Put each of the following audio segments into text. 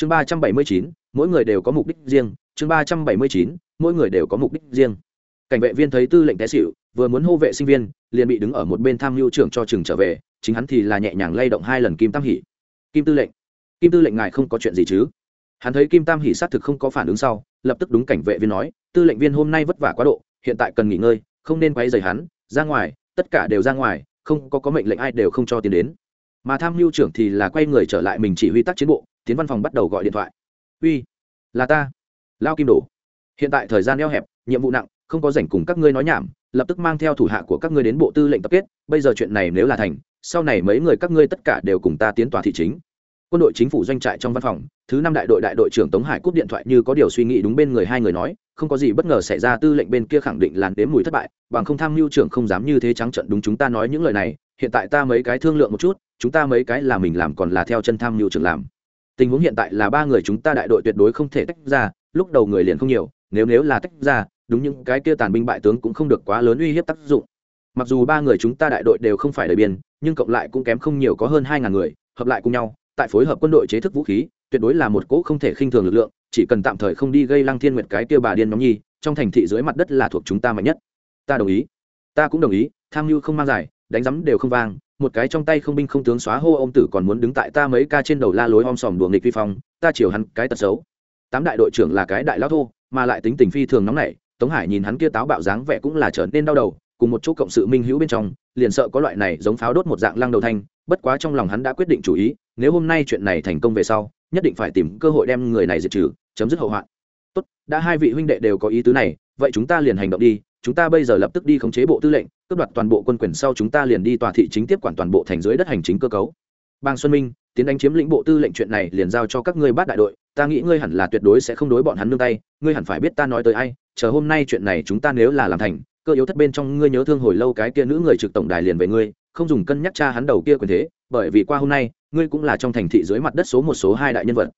chương ba trăm bảy mươi chín, mỗi người đều có mục đích riêng. Chương ba trăm bảy mươi chín, mỗi người đều có mục đích riêng. Cảnh vệ viên thấy tư lệnh té xịu vừa muốn hô vệ sinh viên, liền bị đứng ở một bên tham mưu trưởng cho trường trở về, chính hắn thì là nhẹ nhàng lay động hai lần kim tam hỉ. Kim tư lệnh, kim tư lệnh ngài không có chuyện gì chứ? Hắn thấy kim tam hỉ xác thực không có phản ứng sau, lập tức đúng cảnh vệ viên nói, tư lệnh viên hôm nay vất vả quá độ, hiện tại cần nghỉ ngơi, không nên quay dày hắn, ra ngoài, tất cả đều ra ngoài, không có có mệnh lệnh ai đều không cho tiến đến. Mà tham mưu trưởng thì là quay người trở lại mình chỉ huy tác chiến bộ tiến văn phòng bắt đầu gọi điện thoại. Uy, là ta. Lao kim đổ. Hiện tại thời gian eo hẹp, nhiệm vụ nặng, không có rảnh cùng các ngươi nói nhảm, lập tức mang theo thủ hạ của các ngươi đến bộ tư lệnh tập kết, bây giờ chuyện này nếu là thành, sau này mấy người các ngươi tất cả đều cùng ta tiến tòa thị chính. Quân đội chính phủ doanh trại trong văn phòng, thứ năm đại đội đại đội trưởng tống hải cúp điện thoại như có điều suy nghĩ đúng bên người hai người nói, không có gì bất ngờ xảy ra, tư lệnh bên kia khẳng định làn đếm mùi thất bại, bằng không tham mưu trưởng không dám như thế trắng trận đúng chúng ta nói những lời này, hiện tại ta mấy cái thương lượng một chút, chúng ta mấy cái là mình làm còn là theo chân tham mưu trưởng làm tình huống hiện tại là ba người chúng ta đại đội tuyệt đối không thể tách ra, lúc đầu người liền không nhiều, nếu nếu là tách ra, đúng những cái kia tàn binh bại tướng cũng không được quá lớn uy hiếp tác dụng. Mặc dù ba người chúng ta đại đội đều không phải đời biên, nhưng cộng lại cũng kém không nhiều có hơn hai ngàn người, hợp lại cùng nhau, tại phối hợp quân đội chế thức vũ khí, tuyệt đối là một cỗ không thể khinh thường lực lượng, chỉ cần tạm thời không đi gây lăng thiên nguyệt cái kia bà điên nhóm nhi, trong thành thị dưới mặt đất là thuộc chúng ta mạnh nhất. Ta đồng ý. Ta cũng đồng ý, tham mưu không mang giải, đánh rắm đều không vang một cái trong tay không binh không tướng xóa hô ông tử còn muốn đứng tại ta mấy ca trên đầu la lối om sòm đùa nghịch vi phong, ta chiều hắn cái tật xấu. Tám đại đội trưởng là cái đại lao thô, mà lại tính tình phi thường nóng nảy, tống hải nhìn hắn kia táo bạo dáng vẻ cũng là trở nên đau đầu, cùng một chỗ cộng sự minh hữu bên trong, liền sợ có loại này giống pháo đốt một dạng lăng đầu thanh, bất quá trong lòng hắn đã quyết định chủ ý, nếu hôm nay chuyện này thành công về sau, nhất định phải tìm cơ hội đem người này diệt trừ, chấm dứt hậu hoạn. Tốt, đã hai vị huynh đệ đều có ý tứ này, vậy chúng ta liền hành động đi chúng ta bây giờ lập tức đi khống chế bộ tư lệnh, cướp đoạt toàn bộ quân quyền sau chúng ta liền đi tòa thị chính tiếp quản toàn bộ thành dưới đất hành chính cơ cấu. Bang xuân minh, tiến đánh chiếm lĩnh bộ tư lệnh chuyện này liền giao cho các ngươi bắt đại đội, ta nghĩ ngươi hẳn là tuyệt đối sẽ không đối bọn hắn nương tay, ngươi hẳn phải biết ta nói tới ai, chờ hôm nay chuyện này chúng ta nếu là làm thành, cơ yếu thất bên trong ngươi nhớ thương hồi lâu cái kia nữ người trực tổng đài liền về ngươi, không dùng cân nhắc cha hắn đầu kia quyền thế, bởi vì qua hôm nay, ngươi cũng là trong thành thị dưới mặt đất số một số hai đại nhân vật.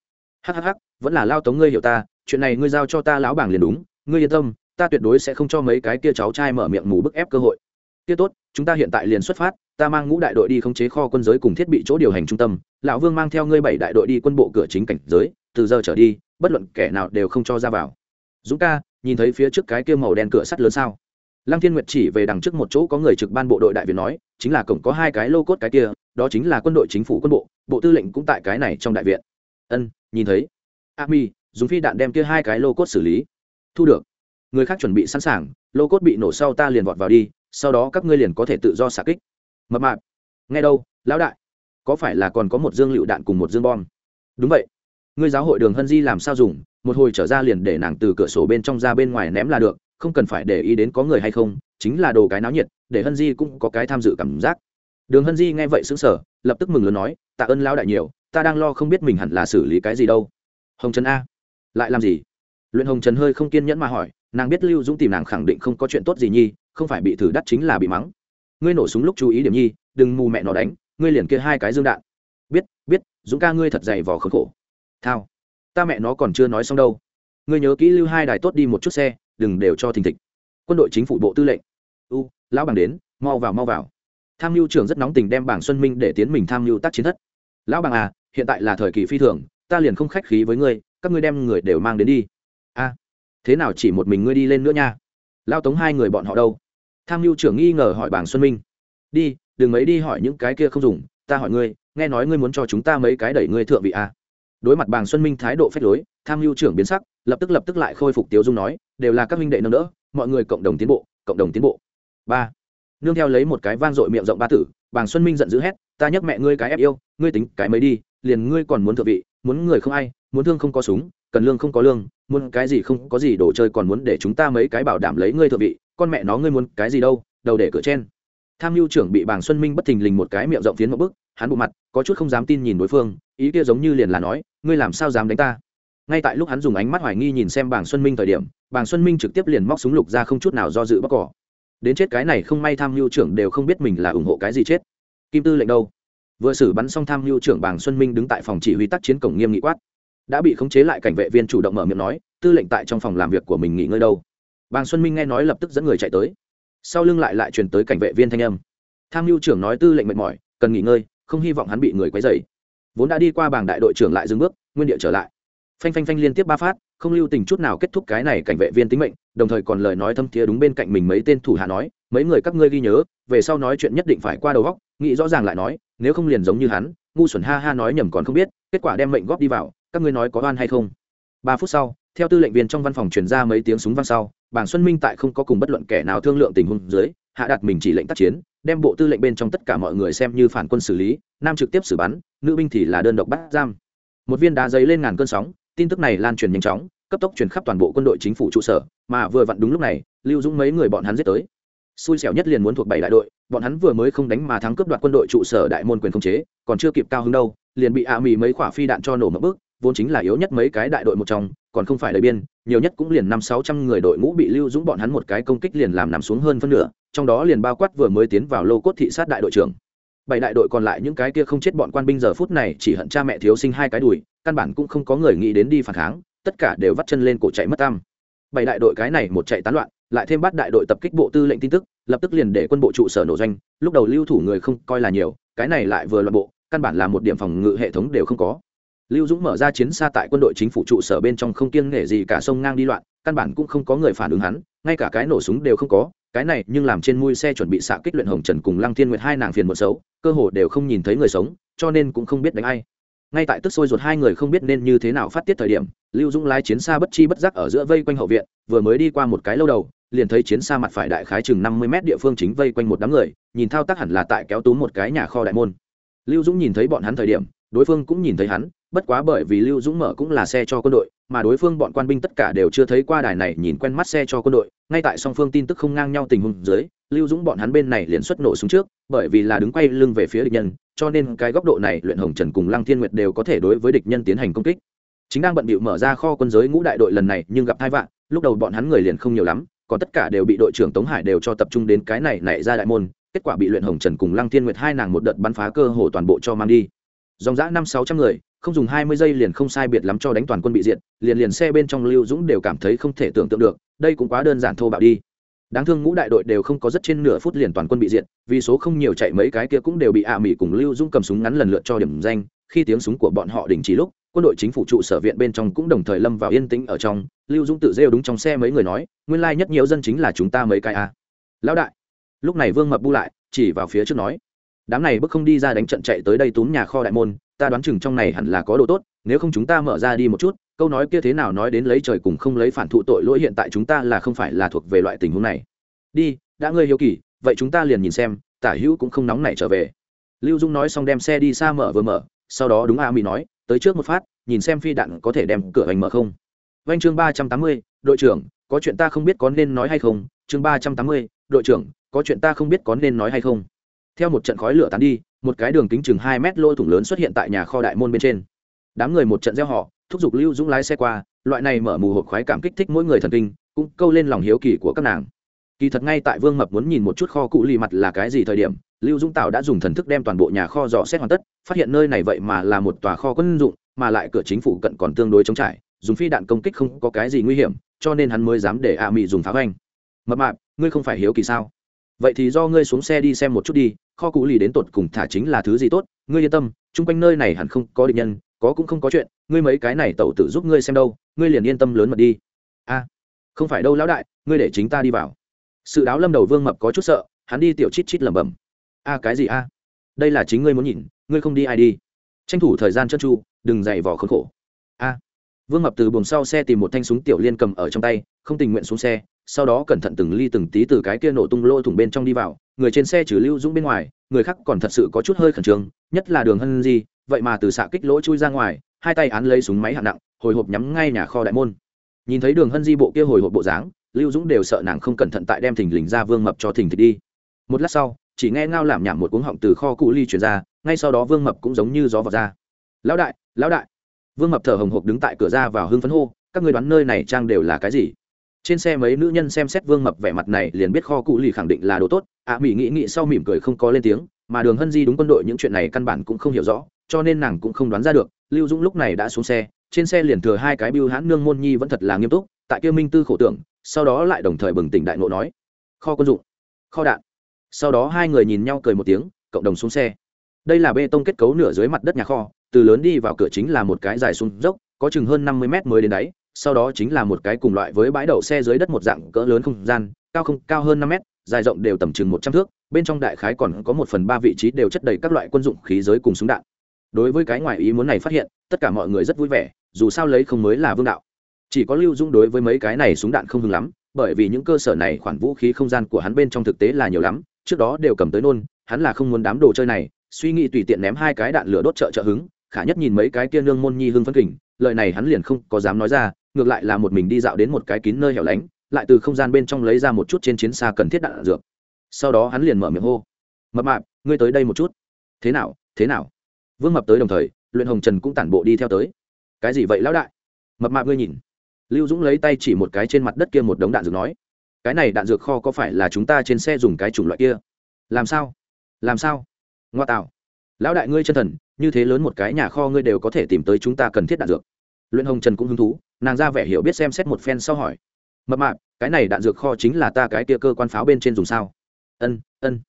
Hhh vẫn là lao tống ngươi hiểu ta, chuyện này ngươi giao cho ta lão bảng liền đúng, ngươi yên tâm ta tuyệt đối sẽ không cho mấy cái kia cháu trai mở miệng mù bức ép cơ hội. Kia tốt, chúng ta hiện tại liền xuất phát, ta mang ngũ đại đội đi khống chế kho quân giới cùng thiết bị chỗ điều hành trung tâm, lão vương mang theo ngươi bảy đại đội đi quân bộ cửa chính cảnh giới, từ giờ trở đi, bất luận kẻ nào đều không cho ra vào. Dũng ca, nhìn thấy phía trước cái kia màu đen cửa sắt lớn sao? Lăng thiên nguyệt chỉ về đằng trước một chỗ có người trực ban bộ đội đại việt nói, chính là cổng có hai cái lô cốt cái kia, đó chính là quân đội chính phủ quân bộ bộ tư lệnh cũng tại cái này trong đại viện. Ân, nhìn thấy. A mi dùng phi đạn đem kia hai cái lô cốt xử lý. Thu được người khác chuẩn bị sẵn sàng, lô cốt bị nổ sau ta liền vọt vào đi, sau đó các ngươi liền có thể tự do xạ kích. Mập mạp, nghe đâu, lão đại, có phải là còn có một dương lựu đạn cùng một dương bom? Đúng vậy. Ngươi giáo hội đường hân di làm sao dùng, một hồi trở ra liền để nàng từ cửa sổ bên trong ra bên ngoài ném là được, không cần phải để ý đến có người hay không, chính là đồ cái náo nhiệt, để hân di cũng có cái tham dự cảm giác. Đường hân di nghe vậy xứng sở lập tức mừng lớn nói, tạ ơn lão đại nhiều, ta đang lo không biết mình hẳn là xử lý cái gì đâu. Hồng trần a. Lại làm gì? Luyện hồng trần hơi không kiên nhẫn mà hỏi nàng biết lưu dũng tìm nàng khẳng định không có chuyện tốt gì nhi, không phải bị thử đắt chính là bị mắng. Ngươi nổ súng lúc chú ý điểm nhi, đừng mù mẹ nó đánh, ngươi liền kia hai cái dương đạn. Biết biết, dũng ca ngươi thật dày vò khốn khổ. Thao, ta mẹ nó còn chưa nói xong đâu. Ngươi nhớ kỹ lưu hai đài tốt đi một chút xe, đừng đều cho thình thịch. Quân đội chính phủ bộ tư lệnh. U, lão bằng đến, mau vào mau vào. Tham mưu trưởng rất nóng tình đem bảng xuân minh để tiến mình tham mưu tác chiến thất. Lão bằng à hiện tại là thời kỳ phi thường, ta liền không khách khí với ngươi, các ngươi đem người đều mang đến đi. A thế nào chỉ một mình ngươi đi lên nữa nha? Lao tống hai người bọn họ đâu? Tham mưu trưởng nghi ngờ hỏi bảng xuân minh. Đi, đừng mấy đi hỏi những cái kia không dùng, ta hỏi ngươi, nghe nói ngươi muốn cho chúng ta mấy cái đẩy ngươi thượng vị à? đối mặt bàng xuân minh thái độ phép lối, tham mưu trưởng biến sắc, lập tức lập tức lại khôi phục tiếu dung nói, đều là các minh đệ nâng đỡ, mọi người cộng đồng tiến bộ, cộng đồng tiến bộ. Ba. Nương theo lấy một cái vang dội miệng rộng ba tử bàng xuân minh giận dữ hét, ta nhắc mẹ ngươi cái ép yêu, ngươi tính cái mấy đi, liền ngươi còn muốn thượng vị, muốn người không ai, muốn thương không có súng, cần lương không có lương muốn cái gì không có gì đồ chơi còn muốn để chúng ta mấy cái bảo đảm lấy ngươi thượng vị, con mẹ nó ngươi muốn cái gì đâu, đầu để cửa trên. Tham mưu trưởng bị bàng xuân minh bất thình lình một cái miệng rộng phiến một bức, hắn bộ mặt, có chút không dám tin nhìn đối phương, ý kia giống như liền là nói, ngươi làm sao dám đánh ta? Ngay tại lúc hắn dùng ánh mắt hoài nghi nhìn xem bàng xuân minh thời điểm, bàng xuân minh trực tiếp liền móc súng lục ra không chút nào do dự bóc cỏ. Đến chết cái này không may tham mưu trưởng đều không biết mình là ủng hộ cái gì chết. Kim tư lệnh đâu? Vừa xử bắn xong tham mưu trưởng bàng xuân minh đứng tại phòng chỉ huy tác chiến cổng nghiêm nghị quát đã bị khống chế lại cảnh vệ viên chủ động mở miệng nói, tư lệnh tại trong phòng làm việc của mình nghỉ ngơi đâu. Bàng xuân minh nghe nói lập tức dẫn người chạy tới. Sau lưng lại lại truyền tới cảnh vệ viên thanh âm. Tham mưu trưởng nói tư lệnh mệt mỏi, cần nghỉ ngơi, không hy vọng hắn bị người quấy dày vốn đã đi qua bảng đại đội trưởng lại dừng bước, nguyên địa trở lại. Phanh phanh phanh liên tiếp ba phát, không lưu tình chút nào kết thúc cái này cảnh vệ viên tính mệnh, đồng thời còn lời nói thâm thiế đúng bên cạnh mình mấy tên thủ hạ nói, mấy người các ngươi ghi nhớ, về sau nói chuyện nhất định phải qua đầu góc nghĩ rõ ràng lại nói, nếu không liền giống như hắn, ngu xuẩn ha ha nói nhầm còn không biết, kết quả đem mệnh góp đi vào các ngươi nói có oan hay không? Ba phút sau, theo tư lệnh viên trong văn phòng truyền ra mấy tiếng súng vang sau, bảng xuân minh tại không có cùng bất luận kẻ nào thương lượng tình huống dưới, hạ đặt mình chỉ lệnh tác chiến, đem bộ tư lệnh bên trong tất cả mọi người xem như phản quân xử lý, nam trực tiếp xử bắn, nữ binh thì là đơn độc bắt giam. Một viên đá giấy lên ngàn cơn sóng, tin tức này lan truyền nhanh chóng, cấp tốc truyền khắp toàn bộ quân đội chính phủ trụ sở, mà vừa vặn đúng lúc này, lưu dũng mấy người bọn hắn giết tới. Xui xẻo nhất liền muốn thuộc bảy đại đội, bọn hắn vừa mới không đánh mà thắng cướp đoạt quân đội trụ sở đại môn quyền không chế, còn chưa kịp cao hứng đâu, liền bị ạ mì mấy quả phi đạn cho nổ mất bước vốn chính là yếu nhất mấy cái đại đội một trong, còn không phải đầy biên, nhiều nhất cũng liền năm sáu trăm người đội ngũ bị lưu dũng bọn hắn một cái công kích liền làm nằm xuống hơn phân nửa, trong đó liền bao quát vừa mới tiến vào lô cốt thị sát đại đội trưởng. Bảy đại đội còn lại những cái kia không chết bọn quan binh giờ phút này chỉ hận cha mẹ thiếu sinh hai cái đùi, căn bản cũng không có người nghĩ đến đi phản kháng, tất cả đều vắt chân lên cổ chạy mất tam bảy đại đội cái này một chạy tán loạn, lại thêm bắt đại đội tập kích bộ tư lệnh tin tức, lập tức liền để quân bộ trụ sở nổ doanh, lúc đầu lưu thủ người không coi là nhiều, cái này lại vừa loạn bộ, căn bản là một điểm phòng ngự hệ thống đều không có lưu dũng mở ra chiến xa tại quân đội chính phủ trụ sở bên trong không kiêng nể gì cả sông ngang đi loạn, căn bản cũng không có người phản ứng hắn, ngay cả cái nổ súng đều không có, cái này nhưng làm trên mui xe chuẩn bị xạ kích luyện hồng trần cùng lăng thiên nguyệt hai nàng phiền một xấu, cơ hồ đều không nhìn thấy người sống, cho nên cũng không biết đánh ai. Ngay tại tức sôi ruột hai người không biết nên như thế nào phát tiết thời điểm, lưu dũng lái chiến xa bất chi bất giác ở giữa vây quanh hậu viện, vừa mới đi qua một cái lâu đầu, liền thấy chiến xa mặt phải đại khái chừng năm mươi mét địa phương chính vây quanh một đám người, nhìn thao tác hẳn là tại kéo túm một cái nhà kho đại môn. Lưu dũng nhìn thấy bọn hắn thời điểm, đối phương cũng nhìn thấy hắn bất quá bởi vì lưu dũng mở cũng là xe cho quân đội, mà đối phương bọn quan binh tất cả đều chưa thấy qua đài này nhìn quen mắt xe cho quân đội. Ngay tại song phương tin tức không ngang nhau tình huống dưới, lưu dũng bọn hắn bên này liền xuất nổ xuống trước, bởi vì là đứng quay lưng về phía địch nhân, cho nên cái góc độ này luyện hồng trần cùng lăng thiên nguyệt đều có thể đối với địch nhân tiến hành công kích. Chính đang bận bịu mở ra kho quân giới ngũ đại đội lần này, nhưng gặp hai vạn lúc đầu bọn hắn người liền không nhiều lắm, còn tất cả đều bị đội trưởng tống hải đều cho tập trung đến cái này nảy ra đại môn, kết quả bị luyện hồng trần cùng lăng thiên nguyệt hai nàng một đợt bắn phá cơ hồ toàn bộ cho mang đi. Dòng dã năm sáu trăm người không dùng hai mươi giây liền không sai biệt lắm cho đánh toàn quân bị diệt, liền liền xe bên trong lưu dũng đều cảm thấy không thể tưởng tượng được, đây cũng quá đơn giản thô bạo đi đáng thương ngũ đại đội đều không có rất trên nửa phút liền toàn quân bị diệt, vì số không nhiều chạy mấy cái kia cũng đều bị ạ à cùng lưu dũng cầm súng ngắn lần lượt cho điểm danh, khi tiếng súng của bọn họ đình chỉ lúc, quân đội chính phủ trụ sở viện bên trong cũng đồng thời lâm vào yên tĩnh ở trong, lưu dũng tự rêu đúng trong xe mấy người nói, nguyên lai nhất nhiều dân chính là chúng ta mấy cái a à. lão đại lúc này vương mập bu lại, chỉ vào phía trước nói, đám này bước không đi ra đánh trận chạy tới đây túm nhà kho đại môn ta đoán chừng trong này hẳn là có đồ tốt, nếu không chúng ta mở ra đi một chút, câu nói kia thế nào nói đến lấy trời cùng không lấy phản thụ tội lỗi hiện tại chúng ta là không phải là thuộc về loại tình huống này. Đi, đã ngươi hiếu kỳ, vậy chúng ta liền nhìn xem, tả hữu cũng không nóng nảy trở về. Lưu dung nói xong đem xe đi xa mở vừa mở, sau đó đúng a mỹ nói, tới trước một phát, nhìn xem phi đạn có thể đem cửa hành mở không. Vanh chương ba trăm tám mươi, đội trưởng, có chuyện ta không biết có nên nói hay không? Chương ba trăm tám mươi, đội trưởng, có chuyện ta không biết có nên nói hay không? Theo một trận khói lửa tán đi, một cái đường kính chừng hai mét lôi thủng lớn xuất hiện tại nhà kho đại môn bên trên. Đám người một trận gieo họ, thúc giục lưu dũng lái xe qua, loại này mở mù hộp khoái cảm kích thích mỗi người thần kinh, cũng câu lên lòng hiếu kỳ của các nàng. Kỳ thật ngay tại vương mập muốn nhìn một chút kho cụ lì mặt là cái gì thời điểm, lưu dũng tạo đã dùng thần thức đem toàn bộ nhà kho dò xét hoàn tất, phát hiện nơi này vậy mà là một tòa kho quân dụng, mà lại cửa chính phủ cận còn tương đối chống trải, dùng phi đạn công kích không có cái gì nguy hiểm, cho nên hắn mới dám để a mị dùng pháo anh mập mạp, ngươi không phải hiếu kỳ sao? Vậy thì do ngươi xuống xe đi xem một chút đi kho cụ lì đến tột cùng thả chính là thứ gì tốt, ngươi yên tâm, chung quanh nơi này hẳn không có địch nhân, có cũng không có chuyện, ngươi mấy cái này tẩu tử giúp ngươi xem đâu, ngươi liền yên tâm lớn mật đi. A, không phải đâu lão đại, ngươi để chính ta đi vào. Sự đáo lâm đầu vương mập có chút sợ, hắn đi tiểu chít chít lẩm bẩm. A, cái gì a? Đây là chính ngươi muốn nhìn, ngươi không đi ai đi. Tranh thủ thời gian chân tru, đừng dày vò khốn khổ. A, vương mập từ buồng sau xe tìm một thanh súng tiểu liên cầm ở trong tay, không tình nguyện xuống xe sau đó cẩn thận từng ly từng tí từ cái kia nổ tung lỗ thủng bên trong đi vào, người trên xe trừ lưu dũng bên ngoài, người khác còn thật sự có chút hơi khẩn trương, nhất là đường hân di, vậy mà từ xạ kích lỗ chui ra ngoài, hai tay án lấy súng máy hạng nặng, hồi hộp nhắm ngay nhà kho đại môn. Nhìn thấy đường hân di bộ kia hồi hộp bộ dáng, lưu dũng đều sợ nàng không cẩn thận tại đem thình lình ra vương mập cho thình thịt đi. Một lát sau, chỉ nghe ngao làm nhảm một cuống họng từ kho cụ ly chuyển ra, ngay sau đó vương mập cũng giống như gió vào ra. Lão đại lão đại. Vương mập thở hồng hộc đứng tại cửa ra vào hưng phấn hô, các người đoán nơi này trang đều là cái gì? Trên xe mấy nữ nhân xem xét vương mập vẻ mặt này liền biết kho cụ lì khẳng định là đồ tốt. Ạ à, mỹ nghĩ nghĩ sau mỉm cười không có lên tiếng mà đường hân di đúng quân đội những chuyện này căn bản cũng không hiểu rõ cho nên nàng cũng không đoán ra được. Lưu dũng lúc này đã xuống xe trên xe liền thừa hai cái biêu hãn nương môn nhi vẫn thật là nghiêm túc tại kia minh tư khổ tưởng sau đó lại đồng thời bừng tỉnh đại ngộ nói kho quân dụng kho đạn. Sau đó hai người nhìn nhau cười một tiếng cộng đồng xuống xe. Đây là bê tông kết cấu nửa dưới mặt đất nhà kho từ lớn đi vào cửa chính là một cái dài xuống dốc có chừng hơn năm mươi mét mới đến đáy sau đó chính là một cái cùng loại với bãi đậu xe dưới đất một dạng cỡ lớn không gian, cao không, cao hơn năm mét, dài rộng đều tầm chừng một trăm thước, bên trong đại khái còn có một phần ba vị trí đều chất đầy các loại quân dụng khí giới cùng súng đạn. Đối với cái ngoài ý muốn này phát hiện, tất cả mọi người rất vui vẻ, dù sao lấy không mới là vương đạo. Chỉ có lưu dung đối với mấy cái này súng đạn không hưng lắm, bởi vì những cơ sở này khoản vũ khí không gian của hắn bên trong thực tế là nhiều lắm, trước đó đều cầm tới nôn, hắn là không muốn đám đồ chơi này, suy nghĩ tùy tiện ném hai cái đạn lửa đốt trợ trợ hứng khả nhất nhìn mấy cái kia nương môn nhi hưng phấn kình, lời này hắn liền không có dám nói ra, ngược lại là một mình đi dạo đến một cái kín nơi hẻo lánh, lại từ không gian bên trong lấy ra một chút trên chiến xa cần thiết đạn dược. Sau đó hắn liền mở miệng hô, mập mạp, ngươi tới đây một chút. Thế nào thế nào? Vương mập tới đồng thời, luyện hồng trần cũng tản bộ đi theo tới. Cái gì vậy lão đại? Mập mạp ngươi nhìn. Lưu dũng lấy tay chỉ một cái trên mặt đất kia một đống đạn dược nói, cái này đạn dược kho có phải là chúng ta trên xe dùng cái chủng loại kia? Làm sao? Làm sao? Ngoa tạo lão đại ngươi chân thần, như thế lớn một cái nhà kho ngươi đều có thể tìm tới chúng ta cần thiết đạn dược. Luyện hồng trần cũng hứng thú, nàng ra vẻ hiểu biết xem xét một phen sau hỏi. Mập mạp, cái này đạn dược kho chính là ta cái kia cơ quan pháo bên trên dùng sao? Ân ân.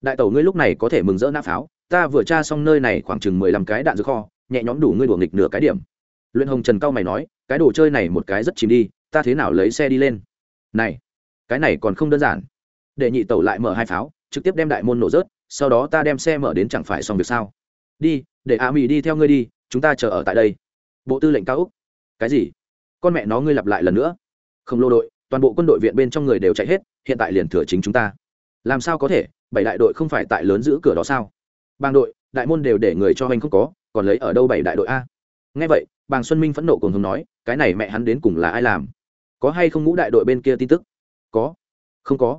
Đại tẩu ngươi lúc này có thể mừng rỡ nã pháo. Ta vừa tra xong nơi này khoảng chừng mười lăm cái đạn dược kho, nhẹ nhõm đủ ngươi đùa nghịch nửa cái điểm. Luyện hồng trần cao mày nói, cái đồ chơi này một cái rất chìm đi, ta thế nào lấy xe đi lên? Này, cái này còn không đơn giản. Để nhị tẩu lại mở hai pháo, trực tiếp đem đại môn nổ rớt sau đó ta đem xe mở đến chẳng phải xong việc sao? Đi, để a mỹ đi theo ngươi đi, chúng ta chờ ở tại đây. Bộ tư lệnh cao úc. Cái gì? Con mẹ nó ngươi lặp lại lần nữa. Không lô đội, toàn bộ quân đội viện bên trong người đều chạy hết, hiện tại liền thừa chính chúng ta. Làm sao có thể? Bảy đại đội không phải tại lớn giữ cửa đó sao? Bang đội, đại môn đều để người cho anh không có, còn lấy ở đâu bảy đại đội a? Nghe vậy, bàng xuân minh phẫn nộ cùng hùng nói, cái này mẹ hắn đến cùng là ai làm? Có hay không ngũ đại đội bên kia tin tức? Có. Không có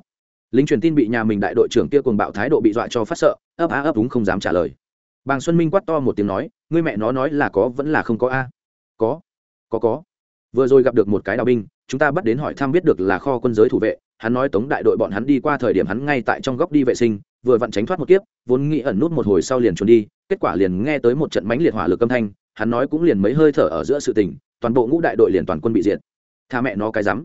lính truyền tin bị nhà mình đại đội trưởng kia cùng bạo thái độ bị dọa cho phát sợ, ấp á ấp đúng không dám trả lời. Bàng xuân minh quát to một tiếng nói, ngươi mẹ nó nói là có vẫn là không có a? Có có có. Vừa rồi gặp được một cái đào binh, chúng ta bắt đến hỏi thăm biết được là kho quân giới thủ vệ, hắn nói tống đại đội bọn hắn đi qua thời điểm hắn ngay tại trong góc đi vệ sinh, vừa vặn tránh thoát một kiếp, vốn nghĩ ẩn nút một hồi sau liền trốn đi, kết quả liền nghe tới một trận mánh liệt hỏa lực âm thanh, hắn nói cũng liền mấy hơi thở ở giữa sự tình, toàn bộ ngũ đại đội liền toàn quân bị diệt. Tha mẹ nó cái rắm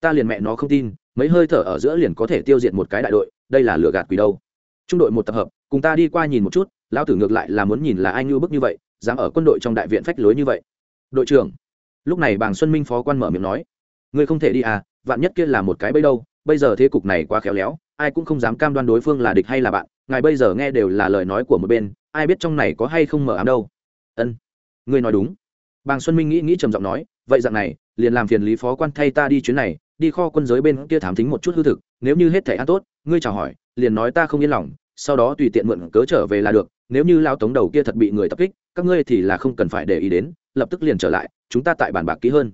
ta liền mẹ nó không tin, mấy hơi thở ở giữa liền có thể tiêu diệt một cái đại đội, đây là lừa gạt quỷ đâu. Trung đội một tập hợp, cùng ta đi qua nhìn một chút, lão tử ngược lại là muốn nhìn là ai như bức như vậy, dám ở quân đội trong đại viện phách lối như vậy. Đội trưởng, lúc này bàng xuân minh phó quan mở miệng nói, ngươi không thể đi à vạn nhất kia là một cái bấy đâu, bây giờ thế cục này quá khéo léo, ai cũng không dám cam đoan đối phương là địch hay là bạn, ngài bây giờ nghe đều là lời nói của một bên, ai biết trong này có hay không mở ám đâu. Ân, ngươi nói đúng. Bàng xuân minh nghĩ nghĩ trầm giọng nói, vậy dạng này, liền làm phiền lý phó quan thay ta đi chuyến này đi kho quân giới bên kia thám thính một chút hư thực, nếu như hết thẻ ăn tốt, ngươi chào hỏi, liền nói ta không yên lòng, sau đó tùy tiện mượn cớ trở về là được, nếu như lao tống đầu kia thật bị người tập kích, các ngươi thì là không cần phải để ý đến, lập tức liền trở lại, chúng ta tại bàn bạc kỹ hơn.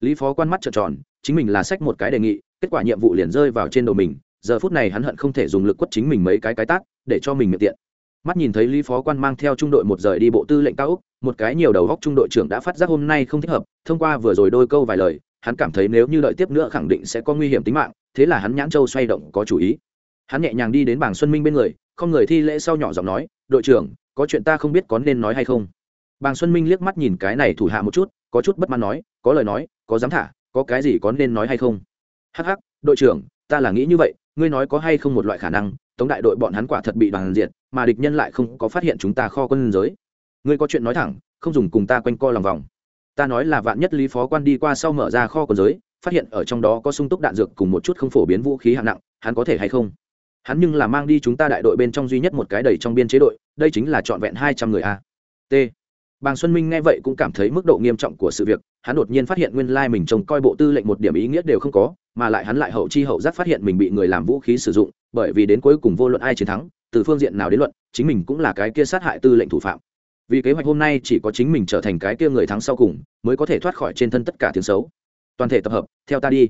Lý phó quan mắt trợn tròn, chính mình là sách một cái đề nghị, kết quả nhiệm vụ liền rơi vào trên đầu mình, giờ phút này hắn hận không thể dùng lực quất chính mình mấy cái cái tác để cho mình miệng tiện. Mắt nhìn thấy lý phó quan mang theo trung đội một rời đi bộ tư lệnh cao úc một cái nhiều đầu góc trung đội trưởng đã phát giác hôm nay không thích hợp, thông qua vừa rồi đôi câu vài lời hắn cảm thấy nếu như đợi tiếp nữa khẳng định sẽ có nguy hiểm tính mạng, thế là hắn nhãn châu xoay động có chủ ý. Hắn nhẹ nhàng đi đến bảng xuân minh bên người, không người thi lễ sau nhỏ giọng nói, đội trưởng, có chuyện ta không biết có nên nói hay không? Bàng xuân minh liếc mắt nhìn cái này thủ hạ một chút, có chút bất mãn nói, có lời nói, có dám thả, có cái gì có nên nói hay không? Hắc hắc, đội trưởng, ta là nghĩ như vậy, ngươi nói có hay không một loại khả năng, tống đại đội bọn hắn quả thật bị đoàn diệt, mà địch nhân lại không có phát hiện chúng ta kho quân giới. Ngươi có chuyện nói thẳng, không dùng cùng ta quanh co lòng vòng ta nói là vạn nhất lý phó quan đi qua sau mở ra kho quần giới, phát hiện ở trong đó có sung túc đạn dược cùng một chút không phổ biến vũ khí hạng nặng, hắn có thể hay không? Hắn nhưng là mang đi chúng ta đại đội bên trong duy nhất một cái đầy trong biên chế đội, đây chính là trọn vẹn hai trăm người a. T. Bàng xuân minh nghe vậy cũng cảm thấy mức độ nghiêm trọng của sự việc, hắn đột nhiên phát hiện nguyên lai mình trông coi bộ tư lệnh một điểm ý nghĩa đều không có, mà lại hắn lại hậu chi hậu giác phát hiện mình bị người làm vũ khí sử dụng, bởi vì đến cuối cùng vô luận ai chiến thắng, từ phương diện nào đến luận, chính mình cũng là cái kia sát hại tư lệnh thủ phạm vì kế hoạch hôm nay chỉ có chính mình trở thành cái kia người thắng sau cùng, mới có thể thoát khỏi trên thân tất cả tiếng xấu. Toàn thể tập hợp, theo ta đi.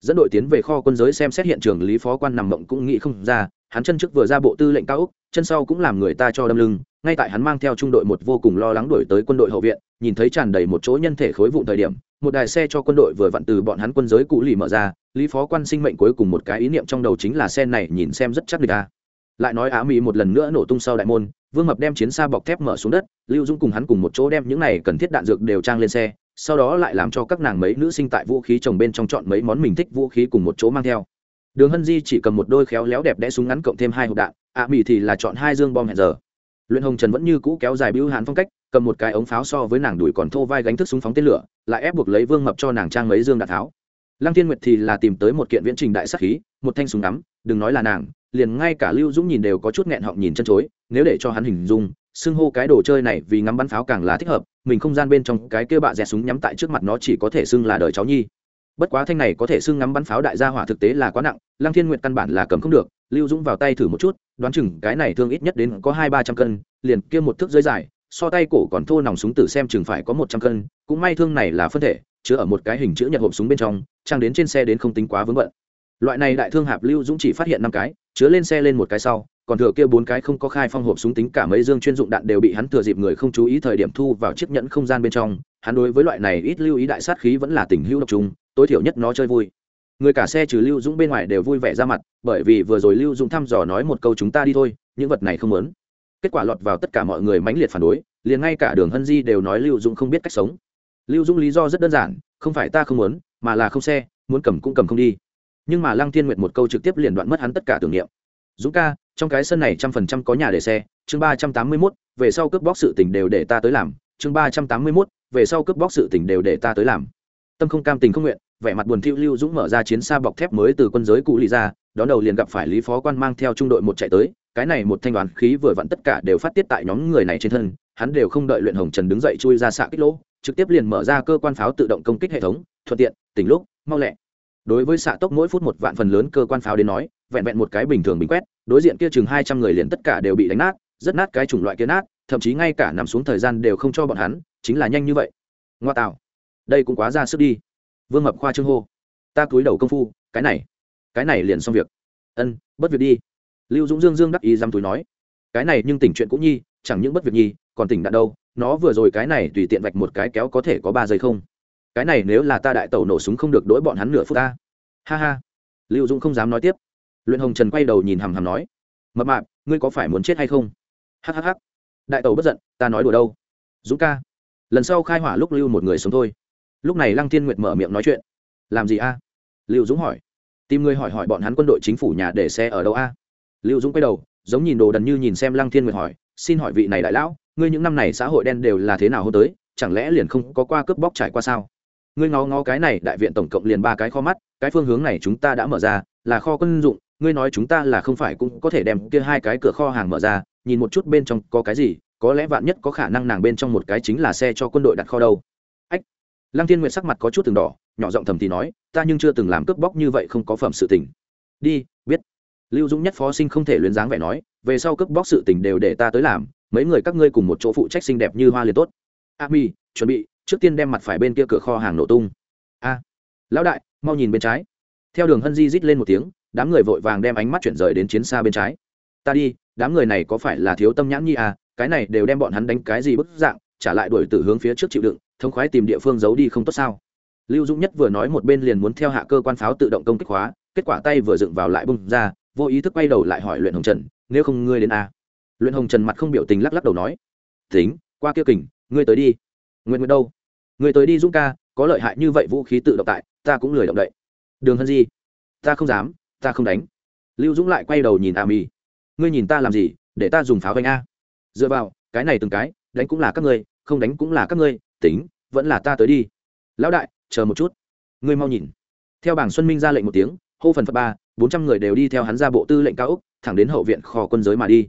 Dẫn đội tiến về kho quân giới xem xét hiện trường, lý phó quan nằm mộng cũng nghĩ không ra, hắn chân trước vừa ra bộ tư lệnh cao úc chân sau cũng làm người ta cho đâm lưng, ngay tại hắn mang theo trung đội một vô cùng lo lắng đuổi tới quân đội hậu viện, nhìn thấy tràn đầy một chỗ nhân thể khối vụn thời điểm, một đài xe cho quân đội vừa vặn từ bọn hắn quân giới cũ lì mở ra, lý phó quan sinh mệnh cuối cùng một cái ý niệm trong đầu chính là xe này nhìn xem rất chắc người ta. Lại nói á mỹ một lần nữa nổ tung sau đại môn vương mập đem chiến xa bọc thép mở xuống đất, lưu dung cùng hắn cùng một chỗ đem những này cần thiết đạn dược đều trang lên xe, sau đó lại làm cho các nàng mấy nữ sinh tại vũ khí trồng bên trong chọn mấy món mình thích vũ khí cùng một chỗ mang theo. Đường hân di chỉ cầm một đôi khéo léo đẹp đẽ súng ngắn cộng thêm hai hộp đạn, ạ mỹ thì là chọn hai dương bom hẹn giờ. Luyện hồng trần vẫn như cũ kéo dài bưu hàn phong cách, cầm một cái ống pháo so với nàng đuổi còn thô vai gánh thức súng phóng tên lửa, lại ép buộc lấy vương mập cho nàng trang mấy dương đạn tháo. Lăng thiên nguyệt thì là tìm tới một kiện viễn trình đại sắc khí, một thanh súng ngắm, đừng nói là nàng liền ngay cả lưu dũng nhìn đều có chút nghẹn họng nhìn chân chối, nếu để cho hắn hình dung, xưng hô cái đồ chơi này vì ngắm bắn pháo càng là thích hợp, mình không gian bên trong cái kia bạ dẹt súng nhắm tại trước mặt nó chỉ có thể xưng là đời cháu nhi. Bất quá thanh này có thể xưng ngắm bắn pháo đại gia hỏa thực tế là quá nặng, lăng thiên nguyệt căn bản là cầm không được, lưu dũng vào tay thử một chút, đoán chừng cái này thương ít nhất đến có hai ba trăm cân, liền kia một thước dưới dài, so tay cổ còn thô nòng súng tử xem chừng phải có một trăm cân, cũng may thương này là phân thể, chứa ở một cái hình chữ nhật hộp súng bên trong, trang đến trên xe đến không tính quá vướng bận. Loại này đại thương hạp lưu dũng chỉ phát hiện năm cái chứa lên xe lên một cái sau, còn thừa kia bốn cái không có khai phong hộp súng tính cả mấy dương chuyên dụng đạn đều bị hắn thừa dịp người không chú ý thời điểm thu vào chiếc nhẫn không gian bên trong. Hắn đối với loại này ít lưu ý đại sát khí vẫn là tình hữu độc trung tối thiểu nhất nó chơi vui. Người cả xe trừ lưu dũng bên ngoài đều vui vẻ ra mặt, bởi vì vừa rồi lưu dũng thăm dò nói một câu chúng ta đi thôi, những vật này không muốn. Kết quả lọt vào tất cả mọi người mãnh liệt phản đối, liền ngay cả đường hân di đều nói lưu dũng không biết cách sống. Lưu dũng lý do rất đơn giản, không phải ta không muốn, mà là không xe, muốn cầm cũng cầm không đi nhưng mà lăng thiên nguyệt một câu trực tiếp liền đoạn mất hắn tất cả tưởng niệm. Dũng ca, trong cái sân này trăm phần trăm có nhà để xe, chương ba trăm tám mươi mốt, về sau cướp bóc sự tình đều để ta tới làm, chương ba trăm tám mươi mốt, về sau cướp bóc sự tình đều để ta tới làm. Tâm không cam tình không nguyện, vẻ mặt buồn thiu lưu dũng mở ra chiến xa bọc thép mới từ quân giới cụ lì ra, đón đầu liền gặp phải lý phó quan mang theo trung đội một chạy tới, cái này một thanh đoàn khí vừa vặn tất cả đều phát tiết tại nhóm người này trên thân, hắn đều không đợi luyện hồng trần đứng dậy chui ra xạ kích lỗ, trực tiếp liền mở ra cơ quan pháo tự động công kích hệ thống, thuận tiện, tỉnh lúc, mau lẹ đối với xạ tốc mỗi phút một vạn phần lớn cơ quan pháo đến nói, vẹn vẹn một cái bình thường bình quét, đối diện kia chừng hai trăm người liền tất cả đều bị đánh nát, rất nát cái chủng loại kia nát, thậm chí ngay cả nằm xuống thời gian đều không cho bọn hắn, chính là nhanh như vậy. Ngoa tạo. Đây cũng quá ra sức đi. Vương mập khoa trương hô. Ta cúi đầu công phu, cái này cái này liền xong việc. Ân bất việc đi. Lưu dũng dương dương đắc ý dăm túi nói. Cái này nhưng tỉnh chuyện cũng nhi, chẳng những bất việc nhi, còn tỉnh đạn đâu, nó vừa rồi cái này tùy tiện vạch một cái kéo có thể có ba giây không? Cái này nếu là ta đại tẩu nổ súng không được đỗi bọn hắn nửa phút ta. Ha ha. Lưu dũng không dám nói tiếp. Luyện hồng trần quay đầu nhìn hằm hằm nói, mập mạp, ngươi có phải muốn chết hay không? Hhh đại tẩu bất giận, ta nói đùa đâu. Dũng ca. Lần sau khai hỏa lúc lưu một người sống thôi. Lúc này lăng thiên nguyệt mở miệng nói chuyện, làm gì a? Lưu dũng hỏi. Tìm người hỏi hỏi bọn hắn quân đội chính phủ nhà để xe ở đâu a? Lưu dũng quay đầu, giống nhìn đồ đần như nhìn xem lăng thiên nguyệt hỏi, xin hỏi vị này đại lão, ngươi những năm này xã hội đen đều là thế nào hôm tới? Chẳng lẽ liền không có qua cướp bóc trải qua sao? Ngươi ngó ngó cái này, đại viện tổng cộng liền ba cái kho mắt, cái phương hướng này chúng ta đã mở ra, là kho quân dụng, ngươi nói chúng ta là không phải cũng có thể đem kia hai cái cửa kho hàng mở ra, nhìn một chút bên trong có cái gì, có lẽ vạn nhất có khả năng nàng bên trong một cái chính là xe cho quân đội đặt kho đâu. Ách. Lăng thiên nguyệt sắc mặt có chút từng đỏ, nhỏ giọng thầm thì nói, ta nhưng chưa từng làm cướp bóc như vậy không có phẩm sự tình. Đi, biết. Lưu dũng nhất phó sinh không thể luyến dáng vẻ nói, về sau cướp bóc sự tình đều để ta tới làm, mấy người các ngươi cùng một chỗ phụ trách xinh đẹp như hoa liền tốt. A mi chuẩn bị trước tiên đem mặt phải bên kia cửa kho hàng nổ tung. A, lão đại, mau nhìn bên trái. Theo đường hân di rít lên một tiếng, đám người vội vàng đem ánh mắt chuyển rời đến chiến xa bên trái. Ta đi, đám người này có phải là thiếu tâm nhãn nhi à? Cái này đều đem bọn hắn đánh cái gì bức dạng, trả lại đuổi từ hướng phía trước chịu đựng thông khoái tìm địa phương giấu đi không tốt sao? Lưu dũng nhất vừa nói một bên liền muốn theo hạ cơ quan pháo tự động công kích hóa, kết quả tay vừa dựng vào lại bung ra, vô ý thức quay đầu lại hỏi luyện hồng trần, nếu không ngươi đến a à? luyện hồng trần mặt không biểu tình lắc lắc đầu nói, tính, qua kia kình, ngươi tới đi nguyện nguyện đâu? Ngươi tới đi dũng ca, có lợi hại như vậy vũ khí tự động tại, ta cũng lười động đậy. Đường hân di, ta không dám, ta không đánh. Lưu dũng lại quay đầu nhìn a mì ngươi nhìn ta làm gì, để ta dùng pháo vanh a? Dựa vào, cái này từng cái, đánh cũng là các ngươi, không đánh cũng là các ngươi, tính, vẫn là ta tới đi. Lão đại, chờ một chút. Ngươi mau nhìn. Theo bảng xuân minh ra lệnh một tiếng, hô phần phật ba, bốn trăm người đều đi theo hắn ra bộ tư lệnh cao úc thẳng đến hậu viện kho quân giới mà đi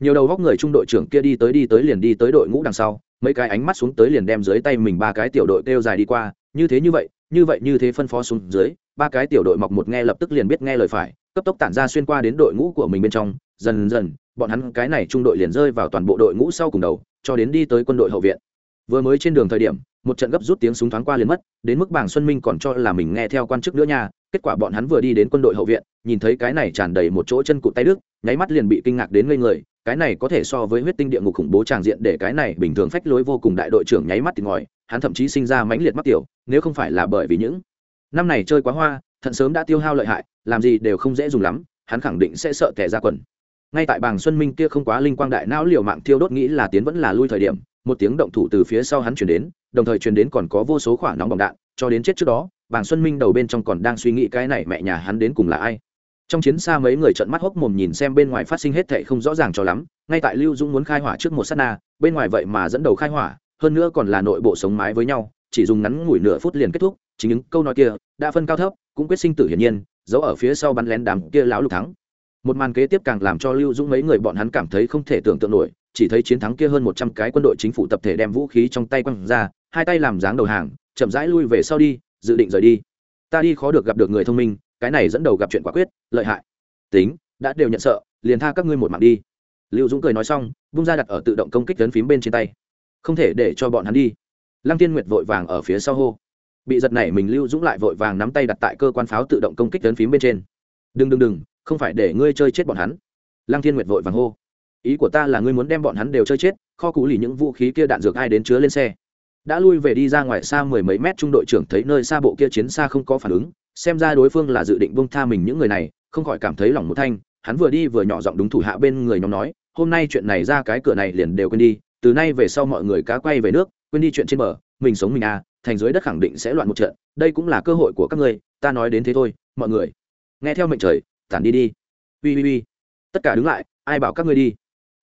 nhiều đầu góc người trung đội trưởng kia đi tới đi tới liền đi tới đội ngũ đằng sau, mấy cái ánh mắt xuống tới liền đem dưới tay mình ba cái tiểu đội kêu dài đi qua, như thế như vậy như vậy như thế phân phó xuống dưới, ba cái tiểu đội mọc một nghe lập tức liền biết nghe lời phải, cấp tốc tản ra xuyên qua đến đội ngũ của mình bên trong, dần dần, bọn hắn cái này trung đội liền rơi vào toàn bộ đội ngũ sau cùng đầu, cho đến đi tới quân đội hậu viện. Vừa mới trên đường thời điểm, một trận gấp rút tiếng súng thoáng qua liền mất, đến mức bảng xuân minh còn cho là mình nghe theo quan chức nữa nha, kết quả bọn hắn vừa đi đến quân đội hậu viện, nhìn thấy cái này tràn đầy một chỗ chân cụt tay đức nháy mắt liền bị kinh ngạc đến ngây người cái này có thể so với huyết tinh địa ngục khủng bố tràng diện để cái này bình thường phách lối vô cùng đại đội trưởng nháy mắt thì ngòi hắn thậm chí sinh ra mãnh liệt mắc tiểu, nếu không phải là bởi vì những năm này chơi quá hoa, thận sớm đã tiêu hao lợi hại, làm gì đều không dễ dùng lắm, hắn khẳng định sẽ sợ tẻ ra quần. Ngay tại bàng xuân minh kia không quá linh quang đại não liều mạng thiêu đốt nghĩ là tiến vẫn là lui thời điểm, một tiếng động thủ từ phía sau hắn chuyển đến, đồng thời chuyển đến còn có vô số khoảng nóng bỏng đạn, cho đến chết trước đó, bàng xuân minh đầu bên trong còn đang suy nghĩ cái này mẹ nhà hắn đến cùng là ai trong chiến xa mấy người trận mắt hốc mồm nhìn xem bên ngoài phát sinh hết thệ không rõ ràng cho lắm, ngay tại lưu dũng muốn khai hỏa trước một s á t na, bên ngoài vậy mà dẫn đầu khai hỏa, hơn nữa còn là nội bộ sống mái với nhau, chỉ dùng ngắn ngủi nửa phút liền kết thúc, chính những câu nói kia đã phân cao thấp, cũng quyết sinh tử hiển nhiên, giấu ở phía sau bắn lén đám kia láo lục thắng. Một màn kế tiếp càng làm cho lưu dũng mấy người bọn hắn cảm thấy không thể tưởng tượng nổi, chỉ thấy chiến thắng kia hơn một trăm cái quân đội chính phủ tập thể đem vũ khí trong tay quăng ra, hai tay làm dáng đầu hàng, chậm rãi lui về sau đi, dự định rời đi. Ta đi khó được gặp được người thông minh cái này dẫn đầu gặp chuyện quả quyết, lợi hại. Tính, đã đều nhận sợ, liền tha các ngươi một mạng đi. Lưu dũng cười nói xong bung ra đặt ở tự động công kích lớn phím bên trên tay. Không thể để cho bọn hắn đi. Lăng tiên nguyệt vội vàng ở phía sau hô. Bị giật này mình lưu dũng lại vội vàng nắm tay đặt tại cơ quan pháo tự động công kích lớn phím bên trên. Đừng đừng đừng, không phải để ngươi chơi chết bọn hắn. Lăng thiên nguyệt vội vàng hô. Ý của ta là ngươi muốn đem bọn hắn đều chơi chết, kho cú lì những vũ khí kia đạn dược ai đến chứa lên xe. Đã lui về đi ra ngoài xa mười mấy mét trung đội trưởng thấy nơi xa bộ kia chiến xa không có phản ứng xem ra đối phương là dự định bông tha mình những người này, không khỏi cảm thấy lòng một thanh, hắn vừa đi vừa nhỏ giọng đúng thủ hạ bên người nhóm nói, hôm nay chuyện này ra cái cửa này liền đều quên đi, từ nay về sau mọi người cá quay về nước, quên đi chuyện trên bờ, mình sống mình à thành dưới đất khẳng định sẽ loạn một trận, đây cũng là cơ hội của các ngươi, ta nói đến thế thôi, mọi người. Nghe theo mệnh trời, tản đi đi. Ui ui ui tất cả đứng lại, ai bảo các ngươi đi?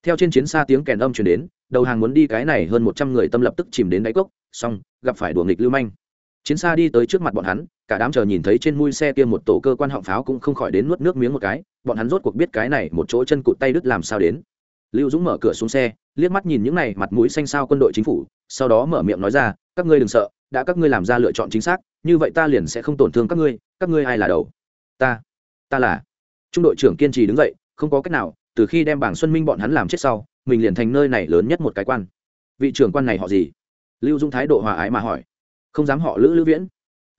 Theo trên chiến xa tiếng kèn âm chuyển đến, đầu hàng muốn đi cái này hơn một trăm người tâm lập tức chìm đến đáy cốc, xong, gặp phải đùa nghịch lưu manh. Chiến xa đi tới trước mặt bọn hắn cả đám chờ nhìn thấy trên mui xe kia một tổ cơ quan họng pháo cũng không khỏi đến nuốt nước miếng một cái, bọn hắn rốt cuộc biết cái này một chỗ chân cụt tay đứt làm sao đến. Lưu dũng mở cửa xuống xe, liếc mắt nhìn những này mặt mũi xanh sao quân đội chính phủ, sau đó mở miệng nói ra, các ngươi đừng sợ, đã các ngươi làm ra lựa chọn chính xác, như vậy ta liền sẽ không tổn thương các ngươi các ngươi ai là đầu? Ta ta là. Trung đội trưởng kiên trì đứng dậy, không có cách nào, từ khi đem bảng xuân minh bọn hắn làm chết sau, mình liền thành nơi này lớn nhất một cái quan. Vị trưởng quan này họ gì? Lưu dung thái độ hòa ái mà hỏi. Không dám họ lữ lữ viễn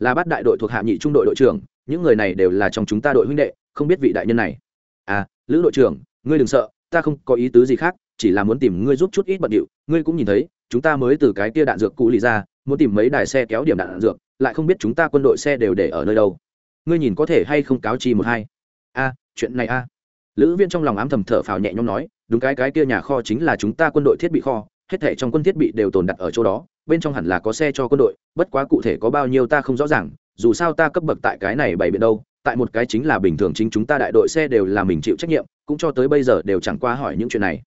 là bắt đại đội thuộc hạ nhị trung đội đội trưởng những người này đều là trong chúng ta đội huynh đệ không biết vị đại nhân này. À lữ đội trưởng ngươi đừng sợ ta không có ý tứ gì khác chỉ là muốn tìm ngươi giúp chút ít bận điệu. Ngươi cũng nhìn thấy chúng ta mới từ cái kia đạn dược cũ lì ra muốn tìm mấy đài xe kéo điểm đạn, đạn dược lại không biết chúng ta quân đội xe đều để ở nơi đâu. Ngươi nhìn có thể hay không cáo chi một hai. A chuyện này a lữ viên trong lòng ám thầm thở phào nhẹ nhõm nói đúng cái cái kia nhà kho chính là chúng ta quân đội thiết bị kho hết thảy trong quân thiết bị đều tồn đặt ở chỗ đó bên trong hẳn là có xe cho quân đội, bất quá cụ thể có bao nhiêu ta không rõ ràng, dù sao ta cấp bậc tại cái này bày biện đâu, tại một cái chính là bình thường chính chúng ta đại đội xe đều là mình chịu trách nhiệm, cũng cho tới bây giờ đều chẳng qua hỏi những chuyện này.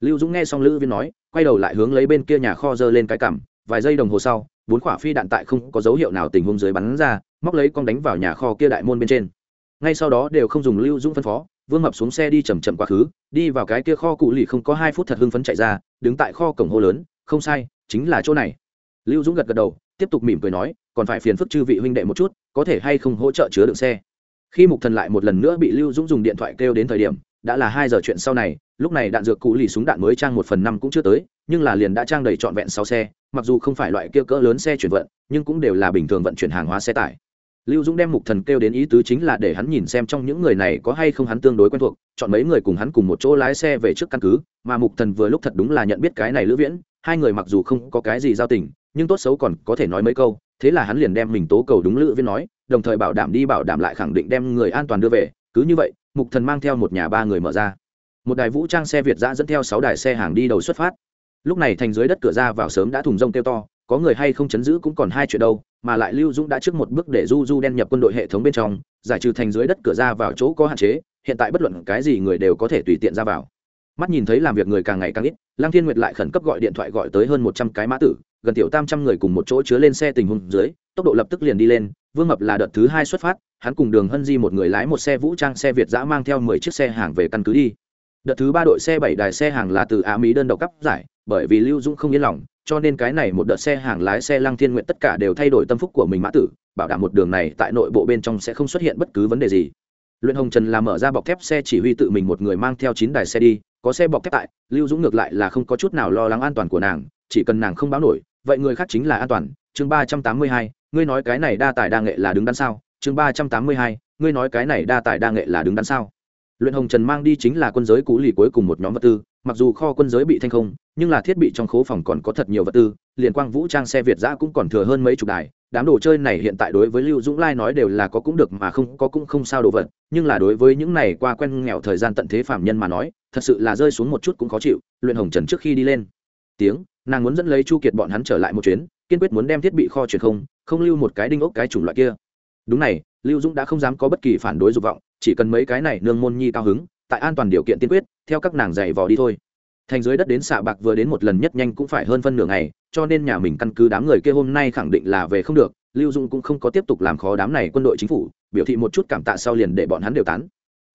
Lưu dũng nghe xong lữ viên nói, quay đầu lại hướng lấy bên kia nhà kho dơ lên cái cằm, vài giây đồng hồ sau, bốn quả phi đạn tại không có dấu hiệu nào tình huống dưới bắn ra, móc lấy con đánh vào nhà kho kia đại môn bên trên. Ngay sau đó đều không dùng lưu dũng phân phó, vương mập xuống xe đi chầm chậm quá khứ, đi vào cái kia kho cụ lì không có hai phút thật hưng phấn chạy ra, đứng tại kho cổng hô lớn, không sai, chính là chỗ này lưu dũng gật gật đầu, tiếp tục mỉm cười nói, còn phải phiền phức chư vị huynh đệ một chút, có thể hay không hỗ trợ chứa đựng xe. Khi mục thần lại một lần nữa bị lưu dũng dùng điện thoại kêu đến thời điểm, đã là hai giờ chuyện sau này, lúc này đạn dược cụ lì súng đạn mới trang một phần năm cũng chưa tới, nhưng là liền đã trang đầy trọn vẹn sáu xe, mặc dù không phải loại kia cỡ lớn xe chuyển vận, nhưng cũng đều là bình thường vận chuyển hàng hóa xe tải. Lưu dũng đem mục thần kêu đến ý tứ chính là để hắn nhìn xem trong những người này có hay không hắn tương đối quen thuộc, chọn mấy người cùng hắn cùng một chỗ lái xe về trước căn cứ, mà mục thần vừa lúc thật đúng là nhận biết cái này lữ viễn, hai người mặc dù không có cái gì giao tình nhưng tốt xấu còn có thể nói mấy câu, thế là hắn liền đem mình tố cầu đúng lữ viên nói, đồng thời bảo đảm đi bảo đảm lại khẳng định đem người an toàn đưa về, cứ như vậy, mục thần mang theo một nhà ba người mở ra. Một đài vũ trang xe việt giã dẫn theo sáu đài xe hàng đi đầu xuất phát. Lúc này thành dưới đất cửa ra vào sớm đã thùng rông kêu to, có người hay không chấn giữ cũng còn hai chuyện đâu, mà lại lưu dũng đã trước một bước để du du đen nhập quân đội hệ thống bên trong, giải trừ thành dưới đất cửa ra vào chỗ có hạn chế, hiện tại bất luận cái gì người đều có thể tùy tiện ra vào. Mắt nhìn thấy làm việc người càng ngày càng ít lang thiên nguyệt lại khẩn cấp gọi điện thoại gọi tới hơn một trăm cái mã tử gần tiểu tam trăm người cùng một chỗ chứa lên xe tình huống dưới, tốc độ lập tức liền đi lên, vương mập là đợt thứ hai xuất phát, hắn cùng đường hân di một người lái một xe vũ trang xe việt giã mang theo mười chiếc xe hàng về căn cứ đi. Đợt thứ ba đội xe bảy đài xe hàng là từ á mỹ đơn độc cấp giải, bởi vì lưu dũng không yên lòng, cho nên cái này một đợt xe hàng lái xe lăng thiên nguyện tất cả đều thay đổi tâm phúc của mình mã tử, bảo đảm một đường này tại nội bộ bên trong sẽ không xuất hiện bất cứ vấn đề gì. Luyện hồng trần là mở ra bọc thép xe chỉ huy tự mình một người mang theo chín đài xe đi, có xe bọc thép tại, lưu dũng ngược lại là không có chút nào lo lắng an toàn của nàng, chỉ cần nàng không báo nổi vậy người khác chính là an toàn. Chương ba trăm tám mươi hai, ngươi nói cái này đa tài đa nghệ là đứng đắn sao? Chương ba trăm tám mươi hai, ngươi nói cái này đa tài đa nghệ là đứng đắn sao? Luyện hồng trần mang đi chính là quân giới cũ lì cuối cùng một nhóm vật tư, mặc dù kho quân giới bị thanh không, nhưng là thiết bị trong khố phòng còn có thật nhiều vật tư, liền quang vũ trang xe việt giã cũng còn thừa hơn mấy chục đài. Đám đồ chơi này hiện tại đối với lưu dũng lai nói đều là có cũng được mà không, có cũng không sao đồ vật, nhưng là đối với những này qua quen nghèo thời gian tận thế phạm nhân mà nói, thật sự là rơi xuống một chút cũng khó chịu. Luyện hồng trần trước khi đi lên, tiếng nàng muốn dẫn lấy chu kiệt bọn hắn trở lại một chuyến, kiên quyết muốn đem thiết bị kho truyền không không lưu một cái đinh ốc cái chủng loại kia. Đúng này, lưu dũng đã không dám có bất kỳ phản đối dục vọng, chỉ cần mấy cái này nương môn nhi cao hứng, tại an toàn điều kiện tiên quyết, theo các nàng dạy vò đi thôi. Thành dưới đất đến xạ bạc vừa đến một lần nhất nhanh cũng phải hơn phân nửa ngày, cho nên nhà mình căn cứ đám người kia hôm nay khẳng định là về không được, lưu dũng cũng không có tiếp tục làm khó đám này quân đội chính phủ, biểu thị một chút cảm tạ sau liền để bọn hắn đều tán.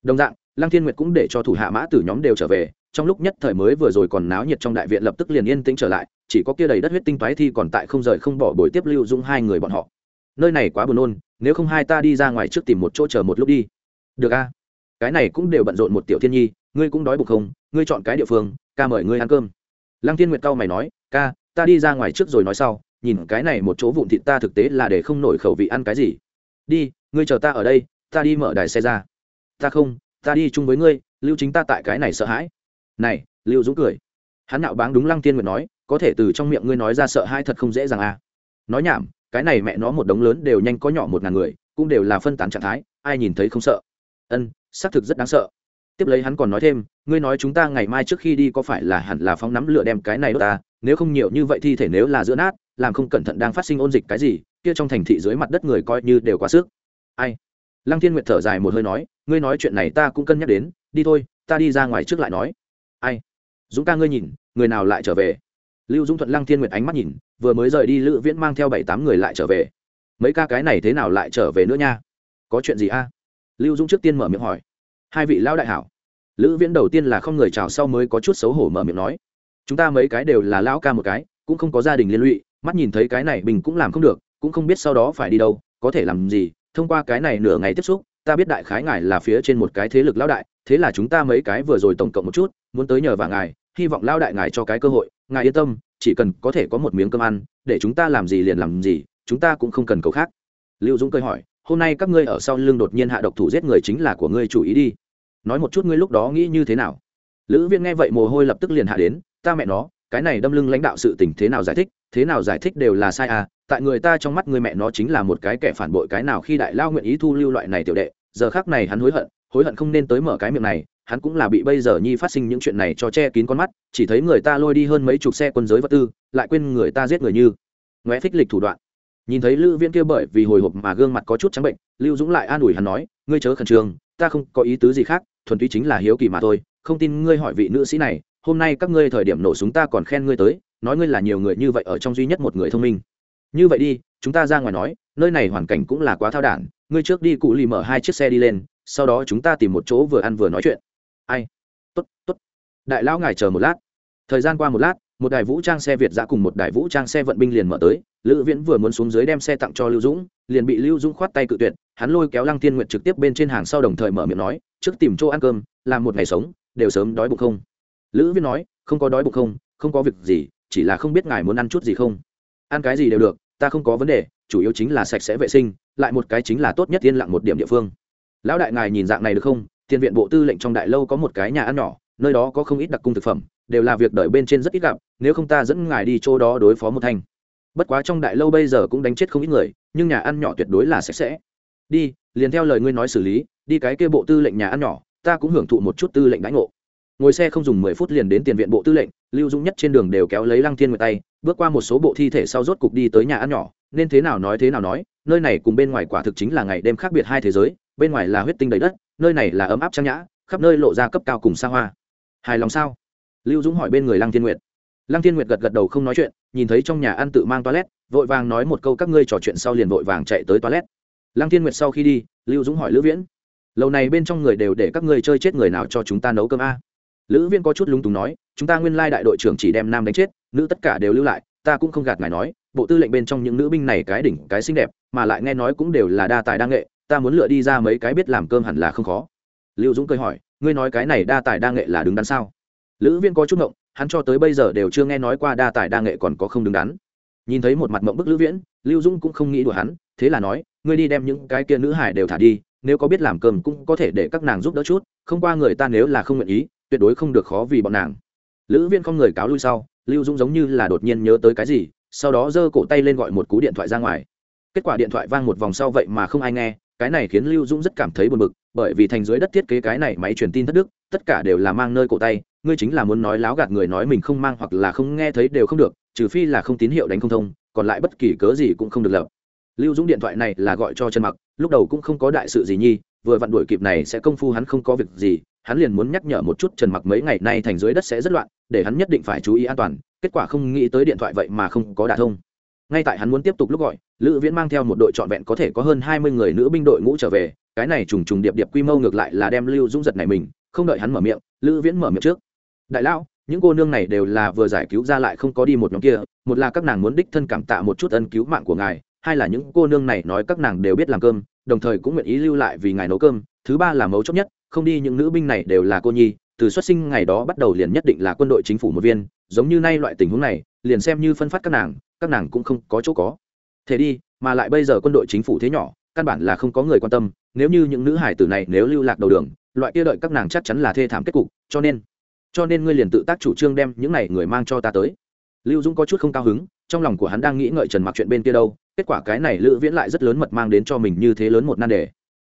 Đồng dạng, lăng thiên nguyệt cũng để cho thủ hạ mã tử nhóm đều trở về trong lúc nhất thời mới vừa rồi còn náo nhiệt trong đại viện lập tức liền yên tĩnh trở lại, chỉ có kia đầy đất huyết tinh toái thi còn tại không rời không bỏ buổi tiếp lưu dung hai người bọn họ. Nơi này quá buồn nôn nếu không hai ta đi ra ngoài trước tìm một chỗ chờ một lúc đi. Được a. Cái này cũng đều bận rộn một tiểu thiên nhi, ngươi cũng đói bụng không? Ngươi chọn cái địa phương, ca mời ngươi ăn cơm. Lăng thiên nguyệt cao mày nói, ca, ta đi ra ngoài trước rồi nói sau, nhìn cái này một chỗ vụn thịt ta thực tế là để không nổi khẩu vị ăn cái gì. Đi, ngươi chờ ta ở đây, ta đi mở đài xe ra. Ta không, ta đi chung với ngươi, lưu chính ta tại cái này sợ hãi này, lưu dũng cười. Hắn nạo báng đúng lăng tiên nguyệt nói, có thể từ trong miệng ngươi nói ra sợ hai thật không dễ dàng à. Nói nhảm, cái này mẹ nó một đống lớn đều nhanh có nhỏ một ngàn người, cũng đều là phân tán trạng thái, ai nhìn thấy không sợ. Ân, xác thực rất đáng sợ. Tiếp lấy hắn còn nói thêm, ngươi nói chúng ta ngày mai trước khi đi có phải là hẳn là phóng nắm lửa đem cái này đốt ta, nếu không nhiều như vậy thi thể nếu là giữa nát, làm không cẩn thận đang phát sinh ôn dịch cái gì, kia trong thành thị dưới mặt đất người coi như đều quá sức. Ai? Lăng thiên nguyệt thở dài một hơi nói, ngươi nói chuyện này ta cũng cân nhắc đến, đi thôi, ta đi ra ngoài trước lại nói ai? Dũng ca ngươi nhìn, người nào lại trở về? Lưu dũng thuận lăng thiên nguyệt ánh mắt nhìn, vừa mới rời đi lữ viễn mang theo bảy tám người lại trở về. Mấy ca cái này thế nào lại trở về nữa nha? Có chuyện gì a? Lưu dũng trước tiên mở miệng hỏi. Hai vị lão đại hảo. Lữ viễn đầu tiên là không người chào sau mới có chút xấu hổ mở miệng nói. Chúng ta mấy cái đều là lão ca một cái, cũng không có gia đình liên lụy, mắt nhìn thấy cái này bình cũng làm không được, cũng không biết sau đó phải đi đâu, có thể làm gì, thông qua cái này nửa ngày tiếp xúc ta biết đại khái ngài là phía trên một cái thế lực lão đại, thế là chúng ta mấy cái vừa rồi tổng cộng một chút, muốn tới nhờ vào ngài, hy vọng lão đại ngài cho cái cơ hội. Ngài yên tâm, chỉ cần có thể có một miếng cơm ăn, để chúng ta làm gì liền làm gì, chúng ta cũng không cần cầu khác. Lưu dũng cười hỏi, hôm nay các ngươi ở sau lưng đột nhiên hạ độc thủ giết người chính là của ngươi chủ ý đi. Nói một chút ngươi lúc đó nghĩ như thế nào? Lữ viên nghe vậy mồ hôi lập tức liền hạ đến, ta mẹ nó, cái này đâm lưng lãnh đạo sự tình thế nào giải thích, thế nào giải thích đều là sai à tại người ta trong mắt người mẹ nó chính là một cái kẻ phản bội cái nào khi đại lao nguyện ý thu lưu loại này tiểu đệ giờ khác này hắn hối hận hối hận không nên tới mở cái miệng này, hắn cũng là bị bây giờ nhi phát sinh những chuyện này cho che kín con mắt, chỉ thấy người ta lôi đi hơn mấy chục xe quân giới vật tư, lại quên người ta giết người như ngoé phích lịch thủ đoạn. Nhìn thấy lữ viễn kia bởi vì hồi hộp mà gương mặt có chút trắng bệnh, lưu dũng lại an ủi hắn nói, ngươi chớ khẩn trương, ta không có ý tứ gì khác, thuần túy chính là hiếu kỳ mà thôi, không tin ngươi hỏi vị nữ sĩ này, hôm nay các ngươi thời điểm nổ súng ta còn khen ngươi tới, nói ngươi là nhiều người như vậy ở trong duy nhất một người thông minh. Như vậy đi, chúng ta ra ngoài nói, nơi này hoàn cảnh cũng là quá thao đản ngươi trước đi cụ lì mở hai chiếc xe đi lên, sau đó chúng ta tìm một chỗ vừa ăn vừa nói chuyện. Ai? Tốt tốt. Đại lão ngài chờ một lát. Thời gian qua một lát, một đài vũ trang xe việt giã cùng một đài vũ trang xe vận binh liền mở tới, lữ viễn vừa muốn xuống dưới đem xe tặng cho lưu dũng, liền bị lưu dũng khoát tay cự tuyệt, hắn lôi kéo lăng tiên nguyện trực tiếp bên trên hàng sau đồng thời mở miệng nói, trước tìm chỗ ăn cơm, làm một ngày sống, đều sớm đói bụng không? Lữ viễn nói, không có đói bụng không không có việc gì, chỉ là không biết ngài muốn ăn chút gì không. Ăn cái gì đều được ta không có vấn đề, chủ yếu chính là sạch sẽ vệ sinh, lại một cái chính là tốt nhất yên lặng một điểm địa phương. Lão đại ngài nhìn dạng này được không? Tiền viện bộ tư lệnh trong đại lâu có một cái nhà ăn nhỏ, nơi đó có không ít đặc cung thực phẩm, đều là việc đợi bên trên rất ít gặp, nếu không ta dẫn ngài đi chỗ đó đối phó một thanh. Bất quá trong đại lâu bây giờ cũng đánh chết không ít người, nhưng nhà ăn nhỏ tuyệt đối là sạch sẽ. Đi, liền theo lời ngươi nói xử lý, đi cái kia bộ tư lệnh nhà ăn nhỏ, ta cũng hưởng thụ một chút tư lệnh đãi ngộ. Ngồi xe không dùng mười phút liền đến tiền viện bộ tư lệnh, lưu dũng nhất trên đường đều kéo lấy lăng thiên nguyệt tay bước qua một số bộ thi thể sau rốt cục đi tới nhà ăn nhỏ. Nên thế nào nói thế nào nói, nơi này cùng bên ngoài quả thực chính là ngày đêm khác biệt hai thế giới, bên ngoài là huyết tinh đầy đất, nơi này là ấm áp trang nhã, khắp nơi lộ ra cấp cao cùng xa hoa. Hài lòng sao? Lưu dũng hỏi bên người lăng thiên nguyệt. Lăng thiên nguyệt gật gật đầu không nói chuyện, nhìn thấy trong nhà ăn tự mang toilet, vội vàng nói một câu các ngươi trò chuyện sau liền vội vàng chạy tới toilet. Lăng thiên nguyệt sau khi đi, lưu dũng hỏi lữ viễn. Lâu này bên trong người đều để các ngươi chơi chết người nào cho chúng ta nấu cơm a? Lữ viễn có chút lúng túng nói, chúng ta nguyên lai đại đội trưởng chỉ đem nam đánh chết nữ tất cả đều lưu lại, ta cũng không gạt ngài nói, bộ tư lệnh bên trong những nữ binh này cái đỉnh, cái xinh đẹp, mà lại nghe nói cũng đều là đa tài đa nghệ, ta muốn lựa đi ra mấy cái biết làm cơm hẳn là không khó. Lưu dũng cười hỏi, ngươi nói cái này đa tài đa nghệ là đứng đắn sao? Lữ viên có chút ngộng, hắn cho tới bây giờ đều chưa nghe nói qua đa tài đa nghệ còn có không đứng đắn. Nhìn thấy một mặt mộng bức lữ viễn, lưu dũng cũng không nghĩ đùa hắn, thế là nói, ngươi đi đem những cái kia nữ hải đều thả đi, nếu có biết làm cơm cũng có thể để các nàng giúp đỡ chút, không qua người ta nếu là không nguyện ý, tuyệt đối không được khó vì bọn nàng. Lữ viên không người cáo lui sau lưu dũng giống như là đột nhiên nhớ tới cái gì, sau đó giơ cổ tay lên gọi một cú điện thoại ra ngoài. Kết quả điện thoại vang một vòng sau vậy mà không ai nghe, cái này khiến lưu dũng rất cảm thấy buồn bực, bởi vì thành dưới đất thiết kế cái này máy truyền tin thất đức, tất cả đều là mang nơi cổ tay, ngươi chính là muốn nói láo gạt người nói mình không mang hoặc là không nghe thấy đều không được, trừ phi là không tín hiệu đánh không thông, còn lại bất kỳ cớ gì cũng không được lập. Lưu dũng điện thoại này là gọi cho trần mặc, lúc đầu cũng không có đại sự gì nhi, vừa vặn đuổi kịp này sẽ công phu hắn không có việc gì hắn liền muốn nhắc nhở một chút trần mặc mấy ngày nay thành dưới đất sẽ rất loạn, để hắn nhất định phải chú ý an toàn, kết quả không nghĩ tới điện thoại vậy mà không có đả thông. Ngay tại hắn muốn tiếp tục lúc gọi, lữ viễn mang theo một đội trọn vẹn có thể có hơn hai mươi người nữ binh đội ngũ trở về, cái này trùng trùng điệp điệp quy mô ngược lại là đem lưu dũng giật này mình, không đợi hắn mở miệng, lữ viễn mở miệng trước. Đại lão, những cô nương này đều là vừa giải cứu ra lại không có đi một nhóm kia, một là các nàng muốn đích thân cảm tạ một chút ân cứu mạng của ngài, hai là những cô nương này nói các nàng đều biết làm cơm, đồng thời cũng nguyện ý lưu lại vì ngài nấu cơm thứ ba là mấu chốt nhất, không đi những nữ binh này đều là cô nhi, từ xuất sinh ngày đó bắt đầu liền nhất định là quân đội chính phủ một viên, giống như nay loại tình huống này, liền xem như phân phát các nàng các nàng cũng không có chỗ có. Thế đi, mà lại bây giờ quân đội chính phủ thế nhỏ, căn bản là không có người quan tâm, nếu như những nữ hải tử này nếu lưu lạc đầu đường, loại kia đợi các nàng chắc chắn là thê thảm kết cục, cho nên cho nên ngươi liền tự tác chủ trương đem những này người mang cho ta tới. Lưu dũng có chút không cao hứng, trong lòng của hắn đang nghĩ ngợi trần mặc chuyện bên kia đâu, kết quả cái này lữ viễn lại rất lớn mật mang đến cho mình như thế lớn một nan đề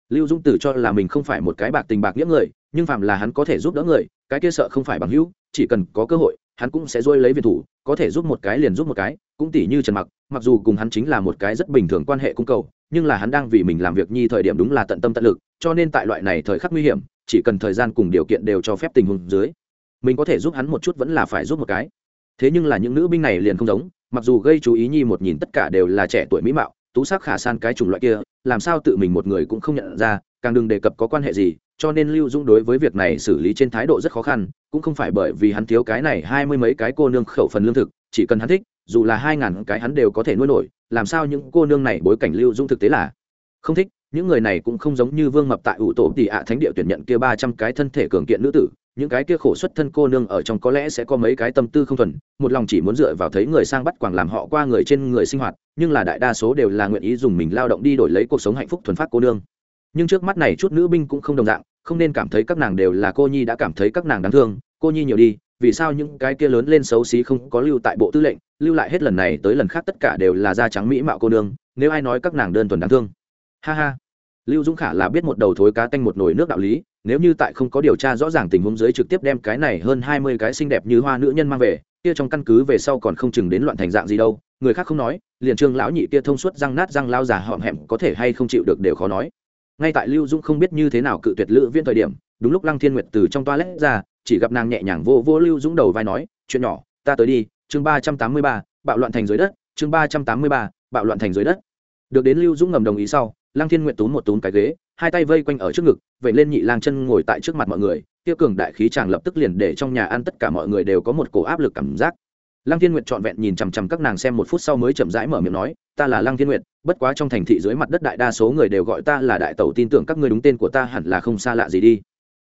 lưu dũng Tử cho là mình không phải một cái bạc tình bạc nghĩa người, nhưng phạm là hắn có thể giúp đỡ người, cái kia sợ không phải bằng hữu, chỉ cần có cơ hội, hắn cũng sẽ dôi lấy viện thủ, có thể giúp một cái liền giúp một cái, cũng tỷ như trần mặc mặc dù cùng hắn chính là một cái rất bình thường quan hệ cung cầu, nhưng là hắn đang vì mình làm việc nhi thời điểm đúng là tận tâm tận lực, cho nên tại loại này thời khắc nguy hiểm, chỉ cần thời gian cùng điều kiện đều cho phép tình huống dưới, mình có thể giúp hắn một chút vẫn là phải giúp một cái. Thế nhưng là những nữ binh này liền không giống, mặc dù gây chú ý nhi một nhìn tất cả đều là trẻ tuổi mỹ mạo, tú sắc khả san cái chủng loại kia làm sao tự mình một người cũng không nhận ra, càng đừng đề cập có quan hệ gì, cho nên lưu dũng đối với việc này xử lý trên thái độ rất khó khăn, cũng không phải bởi vì hắn thiếu cái này hai mươi mấy cái cô nương khẩu phần lương thực, chỉ cần hắn thích, dù là hai ngàn cái hắn đều có thể nuôi nổi, làm sao những cô nương này bối cảnh lưu dũng thực tế là không thích, những người này cũng không giống như vương mập tại ủ tổ tỷ ạ thánh địa tuyển nhận kia ba trăm cái thân thể cường kiện nữ tử những cái kia khổ xuất thân cô nương ở trong có lẽ sẽ có mấy cái tâm tư không thuần, một lòng chỉ muốn dựa vào thấy người sang bắt quàng làm họ qua người trên người sinh hoạt, nhưng là đại đa số đều là nguyện ý dùng mình lao động đi đổi lấy cuộc sống hạnh phúc thuần phát cô nương. Nhưng trước mắt này chút nữ binh cũng không đồng dạng, không nên cảm thấy các nàng đều là cô nhi đã cảm thấy các nàng đáng thương, cô nhi nhiều đi, vì sao những cái kia lớn lên xấu xí không có lưu tại bộ tư lệnh, lưu lại hết lần này tới lần khác tất cả đều là da trắng mỹ mạo cô nương, nếu ai nói các nàng đơn thuần đáng thương. Ha ha lưu dũng khả là biết một đầu thối cá tanh một nồi nước đạo lý, nếu như tại không có điều tra rõ ràng tình huống dưới trực tiếp đem cái này hơn hai mươi cái xinh đẹp như hoa nữ nhân mang về, kia trong căn cứ về sau còn không chừng đến loạn thành dạng gì đâu, người khác không nói, liền trương lão nhị kia thông suốt răng nát răng lao già họm hẹm có thể hay không chịu được đều khó nói. Ngay tại lưu dũng không biết như thế nào cự tuyệt lữ viên thời điểm, đúng lúc lăng thiên nguyệt từ trong toa lét ra, chỉ gặp nàng nhẹ nhàng vô vô lưu dũng đầu vai nói, chuyện nhỏ, ta tới đi, chương ba trăm tám mươi ba, bạo loạn thành dưới đất, chương ba trăm tám mươi ba, bạo loạn thành dưới đất. Được đến lưu dũng ngầm đồng ý sau lăng thiên nguyện túm một túm cái ghế, hai tay vây quanh ở trước ngực vậy lên nhị lang chân ngồi tại trước mặt mọi người tiêu cường đại khí chàng lập tức liền để trong nhà ăn tất cả mọi người đều có một cổ áp lực cảm giác. Lăng thiên nguyện trọn vẹn nhìn chằm chằm các nàng xem một phút sau mới chậm rãi mở miệng nói, ta là lăng thiên nguyện bất quá trong thành thị dưới mặt đất đại đa số người đều gọi ta là đại tẩu tin tưởng các ngươi đúng tên của ta hẳn là không xa lạ gì đi.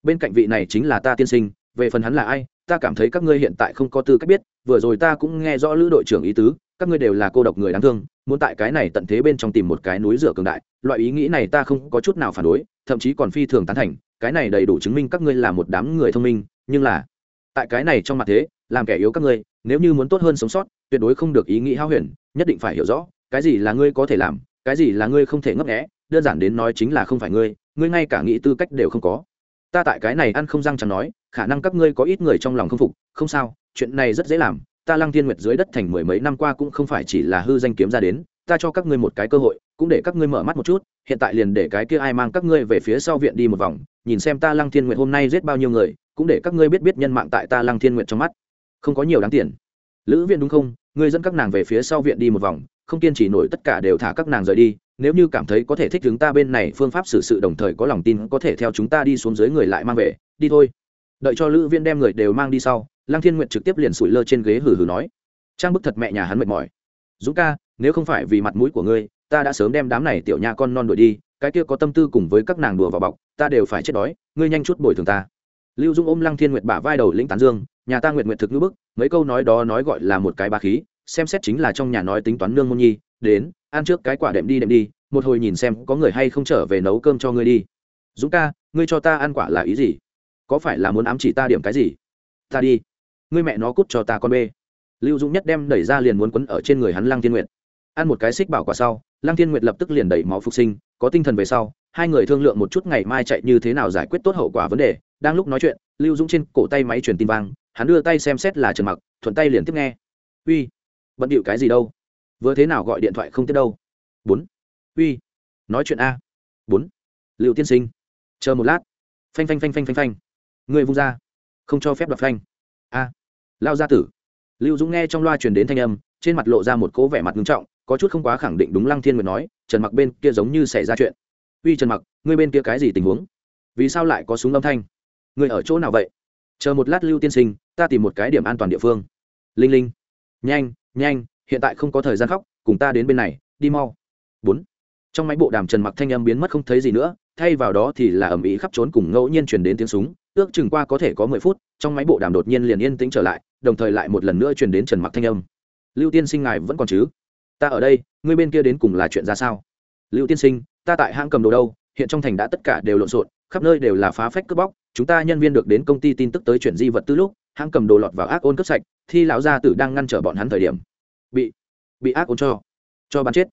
Bên cạnh vị này chính là ta tiên sinh, về phần hắn là ai ta cảm thấy các ngươi hiện tại không có tư cách biết, vừa rồi ta cũng nghe rõ lữ đội trưởng ý tứ, các ngươi đều là cô độc người đáng thương, muốn tại cái này tận thế bên trong tìm một cái núi rửa cường đại, loại ý nghĩ này ta không có chút nào phản đối, thậm chí còn phi thường tán thành, cái này đầy đủ chứng minh các ngươi là một đám người thông minh, nhưng là, tại cái này trong mặt thế, làm kẻ yếu các ngươi, nếu như muốn tốt hơn sống sót, tuyệt đối không được ý nghĩ hao huyền, nhất định phải hiểu rõ, cái gì là ngươi có thể làm, cái gì là ngươi không thể ngấp nghẽ đơn giản đến nói chính là không phải ngươi ngươi ngay cả nghĩ tư cách đều không có ta tại cái này ăn không răng chẳng nói, khả năng các ngươi có ít người trong lòng không phục, không sao, chuyện này rất dễ làm, ta lăng thiên nguyệt dưới đất thành mười mấy năm qua cũng không phải chỉ là hư danh kiếm ra đến, ta cho các ngươi một cái cơ hội, cũng để các ngươi mở mắt một chút, hiện tại liền để cái kia ai mang các ngươi về phía sau viện đi một vòng, nhìn xem ta lăng thiên nguyệt hôm nay giết bao nhiêu người, cũng để các ngươi biết biết nhân mạng tại ta lăng thiên nguyệt trong mắt. Không có nhiều đáng tiền. Lữ viện đúng không? Ngươi dẫn các nàng về phía sau viện đi một vòng không kiên trì nổi tất cả đều thả các nàng rời đi, nếu như cảm thấy có thể thích chúng ta bên này phương pháp xử sự đồng thời có lòng tin có thể theo chúng ta đi xuống dưới người lại mang về, đi thôi. Đợi cho lữ viên đem người đều mang đi sau, lăng thiên nguyện trực tiếp liền sủi lơ trên ghế hừ hừ nói. Trang bức thật mẹ nhà hắn mệt mỏi. Dũng ca, nếu không phải vì mặt mũi của ngươi, ta đã sớm đem đám này tiểu nha con non đuổi đi, cái kia có tâm tư cùng với các nàng đùa vào bọc, ta đều phải chết đói, ngươi nhanh chút bồi thường ta. Lưu dung ôm lăng thiên nguyệt bả vai đầu lĩnh tán dương, nhà ta nguyệt nguyệt thực ngữ bức, mấy câu nói đó nói gọi là một cái ba khí xem xét chính là trong nhà nói tính toán nương môn nhi, đến, ăn trước cái quả đệm đi đệm đi, một hồi nhìn xem có người hay không trở về nấu cơm cho ngươi đi. Dũng ca, ngươi cho ta ăn quả là ý gì? Có phải là muốn ám chỉ ta điểm cái gì? Ta đi. Ngươi mẹ nó cút cho ta con bê. Lưu dũng nhất đem đẩy ra liền muốn quấn ở trên người hắn lăng thiên nguyệt. Ăn một cái xích bảo quả sau, lăng thiên nguyệt lập tức liền đẩy máu phục sinh, có tinh thần về sau, hai người thương lượng một chút ngày mai chạy như thế nào giải quyết tốt hậu quả vấn đề. Đang lúc nói chuyện, lưu dũng trên cổ tay máy truyền tin vang, hắn đưa tay xem xét là trần mặc, thuận tay liền tiếp nghe. Uy bận điệu cái gì đâu? Vừa thế nào gọi điện thoại không tiếp đâu? Bốn. Uy. Nói chuyện a. Bốn. Liệu tiên sinh. Chờ một lát. Phanh phanh phanh phanh phanh phanh. Người vung ra. Không cho phép đoạt phanh. A. Lao gia tử. Lưu dũng nghe trong loa truyền đến thanh âm, trên mặt lộ ra một cố vẻ mặt nghiêm trọng, có chút không quá khẳng định đúng lăng thiên nguyệt nói, trần mặc bên kia giống như xảy ra chuyện. Uy trần mặc, ngươi bên kia cái gì tình huống? Vì sao lại có súng âm thanh? Ngươi ở chỗ nào vậy? Chờ một lát lưu tiên sinh, ta tìm một cái điểm an toàn địa phương. Linh linh. Nhanh nhanh, hiện tại không có thời gian khóc, cùng ta đến bên này, đi mau. Bốn. Trong máy bộ đàm trần mặc thanh âm biến mất không thấy gì nữa, thay vào đó thì là ầm ĩ khắp trốn cùng ngẫu nhiên truyền đến tiếng súng, ước chừng qua có thể có mười phút, trong máy bộ đàm đột nhiên liền yên tĩnh trở lại, đồng thời lại một lần nữa truyền đến trần mặc thanh âm. Lưu tiên sinh ngài vẫn còn chứ? Ta ở đây, ngươi bên kia đến cùng là chuyện ra sao? Lưu tiên sinh, ta tại hãng cầm đồ đâu? Hiện trong thành đã tất cả đều lộn xộn, khắp nơi đều là phá phách cướp bóc, chúng ta nhân viên được đến công ty tin tức tới chuyển di vật tư lúc, hãng cầm đồ lọt vào ác ôn cướp sạch, thi lão gia tử đang ngăn trở bọn hắn thời điểm bị bị ác ôn cho cho bắn chết.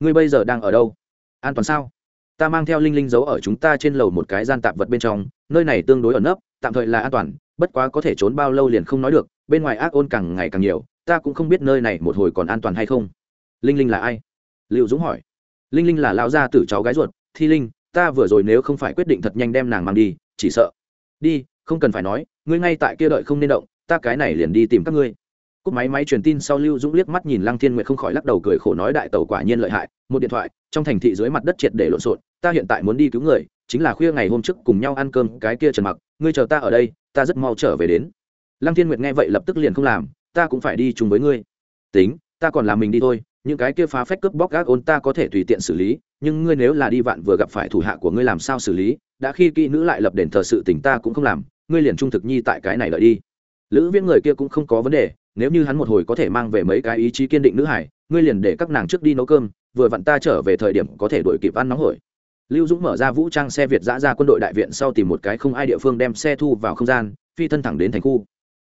Ngươi bây giờ đang ở đâu? An toàn sao? Ta mang theo linh linh giấu ở chúng ta trên lầu một cái gian tạp vật bên trong, nơi này tương đối ẩn nấp, tạm thời là an toàn, bất quá có thể trốn bao lâu liền không nói được, bên ngoài ác ôn càng ngày càng nhiều, ta cũng không biết nơi này một hồi còn an toàn hay không. Linh linh là ai? Liệu dũng hỏi. Linh linh là lão gia tử cháu gái ruột, thi linh, ta vừa rồi nếu không phải quyết định thật nhanh đem nàng mang đi, chỉ sợ. Đi, không cần phải nói, ngươi ngay tại kia đợi không nên động, ta cái này liền đi tìm các ngươi cúp máy máy truyền tin sau lưu dũng liếc mắt nhìn lăng thiên nguyệt không khỏi lắc đầu cười khổ nói đại tàu quả nhiên lợi hại, một điện thoại, trong thành thị dưới mặt đất triệt để lộn xộn, ta hiện tại muốn đi cứu người, chính là khuya ngày hôm trước cùng nhau ăn cơm cái kia trần mặc, ngươi chờ ta ở đây, ta rất mau trở về đến. Lăng thiên nguyệt nghe vậy lập tức liền không làm, ta cũng phải đi chung với ngươi. Tính, ta còn làm mình đi thôi, những cái kia phá phách cướp bóc gác ôn ta có thể tùy tiện xử lý, nhưng ngươi nếu là đi vạn vừa gặp phải thủ hạ của ngươi làm sao xử lý, đã khi kỹ nữ lại lập đền thờ sự tình ta cũng không làm, ngươi liền trung thực nhi tại cái này lợi đi. Lữ viễn người kia cũng không có vấn đề nếu như hắn một hồi có thể mang về mấy cái ý chí kiên định nữ hải, ngươi liền để các nàng trước đi nấu cơm, vừa vặn ta trở về thời điểm có thể đổi kịp ăn nóng hổi. Lưu dũng mở ra vũ trang xe việt giã ra quân đội đại viện sau tìm một cái không ai địa phương đem xe thu vào không gian, phi thân thẳng đến thành khu.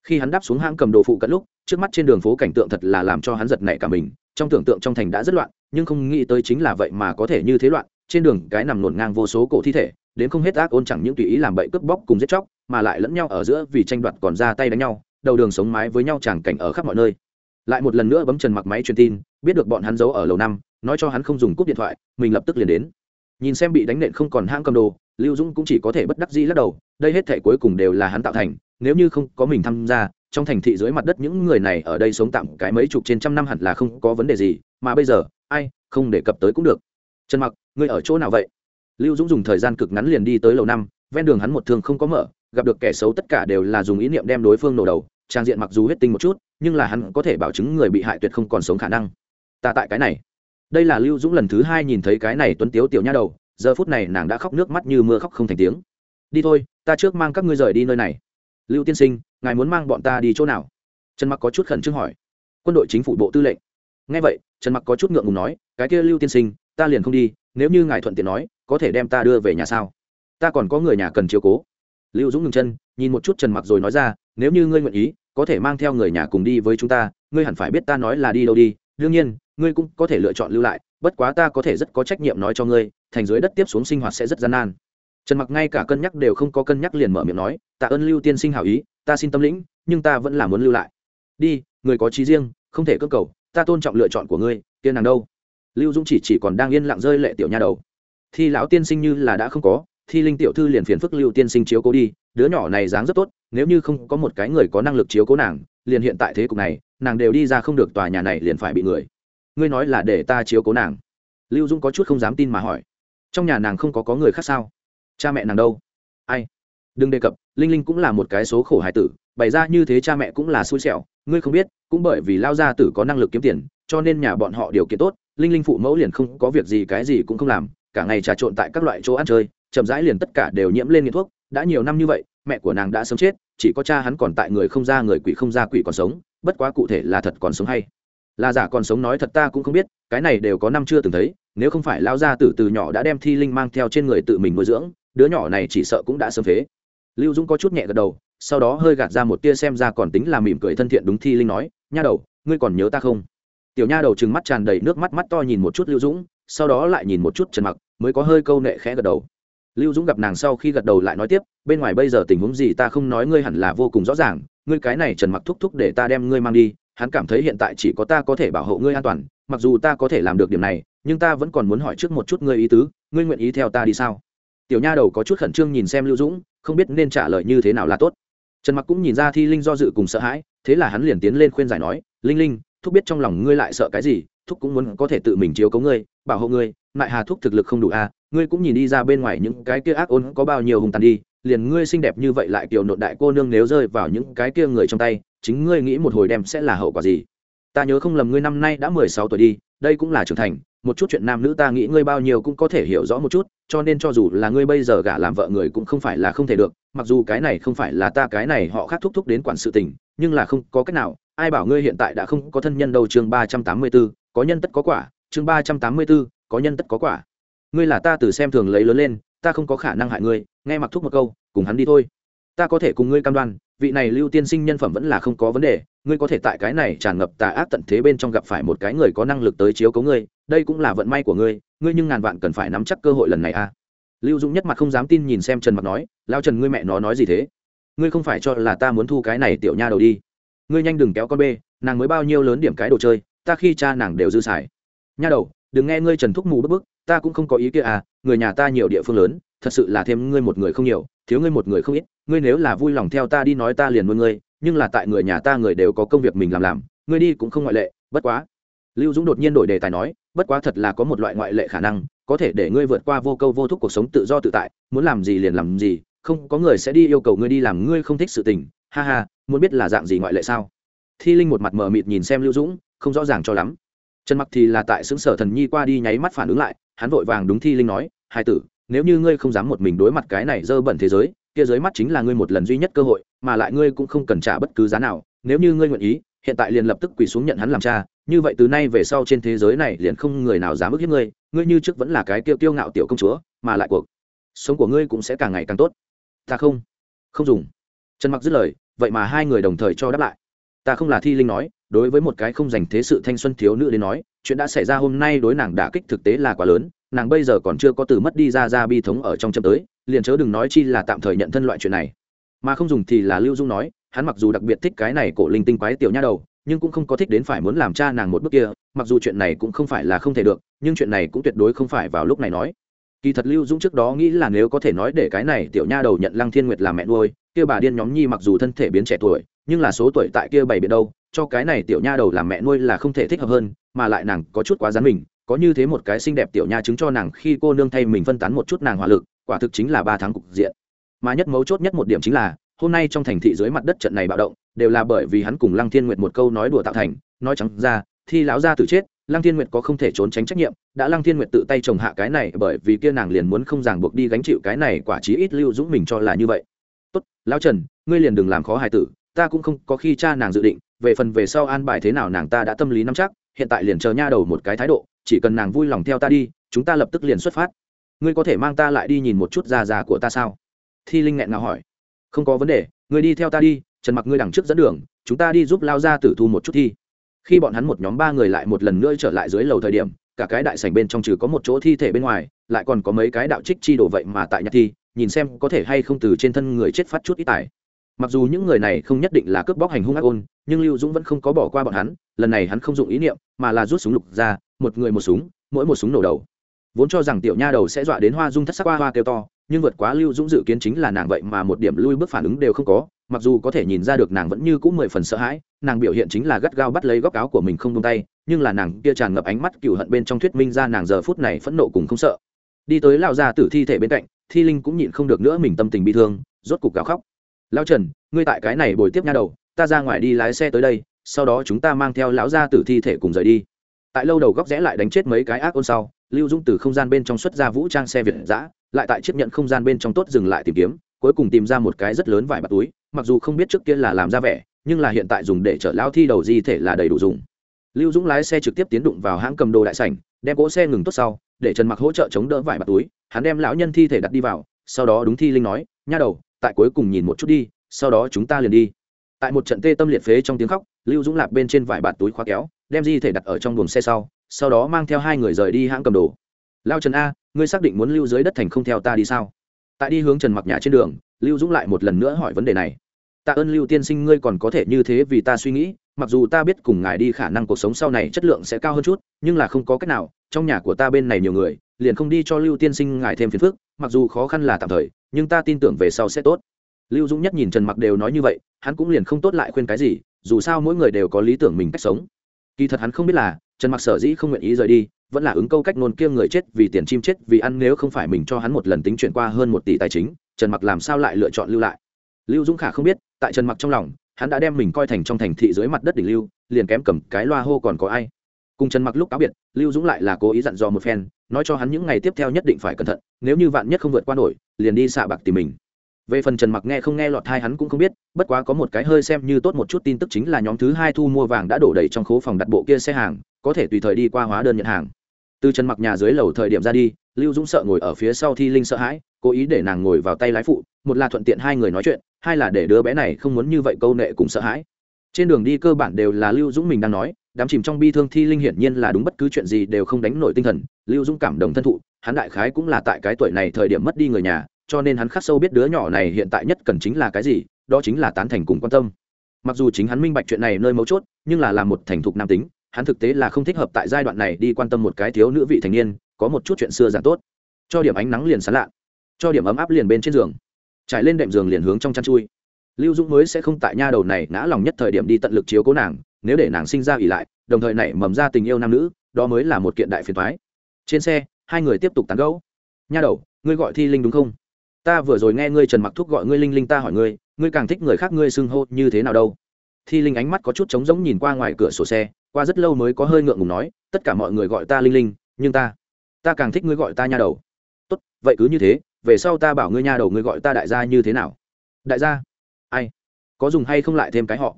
Khi hắn đáp xuống hãng cầm đồ phụ cận lúc, trước mắt trên đường phố cảnh tượng thật là làm cho hắn giật nảy cả mình, trong tưởng tượng trong thành đã rất loạn, nhưng không nghĩ tới chính là vậy mà có thể như thế loạn, trên đường cái nằm nổn ngang vô số cổ thi thể, đến không hết ác ôn chẳng những tùy ý làm bậy cướp bóc cùng giết chóc, mà lại lẫn nhau ở giữa vì tranh đoạt còn ra tay đánh nhau đầu đường sống mái với nhau chẳng cảnh ở khắp mọi nơi. Lại một lần nữa bấm trần mặc máy truyền tin, biết được bọn hắn giấu ở lầu năm, nói cho hắn không dùng cúp điện thoại, mình lập tức liền đến. Nhìn xem bị đánh nện không còn hãng cầm đồ, lưu dũng cũng chỉ có thể bất đắc dĩ lắc đầu, đây hết thể cuối cùng đều là hắn tạo thành, nếu như không có mình tham gia, trong thành thị dưới mặt đất những người này ở đây sống tạm cái mấy chục trên trăm năm hẳn là không có vấn đề gì, mà bây giờ, ai, không đề cập tới cũng được. Trần mặc, ngươi ở chỗ nào vậy? Lưu dũng dùng thời gian cực ngắn liền đi tới lầu năm, ven đường hắn một thương không có mở gặp được kẻ xấu tất cả đều là dùng ý niệm đem đối phương nổ đầu, trang diện mặc dù huyết tinh một chút, nhưng là hắn có thể bảo chứng người bị hại tuyệt không còn sống khả năng. Ta tại cái này. Đây là lưu dũng lần thứ hai nhìn thấy cái này tuấn tiếu tiểu nha đầu, giờ phút này nàng đã khóc nước mắt như mưa khóc không thành tiếng. Đi thôi, ta trước mang các ngươi rời đi nơi này. Lưu tiên sinh, ngài muốn mang bọn ta đi chỗ nào? Trần mặc có chút khẩn trương hỏi. Quân đội chính phủ bộ tư lệnh. Ngay vậy, trần mặc có chút ngượng ngùng nói, cái kia lưu tiên sinh, ta liền không đi, nếu như ngài thuận tiện nói, có thể đem ta đưa về nhà sao? Ta còn có người nhà cần chiếu cố lưu dũng ngừng chân, nhìn một chút trần mặc rồi nói ra, nếu như ngươi nguyện ý, có thể mang theo người nhà cùng đi với chúng ta, ngươi hẳn phải biết ta nói là đi đâu đi. Đương nhiên, ngươi cũng có thể lựa chọn lưu lại, bất quá ta có thể rất có trách nhiệm nói cho ngươi, thành dưới đất tiếp xuống sinh hoạt sẽ rất gian nan. Trần mặc ngay cả cân nhắc đều không có cân nhắc liền mở miệng nói, tạ ơn lưu tiên sinh hảo ý, ta xin tâm lĩnh, nhưng ta vẫn là muốn lưu lại. Đi, người có trí riêng, không thể cơ cầu, ta tôn trọng lựa chọn của ngươi tiên nàng đâu? Lưu dũng chỉ chỉ còn đang yên lặng rơi lệ tiểu nha đầu. Thi lão tiên sinh như là đã không có thi linh tiểu thư liền phiền phức lưu tiên sinh chiếu cố đi, đứa nhỏ này dáng rất tốt, nếu như không có một cái người có năng lực chiếu cố nàng, liền hiện tại thế cục này, nàng đều đi ra không được, tòa nhà này liền phải bị người. Ngươi nói là để ta chiếu cố nàng. Lưu dũng có chút không dám tin mà hỏi. Trong nhà nàng không có có người khác sao? Cha mẹ nàng đâu? Ai? Đừng đề cập, linh linh cũng là một cái số khổ hài tử, bày ra như thế cha mẹ cũng là xui xẻo, ngươi không biết, cũng bởi vì lao gia tử có năng lực kiếm tiền, cho nên nhà bọn họ điều kiện tốt, linh linh phụ mẫu liền không có việc gì, cái gì cũng không làm, cả ngày trà trộn tại các loại chỗ ăn chơi chậm rãi liền tất cả đều nhiễm lên nghiện thuốc. Đã nhiều năm như vậy, mẹ của nàng đã sớm chết, chỉ có cha hắn còn tại người không ra người quỷ không ra quỷ còn sống, bất quá cụ thể là thật còn sống hay là giả còn sống nói thật ta cũng không biết, cái này đều có năm chưa từng thấy, nếu không phải lao gia tử từ nhỏ đã đem thi linh mang theo trên người tự mình nuôi dưỡng, đứa nhỏ này chỉ sợ cũng đã sớm phế. Lưu dũng có chút nhẹ gật đầu, sau đó hơi gạt ra một tia xem ra còn tính là mỉm cười thân thiện đúng thi linh nói, nha đầu, ngươi còn nhớ ta không? Tiểu nha đầu trừng mắt tràn đầy nước mắt mắt to nhìn một chút lưu dũng, sau đó lại nhìn một chút trần mặc, mới có hơi câu nệ khẽ gật đầu lưu dũng gặp nàng sau khi gật đầu lại nói tiếp, bên ngoài bây giờ tình huống gì ta không nói, ngươi hẳn là vô cùng rõ ràng, ngươi cái này trần mặc thúc thúc để ta đem ngươi mang đi, hắn cảm thấy hiện tại chỉ có ta có thể bảo hộ ngươi an toàn, mặc dù ta có thể làm được điểm này, nhưng ta vẫn còn muốn hỏi trước một chút ngươi ý tứ, ngươi nguyện ý theo ta đi sao? Tiểu nha đầu có chút khẩn trương nhìn xem lưu dũng, không biết nên trả lời như thế nào là tốt. Trần mặc cũng nhìn ra thi linh do dự cùng sợ hãi, thế là hắn liền tiến lên khuyên giải nói, linh linh, thúc biết trong lòng ngươi lại sợ cái gì thúc cũng muốn có thể tự mình chiếu cố ngươi, bảo hộ ngươi mại hà thúc thực lực không đủ à ngươi cũng nhìn đi ra bên ngoài những cái kia ác ôn có bao nhiêu hùng tàn đi, liền ngươi xinh đẹp như vậy lại kiều nội đại cô nương nếu rơi vào những cái kia người trong tay, chính ngươi nghĩ một hồi đem sẽ là hậu quả gì. Ta nhớ không lầm ngươi năm nay đã mười sáu tuổi đi, đây cũng là trưởng thành, một chút chuyện nam nữ ta nghĩ ngươi bao nhiêu cũng có thể hiểu rõ một chút, cho nên cho dù là ngươi bây giờ gả làm vợ người cũng không phải là không thể được, mặc dù cái này không phải là ta, cái này họ khác thúc thúc đến quản sự tình, nhưng là không có cách nào, ai bảo ngươi hiện tại đã không có thân nhân đâu chương ba trăm tám mươi b ố có nhân tất có quả, chương ba trăm tám mươi b ố có nhân tất có quả. Ngươi là ta từ xem thường lấy lớn lên, ta không có khả năng hại ngươi, nghe mặc thúc một câu, cùng hắn đi thôi. Ta có thể cùng ngươi cam đoan, vị này lưu tiên sinh nhân phẩm vẫn là không có vấn đề, ngươi có thể tại cái này tràn ngập tà ác tận thế bên trong gặp phải một cái người có năng lực tới chiếu cấu ngươi, đây cũng là vận may của ngươi ngươi nhưng ngàn vạn cần phải nắm chắc cơ hội lần này a lưu dũng nhất mặt không dám tin nhìn xem trần mặt nói lao trần ngươi mẹ nó nói gì thế? Ngươi không phải cho là ta muốn thu cái này tiểu nha đầu đi. Ngươi nhanh đừng kéo con bê, nàng mới bao nhiêu lớn điểm cái đồ chơi ta khi cha nàng đều dư xài. Nha đầu, đừng nghe ngươi trần thúc mù bức bức, ta cũng không có ý kia à người nhà ta nhiều địa phương lớn, thật sự là thêm ngươi một người không nhiều, thiếu ngươi một người không ít, ngươi nếu là vui lòng theo ta đi nói ta liền nuôi ngươi, nhưng là tại người nhà ta người đều có công việc mình làm làm, ngươi đi cũng không ngoại lệ, bất quá. Lưu dũng đột nhiên đổi đề tài nói, bất quá thật là có một loại ngoại lệ khả năng, có thể để ngươi vượt qua vô câu vô thúc cuộc sống tự do tự tại, muốn làm gì liền làm gì, không có người sẽ đi yêu cầu ngươi đi làm ngươi không thích sự tình, ha ha, muốn biết là dạng gì ngoại lệ sao? Thi linh một mặt mờ mịt nhìn xem lưu dũng không rõ ràng cho lắm. Trần mặc thì là tại xứng sở thần nhi qua đi nháy mắt phản ứng lại, hắn vội vàng đúng thi linh nói, hai tử, nếu như ngươi không dám một mình đối mặt cái này dơ bẩn thế giới, kia dưới mắt chính là ngươi một lần duy nhất cơ hội, mà lại ngươi cũng không cần trả bất cứ giá nào. Nếu như ngươi nguyện ý, hiện tại liền lập tức quỳ xuống nhận hắn làm cha. Như vậy từ nay về sau trên thế giới này liền không người nào dám ức hiếp ngươi. Ngươi như trước vẫn là cái kiêu kiêu ngạo tiểu công chúa, mà lại cuộc sống của ngươi cũng sẽ càng ngày càng tốt. Ta không. Không dùng. Trần mặc dứt lời, vậy mà hai người đồng thời cho đáp lại. Ta không là thi linh nói đối với một cái không dành thế sự thanh xuân thiếu nữ đến nói, chuyện đã xảy ra hôm nay đối nàng đã kích thực tế là quá lớn, nàng bây giờ còn chưa có từ mất đi ra ra bi thống ở trong châm tới, liền chớ đừng nói chi là tạm thời nhận thân loại chuyện này. Mà không dùng thì là lưu dung nói, hắn mặc dù đặc biệt thích cái này cổ linh tinh quái tiểu nha đầu, nhưng cũng không có thích đến phải muốn làm cha nàng một bước kia, mặc dù chuyện này cũng không phải là không thể được, nhưng chuyện này cũng tuyệt đối không phải vào lúc này nói kỳ thật lưu dũng trước đó nghĩ là nếu có thể nói để cái này tiểu nha đầu nhận lăng thiên nguyệt làm mẹ nuôi, kia bà điên nhóm nhi mặc dù thân thể biến trẻ tuổi, nhưng là số tuổi tại kia bảy biệt đâu, cho cái này tiểu nha đầu làm mẹ nuôi là không thể thích hợp hơn, mà lại nàng có chút quá rắn mình, có như thế một cái xinh đẹp tiểu nha chứng cho nàng khi cô nương thay mình phân tán một chút nàng hỏa lực, quả thực chính là ba tháng cục diện. Mà nhất mấu chốt nhất một điểm chính là, hôm nay trong thành thị dưới mặt đất trận này bạo động, đều là bởi vì hắn cùng lăng thiên nguyệt một câu nói đùa tạo thành, nói trắng ra, thi lão gia từ chết lăng thiên nguyệt có không thể trốn tránh trách nhiệm, đã lăng thiên nguyệt tự tay trồng hạ cái này bởi vì kia nàng liền muốn không ràng buộc đi gánh chịu cái này quả chí ít lưu dũng mình cho là như vậy. Tốt, lão trần, ngươi liền đừng làm khó hài tử, ta cũng không có khi cha nàng dự định, về phần về sau an bài thế nào nàng ta đã tâm lý nắm chắc, hiện tại liền chờ nha đầu một cái thái độ, chỉ cần nàng vui lòng theo ta đi, chúng ta lập tức liền xuất phát. Ngươi có thể mang ta lại đi nhìn một chút già già của ta sao? Thi linh nghẹn ngào hỏi. Không có vấn đề, ngươi đi theo ta đi, trần mặc ngươi đằng trước dẫn đường, chúng ta đi giúp lao ra tử thu một chút thi khi bọn hắn một nhóm ba người lại một lần nữa trở lại dưới lầu thời điểm, cả cái đại sảnh bên trong trừ có một chỗ thi thể bên ngoài, lại còn có mấy cái đạo trích chi đồ vậy mà tại nhạc thi, nhìn xem có thể hay không từ trên thân người chết phát chút ít tài. Mặc dù những người này không nhất định là cướp bóc hành hung ác ôn, nhưng lưu dũng vẫn không có bỏ qua bọn hắn, lần này hắn không dụng ý niệm, mà là rút súng lục ra, một người một súng, mỗi một súng nổ đầu. Vốn cho rằng tiểu nha đầu sẽ dọa đến hoa dung thất sắc hoa hoa kêu to nhưng vượt quá lưu dũng dự kiến chính là nàng vậy mà một điểm lui bước phản ứng đều không có, mặc dù có thể nhìn ra được nàng vẫn như cũng mười phần sợ hãi, nàng biểu hiện chính là gắt gao bắt lấy góc áo của mình không tung tay, nhưng là nàng kia tràn ngập ánh mắt cựu hận bên trong thuyết minh ra nàng giờ phút này phẫn nộ cùng không sợ. Đi tới lao ra tử thi thể bên cạnh, thi linh cũng nhịn không được nữa mình tâm tình bị thương, rốt cục gào khóc. Lao trần, ngươi tại cái này bồi tiếp nha đầu, ta ra ngoài đi lái xe tới đây, sau đó chúng ta mang theo lão gia tử thi thể cùng rời đi. Tại lâu đầu góc rẽ lại đánh chết mấy cái ác ôn sau, lưu dũng từ không gian bên trong xuất ra vũ trang xe việt giã lại tại chiếc nhận không gian bên trong tốt dừng lại tìm kiếm, cuối cùng tìm ra một cái rất lớn vải bạt túi, mặc dù không biết trước kia là làm ra vẻ, nhưng là hiện tại dùng để chở lao thi đầu di thể là đầy đủ dùng. Lưu dũng lái xe trực tiếp tiến đụng vào hãng cầm đồ đại sảnh, đem cỗ xe ngừng tốt sau, để trần mặc hỗ trợ chống đỡ vải bạt túi, hắn đem lão nhân thi thể đặt đi vào, sau đó đúng thi linh nói, nha đầu, tại cuối cùng nhìn một chút đi, sau đó chúng ta liền đi. Tại một trận tê tâm liệt phế trong tiếng khóc, lưu dũng lạp bên trên vải bạt túi khóa kéo, đem di thể đặt ở trong buồng xe sau sau đó mang theo hai người rời đi hãng cầm đồ. Lao trần a ngươi xác định muốn lưu dưới đất thành không theo ta đi sao? Tại đi hướng trần mặc nhà trên đường, lưu dũng lại một lần nữa hỏi vấn đề này. Tạ ơn lưu tiên sinh, ngươi còn có thể như thế vì ta suy nghĩ, mặc dù ta biết cùng ngài đi khả năng cuộc sống sau này chất lượng sẽ cao hơn chút, nhưng là không có cách nào, trong nhà của ta bên này nhiều người, liền không đi cho lưu tiên sinh ngài thêm phiền phức, mặc dù khó khăn là tạm thời, nhưng ta tin tưởng về sau sẽ tốt. Lưu dũng nhất nhìn trần mặc đều nói như vậy, hắn cũng liền không tốt lại khuyên cái gì, dù sao mỗi người đều có lý tưởng mình cách sống. Kỳ thật hắn không biết là, trần mặc sở dĩ không nguyện ý rời đi vẫn là ứng câu cách nôn kia người chết vì tiền chim chết vì ăn nếu không phải mình cho hắn một lần tính chuyển qua hơn một tỷ tài chính, trần mặc làm sao lại lựa chọn lưu lại? Lưu dũng khả không biết, tại trần mặc trong lòng, hắn đã đem mình coi thành trong thành thị dưới mặt đất đỉnh lưu, liền kém cầm cái loa hô còn có ai. Cùng trần mặc lúc cáo biệt, lưu dũng lại là cố ý dặn dò một phen, nói cho hắn những ngày tiếp theo nhất định phải cẩn thận, nếu như vạn nhất không vượt qua nổi, liền đi xạ bạc tìm mình. Về phần trần mặc nghe không nghe lọt thai hắn cũng không biết, bất quá có một cái hơi xem như tốt một chút tin tức chính là nhóm thứ hai thu mua vàng đã đổ đầy trong khố phòng đặt bộ kia xe hàng, có thể tùy thời đi qua hóa đơn nhận hàng từ trần mặc nhà dưới lầu thời điểm ra đi, lưu dũng sợ ngồi ở phía sau thi linh sợ hãi, cố ý để nàng ngồi vào tay lái phụ, một là thuận tiện hai người nói chuyện, hai là để đứa bé này không muốn như vậy câu nệ cùng sợ hãi. Trên đường đi cơ bản đều là lưu dũng mình đang nói, đám chìm trong bi thương thi linh hiển nhiên là đúng bất cứ chuyện gì đều không đánh nổi tinh thần, lưu dũng cảm động thân thụ, hắn đại khái cũng là tại cái tuổi này thời điểm mất đi người nhà, cho nên hắn khắc sâu biết đứa nhỏ này hiện tại nhất cần chính là cái gì, đó chính là tán thành cùng quan tâm. Mặc dù chính hắn minh bạch chuyện này nơi mấu chốt, nhưng là làm một thành thục nam tính hắn thực tế là không thích hợp tại giai đoạn này đi quan tâm một cái thiếu nữ vị thành niên, có một chút chuyện xưa giản tốt. Cho điểm ánh nắng liền sán lạ, cho điểm ấm áp liền bên trên giường. Trải lên đệm giường liền hướng trong chăn chui. Lưu dũng mới sẽ không tại nha đầu này ngã lòng nhất thời điểm đi tận lực chiếu cố nàng, nếu để nàng sinh ra ỉ lại, đồng thời nảy mầm ra tình yêu nam nữ, đó mới là một kiện đại phiền thoái trên xe, hai người tiếp tục tán gẫu. Nha đầu, ngươi gọi thi linh đúng không? Ta vừa rồi nghe ngươi trần mặc thúc gọi ngươi linh linh ta hỏi ngươi ngươi càng thích người khác ngươi xưng hô như thế nào đâu? Thi linh ánh mắt có chút trống rỗng nhìn qua ngoài cửa sổ xe qua rất lâu mới có hơi ngượng ngùng nói, tất cả mọi người gọi ta linh linh, nhưng ta ta càng thích ngươi gọi ta nha đầu. Tốt, vậy cứ như thế, về sau ta bảo ngươi nha đầu ngươi gọi ta đại gia như thế nào? Đại gia? Ai? Có dùng hay không lại thêm cái họ?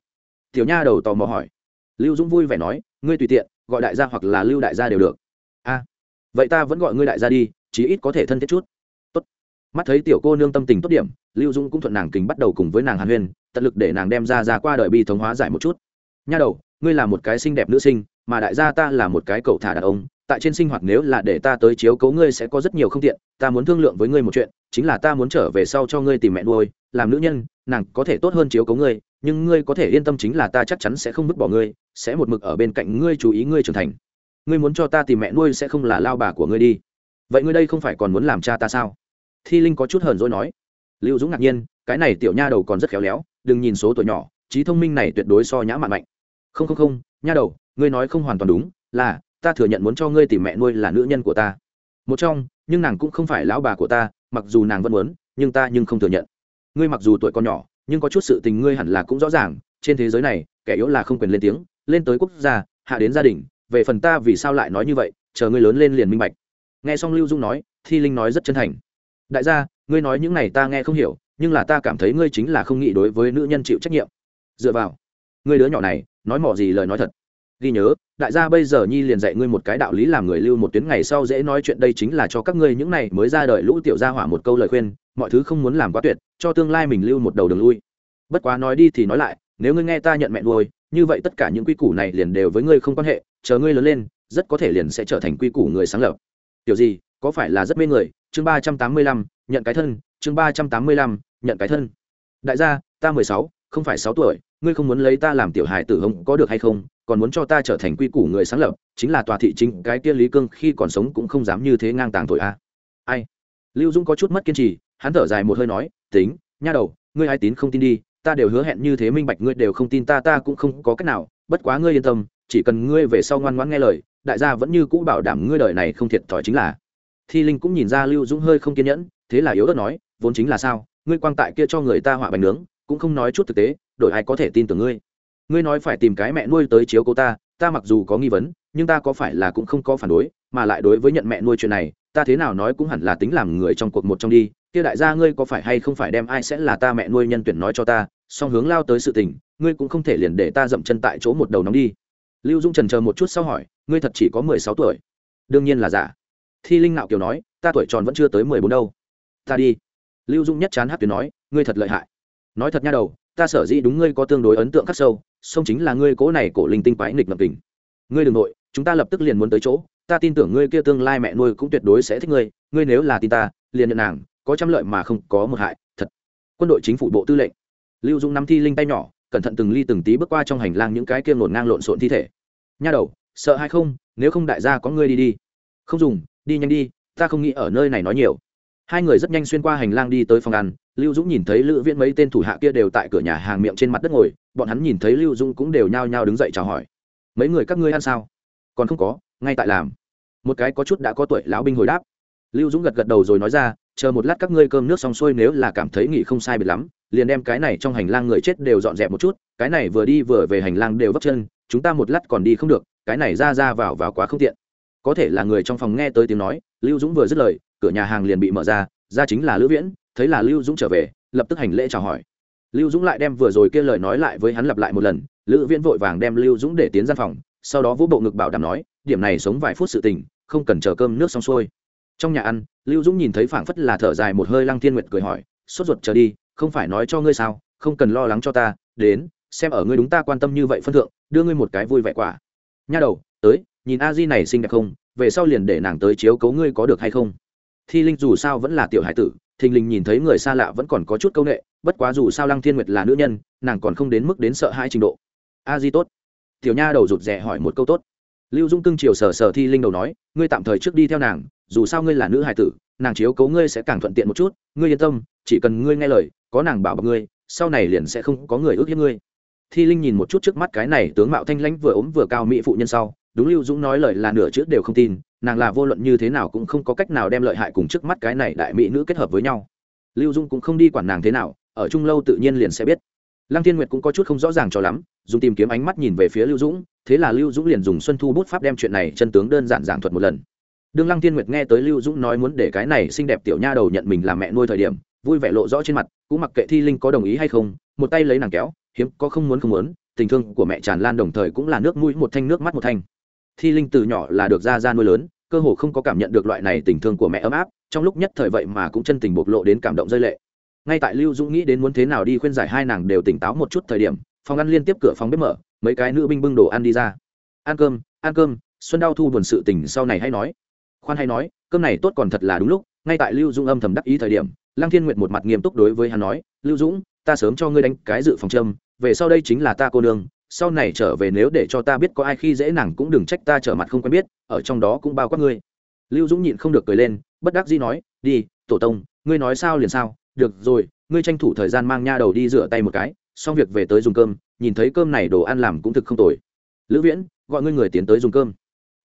Tiểu nha đầu tò mò hỏi. Lưu dũng vui vẻ nói, ngươi tùy tiện, gọi đại gia hoặc là lưu đại gia đều được. A, vậy ta vẫn gọi ngươi đại gia đi, chí ít có thể thân thiết chút. Tốt. Mắt thấy tiểu cô nương tâm tình tốt điểm, lưu dũng cũng thuận nàng kính bắt đầu cùng với nàng hàn huyên, tận lực để nàng đem ra ra qua đời bi thống hóa giải một chút. Nha đầu ngươi là một cái xinh đẹp nữ sinh, mà đại gia ta là một cái cậu thả đàn ông, tại trên sinh hoạt nếu là để ta tới chiếu cấu ngươi sẽ có rất nhiều không tiện, ta muốn thương lượng với ngươi một chuyện, chính là ta muốn trở về sau cho ngươi tìm mẹ nuôi, làm nữ nhân, nàng có thể tốt hơn chiếu cấu ngươi, nhưng ngươi có thể yên tâm chính là ta chắc chắn sẽ không vứt bỏ ngươi, sẽ một mực ở bên cạnh ngươi chú ý ngươi trưởng thành. Ngươi muốn cho ta tìm mẹ nuôi sẽ không là lao bà của ngươi đi. Vậy ngươi đây không phải còn muốn làm cha ta sao? Thi linh có chút hờn dỗi nói. Lưu dũng ngạc nhiên, cái này tiểu nha đầu còn rất khéo léo, đừng nhìn số tuổi nhỏ, trí thông minh này tuyệt đối so nhã mạn mạnh không không không, nha đầu, ngươi nói không hoàn toàn đúng, là, ta thừa nhận muốn cho ngươi tìm mẹ nuôi là nữ nhân của ta. Một trong, nhưng nàng cũng không phải lão bà của ta, mặc dù nàng vẫn muốn, nhưng ta nhưng không thừa nhận. Ngươi mặc dù tuổi còn nhỏ, nhưng có chút sự tình ngươi hẳn là cũng rõ ràng, trên thế giới này, kẻ yếu là không quyền lên tiếng, lên tới quốc gia, hạ đến gia đình, về phần ta vì sao lại nói như vậy, chờ ngươi lớn lên liền minh bạch. Nghe xong lưu dung nói, thi linh nói rất chân thành. Đại gia, ngươi nói những này ta nghe không hiểu, nhưng là ta cảm thấy ngươi chính là không nghĩ đối với nữ nhân chịu trách nhiệm. Dựa vào, ngươi đứa nhỏ này nói mỏ gì lời nói thật. Ghi nhớ, đại gia bây giờ nhi liền dạy ngươi một cái đạo lý làm người lưu một tuyến ngày sau dễ nói chuyện đây chính là cho các ngươi những này mới ra đời lũ tiểu gia hỏa một câu lời khuyên, mọi thứ không muốn làm quá tuyệt, cho tương lai mình lưu một đầu đường lui. Bất quá nói đi thì nói lại, nếu ngươi nghe ta nhận mẹ nuôi, như vậy tất cả những quy củ này liền đều với ngươi không quan hệ, chờ ngươi lớn lên, rất có thể liền sẽ trở thành quy củ người sáng lập. Tiểu gì, có phải là rất mê người? Chương ba trăm tám mươi lăm, nhận cái thân. Chương ba trăm tám mươi lăm, nhận cái thân. Đại gia, ta mười sáu, không phải sáu tuổi ngươi không muốn lấy ta làm tiểu hài tử hống có được hay không? Còn muốn cho ta trở thành quy củ người sáng lập, chính là tòa thị chính, cái kia lý cương khi còn sống cũng không dám như thế ngang tàng tội a. Ai? Lưu dung có chút mất kiên trì, hắn thở dài một hơi nói, tính, nha đầu, ngươi ai tín không tin đi, ta đều hứa hẹn như thế minh bạch, ngươi đều không tin ta ta cũng không có cách nào, bất quá ngươi yên tâm, chỉ cần ngươi về sau ngoan ngoãn nghe lời, đại gia vẫn như cũ bảo đảm ngươi đời này không thiệt thòi chính là. Thi linh cũng nhìn ra lưu dũng hơi không kiên nhẫn, thế là yếu ớt nói, vốn chính là sao? Ngươi quang tại kia cho người ta họa bánh nướng, cũng không nói chút thực tế đổi ai có thể tin tưởng ngươi. Ngươi nói phải tìm cái mẹ nuôi tới chiếu cô ta ta mặc dù có nghi vấn, nhưng ta có phải là cũng không có phản đối, mà lại đối với nhận mẹ nuôi chuyện này, ta thế nào nói cũng hẳn là tính làm người trong cuộc một trong đi. Kia đại gia ngươi có phải hay không phải đem ai sẽ là ta mẹ nuôi nhân tuyển nói cho ta, song hướng lao tới sự tình, ngươi cũng không thể liền để ta dậm chân tại chỗ một đầu nóng đi. Lưu dung trần chờ một chút sau hỏi, ngươi thật chỉ có mười sáu tuổi? Đương nhiên là giả. Thi linh nạo kiều nói, ta tuổi tròn vẫn chưa tới mười bốn đâu. Ta đi. Lưu dung nhất chán hát tuyến nói, ngươi thật lợi hại. Nói thật nha đầu ta sở dĩ đúng ngươi có tương đối ấn tượng khắc sâu, song chính là ngươi cố này cổ linh tinh quái nghịch ngập tình. Ngươi đừng nội, chúng ta lập tức liền muốn tới chỗ, ta tin tưởng ngươi kia tương lai mẹ nuôi cũng tuyệt đối sẽ thích ngươi ngươi nếu là tin ta, liền nhận nàng, có trăm lợi mà không có một hại, thật. Quân đội chính phủ bộ tư lệnh. Lưu dung nắm thi linh tay nhỏ, cẩn thận từng ly từng tí bước qua trong hành lang những cái kia ngổn ngang lộn xộn thi thể. Nha đầu, sợ hay không, nếu không đại gia có ngươi đi đi. Không dùng, đi nhanh đi, ta không nghĩ ở nơi này nói nhiều hai người rất nhanh xuyên qua hành lang đi tới phòng ăn, lưu dũng nhìn thấy lữ viễn mấy tên thủ hạ kia đều tại cửa nhà hàng miệng trên mặt đất ngồi, bọn hắn nhìn thấy lưu dũng cũng đều nhao nhao đứng dậy chào hỏi. Mấy người các ngươi ăn sao? Còn không có, ngay tại làm. Một cái có chút đã có tuổi lão binh hồi đáp. Lưu dũng gật gật đầu rồi nói ra, chờ một lát các ngươi cơm nước xong xuôi nếu là cảm thấy nghỉ không sai biệt lắm, liền đem cái này trong hành lang người chết đều dọn dẹp một chút, cái này vừa đi vừa về hành lang đều vấp chân, chúng ta một lát còn đi không được, cái này ra ra vào vào quá không tiện. Có thể là người trong phòng nghe tới tiếng nói, lưu dũng vừa dứt lời cửa nhà hàng liền bị mở ra ra chính là lữ viễn, thấy là lưu dũng trở về, lập tức hành lễ chào hỏi. Lưu dũng lại đem vừa rồi kia lời nói lại với hắn lặp lại một lần, lữ viễn vội vàng đem lưu dũng để tiến gian phòng, sau đó vũ bộ ngực bảo đảm nói, điểm này sống vài phút sự tình, không cần chờ cơm nước xong xuôi. Trong nhà ăn, lưu dũng nhìn thấy phảng phất là thở dài một hơi lăng thiên nguyệt cười hỏi, sốt ruột trở đi, không phải nói cho ngươi sao, không cần lo lắng cho ta, đến, xem ở ngươi đúng ta quan tâm như vậy phân thượng, đưa ngươi một cái vui vẻ quả. Nha đầu, tới, nhìn a di này xinh đẹp không, về sau liền để nàng tới chiếu cấu ngươi có được hay không thi linh dù sao vẫn là tiểu hải tử, thình lình nhìn thấy người xa lạ vẫn còn có chút c â u n ệ bất quá dù sao lăng thiên nguyệt là nữ nhân, nàng còn không đến mức đến sợ hai trình độ. A di tốt. Tiểu nha đầu rụt rè hỏi một câu tốt. Lưu dung cưng chiều sờ sờ thi linh đầu nói, ngươi tạm thời trước đi theo nàng, dù sao ngươi là nữ hải tử, nàng chiếu cấu ngươi sẽ càng thuận tiện một chút, ngươi yên tâm, chỉ cần ngươi nghe lời, có nàng bảo bọc ngươi, sau này liền sẽ không có người ước hiếp ngươi. Thi linh nhìn một chút trước mắt cái này tướng mạo thanh lãnh vừa ốm vừa cao mỹ phụ nhân sau đúng lưu dũng nói lời là nửa chữ đều không tin, nàng là vô luận như thế nào cũng không có cách nào đem lợi hại cùng trước mắt cái này đại mỹ nữ kết hợp với nhau. Lưu dung cũng không đi quản nàng thế nào, ở chung lâu tự nhiên liền sẽ biết. Lăng thiên nguyệt cũng có chút không rõ ràng cho lắm, dùng tìm kiếm ánh mắt nhìn về phía lưu dũng, thế là lưu dũng liền dùng xuân thu bút pháp đem chuyện này chân tướng đơn giản giảng thuật một lần. Đương lăng thiên nguyệt nghe tới lưu dũng nói muốn để cái này xinh đẹp tiểu nha đầu nhận mình làm mẹ nuôi thời điểm, vui vẻ lộ rõ trên mặt, cũng mặc kệ thi linh có đồng ý hay không, một tay lấy nàng kéo, hiếm có không muốn không muốn, tình thương của mẹ tràn lan đồng thời cũng là nước mũi một thanh, nước mắt một thanh thi linh từ nhỏ là được ra ra nuôi lớn, cơ hồ không có cảm nhận được loại này tình thương của mẹ ấm áp, trong lúc nhất thời vậy mà cũng chân tình bộc lộ đến cảm động rơi lệ. Ngay tại lưu dũng nghĩ đến muốn thế nào đi khuyên giải hai nàng đều tỉnh táo một chút thời điểm, phòng ăn liên tiếp cửa phòng bếp mở, mấy cái nữ binh bưng đồ ăn đi ra. Ăn cơm ăn cơm, xuân đau thu buồn sự tình sau này hay nói. Khoan hay nói, cơm này tốt còn thật là đúng lúc. Ngay tại lưu dũng âm thầm đắc ý thời điểm, lăng thiên nguyệt một mặt nghiêm túc đối với hắn nói, lưu dũng, ta sớm cho ngươi đánh cái dự phòng châm, về sau đây chính là ta cô nương sau này trở về nếu để cho ta biết có ai khi dễ nàng cũng đừng trách ta trở mặt không quen biết, ở trong đó cũng bao quát ngươi. Lưu dũng nhịn không được cười lên, bất đắc dĩ nói, đi, tổ tông, ngươi nói sao liền sao, được rồi, ngươi tranh thủ thời gian mang nha đầu đi rửa tay một cái, xong việc về tới dùng cơm, nhìn thấy cơm này đồ ăn làm cũng thực không tồi. Lữ viễn, gọi ngươi người tiến tới dùng cơm.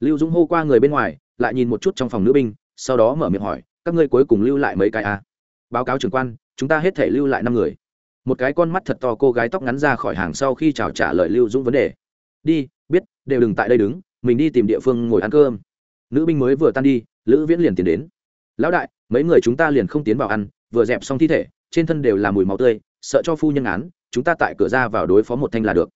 Lưu dũng hô qua người bên ngoài, lại nhìn một chút trong phòng nữ binh, sau đó mở miệng hỏi, các ngươi cuối cùng lưu lại mấy cái à? báo cáo trưởng quan, chúng ta hết thể lưu lại năm người một cái con mắt thật to cô gái tóc ngắn ra khỏi hàng sau khi chào trả lời lưu dũng vấn đề. Đi, biết, đều đừng tại đây đứng, mình đi tìm địa phương ngồi ăn cơm. Nữ binh mới vừa tan đi, lữ viễn liền tiến đến. Lão đại, mấy người chúng ta liền không tiến vào ăn, vừa dẹp xong thi thể, trên thân đều là mùi máu tươi, sợ cho phu nhân án, chúng ta tại cửa ra vào đối phó một thanh là được.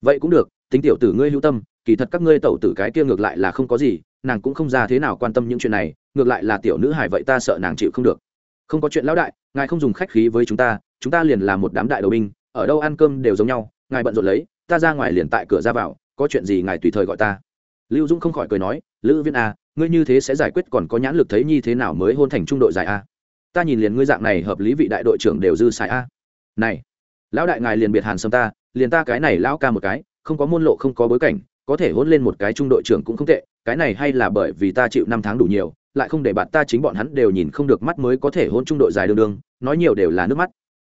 Vậy cũng được, tính tiểu tử ngươi lưu tâm, kỳ thật các ngươi tẩu tử cái kia ngược lại là không có gì, nàng cũng không ra thế nào quan tâm những chuyện này, ngược lại là tiểu nữ hải vậy ta sợ nàng chịu không được. Không có chuyện lão đại, ngài không dùng khách khí với chúng ta chúng ta liền là một đám đại đầu binh, ở đâu ăn cơm đều giống nhau, ngài bận rộn lấy, ta ra ngoài liền tại cửa ra vào, có chuyện gì ngài tùy thời gọi ta. Lưu dũng không khỏi cười nói, lữ viên a à, ngươi như thế sẽ giải quyết còn có nhãn lực thấy như thế nào mới hôn thành trung đội giải a? Ta nhìn liền ngươi dạng này hợp lý vị đại đội trưởng đều dư xài a. Này, lão đại ngài liền biệt hàn sâm ta, liền ta cái này lão ca một cái, không có môn lộ không có bối cảnh, có thể hôn lên một cái trung đội trưởng cũng không tệ, cái này hay là bởi vì ta chịu năm tháng đủ nhiều, lại không để bạn ta chính bọn hắn đều nhìn không được mắt mới có thể hôn trung đội dài đương đương nói nhiều đều là nước mắt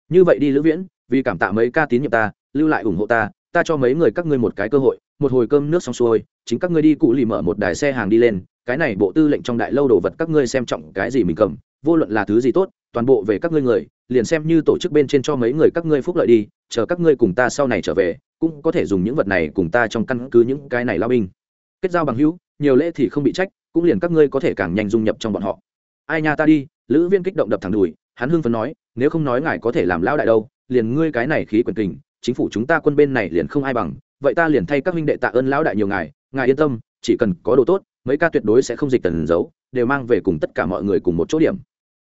như vậy đi lữ viễn, vì cảm tạ mấy ca tín nhiệm ta, lưu lại ủng hộ ta ta cho mấy người các ngươi một cái cơ hội, một hồi cơm nước xong xuôi, chính các ngươi đi cụ lì mở một đài xe hàng đi lên, cái này bộ tư lệnh trong đại lâu đồ vật các ngươi xem trọng cái gì mình cầm, vô luận là thứ gì tốt, toàn bộ về các ngươi người, liền xem như tổ chức bên trên cho mấy người các ngươi phúc lợi đi, chờ các ngươi cùng ta sau này trở về, cũng có thể dùng những vật này cùng ta trong căn cứ những cái này lao binh. Kết giao bằng hữu, nhiều lễ thì không bị trách, cũng liền các ngươi có thể càng nhanh dung nhập trong bọn họ. Ai nha ta đi, lữ viên kích động đập thẳng đùi hắn hưng phấn nói, nếu không nói ngài có thể làm lão đại đâu, liền ngươi cái này khí quyền tình chính phủ chúng ta quân bên này liền không ai bằng, vậy ta liền thay các huynh đệ tạ ơn lão đại nhiều ngài ngài yên tâm, chỉ cần có đồ tốt, mấy ca tuyệt đối sẽ không dịch tần giấu, đều mang về cùng tất cả mọi người cùng một chỗ điểm.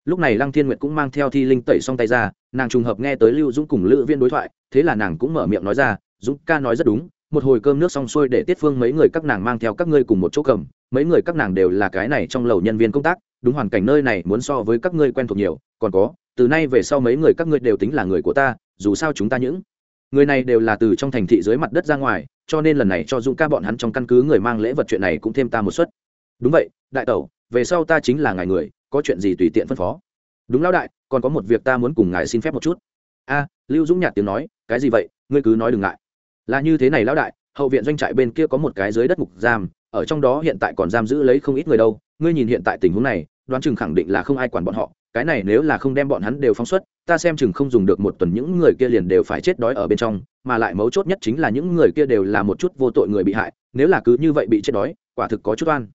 Lúc này lăng thiên nguyệt cũng mang theo thi linh tẩy xong tay ra, nàng trùng hợp nghe tới lưu dũng cùng lữ viên đối thoại, thế là nàng cũng mở miệng nói ra, dũng ca nói rất đúng, một hồi cơm nước xong xuôi để tiết phương mấy người các nàng mang theo các ngươi cùng một chỗ cầm, mấy người các nàng đều là cái này trong lầu nhân viên công tác, đúng hoàn cảnh nơi này muốn so với các ngươi quen thuộc nhiều còn có, từ nay về sau mấy người các ngươi đều tính là người của ta, dù sao chúng ta những người này đều là từ trong thành thị dưới mặt đất ra ngoài, cho nên lần này cho dũng ca bọn hắn trong căn cứ người mang lễ vật chuyện này cũng thêm ta một suất. Đúng vậy, đại tẩu, về sau ta chính là ngài người, có chuyện gì tùy tiện phân phó. Đúng lão đại, còn có một việc ta muốn cùng ngài xin phép một chút. A, lưu dũng nhạt tiếng nói, cái gì vậy, ngươi cứ nói đừng ngại. Là như thế này lão đại, hậu viện doanh trại bên kia có một cái dưới đất ngục giam, ở trong đó hiện tại còn giam giữ lấy không ít người đâu. Ngươi nhìn hiện tại tình huống này đoán chừng khẳng định là không ai quản bọn họ, cái này nếu là không đem bọn hắn đều phóng xuất, ta xem chừng không dùng được một tuần những người kia liền đều phải chết đói ở bên trong, mà lại mấu chốt nhất chính là những người kia đều là một chút vô tội người bị hại, nếu là cứ như vậy bị chết đói, quả thực có chút oan.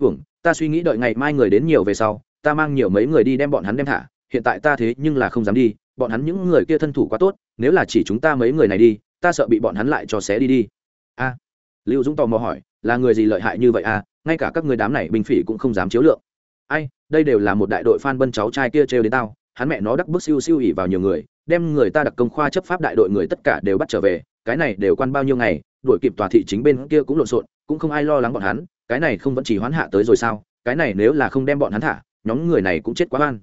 Hưởng ta suy nghĩ đợi ngày mai người đến nhiều về sau, ta mang nhiều mấy người đi đem bọn hắn đem thả, hiện tại ta thế nhưng là không dám đi, bọn hắn những người kia thân thủ quá tốt, nếu là chỉ chúng ta mấy người này đi, ta sợ bị bọn hắn lại cho xé đi đi. A. Lưu dũng tò mò hỏi, là người gì lợi hại như vậy à ngay cả các người đám này bình phỉ cũng không dám chiếu lượng ai, đây đều là một đại đội phan bân cháu trai kia trêu đến tao, hắn mẹ nó đắc bức siêu siêu ỉ vào nhiều người, đem người ta đặc công khoa chấp pháp đại đội người tất cả đều bắt trở về, cái này đều quan bao nhiêu ngày, đuổi kịp tòa thị chính bên kia cũng lộn xộn, cũng không ai lo lắng bọn hắn, cái này không vẫn chỉ hoán hạ tới rồi sao, cái này nếu là không đem bọn hắn thả, nhóm người này cũng chết quá oan.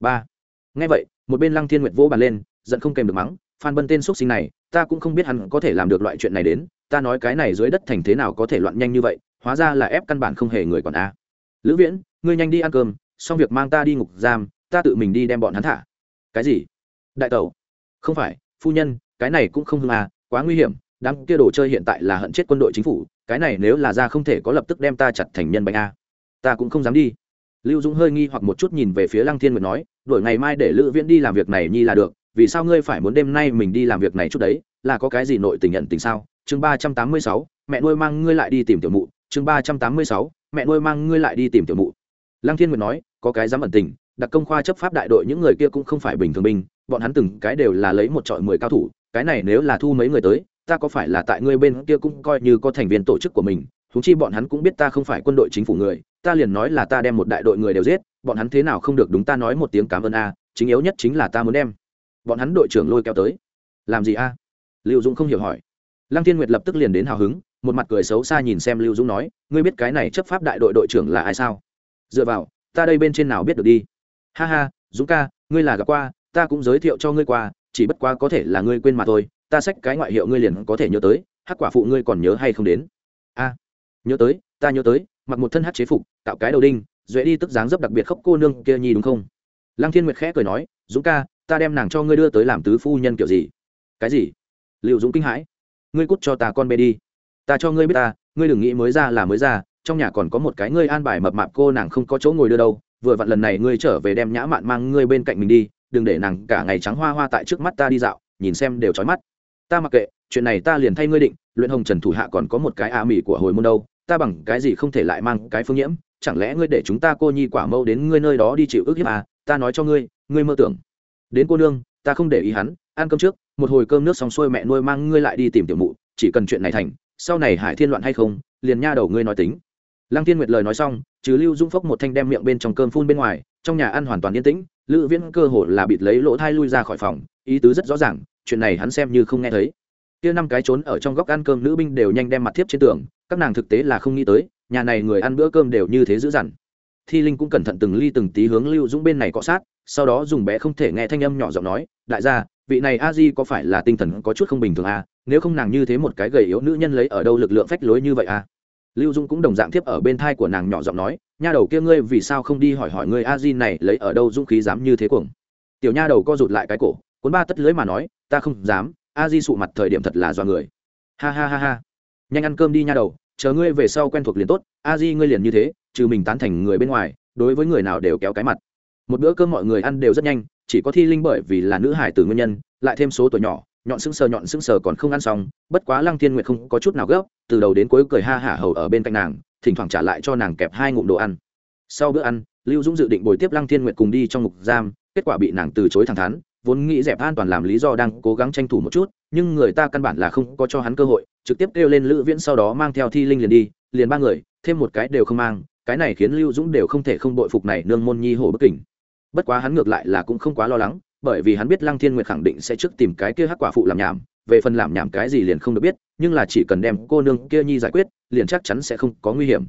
Ba. Ngay vậy, một bên lăng thiên nguyệt vỗ bàn lên, giận không kèm được mắng phan bân tên x sinh này, ta cũng không biết hắn có thể làm được loại chuyện này đến, ta nói cái này dưới đất thành thế nào có thể loạn nhanh như vậy, hóa ra là ép căn bản không hề người còn a lữ viễn, ngươi nhanh đi ăn cơm, xong việc mang ta đi ngục giam, ta tự mình đi đem bọn hắn thả. Cái gì? Đại tẩu. Không phải, phu nhân, cái này cũng không hưng à quá nguy hiểm, đám kia đồ chơi hiện tại là hận chết quân đội chính phủ, cái này nếu là ra không thể có lập tức đem ta chặt thành nhân bánh a. Ta cũng không dám đi. Lưu dũng hơi nghi hoặc một chút nhìn về phía lăng thiên nguyệt nói, đổi ngày mai để lữ viễn đi làm việc này nhi là được, vì sao ngươi phải muốn đêm nay mình đi làm việc này chút đấy, là có cái gì nội tình nhận tình sao? Chương ba trăm tám mươi sáu, mẹ nuôi mang ngươi lại đi tìm tiểu mụ chương ba trăm tám mươi sáu, mẹ nuôi mang ngươi lại đi tìm tiểu mụ. Lăng thiên nguyệt nói, có cái dám ẩn tình, đặc công khoa chấp pháp đại đội những người kia cũng không phải bình thường binh, bọn hắn từng cái đều là lấy một trọi mười cao thủ, cái này nếu là thu mấy người tới, ta có phải là tại ngươi bên kia cũng coi như có thành viên tổ chức của mình thúng chi bọn hắn cũng biết ta không phải quân đội chính phủ người, ta liền nói là ta đem một đại đội người đều giết, bọn hắn thế nào không được đúng ta nói một tiếng cảm ơn a, chính yếu nhất chính là ta muốn đem bọn hắn đội trưởng lôi kéo tới. Làm gì a? Lưu dũng không hiểu hỏi lăng thiên nguyệt lập tức liền đến hào hứng, một mặt cười xấu xa nhìn xem lưu dũng nói, ngươi biết cái này chấp pháp đại đội đội trưởng là ai sao? Dựa vào, ta đây bên trên nào biết được đi? Ha ha, dũng ca, ngươi là gặp qua, ta cũng giới thiệu cho ngươi qua, chỉ bất quá có thể là ngươi quên mà thôi, ta xách cái ngoại hiệu ngươi liền có thể nhớ tới, hắc quả phụ ngươi còn nhớ hay không đến? A, nhớ tới, ta nhớ tới, mặc một thân hát chế phục tạo cái đầu đinh, duệ đi tức dáng dấp đặc biệt khóc cô nương kia nhi đúng không? Lăng thiên nguyệt khẽ cười nói, dũng ca, ta đem nàng cho ngươi đưa tới làm tứ phu nhân kiểu gì? Cái gì? Liệu dũng kinh hãi ngươi cút cho ta con bê đi. Ta cho ngươi biết ta, ngươi đừng nghĩ mới ra là mới ra, trong nhà còn có một cái ngươi an bài mập mạp cô nàng không có chỗ ngồi đưa đâu. Vừa vặn lần này ngươi trở về đem nhã mạn mang ngươi bên cạnh mình đi, đừng để nàng cả ngày trắng hoa hoa tại trước mắt ta đi dạo, nhìn xem đều trói mắt. Ta mặc kệ, chuyện này ta liền thay ngươi định, luyện hồng trần thủ hạ còn có một cái a mỹ của hồi môn đâu, ta bằng cái gì không thể lại mang cái phương nhiễm, chẳng lẽ ngươi để chúng ta cô nhi quả mâu đến ngươi nơi đó đi chịu ức hiếp à? Ta nói cho ngươi ngươi mơ tưởng. Đến cô nương, ta không để ý hắn, ăn cơm trước một hồi cơm nước xong xuôi mẹ nuôi mang ngươi lại đi tìm tiểu mụ, chỉ cần chuyện này thành, sau này hải thiên loạn hay không, liền nha đầu ngươi nói tính. Lăng thiên nguyệt lời nói xong chứ lưu dung phốc một thanh đem miệng bên trong cơm phun bên ngoài, trong nhà ăn hoàn toàn yên tĩnh, lữ viễn cơ hồ là bịt lấy lỗ thai lui ra khỏi phòng, ý tứ rất rõ ràng, chuyện này hắn xem như không nghe thấy. Kia năm cái trốn ở trong góc ăn cơm nữ binh đều nhanh đem mặt thiếp trên tường, các nàng thực tế là không nghĩ tới, nhà này người ăn bữa cơm đều như thế dữ dằn. Thi linh cũng cẩn thận từng ly từng tí hướng lưu dũng bên này cọ sát, sau đó dùng bé không thể nghe thanh âm nhỏ giọng nói, đại gia vị này a di có phải là tinh thần có chút không bình thường à? Nếu không nàng như thế một cái gầy yếu nữ nhân lấy ở đâu lực lượng phách lối như vậy à? Lưu dung cũng đồng dạng tiếp ở bên thai của nàng nhỏ giọng nói, nha đầu kia ngươi vì sao không đi hỏi hỏi ngươi a di này lấy ở đâu dũng khí dám như thế cuồng? Tiểu nha đầu co rụt lại cái cổ, cuốn ba tất lưới mà nói, ta không dám, a di sụ mặt thời điểm thật là do người. Ha ha ha ha. Nhanh ăn cơm đi nha đầu, chờ ngươi về sau quen thuộc liền tốt, a di ngươi liền như thế, trừ mình tán thành người bên ngoài, đối với người nào đều kéo cái mặt. Một bữa cơm mọi người ăn đều rất nhanh chỉ có thi linh bởi vì là nữ hải từ nguyên nhân, lại thêm số tuổi nhỏ, nhọn sững sờ, nhọn sững sờ còn không ăn xong, bất quá lăng thiên nguyệt không có chút nào gấp, từ đầu đến cuối cười ha hả hầu ở bên cạnh nàng, thỉnh thoảng trả lại cho nàng kẹp hai ngụm đồ ăn. Sau bữa ăn, lưu dũng dự định bồi tiếp lăng thiên nguyệt cùng đi trong ngục giam, kết quả bị nàng từ chối thẳng thắn, vốn nghĩ dẹp an toàn làm lý do đang cố gắng tranh thủ một chút, nhưng người ta căn bản là không có cho hắn cơ hội, trực tiếp kêu lên lữ viễn sau đó mang theo thi linh liền đi, liền ba người, thêm một cái đều không mang, cái này khiến lưu dũng đều không thể không bội phục này nương môn nhi hổ bất kỉnh bất quá hắn ngược lại là cũng không quá lo lắng, bởi vì hắn biết lăng thiên nguyệt khẳng định sẽ trước tìm cái kia hắc quả phụ làm nhảm, về phần làm nhảm cái gì liền không được biết, nhưng là chỉ cần đem cô nương kia nhi giải quyết, liền chắc chắn sẽ không có nguy hiểm.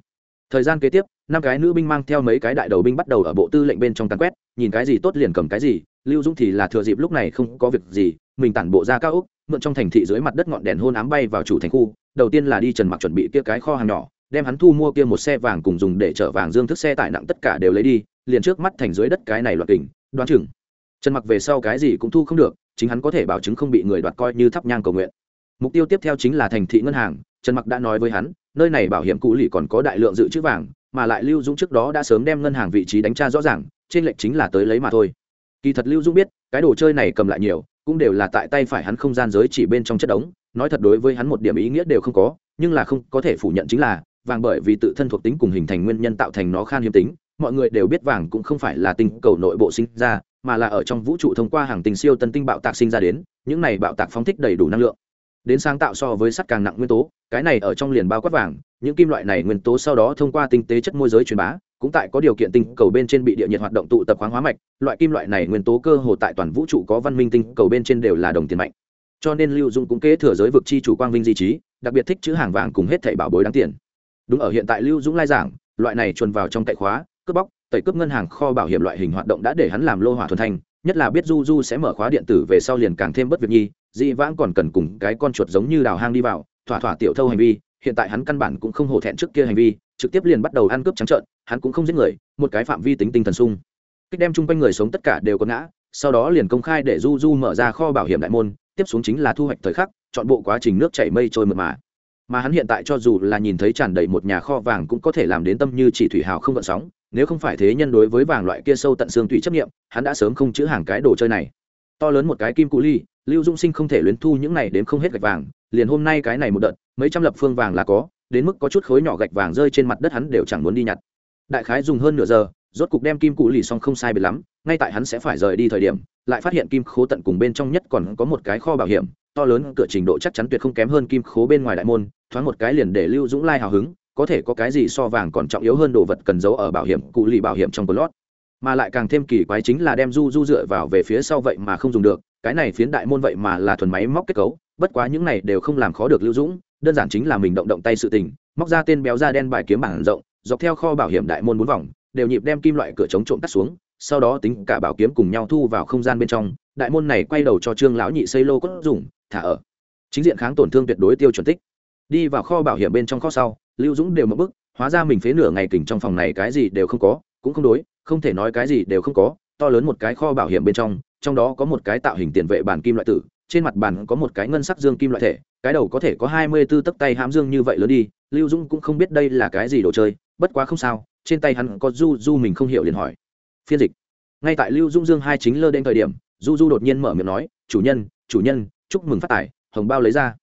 Thời gian kế tiếp, năm cái nữ binh mang theo mấy cái đại đầu binh bắt đầu ở bộ tư lệnh bên trong tàn quét, nhìn cái gì tốt liền cầm cái gì, lưu dũng thì là thừa dịp lúc này không có việc gì, mình tản bộ ra cao úc mượn trong thành thị dưới mặt đất ngọn đèn hôn ám bay vào chủ thành khu, đầu tiên là đi trần mặc chuẩn bị kia cái kho hàng nhỏ, đem hắn thu mua kia một xe vàng cùng dùng để chở vàng dương thức xe tải nặng tất cả đều lấy đi liền trước mắt thành dưới đất cái này loạt kình, đoán chừng. Trần mặc về sau cái gì cũng thu không được, chính hắn có thể bảo chứng không bị người đoạt coi như thắp nhang cầu nguyện. Mục tiêu tiếp theo chính là thành thị ngân hàng, trần mặc đã nói với hắn, nơi này bảo hiểm cũ lì còn có đại lượng dự trữ vàng, mà lại lưu dũng trước đó đã sớm đem ngân hàng vị trí đánh tra rõ ràng, trên lệnh chính là tới lấy mà thôi. Kỳ thật lưu dũng biết, cái đồ chơi này cầm lại nhiều, cũng đều là tại tay phải hắn không gian giới chỉ bên trong chất đống, nói thật đối với hắn một điểm ý nghĩa đều không có, nhưng là không có thể phủ nhận chính là, vàng bởi vì tự thân thuộc tính cùng hình thành nguyên nhân tạo thành nó khan hiếm tính mọi người đều biết vàng cũng không phải là tinh cầu nội bộ sinh ra, mà là ở trong vũ trụ thông qua hàng tinh siêu tân tinh bạo tạc sinh ra đến, những này bạo tạc phóng thích đầy đủ năng lượng. Đến sáng tạo so với sắt càng nặng nguyên tố, cái này ở trong liền bao quát vàng, những kim loại này nguyên tố sau đó thông qua tinh tế chất môi giới truyền bá, cũng tại có điều kiện tinh cầu bên trên bị địa nhiệt hoạt động tụ tập khoáng hóa mạch, loại kim loại này nguyên tố cơ hồ tại toàn vũ trụ có văn minh tinh cầu bên trên đều là đồng tiền mạnh. Cho nên lưu dung cũng kế thừa giới vực chi chủ quang vinh di trí, đặc biệt thích chữ hàng vàng cùng hết thảy bảo bối đáng tiền. Đúng ở hiện tại lưu dũng lai giảng, loại này chuồn vào trong cậy khóa cướp bóc, tẩy cướp ngân hàng kho bảo hiểm loại hình hoạt động đã để hắn làm lô hỏa thuần thanh, nhất là biết du du sẽ mở khóa điện tử về sau liền càng thêm bất việc nhi dị vãng còn cần cùng cái con chuột giống như đào hang đi vào, thỏa thỏa tiểu thâu hành vi, hiện tại hắn căn bản cũng không hổ thẹn trước kia hành vi, trực tiếp liền bắt đầu ăn cướp trắng trợn, hắn cũng không giết người, một cái phạm vi tính tinh thần sung. Kích đem chung quanh người sống tất cả đều có ngã, sau đó liền công khai để du du mở ra kho bảo hiểm đại môn, tiếp xuống chính là thu hoạch thời khắc, chọn bộ quá trình nước chảy mây trôi mượt mà. Mà hắn hiện tại cho dù là nhìn thấy tràn đầy một nhà kho vàng cũng có thể làm đến tâm như chỉ thủy hào không gợn sóng nếu không phải thế nhân đối với vàng loại kia sâu tận xương tùy chấp nghiệm hắn đã sớm không chữ hàng cái đồ chơi này. To lớn một cái kim cụ ly, lưu dung sinh không thể luyến thu những này đến không hết gạch vàng, liền hôm nay cái này một đợt, mấy trăm lập phương vàng là có, đến mức có chút khối nhỏ gạch vàng rơi trên mặt đất hắn đều chẳng muốn đi nhặt. Đại khái dùng hơn nửa giờ, rốt cục đem kim cụ lì xong không sai biệt lắm, ngay tại hắn sẽ phải rời đi thời điểm, lại phát hiện kim khố tận cùng bên trong nhất còn có một cái kho bảo hiểm, to lớn, cửa trình độ chắc chắn tuyệt không kém hơn kim khố bên ngoài đại môn, thoáng một cái liền để lưu dũng lai hào hứng có thể có cái gì so vàng còn trọng yếu hơn đồ vật cần giấu ở bảo hiểm, cụ lì bảo hiểm trong lót mà lại càng thêm kỳ quái chính là đem du du dựa vào về phía sau vậy mà không dùng được, cái này phiến đại môn vậy mà là thuần máy móc kết cấu, bất quá những này đều không làm khó được lưu dũng, đơn giản chính là mình động động tay sự tình, móc ra tên béo da đen bài kiếm bảng rộng, dọc theo kho bảo hiểm đại môn bốn vòng, đều nhịp đem kim loại cửa chống trộm cắt xuống, sau đó tính cả bảo kiếm cùng nhau thu vào không gian bên trong, đại môn này quay đầu cho trương lão nhị xây lô cốt dùng, thả ở. Chính diện kháng tổn thương tuyệt đối tiêu chuẩn tích đi vào kho bảo hiểm bên trong kho sau, lưu dũng đều mất bức, hóa ra mình phế nửa ngày kỉnh trong phòng này cái gì đều không có, cũng không đối, không thể nói cái gì đều không có, to lớn một cái kho bảo hiểm bên trong trong đó có một cái tạo hình tiền vệ bản kim loại tử, trên mặt bàn có một cái ngân sắc dương kim loại thể, cái đầu có thể có hai mươi 24 tấc tay hãm dương như vậy lớn đi, lưu dũng cũng không biết đây là cái gì đồ chơi, bất quá không sao, trên tay hắn có du du mình không hiểu liền hỏi. Phiên dịch. Ngay tại lưu Dũng dương hai chính lơ đến thời điểm du du đột nhiên mở miệng nói, chủ nhân chủ nhân, chúc mừng phát tài, hồng bao lấy ra.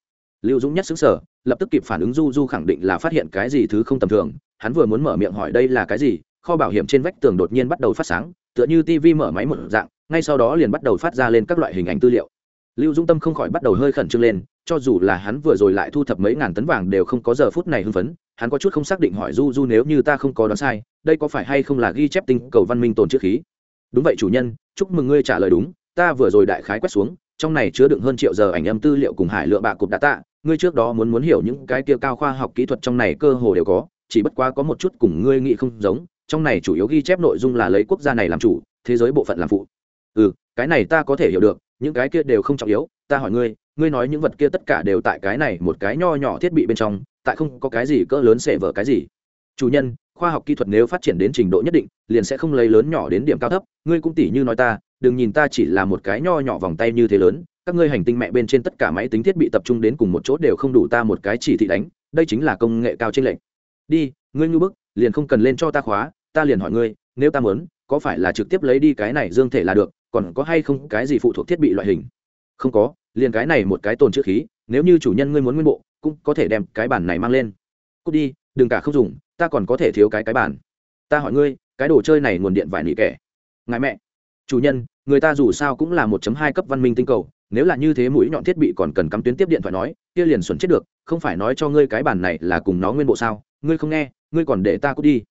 Lưu dũng nhất xứng sở lập tức kịp phản ứng du du khẳng định là phát hiện cái gì thứ không tầm thường. Hắn vừa muốn mở miệng hỏi đây là cái gì, kho bảo hiểm trên vách tường đột nhiên bắt đầu phát sáng, tựa như tv mở máy một dạng, ngay sau đó liền bắt đầu phát ra lên các loại hình ảnh tư liệu. Lưu dung tâm không khỏi bắt đầu hơi khẩn trương lên, cho dù là hắn vừa rồi lại thu thập mấy ngàn tấn vàng đều không có giờ phút này hưng phấn, hắn có chút không xác định hỏi du du nếu như ta không có đoán sai, đây có phải hay không là ghi chép tinh cầu văn minh tồn chữ khí? Đúng vậy chủ nhân, chúc mừng ngươi trả lời đúng, ta vừa rồi đại khái quét xuống, trong này chứa đựng hơn triệu giờ ảnh âm tư liệu cùng hải lượng bạ cục đã tạ ngươi trước đó muốn muốn hiểu những cái kia cao khoa học kỹ thuật trong này cơ hồ đều có, chỉ bất quá có một chút cùng ngươi nghĩ không giống, trong này chủ yếu ghi chép nội dung là lấy quốc gia này làm chủ, thế giới bộ phận làm phụ. Ừ cái này ta có thể hiểu được, những cái kia đều không trọng yếu, ta hỏi ngươi ngươi nói những vật kia tất cả đều tại cái này một cái nho nhỏ thiết bị bên trong, tại không có cái gì cỡ lớn sẽ vở cái gì? Chủ nhân, khoa học kỹ thuật nếu phát triển đến trình độ nhất định, liền sẽ không lấy lớn nhỏ đến điểm cao thấp, ngươi cũng tỉ như nói ta, đừng nhìn ta chỉ là một cái nho nhỏ vòng tay như thế lớn các ngươi hành tinh mẹ bên trên tất cả máy tính thiết bị tập trung đến cùng một chỗ đều không đủ ta một cái chỉ thị đánh, đây chính là công nghệ cao trên lệnh đi, ngươi như bức, liền không cần lên cho ta khóa, ta liền hỏi ngươi, nếu ta muốn, có phải là trực tiếp lấy đi cái này dương thể là được, còn có hay không cái gì phụ thuộc thiết bị loại hình? Không có, liền cái này một cái tồn chữ khí, nếu như chủ nhân ngươi muốn nguyên bộ, cũng có thể đem cái bản này mang lên. Cút đi, đừng cả không dùng, ta còn có thể thiếu cái cái bản ta hỏi ngươi, cái đồ chơi này nguồn điện vải nỉ kẻ. Ngại mẹ. Chủ nhân, người ta dù sao cũng là 1 hai cấp văn minh tinh cầu nếu là như thế mũi nhọn thiết bị còn cần cắm tuyến tiếp điện thoại nói, kia liền xuẩn chết được, không phải nói cho ngươi cái bản này là cùng nó nguyên bộ sao? Ngươi không nghe, ngươi còn để ta cút đi.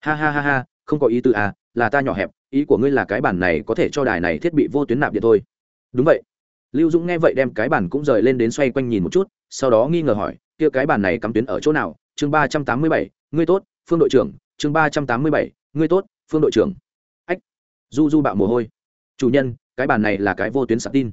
Ha ha ha ha, không có ý tư à là ta nhỏ hẹp, ý của ngươi là cái bản này có thể cho đài này thiết bị vô tuyến nạp điện thôi. Đúng vậy. Lưu dũng nghe vậy đem cái bản cũng rời lên đến xoay quanh nhìn một chút, sau đó nghi ngờ hỏi, kia cái bản này cắm tuyến ở chỗ nào? Chương ba trăm tám mươi bảy, ngươi tốt, phương đội trưởng. Chương ba trăm tám mươi bảy, ngươi tốt, phương đội trưởng. Ách. Du du bạo mồ hôi. Chủ nhân, cái bản này là cái vô tuyến sạc tin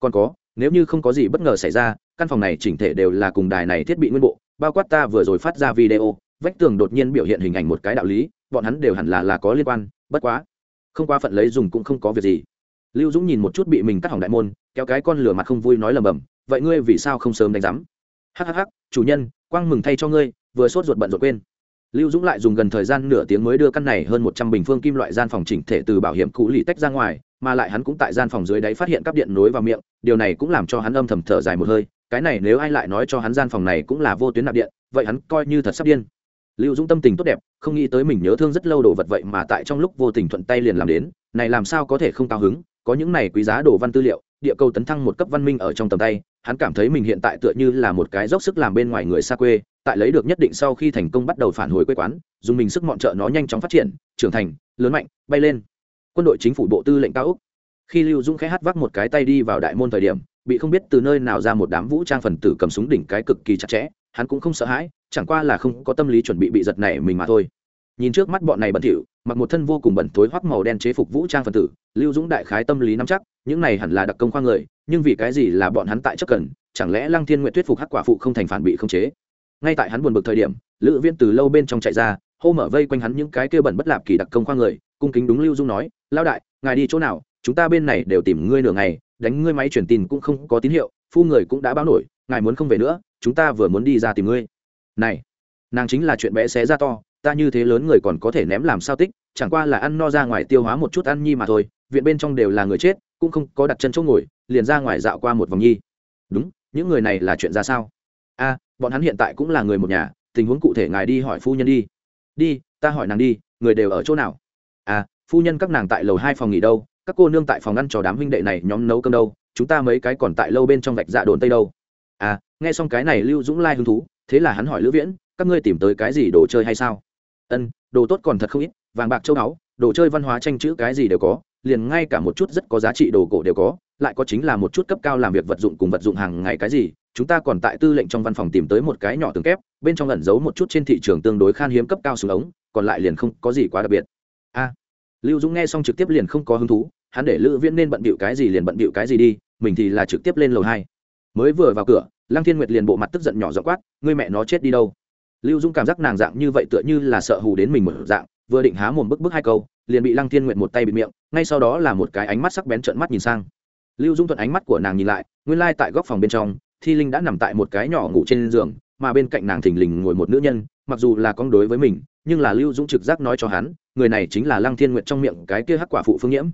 còn có, nếu như không có gì bất ngờ xảy ra, căn phòng này chỉnh thể đều là cùng đài này thiết bị nguyên bộ, bao quát ta vừa rồi phát ra video, vách tường đột nhiên biểu hiện hình ảnh một cái đạo lý, bọn hắn đều hẳn là là có liên quan, bất quá, không qua phận lấy dùng cũng không có việc gì. Lưu dũng nhìn một chút bị mình cắt hỏng đại môn, kéo cái con lửa mặt không vui nói lầm bầm, vậy ngươi vì sao không sớm đánh giám? Hhh chủ nhân, quang mừng thay cho ngươi, vừa sốt ruột bận ruột quên lưu dũng lại dùng gần thời gian nửa tiếng mới đưa căn này hơn một trăm bình phương kim loại gian phòng chỉnh thể từ bảo hiểm cũ lì tách ra ngoài, mà lại hắn cũng tại gian phòng dưới đáy phát hiện cắp điện nối vào miệng, điều này cũng làm cho hắn âm thầm thở dài một hơi, cái này nếu ai lại nói cho hắn gian phòng này cũng là vô tuyến nạp điện, vậy hắn coi như thật sắp điên. Lưu dũng tâm tình tốt đẹp, không nghĩ tới mình nhớ thương rất lâu đồ vật vậy mà tại trong lúc vô tình thuận tay liền làm đến, này làm sao có thể không cao hứng, có những này quý giá đồ văn tư liệu, địa cầu tấn thăng một cấp văn minh ở trong tầm tay, hắn cảm thấy mình hiện tại tựa như là một cái dốc sức làm bên ngoài người xa quê tại lấy được nhất định sau khi thành công bắt đầu phản hồi quê quán, dùng mình sức mọn trợ nó nhanh chóng phát triển, trưởng thành, lớn mạnh, bay lên. Quân đội chính phủ bộ tư lệnh cao úc khi lưu dũng khẽ hát vác một cái tay đi vào đại môn thời điểm, bị không biết từ nơi nào ra một đám vũ trang phần tử cầm súng đỉnh cái cực kỳ chặt chẽ, hắn cũng không sợ hãi, chẳng qua là không có tâm lý chuẩn bị bị giật nảy mình mà thôi. Nhìn trước mắt bọn này bẩn thỉu, mặc một thân vô cùng bẩn thối hoắc màu đen chế phục vũ trang phần tử, lưu dũng đại khái tâm lý nắm chắc, những này hẳn là đặc công khoa người, nhưng vì cái gì là bọn hắn tại chấp cần, chẳng lẽ lăng thiên nguyện thuyết phục hắc quả phụ không thành phản bị không chế? Ngay tại hắn buồn bực thời điểm, lữ viên từ lâu bên trong chạy ra, hô mở vây quanh hắn những cái kia bẩn bất lạp kỳ đặc công khoa người, cung kính đúng lưu dung nói lao đại, ngài đi chỗ nào? Chúng ta bên này đều tìm ngươi nửa ngày, đánh ngươi máy truyền tin cũng không có tín hiệu, phu người cũng đã báo nổi, ngài muốn không về nữa, chúng ta vừa muốn đi ra tìm ngươi. Này, nàng chính là chuyện bé xé ra to, ta như thế lớn người còn có thể ném làm sao tích, chẳng qua là ăn no ra ngoài tiêu hóa một chút ăn nhi mà thôi, viện bên trong đều là người chết, cũng không có đặt chân chỗ ngồi, liền ra ngoài dạo qua một vòng nhi. Đúng, những người này là chuyện ra sao? A, bọn hắn hiện tại cũng là người một nhà, tình huống cụ thể ngài đi hỏi phu nhân đi. Đi, ta hỏi nàng đi, người đều ở chỗ nào? À phu nhân các nàng tại lầu hai phòng nghỉ đâu, các cô nương tại phòng ăn trò đám huynh đệ này nhóm nấu cơm đâu, chúng ta mấy cái còn tại lâu bên trong vạch dạ đồn tây đâu. À nghe xong cái này lưu dũng lai hứng thú, thế là hắn hỏi lữ viễn, các ngươi tìm tới cái gì, đồ chơi hay sao? Ân, đồ tốt còn thật không ít, vàng bạc châu báu, đồ chơi văn hóa tranh chữ cái gì đều có, liền ngay cả một chút rất có giá trị đồ cổ đều có, lại có chính là một chút cấp cao làm việc vật dụng cùng vật dụng hàng ngày cái gì chúng ta còn tại tư lệnh trong văn phòng tìm tới một cái nhỏ tường kép, bên trong ẩn giấu một chút trên thị trường tương đối khan hiếm cấp cao xuống ống, còn lại liền không có gì quá đặc biệt. A. Lưu dũng nghe xong trực tiếp liền không có hứng thú, hắn để lữ viễn nên bận bịu cái gì liền bận bịu cái gì đi, mình thì là trực tiếp lên lầu hai. Mới vừa vào cửa, lăng thiên nguyệt liền bộ mặt tức giận nhỏ dọ quát, ngươi mẹ nó chết đi đâu? Lưu dung cảm giác nàng dạng như vậy tựa như là sợ hù đến mình một dạng, vừa định há mồm bức bức hai câu, liền bị lăng thiên nguyệt một tay bịt miệng, ngay sau đó là một cái ánh mắt sắc bén trợn mắt nhìn sang. Lưu dung thuận ánh mắt của nàng nhìn lại, nguyên lai tại góc phòng bên trong thi linh đã nằm tại một cái nhỏ ngủ trên giường, mà bên cạnh nàng thình lình ngồi một nữ nhân, mặc dù là con đối với mình, nhưng là lưu dũng trực giác nói cho hắn, người này chính là lăng thiên nguyệt trong miệng cái kia hắc quả phụ phương nhiễm.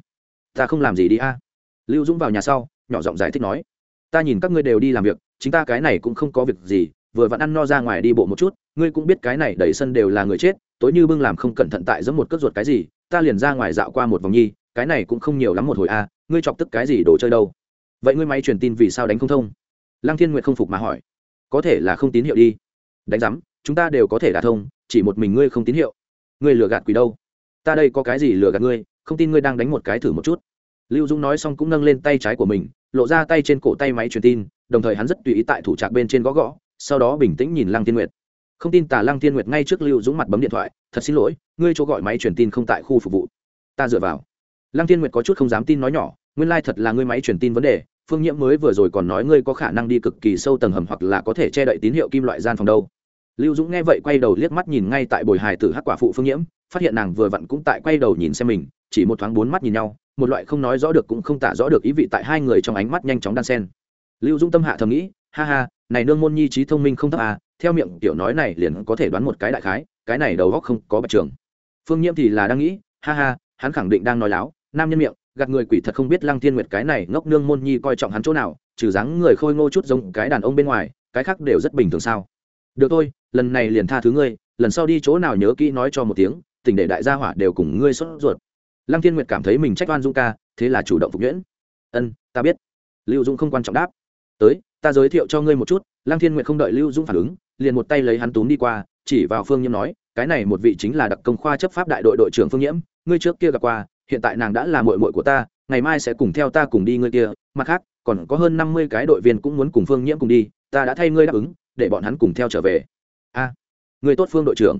Ta không làm gì đi a. Lưu dũng vào nhà sau, nhỏ giọng giải thích nói, ta nhìn các ngươi đều đi làm việc, chính ta cái này cũng không có việc gì, vừa vặn ăn no ra ngoài đi bộ một chút, ngươi cũng biết cái này đầy sân đều là người chết, tối như bưng làm không cẩn thận tại giống một cất ruột cái gì, ta liền ra ngoài dạo qua một vòng nhi, cái này cũng không nhiều lắm một hồi a, ngươi chọc tức cái gì đồ chơi đâu. Vậy ngươi máy truyền tin vì sao đánh không thông? Lăng thiên nguyệt không phục mà hỏi, có thể là không tín hiệu đi. Đánh giám, chúng ta đều có thể đả thông, chỉ một mình ngươi không tín hiệu. Ngươi lừa gạt quỷ đâu? Ta đây có cái gì lừa gạt ngươi? Không tin ngươi đang đánh một cái thử một chút. Lưu dung nói xong cũng nâng lên tay trái của mình, lộ ra tay trên cổ tay máy truyền tin, đồng thời hắn rất tùy ý tại thủ trạc bên trên gõ gõ, sau đó bình tĩnh nhìn lăng tiên nguyệt. Không tin tà lăng tiên nguyệt ngay trước lưu dũng mặt bấm điện thoại, thật xin lỗi, ngươi chỗ gọi máy truyền tin không tại khu phục vụ. Ta dựa vào. Lăng tiên nguyệt có chút không dám tin nói nhỏ, nguyên lai、like、thật là ngươi máy truyền tin vấn đề phương nhiễm mới vừa rồi còn nói ngươi có khả năng đi cực kỳ sâu tầng hầm hoặc là có thể che đậy tín hiệu kim loại gian phòng đâu. Lưu dũng nghe vậy quay đầu liếc mắt nhìn ngay tại bồi hài tử hắc quả phụ phương nhiễm, phát hiện nàng vừa vặn cũng tại quay đầu nhìn xem mình, chỉ một thoáng bốn mắt nhìn nhau, một loại không nói rõ được cũng không tả rõ được ý vị tại hai người trong ánh mắt nhanh chóng đan sen lưu dũng tâm hạ thầm nghĩ, ha ha, này nương môn nhi trí thông minh không thấp à theo miệng tiểu nói này liền có thể đoán một cái đại khái, cái này đầu góc không có bạch trường. Phương nhiễm thì là đang nghĩ, ha ha, hắn khẳng định đang nói láo, nam nhân miệng gạt người quỷ thật không biết lăng thiên nguyệt cái này ngốc nương môn nhi coi trọng hắn chỗ nào, trừ dáng người khôi ngô chút giống cái đàn ông bên ngoài, cái khác đều rất bình thường sao? Được thôi, lần này liền tha thứ ngươi, lần sau đi chỗ nào nhớ kỹ nói cho một tiếng, tỉnh để đại gia hỏa đều cùng ngươi sốt ruột. Lăng thiên nguyệt cảm thấy mình trách oan dung ca, thế là chủ động phục nhuyễn. Ân, ta biết. Lưu dung không quan trọng đáp. Tới, ta giới thiệu cho ngươi một chút. Lăng thiên nguyệt không đợi lưu dung phản ứng, liền một tay lấy hắn túm đi qua, chỉ vào phương nhiễm nói, cái này một vị chính là đặc công khoa chấp pháp đại đội đội trưởng phương nhiễm, ngươi trước kia gặp qua hiện tại nàng đã là mội mội của ta ngày mai sẽ cùng theo ta cùng đi ngươi kia. Mặt khác còn có hơn năm mươi cái đội viên cũng muốn cùng phương nhiễm cùng đi ta đã thay ngươi đáp ứng để bọn hắn cùng theo trở về. A à, người tốt phương đội trưởng.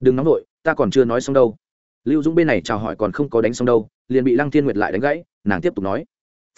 Đừng nóng đội ta còn chưa nói xong đâu. Lưu dũng bên này chào hỏi còn không có đánh xong đâu liền bị lăng thiên nguyệt lại đánh gãy nàng tiếp tục nói.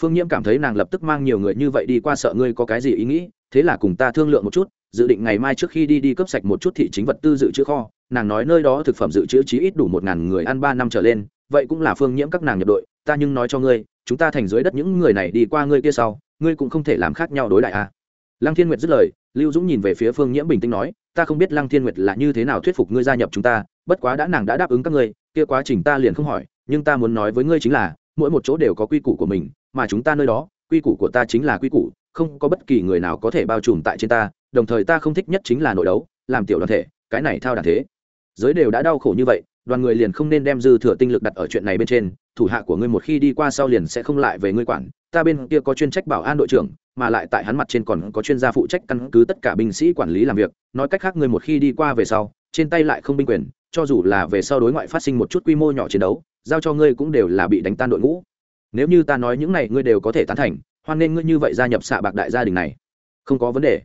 Phương nhiễm cảm thấy nàng lập tức mang nhiều người như vậy đi qua sợ ngươi có cái gì ý nghĩ thế là cùng ta thương lượng một chút dự định ngày mai trước khi đi đi cấp sạch một chút thị chính vật tư dự trữ kho. Nàng nói nơi đó thực phẩm dự trữ chí ít đủ một ngàn người ăn ba năm trở lên vậy cũng là phương nhiễm các nàng nhập đội, ta nhưng nói cho ngươi, chúng ta thành dưới đất những người này đi qua ngươi kia sau, ngươi cũng không thể làm khác nhau đối đại a à. lăng thiên nguyệt dứt lời, lưu dũng nhìn về phía phương nhiễm bình tĩnh nói, ta không biết lăng thiên nguyệt là như thế nào thuyết phục ngươi gia nhập chúng ta, bất quá đã nàng đã đáp ứng các ngươi, kia quá trình ta liền không hỏi, nhưng ta muốn nói với ngươi chính là, mỗi một chỗ đều có quy củ của mình, mà chúng ta nơi đó, quy củ của ta chính là quy củ, không có bất kỳ người nào có thể bao trùm tại trên ta, đồng thời ta không thích nhất chính là nội đấu, làm tiểu đoàn thể, cái này thao đàn thế giới đều đã đau khổ như vậy đoàn người liền không nên đem dư thừa tinh lực đặt ở chuyện này bên trên, thủ hạ của ngươi một khi đi qua sau liền sẽ không lại về ngươi quản. Ta bên kia có chuyên trách bảo an đội trưởng, mà lại tại hắn mặt trên còn có chuyên gia phụ trách căn cứ tất cả binh sĩ quản lý làm việc. Nói cách khác ngươi một khi đi qua về sau, trên tay lại không binh quyền, cho dù là về sau đối ngoại phát sinh một chút quy mô nhỏ chiến đấu, giao cho ngươi cũng đều là bị đánh tan đội ngũ. Nếu như ta nói những này ngươi đều có thể tán thành, hoan nên ngươi như vậy gia nhập xạ bạc đại gia đình này. Không có vấn đề.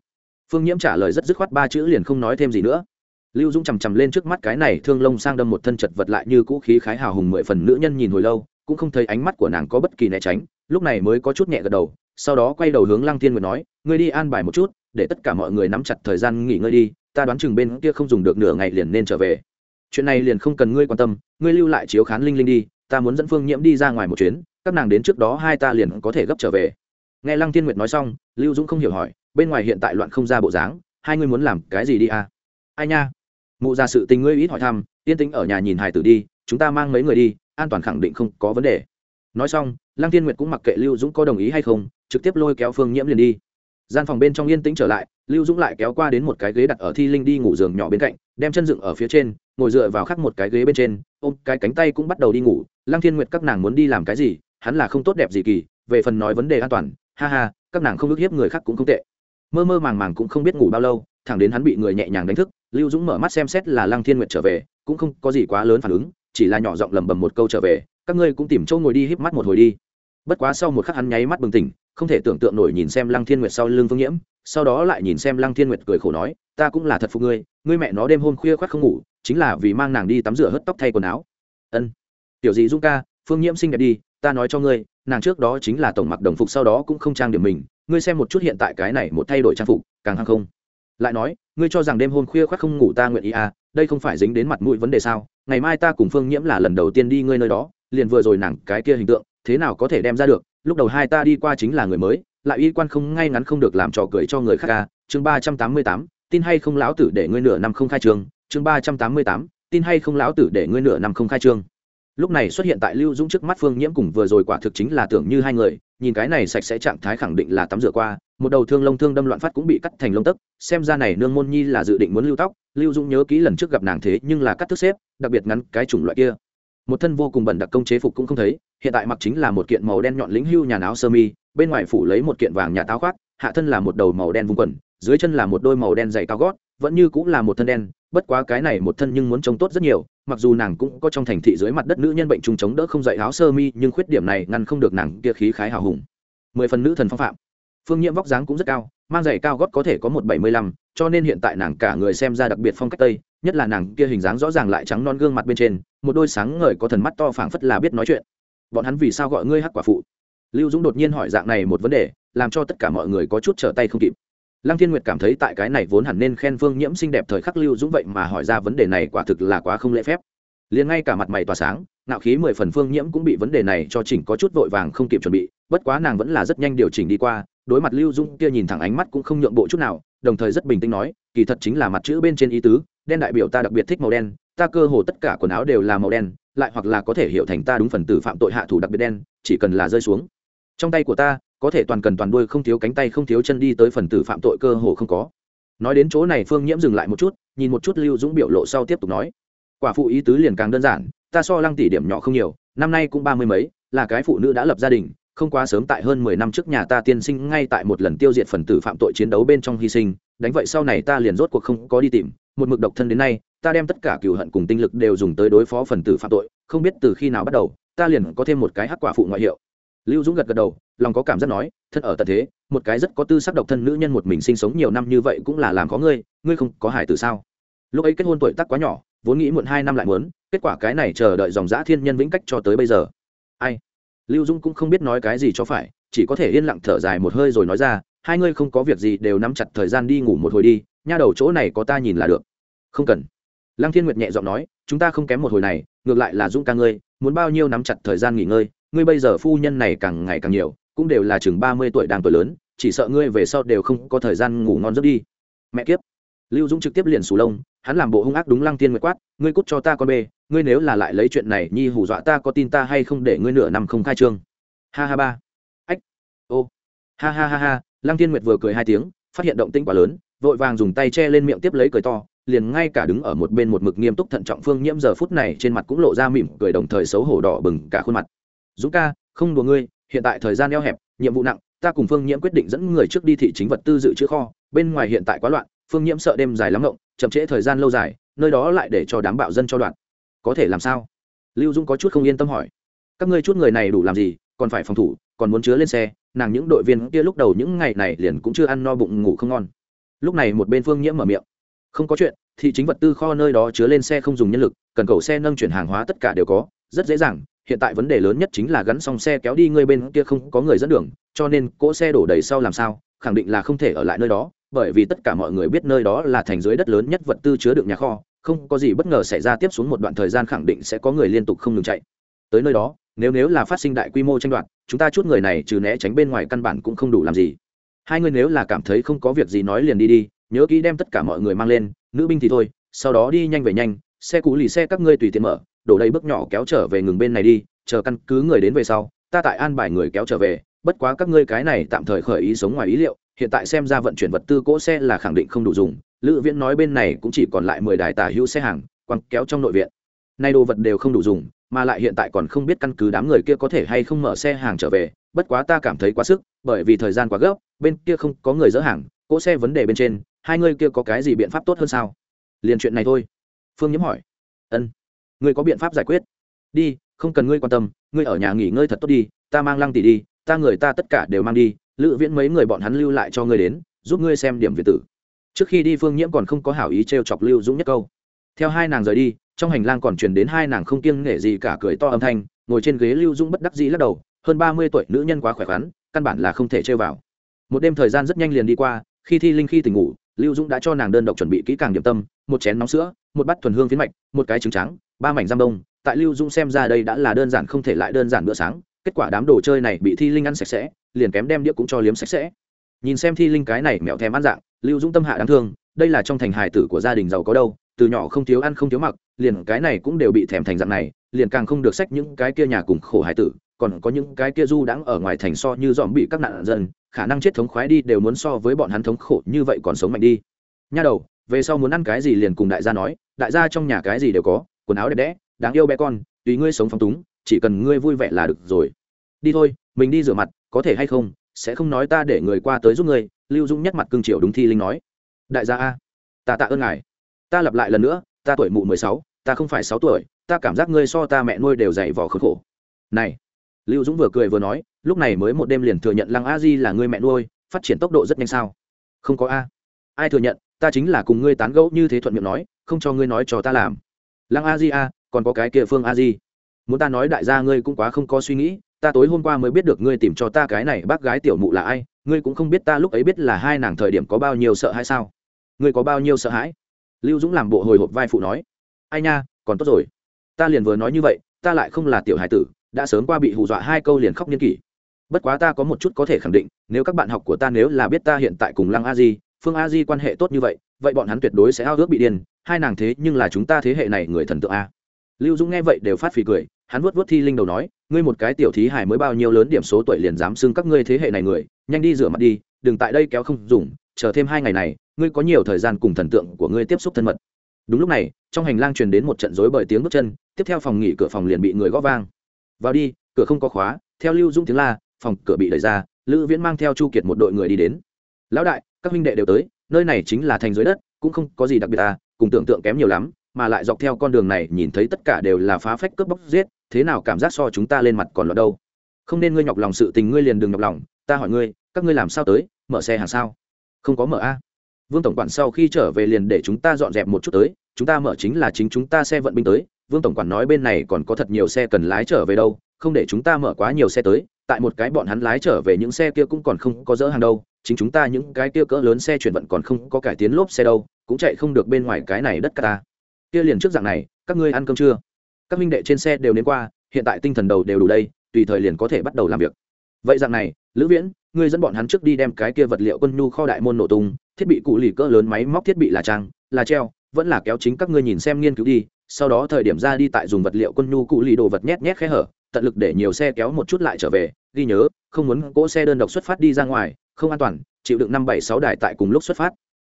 Phương nhiễm trả lời rất dứt khoát ba chữ liền không nói thêm gì nữa lưu dũng chằm chằm lên trước mắt cái này thương lông sang đâm một thân chật vật lại như cũ khí khái hào hùng mười phần nữ nhân nhìn hồi lâu, cũng không thấy ánh mắt của nàng có bất kỳ né tránh, lúc này mới có chút nhẹ gật đầu, sau đó quay đầu hướng lăng thiên nguyệt nói, ngươi đi an bài một chút, để tất cả mọi người nắm chặt thời gian nghỉ ngơi đi, ta đoán chừng bên kia không dùng được nửa ngày liền nên trở về. Chuyện này liền không cần ngươi quan tâm, ngươi lưu lại chiếu khán linh linh đi, ta muốn dẫn phương nhiễm đi ra ngoài một chuyến, các nàng đến trước đó hai ta liền có thể gấp trở về. Nghe lăng thiên nguyệt nói xong, lưu dũng không hiểu hỏi, bên ngoài hiện tại loạn không ra bộ dáng, hai ngươi muốn làm cái gì đi à? Ai nha mụ ra sự tình ngươi ít hỏi thăm, yên tĩnh ở nhà nhìn hài tử đi, chúng ta mang mấy người đi, an toàn khẳng định không có vấn đề. Nói xong, lăng tiên nguyệt cũng mặc kệ lưu dũng có đồng ý hay không, trực tiếp lôi kéo phương nhiễm liền đi. Gian phòng bên trong yên tĩnh trở lại, lưu dũng lại kéo qua đến một cái ghế đặt ở thi linh đi ngủ giường nhỏ bên cạnh, đem chân dựng ở phía trên, ngồi dựa vào khắc một cái ghế bên trên, ôm cái cánh tay cũng bắt đầu đi ngủ. Lăng thiên nguyệt các nàng muốn đi làm cái gì, hắn là không tốt đẹp gì kỳ, về phần nói vấn đề an toàn, ha ha, các nàng không ức hiếp người khác cũng không tệ. Mơ mơ màng màng cũng không biết ngủ bao lâu, thẳng đến hắn bị người nhẹ nhàng đánh thức lưu dũng mở mắt xem xét là lăng thiên nguyệt trở về, cũng không có gì quá lớn phản ứng, chỉ là nhỏ giọng lầm bầm một câu trở về, các ngươi cũng tìm chỗ ngồi đi híp mắt một hồi đi. Bất quá sau một khắc hắn nháy mắt bừng tỉnh, không thể tưởng tượng nổi nhìn xem lăng thiên nguyệt sau lưng phương nhiễm, sau đó lại nhìn xem lăng thiên nguyệt cười khổ nói, ta cũng là thật phục ngươi ngươi mẹ nó đêm hôm khuya khoác không ngủ, chính là vì mang nàng đi tắm rửa hớt tóc thay quần áo. Ân, tiểu gì dung ca, phương nhiễm xinh đẹp đi, ta nói cho ngươi, nàng trước đó chính là tổng mặc đồng phục sau đó cũng không trang điểm mình, ngươi xem một chút hiện tại cái này một thay đổi trang phục, càng hăng không lại nói, ngươi cho rằng đêm hôm khuya khoác không ngủ ta nguyện ý à đây không phải dính đến mặt mũi vấn đề sao? Ngày mai ta cùng phương nhiễm là lần đầu tiên đi ngươi nơi đó, liền vừa rồi nàng cái kia hình tượng, thế nào có thể đem ra được? Lúc đầu hai ta đi qua chính là người mới, lại y quan không, ngay ngắn không được làm trò cười cho người khác à. Chương ba trăm tám mươi tám, tin hay không lão tử để ngươi nửa năm không khai trương chương ba trăm tám mươi tám, tin hay không lão tử để ngươi nửa năm không khai trương lúc này xuất hiện tại lưu dũng trước mắt phương nhiễm cùng vừa rồi quả thực chính là tưởng như hai người, nhìn cái này sạch sẽ trạng thái khẳng định là tắm rửa qua một đầu thương lông thương đâm loạn phát cũng bị cắt thành lông tấc, xem ra này nương môn nhi là dự định muốn lưu tóc, lưu dũng nhớ kỹ lần trước gặp nàng thế nhưng là cắt thức xếp, đặc biệt ngắn cái chủng loại kia. Một thân vô cùng bẩn đặc công chế phục cũng không thấy, hiện tại mặc chính là một kiện màu đen nhọn lĩnh hưu nhà áo sơ mi, bên ngoài phủ lấy một kiện vàng nhà táo khoác, hạ thân là một đầu màu đen vùng quần, dưới chân là một đôi màu đen dày cao gót, vẫn như cũng là một thân đen, bất quá cái này một thân nhưng muốn trông tốt rất nhiều, mặc dù nàng cũng có trong thành thị dưới mặt đất nữ nhân bệnh trùng chống đỡ không dậy áo sơ mi, nhưng khuyết điểm này ngăn không được nàng kia khí khái hào hùng. Mười phần nữ thần phong phạm phương nhiễm vóc dáng cũng rất cao, mang giày cao gót có thể có một bảy mươi lăm, cho nên hiện tại nàng cả người xem ra đặc biệt phong cách tây, nhất là nàng kia hình dáng rõ ràng lại trắng non gương mặt bên trên, một đôi sáng ngời có thần mắt to phảng phất là biết nói chuyện. Bọn hắn vì sao gọi ngươi hắc quả phụ? Lưu dũng đột nhiên hỏi dạng này một vấn đề, làm cho tất cả mọi người có chút trở tay không kịp. Lăng thiên nguyệt cảm thấy tại cái này vốn hẳn nên khen phương nhiễm xinh đẹp thời khắc lưu dũng vậy mà hỏi ra vấn đề này quả thực là quá không lễ phép. Liền ngay cả mặt mày tỏa sáng nạo khí mười phần phương nhiễm cũng bị vấn đề này cho chỉnh có chút vội vàng không kịp chuẩn bị, bất quá nàng vẫn là rất nhanh điều chỉnh đi qua đối mặt lưu dũng kia nhìn thẳng ánh mắt cũng không nhượng bộ chút nào, đồng thời rất bình tĩnh nói, kỳ thật chính là mặt chữ bên trên ý tứ, đen đại biểu ta đặc biệt thích màu đen, ta cơ hồ tất cả quần áo đều là màu đen, lại hoặc là có thể hiểu thành ta đúng phần tử phạm tội hạ thủ đặc biệt đen, chỉ cần là rơi xuống. Trong tay của ta, có thể toàn cần toàn đuôi không thiếu cánh tay không thiếu chân đi tới phần tử phạm tội cơ hồ không có. Nói đến chỗ này phương nhiễm dừng lại một chút, nhìn một chút lưu dũng biểu lộ sau tiếp tục nói, quả phụ ý tứ liền càng đơn giản, ta so lăng tỷ điểm nhỏ không nhiều, năm nay cũng ba mươi mấy, là cái phụ nữ đã lập gia đình không quá sớm tại hơn mười năm trước nhà ta tiên sinh ngay tại một lần tiêu diệt phần tử phạm tội chiến đấu bên trong hy sinh, đánh vậy sau này ta liền rốt cuộc không có đi tìm. Một mực độc thân đến nay, ta đem tất cả cừu hận cùng tinh lực đều dùng tới đối phó phần tử phạm tội, không biết từ khi nào bắt đầu, ta liền có thêm một cái hắc quả phụ ngoại hiệu. Lưu dũng gật gật đầu, lòng có cảm giác nói, thân ở tận thế, một cái rất có tư sắc độc thân nữ nhân một mình sinh sống nhiều năm như vậy cũng là làm có ngươi ngươi không có hài từ sao? Lúc ấy kết hôn tuổi tác quá nhỏ, vốn nghĩ muộn hai năm lại muốn, kết quả cái này chờ đợi dòng dã thiên nhân vĩnh cách cho tới bây giờ. Ai? Lưu Dung cũng không biết nói cái gì cho phải, chỉ có thể yên lặng thở dài một hơi rồi nói ra, hai ngươi không có việc gì đều nắm chặt thời gian đi ngủ một hồi đi, nha đầu chỗ này có ta nhìn là được. Không cần. Lăng thiên nguyệt nhẹ giọng nói, chúng ta không kém một hồi này, ngược lại là dũng ca ngươi, muốn bao nhiêu nắm chặt thời gian nghỉ ngơi, ngươi bây giờ phu nhân này càng ngày càng nhiều, cũng đều là chừng ba mươi tuổi đang tuổi lớn, chỉ sợ ngươi về sau đều không có thời gian ngủ ngon giấc đi. Mẹ kiếp lưu dũng trực tiếp liền sù lông, hắn làm bộ hung ác đúng lăng tiên nguyệt quát, ngươi cút cho ta con bê, ngươi nếu là lại lấy chuyện này nhi hù dọa ta có tin ta hay không để ngươi nửa năm không khai trương. Ha ha ba. Ách. Ô. Ha ha ha ha, lăng tiên nguyệt vừa cười hai tiếng, phát hiện động tĩnh quá lớn, vội vàng dùng tay che lên miệng tiếp lấy cười to, liền ngay cả đứng ở một bên một mực nghiêm túc thận trọng phương nhiễm giờ phút này trên mặt cũng lộ ra mỉm cười đồng thời xấu hổ đỏ bừng cả khuôn mặt. Dũng ca, không đùa ngươi, hiện tại thời gian eo hẹp, nhiệm vụ nặng, ta cùng phương nhiễm quyết định dẫn người trước đi thị chính vật tư dự trữ kho, bên ngoài hiện tại quá loạn phương nhiễm sợ đêm dài lắm ngộng, chậm trễ thời gian lâu dài, nơi đó lại để cho đám bạo dân cho đoạn. Có thể làm sao? Lưu dung có chút không yên tâm hỏi. Các ngươi chút người này đủ làm gì, còn phải phòng thủ, còn muốn chứa lên xe, nàng những đội viên kia lúc đầu những ngày này liền cũng chưa ăn no bụng ngủ không ngon. Lúc này một bên phương nhiễm mở miệng. Không có chuyện, thị chính vật tư kho nơi đó chứa lên xe không dùng nhân lực, cần cầu xe nâng chuyển hàng hóa tất cả đều có, rất dễ dàng, hiện tại vấn đề lớn nhất chính là gắn xong xe kéo đi ngươi bên kia không có người dẫn đường, cho nên cỗ xe đổ đầy sau làm sao, khẳng định là không thể ở lại nơi đó bởi vì tất cả mọi người biết nơi đó là thành dưới đất lớn nhất vật tư chứa đựng nhà kho, không có gì bất ngờ xảy ra tiếp xuống một đoạn thời gian khẳng định sẽ có người liên tục không ngừng chạy. Tới nơi đó, nếu nếu là phát sinh đại quy mô tranh đoạt, chúng ta chút người này trừ né tránh bên ngoài căn bản cũng không đủ làm gì. Hai người nếu là cảm thấy không có việc gì nói liền đi đi, nhớ kỹ đem tất cả mọi người mang lên, nữ binh thì thôi, sau đó đi nhanh về nhanh, xe cũ lì xe các ngươi tùy tiện mở, đổ đầy bước nhỏ kéo trở về ngừng bên này đi, chờ căn cứ người đến về sau, ta tại an bài người kéo trở về, bất quá các ngươi cái này tạm thời khởi ý sống ngoài ý liệu hiện tại xem ra vận chuyển vật tư cỗ xe là khẳng định không đủ dùng. Lữ viễn nói bên này cũng chỉ còn lại mười đài tả hữu xe hàng, quăng kéo trong nội viện. Nay đồ vật đều không đủ dùng, mà lại hiện tại còn không biết căn cứ đám người kia có thể hay không mở xe hàng trở về, bất quá ta cảm thấy quá sức, bởi vì thời gian quá gấp, bên kia không có người dỡ hàng, cỗ xe vấn đề bên trên, hai người kia có cái gì biện pháp tốt hơn sao? Liền chuyện này thôi. Phương nhiễm hỏi. Ân. Ngươi có biện pháp giải quyết? Đi, không cần ngươi quan tâm, ngươi ở nhà nghỉ ngơi thật tốt đi, ta mang lăng tỷ đi, ta người ta tất cả đều mang đi lữ viễn mấy người bọn hắn lưu lại cho ngươi đến, giúp ngươi xem điểm việt tử. Trước khi đi phương nhiễm còn không có hảo ý t r e o chọc lưu dũng nhất câu. Theo hai nàng rời đi, trong hành lang còn truyền đến hai nàng không kiêng nể gì cả cười to âm thanh, ngồi trên ghế lưu dũng bất đắc dĩ lắc đầu, hơn ba mươi tuổi nữ nhân quá khỏe khoắn, căn bản là không thể chơi vào. Một đêm thời gian rất nhanh liền đi qua, khi thi linh khi tỉnh ngủ, lưu dũng đã cho nàng đơn độc chuẩn bị kỹ càng điểm tâm, một chén nóng sữa, một bát thuần hương phiến mạch, một cái trứng trắng, ba mảnh giam đông. Tại lưu dũng xem ra đây đã là đơn giản không thể lại đơn giản bữa sáng kết quả đám đồ chơi này bị thi linh ăn sạch sẽ, liền kém đem đĩa cũng cho liếm sạch sẽ. Nhìn xem thi linh cái này mẹo thèm ăn dạng, lưu dũng tâm hạ đáng thương, đây là trong thành hài tử của gia đình giàu có đâu, từ nhỏ không thiếu ăn không thiếu mặc, liền cái này cũng đều bị thèm thành dạng này, liền càng không được sách những cái kia nhà cùng khổ hài tử, còn có những cái kia du đãng ở ngoài thành so như dòm bị các nạn dân, khả năng chết thống khoái đi đều muốn so với bọn hắn thống khổ như vậy còn sống mạnh đi. Nha đầu, về sau muốn ăn cái gì liền cùng đại gia nói, đại gia trong nhà cái gì đều có, quần áo đẹp đẽ, đáng yêu bé con, tùy ngươi sống phong túng, chỉ cần ngươi vui vẻ là được rồi đi thôi, mình đi rửa mặt, có thể hay không, sẽ không nói ta để người qua tới giúp người. lưu dung nhắc mặt cương triều đúng thi linh nói. Đại gia a, ta tạ ơn ngài. Ta lặp lại lần nữa, ta tuổi mụ mười sáu, ta không phải sáu tuổi, ta cảm giác ngươi so ta mẹ nuôi đều dày vò khốn khổ. Này, lưu dũng vừa cười vừa nói, lúc này mới một đêm liền thừa nhận lăng a di là ngươi mẹ nuôi, phát triển tốc độ rất nhanh sao. Không có a. Ai thừa nhận, ta chính là cùng ngươi tán gẫu như thế thuận miệng nói, không cho ngươi nói cho ta làm. Lăng a di a, còn có cái kia phương a di. Muốn ta nói đại gia ngươi cũng quá không có suy nghĩ ta tối hôm qua mới biết được ngươi tìm cho ta cái này, bác gái tiểu mụ là ai, ngươi cũng không biết ta lúc ấy biết là hai nàng thời điểm có bao nhiêu sợ hãi sao? Ngươi có bao nhiêu sợ hãi? Lưu dũng làm bộ hồi hộp vai phụ nói. Ai nha, còn tốt rồi. Ta liền vừa nói như vậy, ta lại không là tiểu hải tử, đã sớm qua bị hù dọa hai câu liền khóc niên kỷ. Bất quá ta có một chút có thể khẳng định, nếu các bạn học của ta nếu là biết ta hiện tại cùng lăng a di, phương a di quan hệ tốt như vậy vậy bọn hắn tuyệt đối sẽ ao ước bị điên, hai nàng thế nhưng là chúng ta thế hệ này người thần tượng a. Lưu dũng nghe vậy đều phát phì cười, hắn vuốt vuốt thi linh đầu nói ngươi một cái tiểu thí hải mới bao nhiêu lớn điểm số tuổi liền dám xưng các ngươi thế hệ này người, nhanh đi rửa mặt đi, đừng tại đây kéo không dùng, chờ thêm hai ngày này, ngươi có nhiều thời gian cùng thần tượng của ngươi tiếp xúc thân mật. Đúng lúc này, trong hành lang truyền đến một trận rối bởi tiếng bước chân, tiếp theo phòng nghỉ cửa phòng liền bị người gõ vang. Vào đi, cửa không có khóa, theo lưu dũng tiếng la, phòng cửa bị đẩy ra, lữ viễn mang theo chu kiệt một đội người đi đến. Lão đại, các huynh đệ đều tới, nơi này chính là thành dưới đất, cũng không có gì đặc biệt à cùng tưởng tượng kém nhiều lắm, mà lại dọc theo con đường này nhìn thấy tất cả đều là phá phách cướp bóc giết thế nào cảm giác so chúng ta lên mặt còn lọt đâu? Không nên ngươi nhọc lòng sự tình ngươi liền đừng nhọc lòng, ta hỏi ngươi, các ngươi làm sao tới, mở xe hàng sao? Không có mở a. Vương tổng quản sau khi trở về liền để chúng ta dọn dẹp một chút tới, chúng ta mở chính là chính chúng ta xe vận binh tới. Vương tổng quản nói bên này còn có thật nhiều xe cần lái trở về đâu, không để chúng ta mở quá nhiều xe tới, tại một cái bọn hắn lái trở về những xe kia cũng còn không có dỡ hàng đâu, chính chúng ta những cái kia cỡ lớn xe chuyển vận còn không có cải tiến lốp xe đâu, cũng chạy không được bên ngoài cái này đất cả ta. Kia liền trước dạng này, các ngươi ăn cơm chưa? Các minh đệ trên xe đều đến qua, hiện tại tinh thần đầu đều đủ đây, tùy thời liền có thể bắt đầu làm việc. Vậy dạng này, lữ viễn, ngươi dẫn bọn hắn trước đi đem cái kia vật liệu quân nhu kho đại môn nổ tung, thiết bị cụ lì cỡ lớn máy móc thiết bị là trang, là treo, vẫn là kéo chính các ngươi nhìn xem nghiên cứu đi, sau đó thời điểm ra đi tại dùng vật liệu quân nhu cụ lì đồ vật nhét nhét khe hở, tận lực để nhiều xe kéo một chút lại trở về, ghi nhớ, không muốn cỗ xe đơn độc xuất phát đi ra ngoài, không an toàn, chịu đựng năm bảy sáu đài tại cùng lúc xuất phát.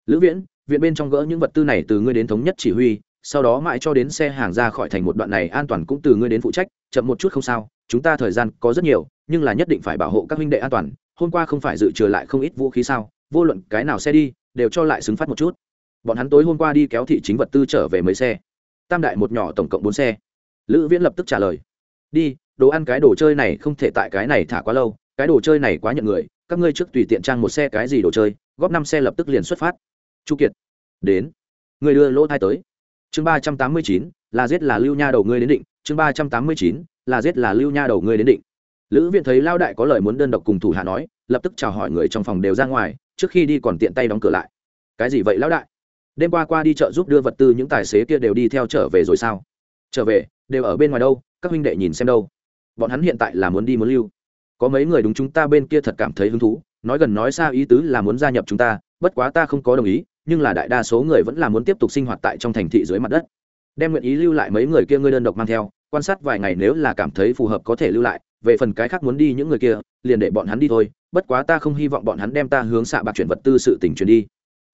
Lữ viễn, viện bên trong gỡ những vật tư này từ ngươi đến thống nhất chỉ huy sau đó mãi cho đến xe hàng ra khỏi thành một đoạn này an toàn cũng từ ngươi đến phụ trách, chậm một chút không sao, chúng ta thời gian có rất nhiều, nhưng là nhất định phải bảo hộ các huynh đệ an toàn, hôm qua không phải dự trừ lại không ít vũ khí sao, vô luận cái nào xe đi, đều cho lại xứng phát một chút. Bọn hắn tối hôm qua đi kéo thị chính vật tư trở về mấy xe. Tam đại một nhỏ tổng cộng bốn xe. Lữ viễn lập tức trả lời. Đi, đồ ăn cái đồ chơi này không thể tại cái này thả quá lâu, cái đồ chơi này quá nhận người, các ngươi trước tùy tiện trang một xe cái gì đồ chơi, góp năm xe lập tức liền xuất phát. Chu kiệt, đến. Người đưa lỗ thai tới chương ba trăm tám mươi chín, là giết là lưu nha đầu ngươi đến định. Chương ba trăm tám mươi chín, là giết là lưu nha đầu ngươi đến định. Lữ viện thấy lao đại có lời muốn đơn độc cùng thủ hạ nói, lập tức chào hỏi người trong phòng đều ra ngoài, trước khi đi còn tiện tay đóng cửa lại. Cái gì vậy lão đại? Đêm qua qua đi chợ giúp đưa vật tư những tài xế kia đều đi theo trở về rồi sao? Trở về, đều ở bên ngoài đâu, các huynh đệ nhìn xem đâu. Bọn hắn hiện tại là muốn đi muốn lưu. Có mấy người đúng chúng ta bên kia thật cảm thấy hứng thú, nói gần nói xa ý tứ là muốn gia nhập chúng ta, bất quá ta không có đồng ý nhưng là đại đa số người vẫn là muốn tiếp tục sinh hoạt tại trong thành thị dưới mặt đất. Đem nguyện ý lưu lại mấy người kia ngươi đơn độc mang theo, quan sát vài ngày nếu là cảm thấy phù hợp có thể lưu lại, về phần cái khác muốn đi những người kia, liền để bọn hắn đi thôi, bất quá ta không hy vọng bọn hắn đem ta hướng xạ bạc chuyển vật tư sự tình chuyển đi.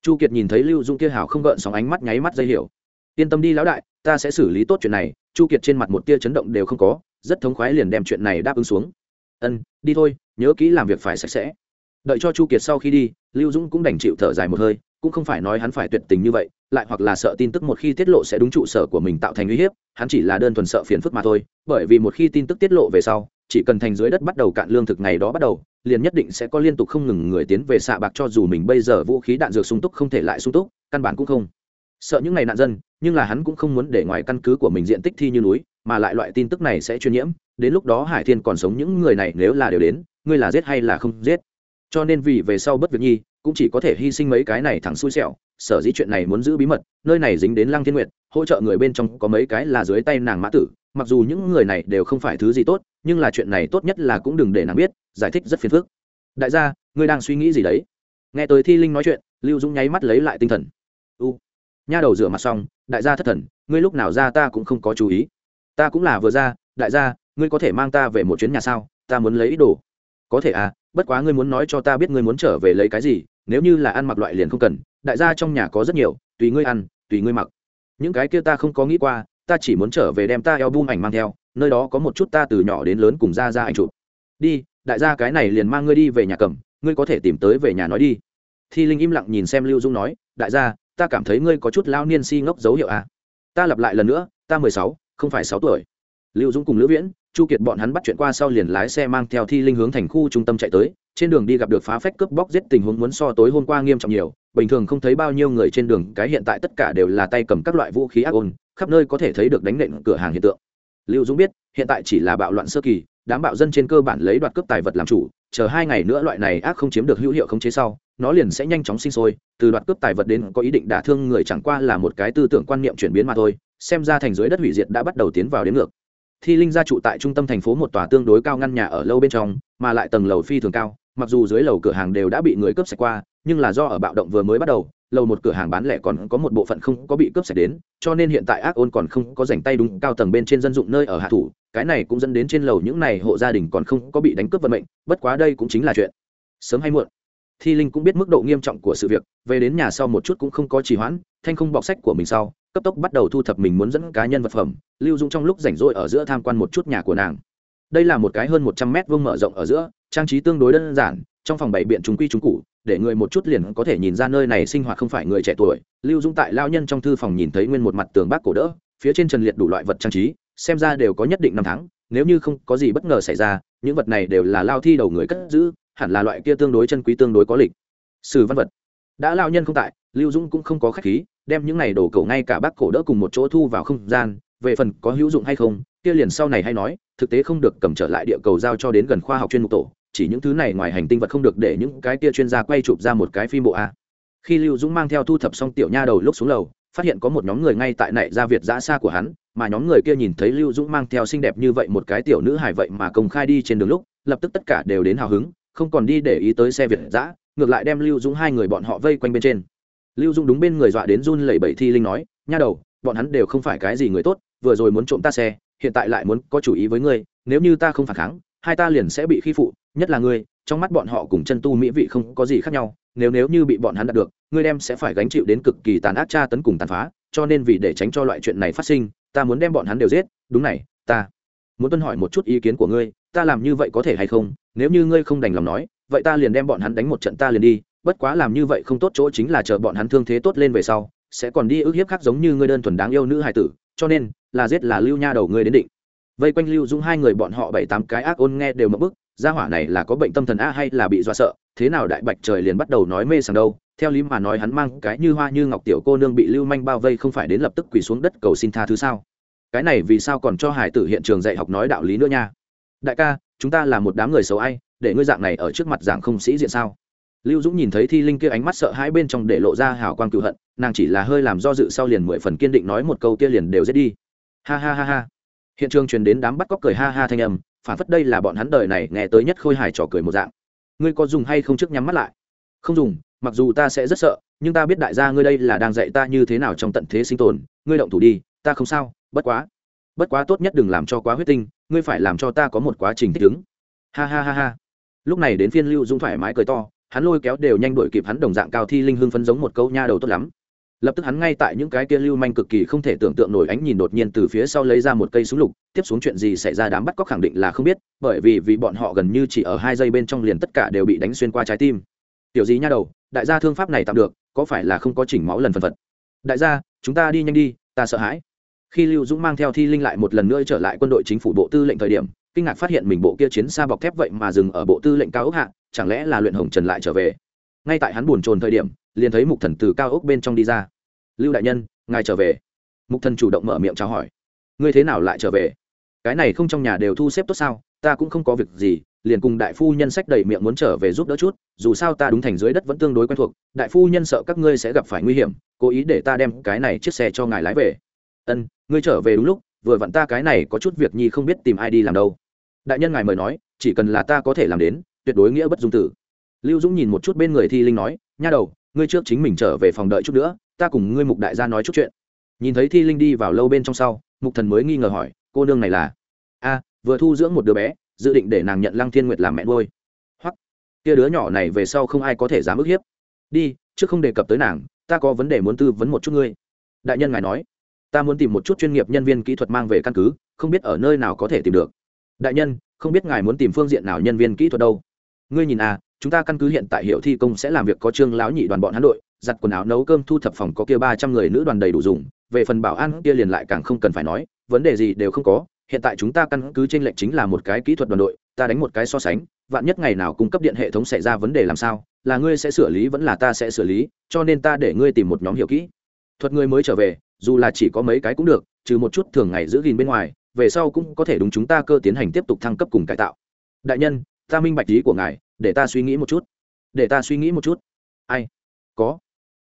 Chu kiệt nhìn thấy lưu dung kia hảo không gợn sóng ánh mắt nháy mắt dây hiểu. Yên tâm đi lão đại, ta sẽ xử lý tốt chuyện này, chu kiệt trên mặt một tia chấn động đều không có, rất thống khoái liền đem chuyện này đáp ứng xuống. Ân, đi thôi, nhớ kỹ làm việc phải sạch sẽ. Đợi cho chu kiệt sau khi đi, lưu dũng cũng đành chịu thở dài một hơi cũng không phải nói hắn phải tuyệt tình như vậy, lại hoặc là sợ tin tức một khi tiết lộ sẽ đúng trụ sở của mình tạo thành uy hiếp, hắn chỉ là đơn thuần sợ phiền phức mà thôi, bởi vì một khi tin tức tiết lộ về sau, chỉ cần thành dưới đất bắt đầu cạn lương thực ngày đó bắt đầu, liền nhất định sẽ có liên tục không ngừng người tiến về xạ bạc cho dù mình bây giờ vũ khí đạn dược sung túc không thể lại sung túc, căn bản cũng không sợ những ngày nạn dân, nhưng là hắn cũng không muốn để ngoài căn cứ của mình diện tích thi như núi, mà lại loại tin tức này sẽ truyền nhiễm, đến lúc đó hải thiên còn sống những người này nếu là đều đến, ngươi là giết hay là không giết. Cho nên vì về sau bất việc nhi cũng chỉ có thể hy sinh mấy cái này thẳng xui xẻo, sở dĩ chuyện này muốn giữ bí mật, nơi này dính đến lăng thiên nguyệt, hỗ trợ người bên trong có mấy cái là dưới tay nàng mã tử, mặc dù những người này đều không phải thứ gì tốt, nhưng là chuyện này tốt nhất là cũng đừng để nàng biết, giải thích rất phiền phức. Đại gia, ngươi đang suy nghĩ gì đấy? Nghe tới thi linh nói chuyện, lưu dũng nháy mắt lấy lại tinh thần. U, nha đầu rửa mặt xong, đại gia thất thần, ngươi lúc nào ra ta cũng không có chú ý. Ta cũng là vừa ra, đại gia, ngươi có thể mang ta về một chuyến nhà sao? Ta muốn lấy ít đồ. Có thể à bất quá ngươi muốn nói cho ta biết ngươi muốn trở về lấy cái gì nếu như là ăn mặc loại liền không cần, đại gia trong nhà có rất nhiều, tùy ngươi ăn, tùy ngươi mặc. Những cái kia ta không có nghĩ qua, ta chỉ muốn trở về đem ta eo bum ảnh mang theo, nơi đó có một chút ta từ nhỏ đến lớn cùng ra ra ảnh chụp. Đi, đại gia cái này liền mang ngươi đi về nhà cầm, ngươi có thể tìm tới về nhà nói đi. Thi linh im lặng nhìn xem lưu dung nói, đại gia, ta cảm thấy ngươi có chút lao niên si ngốc dấu hiệu à. ta lặp lại lần nữa, ta mười sáu, không phải sáu tuổi. Lưu dung cùng lữ viễn chu kiệt bọn hắn bắt chuyện qua sau liền lái xe mang theo thi linh hướng thành khu trung tâm chạy tới, trên đường đi gặp được phá phách cướp bóc giết tình huống muốn so tối hôm qua nghiêm trọng nhiều, bình thường không thấy bao nhiêu người trên đường, cái hiện tại tất cả đều là tay cầm các loại vũ khí ác ôn, khắp nơi có thể thấy được đánh nện cửa hàng hiện tượng. Lưu dũng biết, hiện tại chỉ là bạo loạn sơ kỳ, đám bạo dân trên cơ bản lấy đoạt cướp tài vật làm chủ, chờ hai ngày nữa loại này ác không chiếm được hữu hiệu khống chế sau, nó liền sẽ nhanh chóng sinh sôi, từ đoạt cướp tài vật đến có ý định đả thương người chẳng qua là một cái tư tưởng quan niệm chuyển biến mà thôi, xem ra thành dưới đất hủy diệt đã bắt đầu tiến vào đến ngược thi linh gia trụ tại trung tâm thành phố một tòa tương đối cao ngăn nhà ở lâu bên trong, mà lại tầng lầu phi thường cao, mặc dù dưới lầu cửa hàng đều đã bị người cướp sạch qua, nhưng là do ở bạo động vừa mới bắt đầu, lầu một cửa hàng bán lẻ còn có một bộ phận không có bị cướp sạch đến, cho nên hiện tại ác ôn còn không có dành tay đúng cao tầng bên trên dân dụng nơi ở hạ thủ, cái này cũng dẫn đến trên lầu những này hộ gia đình còn không có bị đánh cướp vận mệnh, bất quá đây cũng chính là chuyện. Sớm hay muộn, thi linh cũng biết mức độ nghiêm trọng của sự việc, về đến nhà sau một chút cũng không có trì hoãn, thanh không bọc sách của mình sau cấp tốc bắt đầu thu thập mình muốn dẫn cá nhân vật phẩm, lưu dũng trong lúc rảnh rỗi ở giữa tham quan một chút nhà của nàng. Đây là một cái hơn một trăm mét vuông mở rộng ở giữa, trang trí tương đối đơn giản, trong phòng bảy biện chúng quy chúng cụ để người một chút liền có thể nhìn ra nơi này sinh hoạt không phải người trẻ tuổi. Lưu dung tại lao nhân trong thư phòng nhìn thấy nguyên một mặt tường bác cổ đỡ, phía trên trần liệt đủ loại vật trang trí, xem ra đều có nhất định năm tháng, nếu như không có gì bất ngờ xảy ra, những vật này đều là lao thi đầu người cất giữ, hẳn là loại kia tương đối chân quý tương đối có lịch. Sử văn vật. Đã lao nhân không tại, lưu dung cũng không có khách khí đem những này đổ cầu ngay cả bác cổ đỡ cùng một chỗ thu vào không gian, về phần có hữu dụng hay không, kia liền sau này hay nói, thực tế không được cầm trở lại địa cầu giao cho đến gần khoa học chuyên mục tổ, chỉ những thứ này ngoài hành tinh vật không được để những cái kia chuyên gia quay chụp ra một cái phim bộ a. Khi lưu dũng mang theo thu thập xong tiểu nha đầu lúc xuống lầu, phát hiện có một nhóm người ngay tại nại ra việt giã xa của hắn, mà nhóm người kia nhìn thấy lưu dũng mang theo xinh đẹp như vậy một cái tiểu nữ hài vậy mà công khai đi trên đường lúc, lập tức tất cả đều đến hào hứng, không còn đi để ý tới xe việt giã ngược lại đem lưu dũng hai người bọn họ vây quanh bên trên lưu Dung đúng bên người dọa đến run lẩy bẩy thi linh nói, nha đầu, bọn hắn đều không phải cái gì người tốt, vừa rồi muốn trộm ta xe, hiện tại lại muốn có chủ ý với ngươi, nếu như ta không phản kháng, hai ta liền sẽ bị khi phụ, nhất là ngươi, trong mắt bọn họ cùng chân tu mỹ vị không có gì khác nhau, nếu nếu như bị bọn hắn đạt được, ngươi đem sẽ phải gánh chịu đến cực kỳ tàn ác tra tấn cùng tàn phá, cho nên vì để tránh cho loại chuyện này phát sinh, ta muốn đem bọn hắn đều giết, đúng này, ta muốn tuân hỏi một chút ý kiến của ngươi, ta làm như vậy có thể hay không, nếu như ngươi không đành lòng nói, vậy ta liền đem bọn hắn đánh một trận ta liền đi bất quá làm như vậy không tốt chỗ chính là chờ bọn hắn thương thế tốt lên về sau, sẽ còn đi ức hiếp khác giống như ngươi đơn thuần đáng yêu nữ hài tử, cho nên, là giết là lưu nha đầu ngươi đến định. Vây quanh lưu dũng hai người bọn họ bảy tám cái ác ôn nghe đều mất bức, gia hỏa này là có bệnh tâm thần a hay là bị do sợ, thế nào đại bạch trời liền bắt đầu nói mê sảng đâu, theo lý mà nói hắn mang cái như hoa như ngọc tiểu cô nương bị lưu manh bao vây không phải đến lập tức quỳ xuống đất cầu xin tha thứ sao? Cái này vì sao còn cho hải tử hiện trường dạy học nói đạo lý nữa nha? Đại ca, chúng ta là một đám người xấu ai, để ngươi dạng này ở trước mặt giảng không sĩ diện sao? Lưu dũng nhìn thấy thi linh kia ánh mắt sợ hãi bên trong để lộ ra hào quang cựu hận, nàng chỉ là hơi làm do dự sau liền mười phần kiên định nói một câu kia liền đều giết đi. Ha ha ha ha. Hiện trường truyền đến đám bắt cóc cười ha ha thanh âm, phản phất đây là bọn hắn đời này nghe tới nhất khôi hài trò cười một dạng. Ngươi có dùng hay không trước nhắm mắt lại? Không dùng, mặc dù ta sẽ rất sợ, nhưng ta biết đại gia ngươi đây là đang dạy ta như thế nào trong tận thế sinh tồn. Ngươi động thủ đi, ta không sao, bất quá. Bất quá tốt nhất đừng làm cho quá huyết tinh, ngươi phải làm cho ta có một quá trình thích ứng. Ha ha ha ha. Lúc này đến phiên lưu dũng thoải mái cười to hắn lôi kéo đều nhanh đuổi kịp hắn đồng dạng cao thi linh hưng phấn giống một câu nha đầu tốt lắm. Lập tức hắn ngay tại những cái kia lưu manh cực kỳ không thể tưởng tượng nổi ánh nhìn đột nhiên từ phía sau lấy ra một cây súng lục, tiếp xuống chuyện gì xảy ra đám bắt cóc khẳng định là không biết, bởi vì vì bọn họ gần như chỉ ở hai giây bên trong liền tất cả đều bị đánh xuyên qua trái tim. Tiểu gì nha đầu, đại gia thương pháp này tạm được, có phải là không có chỉnh máu lần phân phật? Đại gia, chúng ta đi nhanh đi, ta sợ hãi. Khi lưu dũng mang theo thi linh lại một lần nữa trở lại quân đội chính phủ bộ tư lệnh thời điểm kinh ngạc phát hiện mình bộ kia chiến xa bọc thép vậy mà dừng ở bộ tư lệnh cao ốc hạ, chẳng lẽ là luyện hồng trần lại trở về? Ngay tại hắn buồn trồn thời điểm, liền thấy mục thần từ cao ốc bên trong đi ra. Lưu đại nhân, ngài trở về. Mục thần chủ động mở miệng chào hỏi. Ngươi thế nào lại trở về? Cái này không trong nhà đều thu xếp tốt sao, ta cũng không có việc gì, liền cùng đại phu nhân sách đầy miệng muốn trở về giúp đỡ chút, dù sao ta đúng thành dưới đất vẫn tương đối quen thuộc, đại phu nhân sợ các ngươi sẽ gặp phải nguy hiểm, cố ý để ta đem cái này chiếc xe cho ngài lái về. Ân, ngươi trở về đúng lúc, vừa vặn ta cái này có chút việc nhi không biết tìm ai đi làm đâu đại nhân ngài mời nói, chỉ cần là ta có thể làm đến, tuyệt đối nghĩa bất dung tử. Lưu dũng nhìn một chút bên người thi linh nói, nha đầu, ngươi trước chính mình trở về phòng đợi chút nữa, ta cùng ngươi mục đại gia nói chút chuyện. Nhìn thấy thi linh đi vào lâu bên trong sau, mục thần mới nghi ngờ hỏi, cô nương này là? A, vừa thu dưỡng một đứa bé, dự định để nàng nhận lăng thiên nguyệt làm mẹ nuôi. Hoặc kia đứa nhỏ này về sau không ai có thể dám ức hiếp. Đi, trước không đề cập tới nàng, ta có vấn đề muốn tư vấn một chút ngươi. Đại nhân ngài nói, ta muốn tìm một chút chuyên nghiệp nhân viên kỹ thuật mang về căn cứ, không biết ở nơi nào có thể tìm được đại nhân, không biết ngài muốn tìm phương diện nào nhân viên kỹ thuật đâu. Ngươi nhìn à chúng ta căn cứ hiện tại hiệu thi công sẽ làm việc có trương lão nhị đoàn bọn hắn đội, giặt quần áo nấu cơm thu thập phòng có kia ba trăm người nữ đoàn đầy đủ dùng, về phần bảo an kia liền lại càng không cần phải nói, vấn đề gì đều không có, hiện tại chúng ta căn cứ trên lệnh chính là một cái kỹ thuật đoàn đội, ta đánh một cái so sánh, vạn nhất ngày nào cung cấp điện hệ thống xảy ra vấn đề làm sao, là ngươi sẽ xử lý vẫn là ta sẽ xử lý, cho nên ta để ngươi tìm một nhóm hiểu kỹ. Thuật ngươi mới trở về, dù là chỉ có mấy cái cũng được, trừ một chút thường ngày giữ gìn bên ngoài về sau cũng có thể đúng chúng ta cơ tiến hành tiếp tục thăng cấp cùng cải tạo. Đại nhân, ta minh bạch ý của ngài, để ta suy nghĩ một chút. Để ta suy nghĩ một chút. Ai? Có.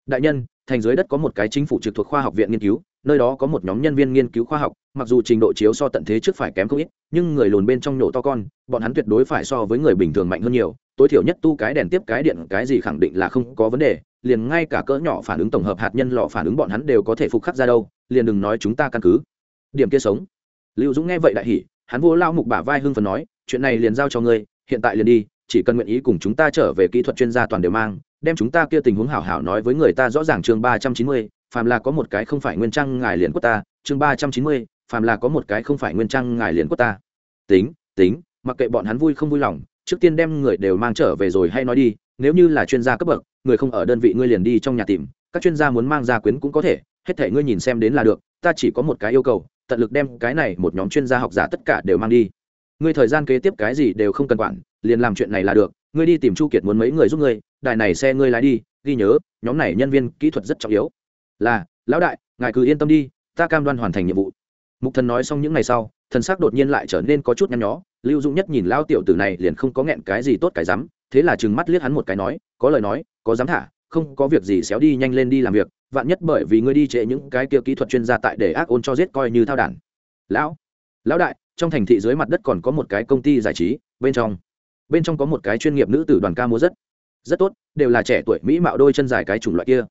Đại nhân, thành dưới đất có một cái chính phủ trực thuộc khoa học viện nghiên cứu, nơi đó có một nhóm nhân viên nghiên cứu khoa học, mặc dù trình độ chiếu so tận thế trước phải kém không ít, nhưng người lùn bên trong nhổ to con, bọn hắn tuyệt đối phải so với người bình thường mạnh hơn nhiều, tối thiểu nhất tu cái đèn tiếp cái điện, cái gì khẳng định là không có vấn đề, liền ngay cả cỡ nhỏ phản ứng tổng hợp hạt nhân lọ phản ứng bọn hắn đều có thể phục khắc ra đâu, liền đừng nói chúng ta căn cứ. Điểm kia sống lưu dũng nghe vậy đại hỉ, hắn vô lao mục bả vai hưng phần nói, chuyện này liền giao cho ngươi, hiện tại liền đi, chỉ cần nguyện ý cùng chúng ta trở về kỹ thuật chuyên gia toàn đều mang, đem chúng ta kia tình huống hảo hảo nói với người ta rõ ràng chương ba trăm chín mươi, phàm là có một cái không phải nguyên trang ngài liền của ta, chương ba trăm chín mươi, phàm là có một cái không phải nguyên trang ngài liền của ta. Tính tính, mặc kệ bọn hắn vui không vui lòng, trước tiên đem người đều mang trở về rồi hay nói đi, nếu như là chuyên gia cấp bậc, người không ở đơn vị ngươi liền đi trong nhà tìm, các chuyên gia muốn mang ra quyến cũng có thể, hết thể ngươi nhìn xem đến là được, ta chỉ có một cái yêu cầu tận lực đem cái này một nhóm chuyên gia học giả tất cả đều mang đi. Ngươi thời gian kế tiếp cái gì đều không cần quản, liền làm chuyện này là được, ngươi đi tìm chu kiệt muốn mấy người giúp ngươi, đài này xe ngươi lái đi, ghi nhớ, nhóm này nhân viên kỹ thuật rất trọng yếu. Là, lão đại, ngài cứ yên tâm đi, ta cam đoan hoàn thành nhiệm vụ. Mục thần nói xong những ngày sau, thần sắc đột nhiên lại trở nên có chút nhăn nhó, lưu dũng nhất nhìn lao tiểu tử này liền không có nghẹn cái gì tốt cái dám thế là chừng mắt liếc hắn một cái nói, có lời nói, có dám thả, không có việc gì xéo đi nhanh lên đi làm việc vạn nhất bởi vì ngươi đi trễ những cái kia kỹ thuật chuyên gia tại để ác ôn cho giết coi như thao đản. Lão lão đại, trong thành thị dưới mặt đất còn có một cái công ty giải trí, bên trong bên trong có một cái chuyên nghiệp nữ tử đoàn ca múa rất rất tốt, đều là trẻ tuổi mỹ mạo đôi chân dài cái chủng loại kia.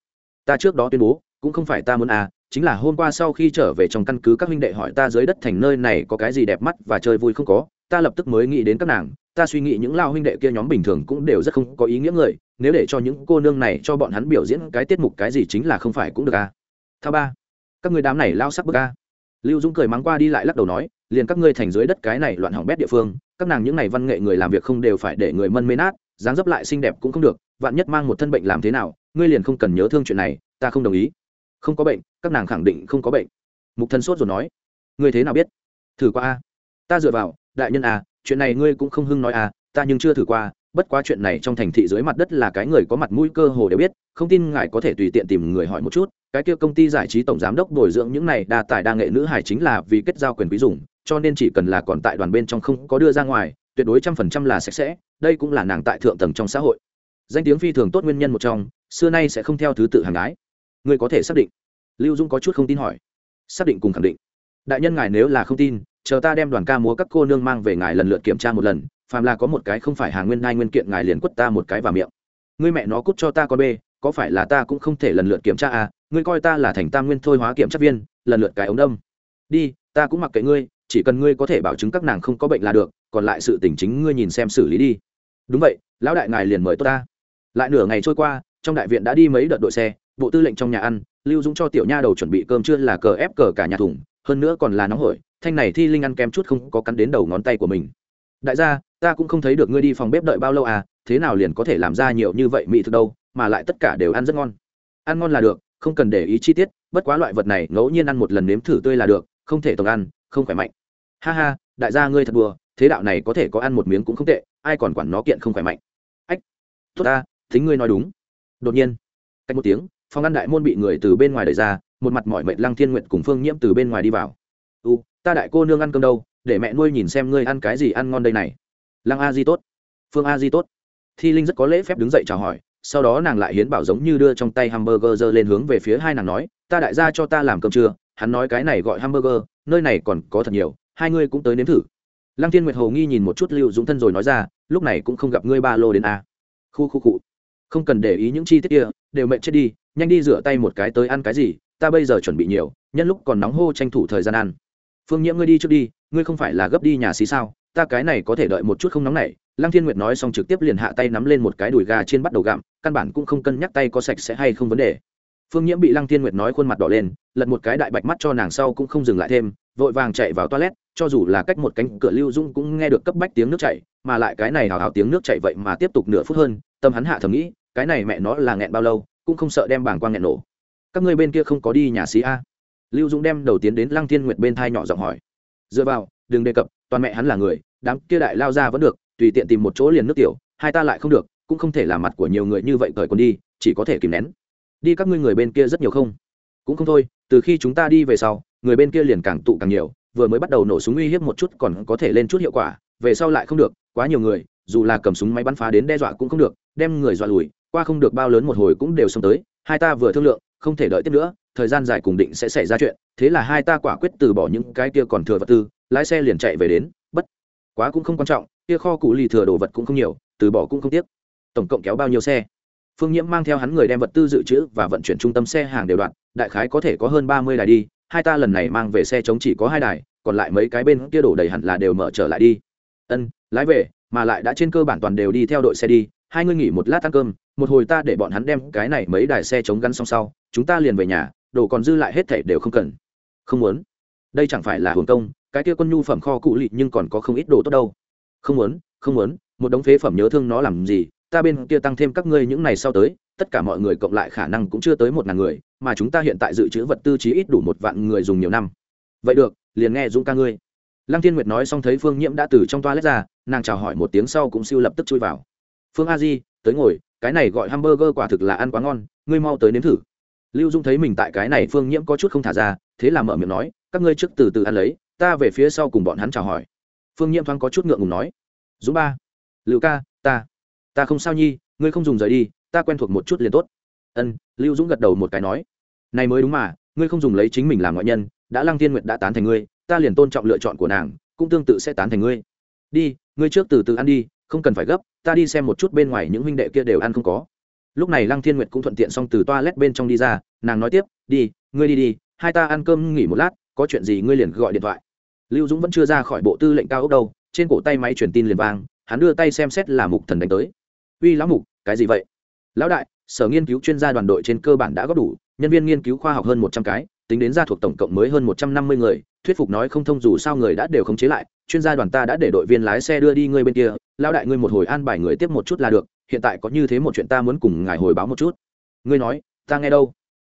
Ta trước đó tuyên bố, cũng không phải ta muốn à chính là hôm qua sau khi trở về trong căn cứ các huynh đệ hỏi ta dưới đất thành nơi này có cái gì đẹp mắt và chơi vui không có ta lập tức mới nghĩ đến các nàng, ta suy nghĩ những lao huynh đệ kia nhóm bình thường cũng đều rất không có ý nghĩa người, nếu để cho những cô nương này cho bọn hắn biểu diễn cái tiết mục cái gì chính là không phải cũng được à? Thao ba, các người đám này lao sắc bức a lưu dũng cười mắng qua đi lại lắc đầu nói, liền các ngươi thành dưới đất cái này loạn hỏng bét địa phương, các nàng những này văn nghệ người làm việc không đều phải để người mân mê nát, dáng dấp lại xinh đẹp cũng không được, vạn nhất mang một thân bệnh làm thế nào, ngươi liền không cần nhớ thương chuyện này, ta không đồng ý. Không có bệnh, các nàng khẳng định không có bệnh. Mục thần sốt rồi nói, ngươi thế nào biết? Thử qua a. Ta dựa vào đại nhân à, chuyện này ngươi cũng không hưng nói à? ta nhưng chưa thử qua bất quá chuyện này trong thành thị dưới mặt đất là cái người có mặt mũi cơ hồ đều biết không tin ngài có thể tùy tiện tìm người hỏi một chút cái kia công ty giải trí tổng giám đốc bồi dưỡng những này đa tài đa nghệ nữ hải chính là vì kết giao quyền quý dùng cho nên chỉ cần là còn tại đoàn bên trong không có đưa ra ngoài tuyệt đối trăm phần trăm là sạch sẽ đây cũng là nàng tại thượng tầng trong xã hội. Danh tiếng phi thường tốt nguyên nhân một trong xưa nay sẽ không theo thứ tự hàng ái người có thể xác định. Lưu dung có chút không tin hỏi. Xác định cùng khẳng định. Đại nhân ngài nếu là không tin chờ ta đem đoàn ca múa các cô nương mang về ngài lần lượt kiểm tra một lần, phàm là có một cái không phải hàng nguyên ngai nguyên kiện, ngài liền quất ta một cái vào miệng. Ngươi mẹ nó cút cho ta con bê, có phải là ta cũng không thể lần lượt kiểm tra à? Ngươi coi ta là thành tam nguyên thôi hóa kiểm tra viên, lần lượt cái ống đâm. Đi, ta cũng mặc kệ ngươi, chỉ cần ngươi có thể bảo chứng các nàng không có bệnh là được, còn lại sự tình chính ngươi nhìn xem xử lý đi. Đúng vậy, lão đại ngài liền mời tốt ta. Lại nửa ngày trôi qua, trong đại viện đã đi mấy đợt đội xe, bộ tư lệnh trong nhà ăn, lưu dũng cho tiểu nha đầu chuẩn bị cơm trưa là cờ ép cờ cả nhà thùng, hơn nữa còn là nóng hổi thanh này thi linh ăn kem chút không có cắn đến đầu ngón tay của mình. Đại gia, ta cũng không thấy được ngươi đi phòng bếp đợi bao lâu à thế nào liền có thể làm ra nhiều như vậy mỹ thực đâu, mà lại tất cả đều ăn rất ngon. Ăn ngon là được, không cần để ý chi tiết, bất quá loại vật này ngẫu nhiên ăn một lần nếm thử tươi là được, không thể tổng ăn, không khỏe mạnh. Ha ha, đại gia ngươi thật đùa, thế đạo này có thể có ăn một miếng cũng không tệ, ai còn quản nó kiện không khỏe mạnh. Ách, tốt ta, thính ngươi nói đúng. Đột nhiên, cách một tiếng, phòng ăn đại môn bị người từ bên ngoài đẩy ra, một mặt mỏi mệt lăng thiên nguyện cùng phương nhiễm từ bên ngoài đi vào. U ta đại cô nương ăn cơm đâu, để mẹ nuôi nhìn xem ngươi ăn cái gì ăn ngon đây này. Lăng a di tốt. Phương a di tốt. Thi linh rất có lễ phép đứng dậy chào hỏi, sau đó nàng lại hiến bảo giống như đưa trong tay hamburger giơ lên hướng về phía hai nàng nói, ta đại gia cho ta làm cơm trưa, hắn nói cái này gọi hamburger, nơi này còn có thật nhiều, hai ngươi cũng tới nếm thử. Lăng tiên nguyệt hồ nghi nhìn một chút lưu dũng thân rồi nói ra, lúc này cũng không gặp ngươi ba lô đến a. Khu khu cụ không cần để ý những chi tiết kia, đều mẹ chết đi, nhanh đi rửa tay một cái tới ăn cái gì, ta bây giờ chuẩn bị nhiều, nhân lúc còn nóng hô tranh thủ thời gian ăn phương nhiễm ngươi đi trước đi, ngươi không phải là gấp đi nhà xí sao? Ta cái này có thể đợi một chút không nóng này lăng thiên nguyệt nói xong trực tiếp liền hạ tay nắm lên một cái đùi gà trên bắt đầu gặm, căn bản cũng không cân nhắc tay có sạch sẽ hay không vấn đề. Phương nhiễm bị lăng thiên nguyệt nói khuôn mặt đỏ lên, lật một cái đại bạch mắt cho nàng sau cũng không dừng lại thêm, vội vàng chạy vào toilet, cho dù là cách một cánh cửa lưu dung cũng nghe được cấp bách tiếng nước chảy, mà lại cái này hào hào tiếng nước chảy vậy mà tiếp tục nửa phút hơn, tâm hắn hạ thầm nghĩ, cái này mẹ nó là nghẹn bao lâu, cũng không sợ đem bảng quang nghẹn nổ. Các ngươi bên kia không có đi nhà xí a? Lưu dung đem đầu tiến đến lăng thiên nguyệt bên thai nhỏ giọng hỏi. Dựa vào, đừng đề cập, toàn mẹ hắn là người, đám kia đại lao ra vẫn được, tùy tiện tìm một chỗ liền nước tiểu, hai ta lại không được, cũng không thể làm mặt của nhiều người như vậy cởi còn đi, chỉ có thể kìm nén. Đi các ngươi người bên kia rất nhiều không? Cũng không thôi, từ khi chúng ta đi về sau, người bên kia liền càng tụ càng nhiều, vừa mới bắt đầu nổ súng uy hiếp một chút còn có thể lên chút hiệu quả, về sau lại không được, quá nhiều người, dù là cầm súng máy bắn phá đến đe dọa cũng không được, đem người dọa lùi, qua không được bao lớn một hồi cũng đều xông tới, hai ta vừa thương lượng không thể đợi tiếp nữa, thời gian dài cùng định sẽ xảy ra chuyện, thế là hai ta quả quyết từ bỏ những cái kia còn thừa vật tư, lái xe liền chạy về đến, bất quá cũng không quan trọng, kia kho cụ lì thừa đồ vật cũng không nhiều, từ bỏ cũng không tiếc. Tổng cộng kéo bao nhiêu xe? Phương nhiễm mang theo hắn người đem vật tư dự trữ và vận chuyển trung tâm xe hàng đều đoạn đại khái có thể có hơn ba mươi đài đi, hai ta lần này mang về xe chống chỉ có hai đài, còn lại mấy cái bên kia đổ đầy hẳn là đều mở trở lại đi. Ân, lái về, mà lại đã trên cơ bản toàn đều đi theo đội xe đi, hai người nghỉ một lát ăn cơm một hồi ta để bọn hắn đem cái này mấy đài xe chống gắn xong sau, chúng ta liền về nhà, đồ còn dư lại hết thảy đều không cần. Không muốn. Đây chẳng phải là hưởng công, cái kia quân nhu phẩm kho cụ lị nhưng còn có không ít đồ tốt đâu. Không muốn không muốn, một đống phế phẩm nhớ thương nó làm gì, ta bên kia tăng thêm các ngươi những này sau tới, tất cả mọi người cộng lại khả năng cũng chưa tới một ngàn người, mà chúng ta hiện tại dự trữ vật tư chí ít đủ một vạn người dùng nhiều năm. Vậy được, liền nghe dũng ca ngươi. Lăng thiên nguyệt nói xong thấy phương nhiễm đã từ trong toa lết ra, nàng chào hỏi một tiếng sau cũng siêu lập tức chui vào phương a di, tới ngồi, cái này gọi hamburger quả thực là ăn quá ngon, ngươi mau tới nếm thử. Lưu dung thấy mình tại cái này phương nhiễm có chút không thả ra, thế là mở miệng nói, các ngươi trước từ từ ăn lấy, ta về phía sau cùng bọn hắn chào hỏi. Phương nhiễm thoáng có chút ngượng ngùng nói, dũng ba, lưu ca, ta ta không sao nhi, ngươi không dùng rời đi, ta quen thuộc một chút liền tốt. Ân, lưu dũng gật đầu một cái nói, này mới đúng mà, ngươi không dùng lấy chính mình làm ngoại nhân, đã lăng thiên nguyệt đã tán thành ngươi, ta liền tôn trọng lựa chọn của nàng, cũng tương tự sẽ tán thành ngươi. Đi, ngươi trước từ từ ăn đi không cần phải gấp, ta đi xem một chút bên ngoài những huynh đệ kia đều ăn không có. Lúc này lăng thiên nguyệt cũng thuận tiện xong từ toilet bên trong đi ra, nàng nói tiếp, đi, ngươi đi đi, hai ta ăn cơm nghỉ một lát, có chuyện gì ngươi liền gọi điện thoại. Lưu dũng vẫn chưa ra khỏi bộ tư lệnh cao ốc đâu, trên cổ tay máy truyền tin liền vang, hắn đưa tay xem xét là mục thần đánh tới. Uy lão mục, cái gì vậy? Lão đại, sở nghiên cứu chuyên gia đoàn đội trên cơ bản đã góp đủ, nhân viên nghiên cứu khoa học hơn một trăm cái, tính đến ra thuộc tổng cộng mới hơn một trăm năm mươi người, thuyết phục nói không thông dù sao người đã đều khống chế lại, chuyên gia đoàn ta đã để đội viên lái xe đưa đi ngươi bên kia lão đại ngươi một hồi an bài người tiếp một chút là được, hiện tại có như thế một chuyện ta muốn cùng ngài hồi báo một chút. Ngươi nói, ta nghe đâu?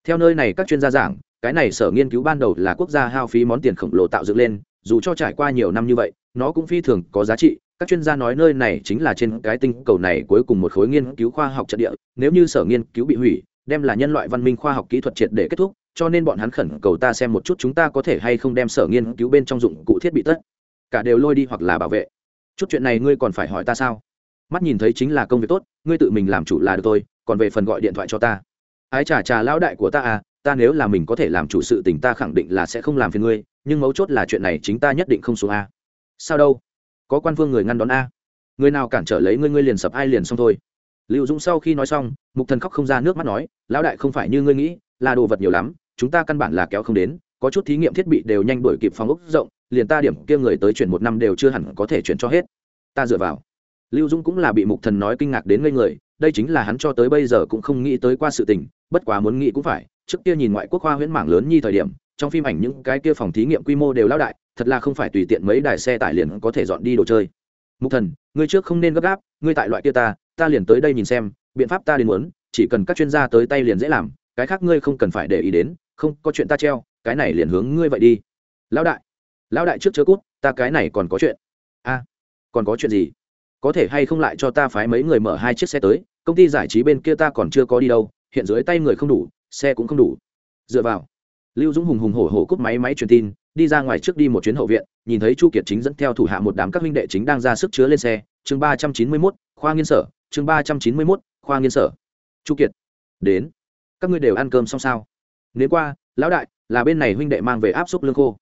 Theo nơi này các chuyên gia giảng, cái này sở nghiên cứu ban đầu là quốc gia hao phí món tiền khổng lồ tạo dựng lên, dù cho trải qua nhiều năm như vậy, nó cũng phi thường có giá trị. Các chuyên gia nói nơi này chính là trên cái tinh cầu này cuối cùng một khối nghiên cứu khoa học trận địa, nếu như sở nghiên cứu bị hủy, đem là nhân loại văn minh khoa học kỹ thuật triệt để kết thúc, cho nên bọn hắn khẩn cầu ta xem một chút chúng ta có thể hay không đem sở nghiên cứu bên trong dụng cụ thiết bị tất cả đều lôi đi hoặc là bảo vệ chút chuyện này ngươi còn phải hỏi ta sao? Mắt nhìn thấy chính là công việc tốt, ngươi tự mình làm chủ là được tôi còn về phần gọi điện thoại cho ta. Ái chà chà lão đại của ta à ta nếu là mình có thể làm chủ sự tình ta khẳng định là sẽ không làm phiền ngươi, nhưng mấu chốt là chuyện này chính ta nhất định không xuống a. Sao đâu? Có quan vương người ngăn đón a. Người nào cản trở lấy ngươi ngươi liền sập ai liền xong thôi. Lưu dũng sau khi nói xong, mục thần khóc không ra nước mắt nói, lão đại không phải như ngươi nghĩ, là đồ vật nhiều lắm, chúng ta căn bản là kéo không đến, có chút thí nghiệm thiết bị đều nhanh đổi kịp phòng ốc rộng liền ta điểm kia người tới chuyển một năm đều chưa hẳn có thể chuyển cho hết. Ta dựa vào. Lưu dũng cũng là bị mục thần nói kinh ngạc đến ngây người, đây chính là hắn cho tới bây giờ cũng không nghĩ tới qua sự tình, bất quá muốn nghĩ cũng phải, trước kia nhìn ngoại quốc khoa huyễn mảng lớn như thời điểm, trong phim ảnh những cái kia phòng thí nghiệm quy mô đều lao đại, thật là không phải tùy tiện mấy đài xe tải liền có thể dọn đi đồ chơi. Mục thần, ngươi trước không nên gấp gáp, ngươi tại loại kia ta ta liền tới đây nhìn xem, biện pháp ta đến muốn, chỉ cần các chuyên gia tới tay liền dễ làm, cái khác ngươi không cần phải để ý đến, không, có chuyện ta treo, cái này liền hướng ngươi vậy đi. Lão đại lão đại trước chớ cút, ta cái này còn có chuyện. A, còn có chuyện gì? Có thể hay không lại cho ta phái mấy người mở hai chiếc xe tới, công ty giải trí bên kia ta còn chưa có đi đâu, hiện dưới tay người không đủ, xe cũng không đủ. Dựa vào, lưu dũng hùng hùng hổ hổ cúp máy máy truyền tin, đi ra ngoài trước đi một chuyến hậu viện, nhìn thấy chu kiệt chính dẫn theo thủ hạ một đám các huynh đệ chính đang ra sức chứa lên xe. Chương ba trăm chín mươi mốt, khoa nghiên sở. Chương ba trăm chín mươi mốt, khoa nghiên sở. Chu kiệt, đến. Các ngươi đều ăn cơm xong sao? Nếu qua, lão đại, là bên này huynh đệ mang về áp suất lương khô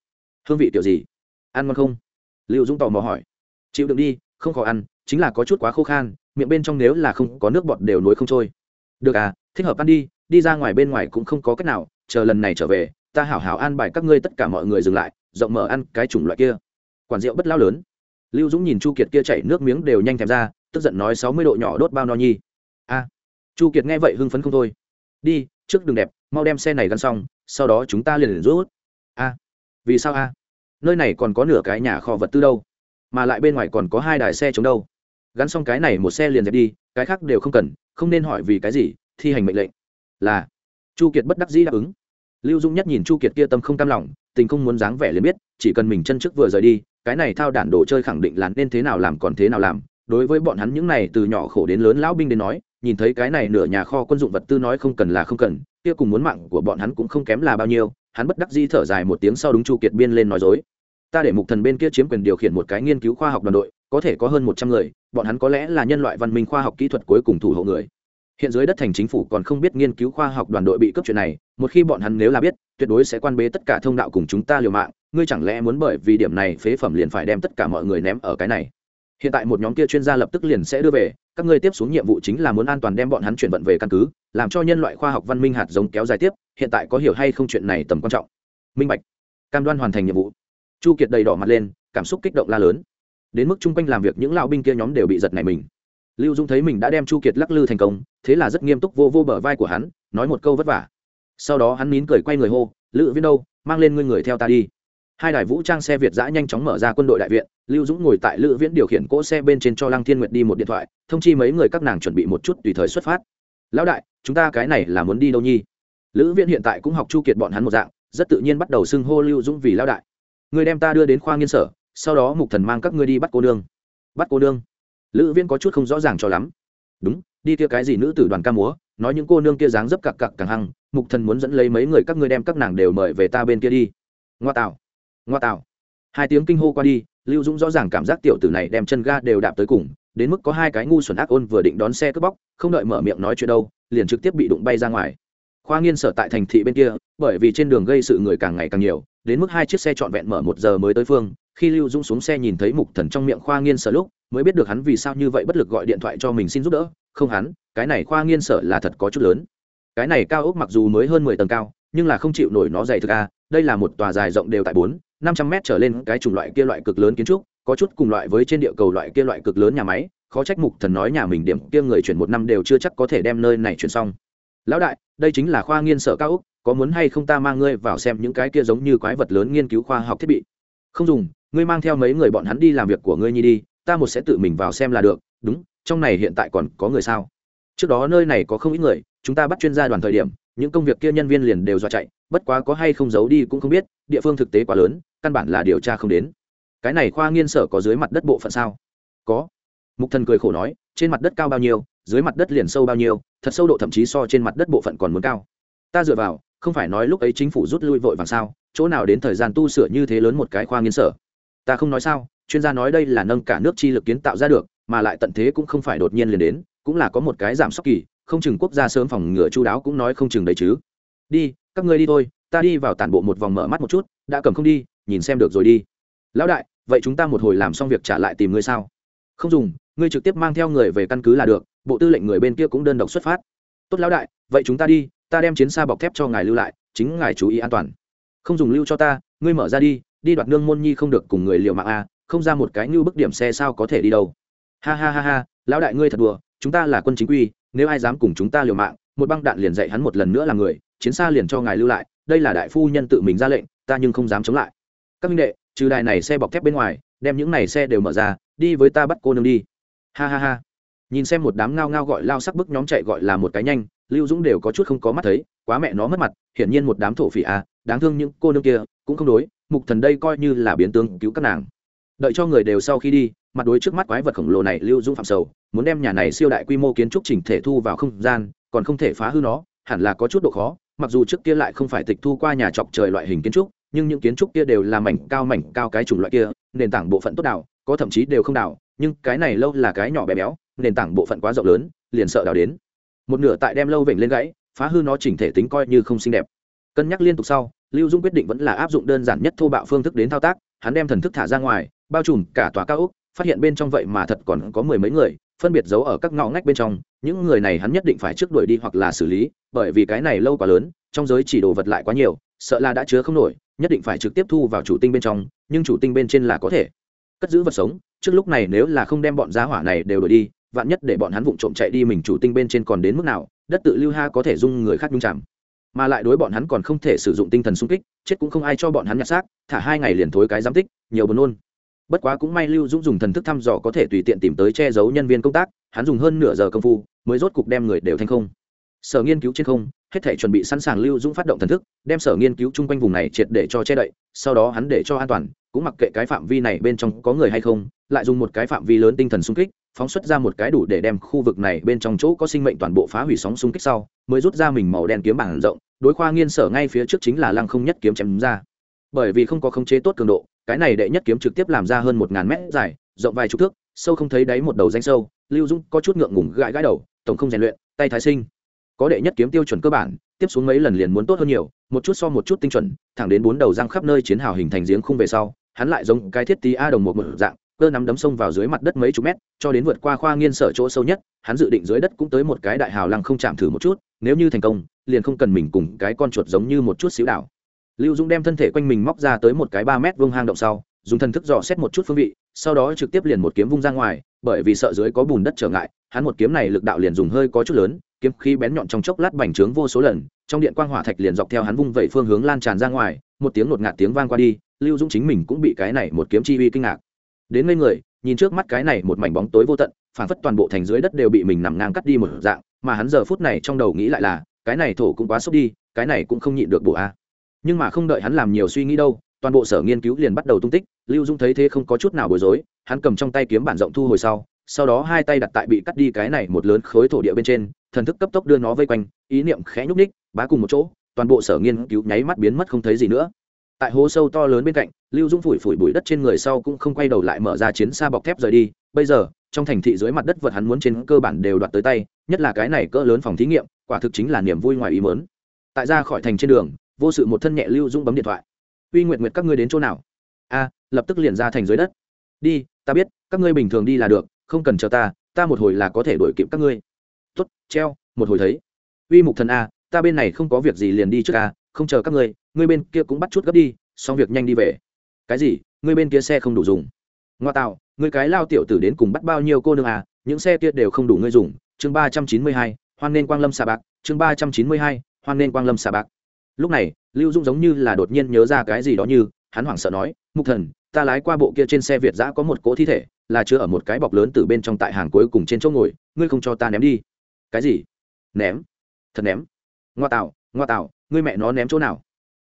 hương vị kiểu gì? Ăn ngon không? Lưu dũng tò mò hỏi. Chịu đựng đi, không khó ăn, chính là có chút quá khô khan, miệng bên trong nếu là không có nước bọt đều nối không trôi. Được à thích hợp ăn đi đi ra ngoài bên ngoài cũng không có cách nào, chờ lần này trở về, ta hảo hảo an bài các ngươi tất cả mọi người dừng lại, rộng mở ăn cái chủng loại kia. Quản rượu bất lao lớn. Lưu dũng nhìn chu kiệt kia chảy nước miếng đều nhanh thèm ra, tức giận nói sáu mươi độ nhỏ đốt bao no nhi. A chu kiệt nghe vậy hưng phấn không thôi. Đi, trước đường đẹp, mau đem xe này gắn xong, sau đó chúng ta liền liền rút. A vì sao a? Nơi này còn có nửa cái nhà kho vật tư đâu, mà lại bên ngoài còn có hai đài xe chống đâu. Gắn xong cái này một xe liền dẹp đi, cái khác đều không cần, không nên hỏi vì cái gì, thi hành mệnh lệnh. Là, chu kiệt bất đắc dĩ đáp ứng. Lưu dung nhất nhìn chu kiệt kia tâm không cam lòng, tình không muốn dáng vẻ liền biết, chỉ cần mình chân trước vừa rời đi, cái này thao đản đồ chơi khẳng định là nên thế nào làm còn thế nào làm. Đối với bọn hắn những này từ nhỏ khổ đến lớn lão binh đến nói nhìn thấy cái này nửa nhà kho quân dụng vật tư nói không cần là không cần, kia cùng muốn mạng của bọn hắn cũng không kém là bao nhiêu, hắn bất đắc dĩ thở dài một tiếng sau đúng chu kiệt biên lên nói dối. Ta để mục thần bên kia chiếm quyền điều khiển một cái nghiên cứu khoa học đoàn đội, có thể có hơn một trăm người, bọn hắn có lẽ là nhân loại văn minh khoa học kỹ thuật cuối cùng thủ hộ người. Hiện dưới đất thành chính phủ còn không biết nghiên cứu khoa học đoàn đội bị cướp chuyện này, một khi bọn hắn nếu là biết, tuyệt đối sẽ quan bế tất cả thông đạo cùng chúng ta liều mạng, ngươi chẳng lẽ muốn bởi vì điểm này phế phẩm liền phải đem tất cả mọi người ném ở cái này? Hiện tại một nhóm kia chuyên gia lập tức liền sẽ đưa về các ngươi tiếp xuống nhiệm vụ chính là muốn an toàn đem bọn hắn chuyển vận về căn cứ, làm cho nhân loại khoa học văn minh hạt giống kéo dài tiếp, hiện tại có hiểu hay không chuyện này tầm quan trọng. Minh bạch. Cam đoan hoàn thành nhiệm vụ. Chu kiệt đầy đỏ mặt lên, cảm xúc kích động la lớn. Đến mức chung quanh làm việc những lão binh kia nhóm đều bị giật này mình. Lưu dung thấy mình đã đem chu kiệt lắc lư thành công, thế là rất nghiêm túc vô vô bờ vai của hắn, nói một câu vất vả. Sau đó hắn nín cười quay người hô, lữ viên đâu, mang lên ngươi người theo ta đi hai đài vũ trang xe việt giã nhanh chóng mở ra quân đội đại viện, lưu dũng ngồi tại lữ viễn điều khiển cỗ xe bên trên cho lăng thiên nguyệt đi một điện thoại, thông chi mấy người các nàng chuẩn bị một chút tùy thời xuất phát. Lão đại, chúng ta cái này là muốn đi đâu nhi lữ viễn hiện tại cũng học chu kiệt bọn hắn một dạng, rất tự nhiên bắt đầu xưng hô lưu dũng vì lão đại. Người đem ta đưa đến khoa nghiên sở, sau đó mục thần mang các ngươi đi bắt cô nương. Bắt cô nương? Lữ viễn có chút không rõ ràng cho lắm. Đúng, đi kia cái gì nữ tử đoàn ca múa, nói những cô nương kia dáng dấp cặc cặc càng hăng, mục thần muốn dẫn lấy mấy người các ngươi đem các nàng đều mời về ta bên kia đi. Ngoa tạo ngoa tạo. Hai tiếng kinh hô qua đi, lưu dũng rõ ràng cảm giác tiểu tử này đem chân ga đều đạp tới cùng, đến mức có hai cái ngu xuẩn ác ôn vừa định đón xe cướp bóc, không đợi mở miệng nói chuyện đâu, liền trực tiếp bị đụng bay ra ngoài. Khoa nghiên sở tại thành thị bên kia, bởi vì trên đường gây sự người càng ngày càng nhiều, đến mức hai chiếc xe trọn vẹn mở một giờ mới tới phương, khi lưu dũng xuống xe nhìn thấy mục thần trong miệng khoa nghiên sở lúc, mới biết được hắn vì sao như vậy bất lực gọi điện thoại cho mình xin giúp đỡ, không hắn, cái này khoa nghiên sở là thật có chút lớn. Cái này cao ốc mặc dù mới hơn mười tầng cao, nhưng là không chịu nổi nó dày thực a, đây là một tòa dài rộng đều tại bốn năm trăm mét trở lên cái chủng loại kia loại cực lớn kiến trúc, có chút cùng loại với trên địa cầu loại kia loại cực lớn nhà máy, khó trách mục thần nói nhà mình điểm kia người chuyển một năm đều chưa chắc có thể đem nơi này chuyển xong. Lão đại, đây chính là khoa nghiên sở cao ốc có muốn hay không ta mang ngươi vào xem những cái kia giống như quái vật lớn nghiên cứu khoa học thiết bị? Không dùng, ngươi mang theo mấy người bọn hắn đi làm việc của ngươi nhi đi, ta một sẽ tự mình vào xem là được, đúng, trong này hiện tại còn có người sao? Trước đó nơi này có không ít người, chúng ta bắt chuyên gia đoàn thời điểm, những công việc kia nhân viên liền đều dọa chạy bất quá có hay không giấu đi cũng không biết, địa phương thực tế quá lớn, căn bản là điều tra không đến. Cái này khoa nghiên sở có dưới mặt đất bộ phận sao? Có. Mục thần cười khổ nói, trên mặt đất cao bao nhiêu, dưới mặt đất liền sâu bao nhiêu, thật sâu độ thậm chí so trên mặt đất bộ phận còn muốn cao. Ta dựa vào, không phải nói lúc ấy chính phủ rút lui vội vàng sao, chỗ nào đến thời gian tu sửa như thế lớn một cái khoa nghiên sở? Ta không nói sao, chuyên gia nói đây là nâng cả nước chi lực kiến tạo ra được, mà lại tận thế cũng không phải đột nhiên liền đến, cũng là có một cái giảm sốc kỳ, không chừng quốc gia sớm phòng ngừa chu đáo cũng nói không chừng đấy chứ. Đi các ngươi đi thôi ta đi vào tản bộ một vòng mở mắt một chút đã cầm không đi nhìn xem được rồi đi. Lão đại vậy chúng ta một hồi làm xong việc trả lại tìm ngươi sao? Không dùng ngươi trực tiếp mang theo người về căn cứ là được bộ tư lệnh người bên kia cũng đơn độc xuất phát. Tốt lão đại vậy chúng ta đi ta đem chiến xa bọc thép cho ngài lưu lại chính ngài chú ý an toàn. Không dùng lưu cho ta ngươi mở ra đi đi đoạt nương môn nhi không được cùng người liều mạng a à, không ra một cái như bức điểm xe sao có thể đi đâu. Ha ha ha ha lão đại ngươi thật đùa chúng ta là quân chính quy nếu ai dám cùng chúng ta liều mạng một băng đạn liền dạy hắn một lần nữa là người chiến xa liền cho ngài lưu lại, đây là đại phu nhân tự mình ra lệnh, ta nhưng không dám chống lại. Các minh đệ, trừ đài này xe bọc thép bên ngoài, đem những này xe đều mở ra, đi với ta bắt cô nương đi. Ha ha ha. Nhìn xem một đám ngao ngao gọi lao sắc bức nhóm chạy gọi là một cái nhanh, lưu dũng đều có chút không có mắt thấy, quá mẹ nó mất mặt, hiển nhiên một đám thổ phỉ à đáng thương những cô nương kia, cũng không đối, mục thần đây coi như là biến tướng cứu các nàng. Đợi cho người đều sau khi đi, mặt đối trước mắt quái vật khổng lồ này lưu dũng phạm sầu, muốn đem nhà này siêu đại quy mô kiến trúc chỉnh thể thu vào không gian, còn không thể phá hư nó, hẳn là có chút độ khó mặc dù trước kia lại không phải tịch thu qua nhà chọc trời loại hình kiến trúc, nhưng những kiến trúc kia đều là mảnh cao mảnh cao cái chủng loại kia, nền tảng bộ phận tốt đảo có thậm chí đều không đảo nhưng cái này lâu là cái nhỏ bé béo, nền tảng bộ phận quá rộng lớn, liền sợ đảo đến. Một nửa tại đem lâu vểnh lên gãy, phá hư nó chỉnh thể tính coi như không xinh đẹp. Cân nhắc liên tục sau, lưu dung quyết định vẫn là áp dụng đơn giản nhất thô bạo phương thức đến thao tác, hắn đem thần thức thả ra ngoài, bao trùm cả tòa cao ốc, phát hiện bên trong vậy mà thật còn có mười mấy người phân biệt giấu ở các ngõ ngách bên trong, những người này hắn nhất định phải trước đuổi đi hoặc là xử lý, bởi vì cái này lâu quá lớn, trong giới chỉ đồ vật lại quá nhiều, sợ là đã chứa không nổi, nhất định phải trực tiếp thu vào chủ tinh bên trong, nhưng chủ tinh bên trên là có thể. Cất giữ vật sống, trước lúc này nếu là không đem bọn giá hỏa này đều đổi đi, vạn nhất để bọn hắn vụng trộm chạy đi mình chủ tinh bên trên còn đến mức nào, đất tự lưu ha có thể dung người khác nhung chạm. Mà lại đối bọn hắn còn không thể sử dụng tinh thần sung kích, chết cũng không ai cho bọn hắn nhặt xác, thả hai ngày liền thối cái giám tích, nhiều buồn nôn bất quá cũng may lưu dũng dùng thần thức thăm dò có thể tùy tiện tìm tới che giấu nhân viên công tác, hắn dùng hơn nửa giờ công phu mới rốt cục đem người đều thành không. Sở nghiên cứu trên không, hết thể chuẩn bị sẵn sàng lưu dũng phát động thần thức, đem sở nghiên cứu chung quanh vùng này triệt để cho che đậy, sau đó hắn để cho an toàn, cũng mặc kệ cái phạm vi này bên trong có người hay không, lại dùng một cái phạm vi lớn tinh thần xung kích, phóng xuất ra một cái đủ để đem khu vực này bên trong chỗ có sinh mệnh toàn bộ phá hủy sóng xung kích sau, mới rút ra mình màu đen kiếm bảng rộng, đối khoa nghiên sở ngay phía trước chính là lăng không nhất kiếm chém ra. Bởi vì không có khống chế tốt cường độ cái này đệ nhất kiếm trực tiếp làm ra hơn một ngàn mét dài, rộng vài chục thước, sâu không thấy đáy một đầu danh sâu, lưu dũng có chút ngượng ngùng gãi gãi đầu, tổng không rèn luyện, tay thái sinh. Có đệ nhất kiếm tiêu chuẩn cơ bản, tiếp xuống mấy lần liền muốn tốt hơn nhiều, một chút so một chút tinh chuẩn, thẳng đến bốn đầu răng khắp nơi chiến hào hình thành giếng khung về sau, hắn lại giống cái thiết tí a đồng một một dạng, cơ nắm đấm sông vào dưới mặt đất mấy chục mét, cho đến vượt qua khoa nghiên sở chỗ sâu nhất, hắn dự định dưới đất cũng tới một cái đại hào lăng không chạm thử một chút, nếu như thành công, liền không cần mình cùng cái con chuột giống như một chút xíu đảo lưu dũng đem thân thể quanh mình móc ra tới một cái ba mét vương hang động sau, dùng thần thức dò xét một chút phương vị, sau đó trực tiếp liền một kiếm vung ra ngoài, bởi vì sợ dưới có bùn đất trở ngại, hắn một kiếm này lực đạo liền dùng hơi có chút lớn, kiếm khí bén nhọn trong chốc lát bành trướng vô số lần, trong điện quang hỏa thạch liền dọc theo hắn vung vẩy phương hướng lan tràn ra ngoài, một tiếng ngột ngạt tiếng vang qua đi, lưu dũng chính mình cũng bị cái này một kiếm chi uy kinh ngạc. Đến ngây người, nhìn trước mắt cái này một mảnh bóng tối vô tận, phản phất toàn bộ thành dưới đất đều bị mình nằm ngang cắt đi một dạng, mà hắn giờ phút này trong đầu nghĩ lại là, cái này thổ cũng quá sốc đi, cái này cũng không nhịn được bộ a nhưng mà không đợi hắn làm nhiều suy nghĩ đâu, toàn bộ sở nghiên cứu liền bắt đầu tung tích, lưu dung thấy thế không có chút nào bối rối, hắn cầm trong tay kiếm bản rộng thu hồi sau sau đó hai tay đặt tại bị cắt đi cái này một lớn khối thổ địa bên trên, thần thức cấp tốc đưa nó vây quanh, ý niệm khẽ nhúc ních bá cùng một chỗ, toàn bộ sở nghiên cứu nháy mắt biến mất không thấy gì nữa. Tại hố sâu to lớn bên cạnh, lưu dung phủi phủi bụi đất trên người sau cũng không quay đầu lại mở ra chiến xa bọc thép rời đi, bây giờ, trong thành thị dưới mặt đất vật hắn muốn trên cơ bản đều đoạt tới tay, nhất là cái này cỡ lớn phòng thí nghiệm, quả thực chính là niềm vui ngoài ý mớn tại ra khỏi thành trên đường vô sự một thân nhẹ lưu dũng bấm điện thoại. Uy nguyện nguyện các ngươi đến chỗ nào? A, lập tức liền ra thành dưới đất. Đi, ta biết, các ngươi bình thường đi là được, không cần chờ ta ta một hồi là có thể đuổi kịp các ngươi. Tuất treo, một hồi thấy. Uy mục thần a, ta bên này không có việc gì liền đi trước a, không chờ các ngươi ngươi bên kia cũng bắt chút gấp đi, xong việc nhanh đi về. Cái gì? Ngươi bên kia xe không đủ dùng. Ngoa tạo, ngươi cái lao tiểu tử đến cùng bắt bao nhiêu cô nương à những xe kia đều không đủ ngươi dùng. Chương ba trăm chín mươi hai, hoan nên quang lâm xà bạc. Chương ba trăm chín mươi hai, hoan nên quang lâm xà bạc lúc này, lưu dung giống như là đột nhiên nhớ ra cái gì đó như, hắn hoảng sợ nói, mục thần, ta lái qua bộ kia trên xe việt giã có một cỗ thi thể, là chứa ở một cái bọc lớn từ bên trong tại hàng cuối cùng trên chỗ ngồi, ngươi không cho ta ném đi. Cái gì? Ném. Thật ném. Ngoa tạo ngoa tạo, ngươi mẹ nó ném chỗ nào?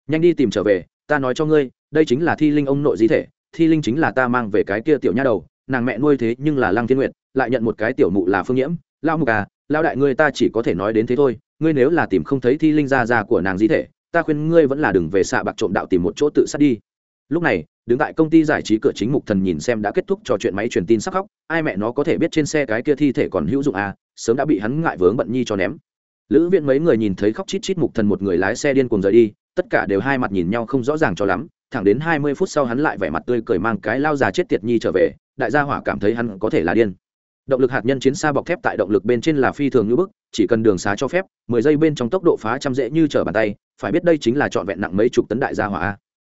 Nhanh đi tìm trở về, ta nói cho ngươi, đây chính là thi linh ông nội di thể, thi linh chính là ta mang về cái kia tiểu nha đầu, nàng mẹ nuôi thế nhưng là lăng thiên nguyện lại nhận một cái tiểu mụ là phương nhiễm. Lao mục à lao đại ngươi ta chỉ có thể nói đến thế thôi, ngươi nếu là tìm không thấy thi linh gia gia của nàng di thể ta khuyên ngươi vẫn là đừng về xạ bạc trộm đạo tìm một chỗ tự sát đi. Lúc này, đứng tại công ty giải trí cửa chính mục thần nhìn xem đã kết thúc trò chuyện máy truyền tin sắc khóc, ai mẹ nó có thể biết trên xe cái kia thi thể còn hữu dụng à sớm đã bị hắn ngại vướng bận nhi cho ném. Lữ viện mấy người nhìn thấy khóc chít chít mục thần một người lái xe điên cùng rời đi, tất cả đều hai mặt nhìn nhau không rõ ràng cho lắm, thẳng đến hai mươi phút sau hắn lại vẻ mặt tươi cười mang cái lao già chết tiệt nhi trở về, đại gia hỏa cảm thấy hắn có thể là điên. Động lực hạt nhân chiến xa bọc thép tại động lực bên trên là phi thường như bức, chỉ cần đường xá cho phép, mười giây bên trong tốc độ phá trăm dễ như trở bàn tay phải biết đây chính là trọn vẹn nặng mấy chục tấn đại gia hỏa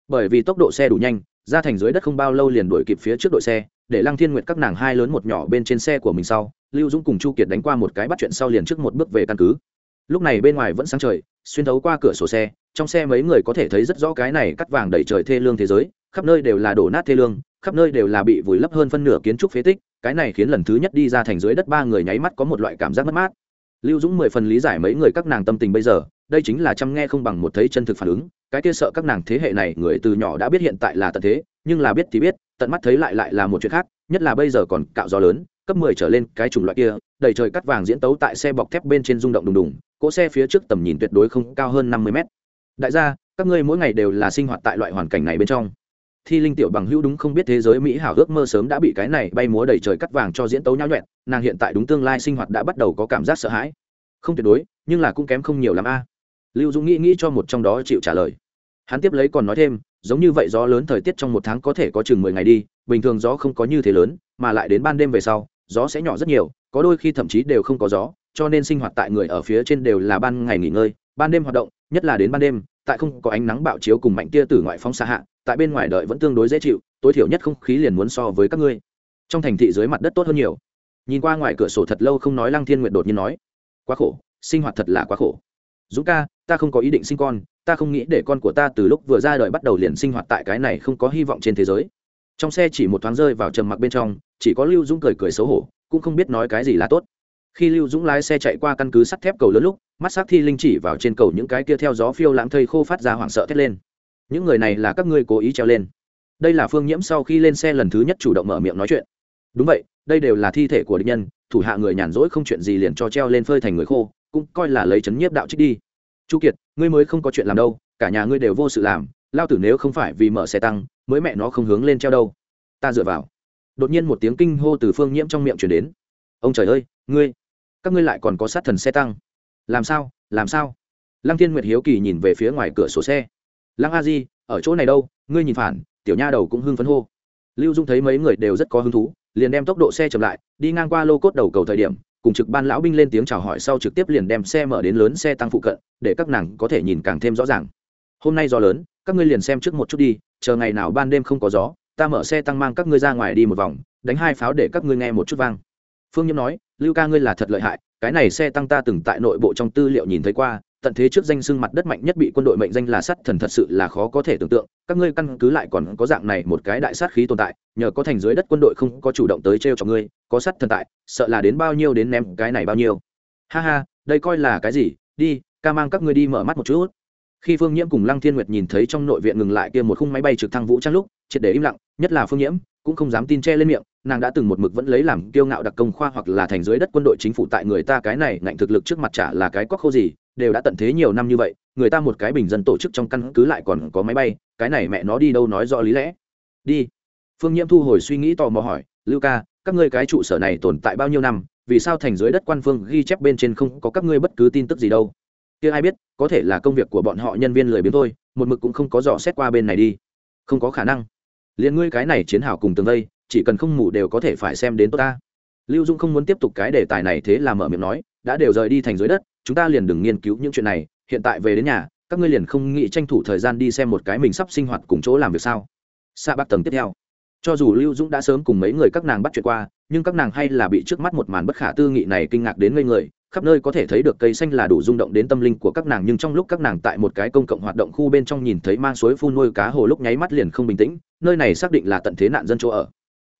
bởi vì tốc độ xe đủ nhanh, ra thành dưới đất không bao lâu liền đuổi kịp phía trước đội xe, để lăng thiên nguyệt các nàng hai lớn một nhỏ bên trên xe của mình sau, lưu dũng cùng chu kiệt đánh qua một cái bắt chuyện sau liền trước một bước về căn cứ. Lúc này bên ngoài vẫn sáng trời, xuyên thấu qua cửa sổ xe, trong xe mấy người có thể thấy rất rõ cái này cắt vàng đầy trời thê lương thế giới, khắp nơi đều là đổ nát thê lương, khắp nơi đều là bị vùi lấp hơn phân nửa kiến trúc phế tích, cái này khiến lần thứ nhất đi ra thành dưới đất ba người nháy mắt có một loại cảm giác mất mát. Lưu dũng mười phần lý giải mấy người các nàng tâm tình bây giờ đây chính là chăm nghe không bằng một thấy chân thực phản ứng, cái kia sợ các nàng thế hệ này, người từ nhỏ đã biết hiện tại là tận thế, nhưng là biết thì biết, tận mắt thấy lại lại là một chuyện khác, nhất là bây giờ còn cạo gió lớn, cấp mười trở lên, cái chủng loại kia, đầy trời cắt vàng diễn tấu tại xe bọc thép bên trên rung động đùng đùng, cỗ xe phía trước tầm nhìn tuyệt đối không cao hơn năm mươi mét. Đại gia, các ngươi mỗi ngày đều là sinh hoạt tại loại hoàn cảnh này bên trong. Thi linh tiểu bằng hữu đúng không biết thế giới mỹ hảo ước mơ sớm đã bị cái này bay múa đầy trời cắt vàng cho diễn tấu nhau nhuẹn nàng hiện tại đúng tương lai sinh hoạt đã bắt đầu có cảm giác sợ hãi. Không tuyệt đối, nhưng là cũng kém không nhiều l ắ m a lưu dũng nghĩ nghĩ cho một trong đó chịu trả lời. Hắn tiếp lấy còn nói thêm, giống như vậy gió lớn thời tiết trong một tháng có thể có chừng mười ngày đi, bình thường gió không có như thế lớn, mà lại đến ban đêm về sau, gió sẽ nhỏ rất nhiều, có đôi khi thậm chí đều không có gió, cho nên sinh hoạt tại người ở phía trên đều là ban ngày nghỉ ngơi, ban đêm hoạt động, nhất là đến ban đêm, tại không có ánh nắng bạo chiếu cùng mạnh tia từ ngoại phóng xa hạ, tại bên ngoài đợi vẫn tương đối dễ chịu, tối thiểu nhất không khí liền muốn so với các ngươi. Trong thành thị dưới mặt đất tốt hơn nhiều. Nhìn qua ngoài cửa sổ thật lâu không nói lăng thiên nguyện đột nhiên nói, quá khổ, sinh hoạt thật là quá khổ. Dũng ca ta không có ý định sinh con, ta không nghĩ để con của ta từ lúc vừa ra đời bắt đầu liền sinh hoạt tại cái này không có hy vọng trên thế giới. Trong xe chỉ một thoáng rơi vào trầm mặc bên trong, chỉ có lưu dũng cười cười xấu hổ, cũng không biết nói cái gì là tốt. Khi lưu dũng lái xe chạy qua căn cứ sắt thép cầu lớn lúc, mắt s á c thi linh chỉ vào trên cầu những cái kia theo gió phiêu lãng thây khô phát ra hoảng sợ thét lên. Những người này là các ngươi cố ý treo lên. Đây là phương nhiễm sau khi lên xe lần thứ nhất chủ động mở miệng nói chuyện. Đúng vậy, đây đều là thi thể của địch nhân, thủ hạ người nhàn rỗi không chuyện gì liền cho treo lên phơi thành người khô, cũng coi là lấy chấn nhiếp đạo trích đi chu kiệt, ngươi mới không có chuyện làm đâu, cả nhà ngươi đều vô sự làm, lao tử nếu không phải vì mở xe tăng, mới mẹ nó không hướng lên treo đâu. Ta dựa vào. Đột nhiên một tiếng kinh hô từ phương nhiễm trong miệng chuyển đến. Ông trời ơi, ngươi, các ngươi lại còn có sát thần xe tăng. Làm sao làm sao? Lăng thiên nguyệt hiếu kỳ nhìn về phía ngoài cửa sổ xe. Lăng a di, ở chỗ này đâu? Ngươi nhìn phản, tiểu nha đầu cũng hưng phấn hô. Lưu dung thấy mấy người đều rất có hứng thú, liền đem tốc độ xe chậm lại, đi ngang qua lô cốt đầu cầu thời điểm cùng trực ban lão binh lên tiếng chào hỏi sau trực tiếp liền đem xe mở đến lớn xe tăng phụ cận, để các nàng có thể nhìn càng thêm rõ ràng. Hôm nay gió lớn, các ngươi liền xem trước một chút đi, chờ ngày nào ban đêm không có gió, ta mở xe tăng mang các ngươi ra ngoài đi một vòng, đánh hai pháo để các ngươi nghe một chút vang. Phương nhiễm nói, lưu ca ngươi là thật lợi hại, cái này xe tăng ta từng tại nội bộ trong tư liệu nhìn thấy qua tận thế trước danh xưng mặt đất mạnh nhất bị quân đội mệnh danh là sắt thần thật sự là khó có thể tưởng tượng. Các ngươi căn cứ lại còn có dạng này một cái đại sát khí tồn tại, nhờ có thành dưới đất quân đội không có chủ động tới t cho ngươi, có sắt thần tại, sợ là đến bao nhiêu đến ném cái này bao nhiêu. Ha ha, đây coi là cái gì? Đi, ca mang các ngươi đi mở mắt một chút. Khi phương nhiễm cùng lăng thiên nguyệt nhìn thấy trong nội viện ngừng lại kia một khung máy bay trực thăng vũ trang lúc, triệt để im lặng, nhất là phương nhiễm, cũng không dám tin che lên miệng nàng đã từng một mực vẫn lấy làm kiêu ngạo đặc công khoa hoặc là thành dưới đất quân đội chính phủ tại người ta cái này ngạnh thực lực trước mặt trả là cái cóc khô gì, đều đã tận thế nhiều năm như vậy, người ta một cái bình dân tổ chức trong căn cứ lại còn có máy bay, cái này mẹ nó đi đâu nói rõ lý lẽ? Đi. Phương nhiễm thu hồi suy nghĩ tò mò hỏi, lưu ca, các ngươi cái trụ sở này tồn tại bao nhiêu năm, vì sao thành dưới đất quan phương ghi chép bên trên không có các ngươi bất cứ tin tức gì đâu? Kia ai biết, có thể là công việc của bọn họ nhân viên lười biếng thôi, một mực cũng không có dò xét qua bên này đi. Không có khả năng. Liền ngươi cái này chiến hào cùng tường vây chỉ cần không mù đều có thể phải xem đến tốt ta. Lưu dung không muốn tiếp tục cái đề tài này thế là mở miệng nói, đã đều rời đi thành dưới đất, chúng ta liền đừng nghiên cứu những chuyện này, hiện tại về đến nhà, các ngươi liền không nghĩ tranh thủ thời gian đi xem một cái mình sắp sinh hoạt cùng chỗ làm việc sao. Xa bác tầng tiếp theo. Cho dù lưu dũng đã sớm cùng mấy người các nàng bắt chuyện qua, nhưng các nàng hay là bị trước mắt một màn bất khả tư nghị này kinh ngạc đến ngây người, khắp nơi có thể thấy được cây xanh là đủ rung động đến tâm linh của các nàng, nhưng trong lúc các nàng tại một cái công cộng hoạt động khu bên trong nhìn thấy mang suối phun nuôi cá hồ lúc nháy mắt liền không bình tĩnh, nơi này xác định là tận thế nạn dân chỗ ở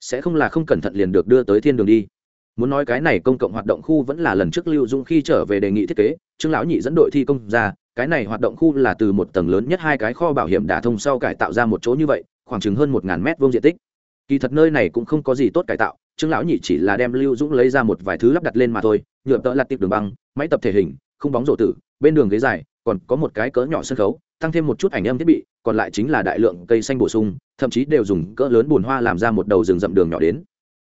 sẽ không là không cẩn thận liền được đưa tới thiên đường đi. Muốn nói cái này công cộng hoạt động khu vẫn là lần trước lưu dung khi trở về đề nghị thiết kế, trương lão nhị dẫn đội thi công ra, cái này hoạt động khu là từ một tầng lớn nhất hai cái kho bảo hiểm đả thông sau cải tạo ra một chỗ như vậy, khoảng chừng hơn một ngàn mét vuông diện tích. Kỳ thật nơi này cũng không có gì tốt cải tạo, trương lão nhị chỉ là đem lưu dũng lấy ra một vài thứ lắp đặt lên mà thôi, nhựa tợ lặt tiệp đường băng, máy tập thể hình không bóng rổ tử, bên đường ghế dài, còn có một cái cỡ nhỏ sân khấu, tăng thêm một chút ảnh âm thiết bị, còn lại chính là đại lượng cây xanh bổ sung thậm chí đều dùng cỡ lớn bùn hoa làm ra một đầu rừng rậm đường nhỏ đến.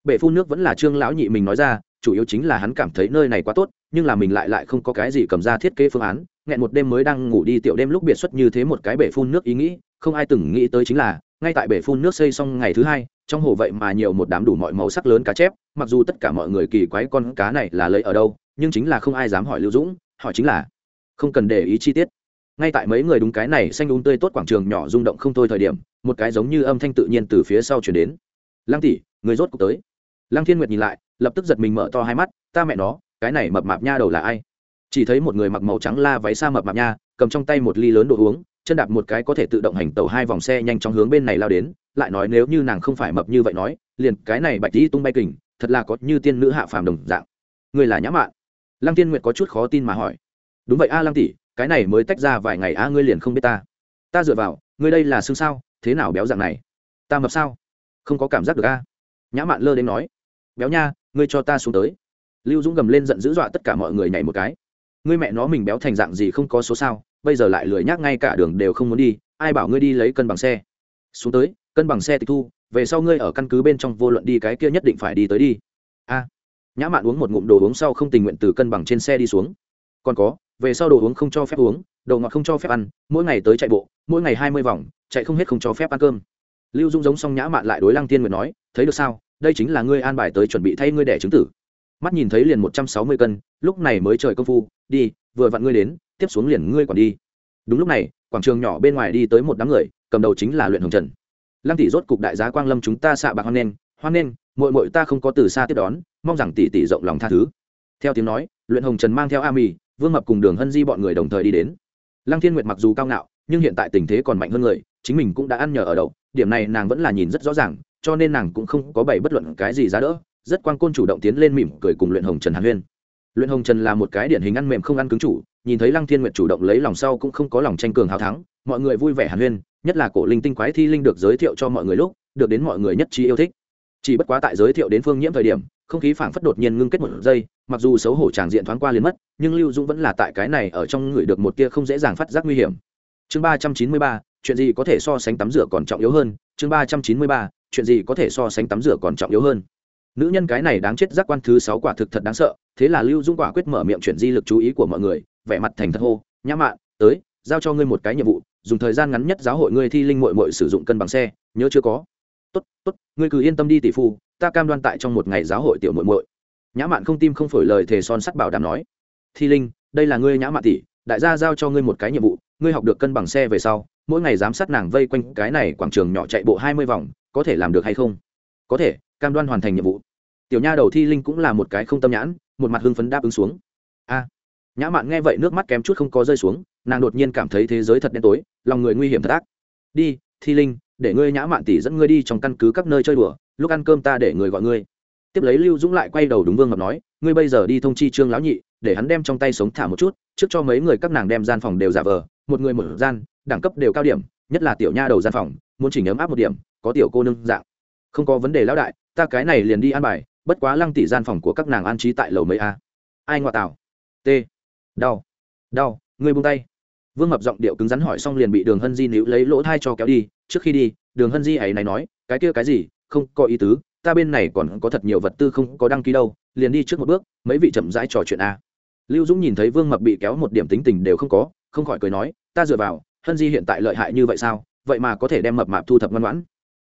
Bể phun nước vẫn là trương lão nhị mình nói ra, chủ yếu chính là hắn cảm thấy nơi này quá tốt, nhưng là mình lại lại không có cái gì cầm ra thiết kế phương án, nghẹn một đêm mới đang ngủ đi tiểu đêm lúc biệt xuất như thế một cái bể phun nước ý nghĩ, không ai từng nghĩ tới chính là, ngay tại bể phun nước xây xong ngày thứ hai, trong hồ vậy mà nhiều một đám đủ mọi màu sắc lớn cá chép, mặc dù tất cả mọi người kỳ quái con cá này là lấy ở đâu, nhưng chính là không ai dám hỏi lưu dũng, hỏi chính là không cần để ý chi tiết. Ngay tại mấy người đúng cái này xanh đúng tươi tốt quảng trường nhỏ rung động không thôi thời điểm một cái giống như âm thanh tự nhiên từ phía sau chuyển đến. Lăng tỷ, người rốt cuộc tới. Lăng thiên nguyệt nhìn lại, lập tức giật mình mở to hai mắt, ta mẹ nó, cái này mập mạp nha đầu là ai? Chỉ thấy một người mặc màu trắng la váy xa mập mạp nha, cầm trong tay một ly lớn đồ uống, chân đạp một cái có thể tự động hành tàu hai vòng xe nhanh chóng hướng bên này lao đến, lại nói nếu như nàng không phải mập như vậy nói, liền cái này bạch đi tung bay kình, thật là có như tiên nữ hạ phàm đồng dạng. Người là nhã mạn. Lăng tiên nguyệt có chút khó tin mà hỏi. Đúng vậy a lăng tỷ, cái này mới tách ra vài ngày a, ngươi liền không biết ta. Ta dựa vào, ngươi đây là xương sao? Thế nào béo dạng này? Ta mập sao? Không có cảm giác được a. Nhã mạn lơ đến nói. Béo nha, ngươi cho ta xuống tới. Lưu dũng gầm lên giận dữ dọa tất cả mọi người nhảy một cái. Ngươi mẹ nó mình béo thành dạng gì không có số sao, bây giờ lại lười nhác ngay cả đường đều không muốn đi, ai bảo ngươi đi lấy cân bằng xe? Xuống tới, cân bằng xe tịch thu, về sau ngươi ở căn cứ bên trong vô luận đi cái kia nhất định phải đi tới đi. A. Nhã mạn uống một ngụm đồ uống sau không tình nguyện từ cân bằng trên xe đi xuống. Còn có, về sau đồ uống không cho phép uống, đồ ngọt không cho phép ăn, mỗi ngày tới chạy bộ, mỗi ngày hai mươi vòng chạy không hết không cho phép ăn cơm. Lưu dung giống xong nhã mạn lại đối lăng tiên nguyệt nói, thấy được sao? Đây chính là ngươi an bài tới chuẩn bị thay ngươi đẻ chứng tử. Mắt nhìn thấy liền một trăm sáu mươi cân, lúc này mới trời công phu, đi, vừa vặn ngươi đến, tiếp xuống liền ngươi còn đi. Đúng lúc này, quảng trường nhỏ bên ngoài đi tới một đám người, cầm đầu chính là luyện hồng trần. Lăng tỷ rốt cục đại giá quang lâm chúng ta xạ bạc hoan nen hoan nen mội mội ta không có từ xa tiếp đón, mong rằng tỷ tỷ rộng lòng tha thứ. Theo tiếng nói, luyện hồng trần mang theo a mì, vương mập cùng đường hân di bọn người đồng thời đi đến. Lăng thiên nguyệt mặc dù cao ngạo, nhưng hiện tại tình thế còn mạnh hơn người chính mình cũng đã ăn nhờ ở đậu, điểm này nàng vẫn là nhìn rất rõ ràng, cho nên nàng cũng không có bày bất luận cái gì giá đỡ, rất quan côn chủ động tiến lên mỉm cười cùng luyện hồng trần hàn huyên. Luyện hồng trần là một cái điển hình ăn mềm không ăn cứng chủ, nhìn thấy lăng thiên nguyệt chủ động lấy lòng sau cũng không có lòng tranh cường hào thắng, mọi người vui vẻ hàn huyên, nhất là cổ linh tinh quái thi linh được giới thiệu cho mọi người lúc, được đến mọi người nhất trí yêu thích. Chỉ bất quá tại giới thiệu đến phương nhiễm thời điểm, không khí phảng phất đột nhiên ngưng kết một giây, mặc dù xấu hổ tràng diện thoáng qua liền mất, nhưng lưu dũng vẫn là tại cái này ở trong người được một tia không dễ dàng phát giác nguy hiểm. Chương ba trăm chín mươi ba chuyện gì có thể so sánh tắm rửa còn trọng yếu hơn? Chương ba trăm chín mươi ba, chuyện gì có thể so sánh tắm rửa còn trọng yếu hơn? Nữ nhân cái này đáng chết giác quan thứ sáu quả thực thật đáng sợ, thế là lưu dung quả quyết mở miệng chuyển di lực chú ý của mọi người, vẻ mặt thành thật hô, nhã mạn, tới, giao cho ngươi một cái nhiệm vụ, dùng thời gian ngắn nhất giáo hội ngươi thi linh mội mội sử dụng cân bằng xe, nhớ chưa có? Tốt tốt, ngươi cứ yên tâm đi tỷ phu, ta cam đoan tại trong một ngày giáo hội tiểu mội mội nhã mạn không tim không phổi lời thề son sắt bảo đảm nói, thi linh, đây là ngươi nhã mạn tỷ, đại gia giao cho ngươi một cái nhiệm vụ, ngươi học được cân bằng xe về sau mỗi ngày giám sát nàng vây quanh cái này quảng trường nhỏ chạy bộ hai mươi vòng, có thể làm được hay không? Có thể, cam đoan hoàn thành nhiệm vụ. Tiểu nha đầu thi linh cũng là một cái không tâm nhãn, một mặt hưng phấn đáp ứng xuống. A, nhã mạn nghe vậy nước mắt kém chút không có rơi xuống, nàng đột nhiên cảm thấy thế giới thật đen tối, lòng người nguy hiểm thật ác. Đi, thi linh, để ngươi nhã mạn tỷ dẫn ngươi đi trong căn cứ các nơi chơi đùa, lúc ăn cơm ta để người gọi ngươi. Tiếp lấy lưu dũng lại quay đầu đúng vương ngọc nói, ngươi bây giờ đi thông chi trương lão nhị, để hắn đem trong tay sống thả một chút, trước cho mấy người các nàng đem gian phòng đều giả vờ, một người một gian đẳng cấp đều cao điểm, nhất là tiểu nha đầu gian phòng, muốn chỉnh ấm áp một điểm, có tiểu cô nương dạng. Không có vấn đề lão đại, ta cái này liền đi an bài, bất quá lăng tỷ gian phòng của các nàng an trí tại lầu mấy a. Ai ngoại tảo? T. Đau. Đau, ngươi buông tay. Vương mập giọng điệu cứng rắn hỏi xong liền bị đường hân di níu lấy lỗ thai cho kéo đi. Trước khi đi, đường hân di ấy này nói, cái kia cái gì, không có ý tứ, ta bên này còn có thật nhiều vật tư không có đăng ký đâu, liền đi trước một bước, mấy vị chậm rãi trò chuyện a. Lưu dũng nhìn thấy vương mập bị kéo một điểm tính tình đều không có, không khỏi cười nói, ta dựa vào hân di hiện tại lợi hại như vậy sao? Vậy mà có thể đem mập mạp thu thập ngoan ngoãn.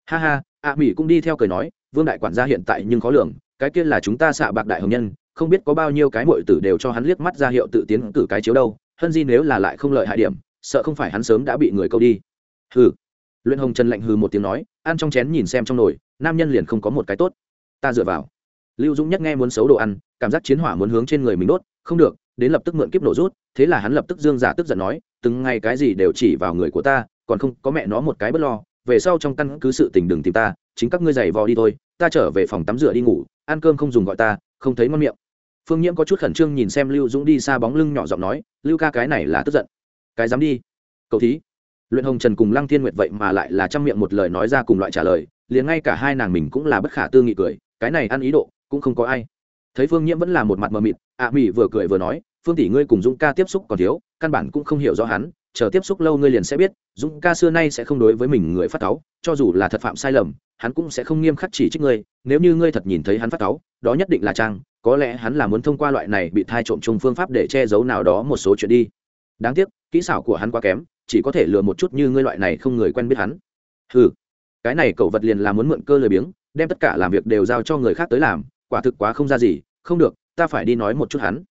Ha ha, a mỹ cũng đi theo cười nói, vương đại quản gia hiện tại nhưng khó lường, cái kia là chúng ta xạ bạc đại hồng nhân, không biết có bao nhiêu cái mội tử đều cho hắn liếc mắt ra hiệu tự tiến cử cái chiếu đâu, hân di nếu là lại không lợi hại điểm, sợ không phải hắn sớm đã bị người câu đi. Hừ. Luyện hồng trần lạnh hừ một tiếng nói, ăn trong chén nhìn xem trong nồi, nam nhân liền không có một cái tốt. Ta dựa vào. Lưu dũng nhất nghe muốn xấu đồ ăn, cảm giác chiến hỏa muốn hướng trên người mình đốt, không được, đến lập tức mượn kiếp nổ rút, thế là hắn lập tức dương giả tức giận nói từng ngày cái gì đều chỉ vào người của ta còn không có mẹ nó một cái bất lo về sau trong căn cứ sự tình đừng tìm ta chính các ngươi giày vò đi thôi ta trở về phòng tắm rửa đi ngủ ăn cơm không dùng gọi ta không thấy ngon miệng. Phương nhiễm có chút khẩn trương nhìn xem lưu dũng đi xa bóng lưng nhỏ giọng nói lưu ca cái này là tức giận. Cái dám đi. Cậu thí. Luyện hồng trần cùng lăng thiên nguyệt vậy mà lại là trăm miệng một lời nói ra cùng loại trả lời liền ngay cả hai nàng mình cũng là bất khả tư nghị cười cái này ăn ý độ cũng không có ai. Thấy phương nhiễm vẫn là một mặt mờ mịt ạ à, vừa cười vừa nói phương tỷ ngươi cùng dũng ca tiếp xúc còn thiếu căn bản cũng không hiểu rõ hắn chờ tiếp xúc lâu ngươi liền sẽ biết dũng ca xưa nay sẽ không đối với mình người phát táo, cho dù là thật phạm sai lầm hắn cũng sẽ không nghiêm khắc chỉ trích ngươi nếu như ngươi thật nhìn thấy hắn phát táo, đó nhất định là trang có lẽ hắn là muốn thông qua loại này bị thai trộm chung phương pháp để che giấu nào đó một số chuyện đi. Đáng tiếc kỹ xảo của hắn quá kém chỉ có thể lừa một chút như ngươi loại này không người quen biết hắn. Ừ cái này cậu vật liền là muốn mượn cơ lười biếng đem tất cả làm việc đều giao cho người khác tới làm quả thực quá không ra gì không được ta phải đi nói một chút hắn.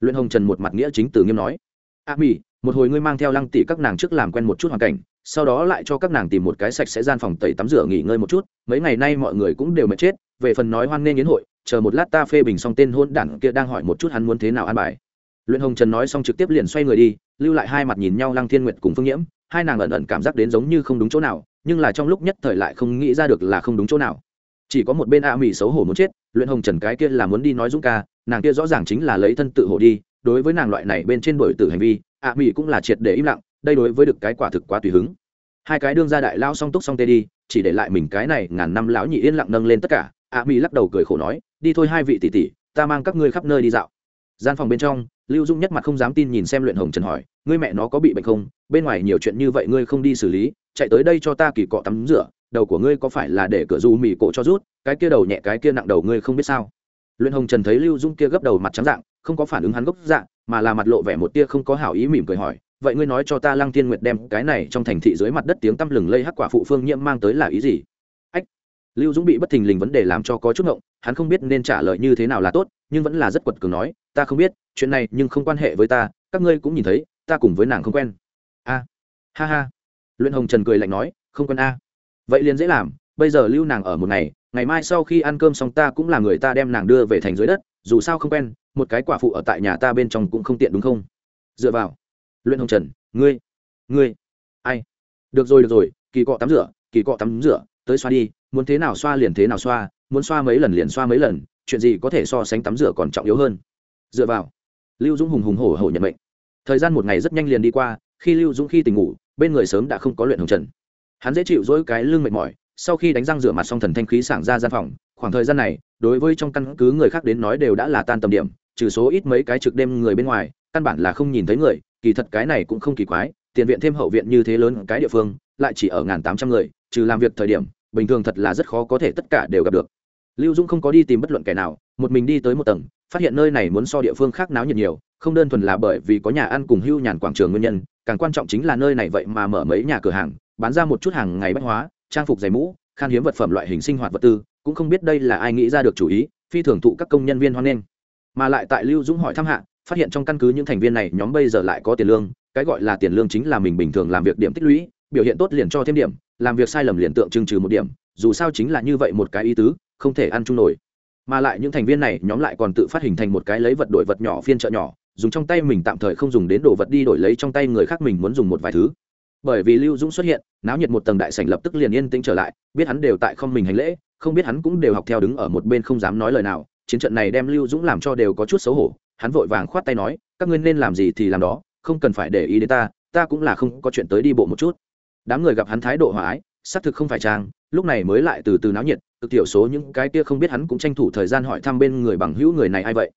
Luyện hồng trần một mặt nghĩa chính từ nghiêm nói a à, mỹ một hồi ngươi mang theo lăng tỷ các nàng trước làm quen một chút hoàn cảnh sau đó lại cho các nàng tìm một cái sạch sẽ gian phòng tẩy tắm rửa nghỉ ngơi một chút mấy ngày nay mọi người cũng đều mệt chết về phần nói hoan nghênh yến hội chờ một lát ta phê bình xong tên hôn đản kia đang hỏi một chút hắn muốn thế nào an bài. Luyện hồng trần nói xong trực tiếp liền xoay người đi lưu lại hai mặt nhìn nhau lăng thiên nguyệt cùng phương nhiễm hai nàng ẩn ẩn cảm giác đến giống như không đúng chỗ nào nhưng là trong lúc nhất thời lại không nghĩ ra được là không đúng chỗ nào. Chỉ có một bên a mỹ xấu hổ muốn chết luyện hồng trần cái kia là muốn đi nói dũng ca nàng kia rõ ràng chính là lấy thân tự hổ đi đối với nàng loại này bên trên đổi tử hành vi a mỹ cũng là triệt để im lặng, đây đối với được cái quả thực quá tùy hứng. Hai cái đương ra đại lao song túc song tê đi, chỉ để lại mình cái này ngàn năm lão nhị yên lặng nâng lên tất cả a mỹ lắc đầu cười khổ nói, đi thôi hai vị tỷ tỷ, ta mang các ngươi khắp nơi đi dạo. Gian phòng bên trong, lưu dung nhất mặt không dám tin nhìn xem luyện hồng trần hỏi, ngươi mẹ nó có bị bệnh không? Bên ngoài nhiều chuyện như vậy ngươi không đi xử lý, chạy tới đây cho ta kỳ cọ tắm rửa, đầu của ngươi có phải là để cửa du mì cổ cho rút, cái kia đầu nhẹ cái kia nặng đầu ngươi không biết sao? Luyện hồng trần thấy lưu dung kia gấp đầu mặt trắng dạng không có phản ứng hắn gốc dạng mà là mặt lộ vẻ một tia không có hảo ý mỉm cười hỏi, vậy ngươi nói cho ta lăng thiên nguyệt đem cái này trong thành thị dưới mặt đất tiếng tăm lừng lây hắc quả phụ phương nhiễm mang tới là ý gì? Ách. Lưu dũng bị bất thình lình vấn đề làm cho có chút ngộng, hắn không biết nên trả lời như thế nào là tốt, nhưng vẫn là rất quật cường nói, ta không biết, chuyện này nhưng không quan hệ với ta, các ngươi cũng nhìn thấy, ta cùng với nàng không quen. A. Ha ha. Luyện hồng trần cười lạnh nói, không quen a. Vậy liền dễ làm, bây giờ lưu nàng ở một ngày ngày mai sau khi ăn cơm xong ta cũng là người ta đem nàng đưa về thành dưới đất, dù sao không quen một cái quả phụ ở tại nhà ta bên trong cũng không tiện đúng không? Dựa vào. Luyện hồng trần, ngươi ngươi, ai? Được rồi được rồi, kỳ cọ tắm rửa, kỳ cọ tắm rửa, tới xoa đi, muốn thế nào xoa liền thế nào xoa, muốn xoa mấy lần liền xoa mấy lần, chuyện gì có thể so sánh tắm rửa còn trọng yếu hơn. Dựa vào. Lưu dũng hùng hùng hổ hổ nhận mệnh. Thời gian một ngày rất nhanh liền đi qua, khi lưu dũng khi tỉnh ngủ, bên người sớm đã không có luyện hồng trần. Hắn dễ chịu dỗi cái lưng mệt mỏi, sau khi đánh răng rửa mặt xong thần thanh khí sảng ra gian phòng, khoảng thời gian này, đối với trong căn cứ người khác đến nói đều đã là tan tầm điểm trừ số ít mấy cái trực đêm người bên ngoài, căn bản là không nhìn thấy người, kỳ thật cái này cũng không kỳ quái, tiền viện thêm hậu viện như thế lớn cái địa phương, lại chỉ ở ngàn tám trăm người, trừ làm việc thời điểm, bình thường thật là rất khó có thể tất cả đều gặp được. Lưu dung không có đi tìm bất luận kẻ nào, một mình đi tới một tầng, phát hiện nơi này muốn so địa phương khác náo nhiệt nhiều, không đơn thuần là bởi vì có nhà ăn cùng hưu nhàn quảng trường nguyên nhân, càng quan trọng chính là nơi này vậy mà mở mấy nhà cửa hàng, bán ra một chút hàng ngày bách hóa, trang phục giày mũ, khan hiếm vật phẩm loại hình sinh hoạt vật tư, cũng không biết đây là ai nghĩ ra được chủ ý, phi thường thụ các công nhân viên hoan nghênh mà lại tại lưu dũng hỏi thăm hạ, phát hiện trong căn cứ những thành viên này nhóm bây giờ lại có tiền lương, cái gọi là tiền lương chính là mình bình thường làm việc điểm tích lũy, biểu hiện tốt liền cho thêm điểm, làm việc sai lầm liền tượng trưng trừ một điểm, dù sao chính là như vậy một cái ý tứ, không thể ăn chung nổi. Mà lại những thành viên này nhóm lại còn tự phát hình thành một cái lấy vật đổi vật nhỏ phiên chợ nhỏ, dùng trong tay mình tạm thời không dùng đến đồ vật đi đổi lấy trong tay người khác mình muốn dùng một vài thứ. Bởi vì lưu dũng xuất hiện, náo nhiệt một tầng đại sảnh lập tức liền yên tĩnh trở lại, biết hắn đều tại không mình hành lễ, không biết hắn cũng đều học theo đứng ở một bên không dám nói lời nào chiến trận này đem lưu dũng làm cho đều có chút xấu hổ, hắn vội vàng khoát tay nói, các ngươi nên làm gì thì làm đó, không cần phải để ý đến ta ta cũng là không có chuyện tới đi bộ một chút. Đám người gặp hắn thái độ hòa ái, xác thực không phải trang, lúc này mới lại từ từ náo nhiệt, cực tiểu số những cái kia không biết hắn cũng tranh thủ thời gian hỏi thăm bên người bằng hữu người này ai vậy.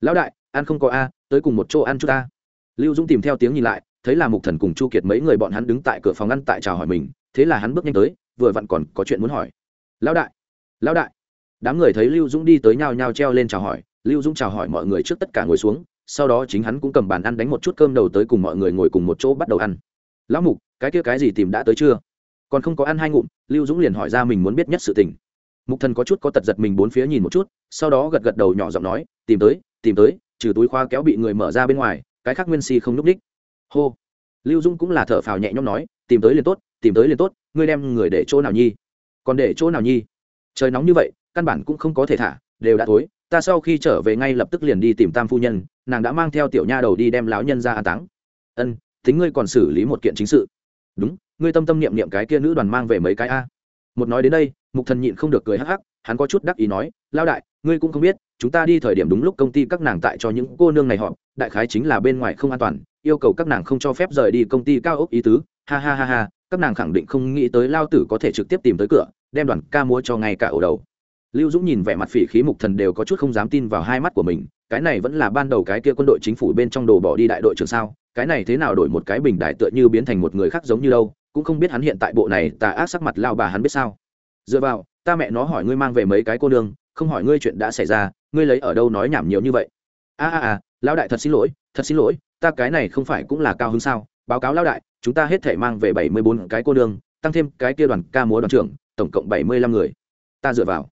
Lão đại, ăn không có a, tới cùng một chỗ ăn chút ta. Lưu dũng tìm theo tiếng nhìn lại, thấy là mục thần cùng chu kiệt mấy người bọn hắn đứng tại cửa phòng ăn tại chào hỏi mình, thế là hắn bước nhanh tới, vừa vặn còn có chuyện muốn hỏi. Lão đại lão đại đám người thấy lưu dũng đi tới nhao nhao treo lên chào hỏi, lưu dũng chào hỏi mọi người trước tất cả ngồi xuống, sau đó chính hắn cũng cầm bàn ăn đánh một chút cơm đầu tới cùng mọi người ngồi cùng một chỗ bắt đầu ăn. Lão mục, cái kia cái gì tìm đã tới chưa? Còn không có ăn hai ngụm. Lưu dũng liền hỏi ra mình muốn biết nhất sự tình. Mục thần có chút có tật giật mình bốn phía nhìn một chút, sau đó gật gật đầu nhỏ giọng nói, tìm tới tìm tới, trừ túi khoa kéo bị người mở ra bên ngoài, cái khác nguyên si không núp ních hô. Lưu dũng cũng là thở phào nhẹ nhõm nói, tìm tới liền tốt, tìm tới liền tốt, ngươi đem người để chỗ nào nhi? Còn để chỗ nào nhi? Trời nóng như vậy căn bản cũng không có thể thả, đều đã tối ta sau khi trở về ngay lập tức liền đi tìm tam phu nhân, nàng đã mang theo tiểu nha đầu đi đem lão nhân ra an táng. Ân tính ngươi còn xử lý một kiện chính sự. Đúng, ngươi tâm tâm niệm niệm cái kia nữ đoàn mang về mấy cái a. Một nói đến đây, mục thần nhịn không được cười hắc hắc, hắn có chút đắc ý nói lao đại, ngươi cũng không biết, chúng ta đi thời điểm đúng lúc công ty các nàng tại cho những cô nương này họ đại khái chính là bên ngoài không an toàn, yêu cầu các nàng không cho phép rời đi công ty cao ốc ý tứ. Ha ha ha ha, các nàng khẳng định không nghĩ tới lao tử có thể trực tiếp tìm tới cửa, đem đoàn ca múa cho ngay cả ổ đầu lưu dũng nhìn vẻ mặt phỉ khí mục thần đều có chút không dám tin vào hai mắt của mình, cái này vẫn là ban đầu cái kia quân đội chính phủ bên trong đồ bỏ đi đại đội trưởng sao, cái này thế nào đổi một cái bình đại tựa như biến thành một người khác giống như đâu, cũng không biết hắn hiện tại bộ này tà ác sắc mặt lao bà hắn biết sao. Dựa vào, ta mẹ nó hỏi ngươi mang về mấy cái cô nương, không hỏi ngươi chuyện đã xảy ra, ngươi lấy ở đâu nói nhảm nhiều như vậy. A a a, lão đại thật xin lỗi, thật xin lỗi, ta cái này không phải cũng là cao hứng sao? Báo cáo lão đại, chúng ta hết thể mang về bảy mươi bốn cái cô nương, tăng thêm cái kia đoàn ca múa đoàn trưởng, tổng cộng bảy mươi lăm người. Ta dựa vào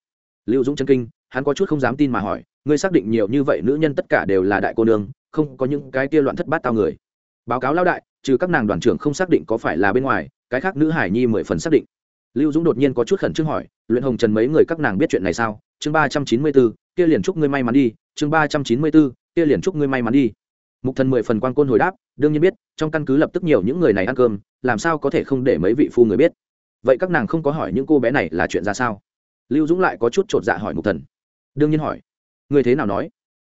lưu dũng chân kinh, hắn có chút không dám tin mà hỏi, ngươi xác định nhiều như vậy nữ nhân tất cả đều là đại cô nương, không có những cái kia loạn thất bát tao người? Báo cáo lão đại, trừ các nàng đoàn trưởng không xác định có phải là bên ngoài, cái khác nữ hải nhi mười phần xác định. Lưu dũng đột nhiên có chút khẩn trương hỏi, luyện hồng trần mấy người các nàng biết chuyện này sao? Chương ba trăm chín mươi bốn, kia liền chúc ngươi may mắn đi, chương ba trăm chín mươi bốn, kia liền chúc ngươi may mắn đi. Mục thần mười phần quan côn hồi đáp, đương nhiên biết, trong căn cứ lập tức nhiều những người này ăn cơm, làm sao có thể không để mấy vị phu người biết? Vậy các nàng không có hỏi những cô bé này là chuyện ra sao? Lưu dũng lại có chút t r ộ t dạ hỏi mục thần. Đương nhiên hỏi. Ngươi thế nào nói?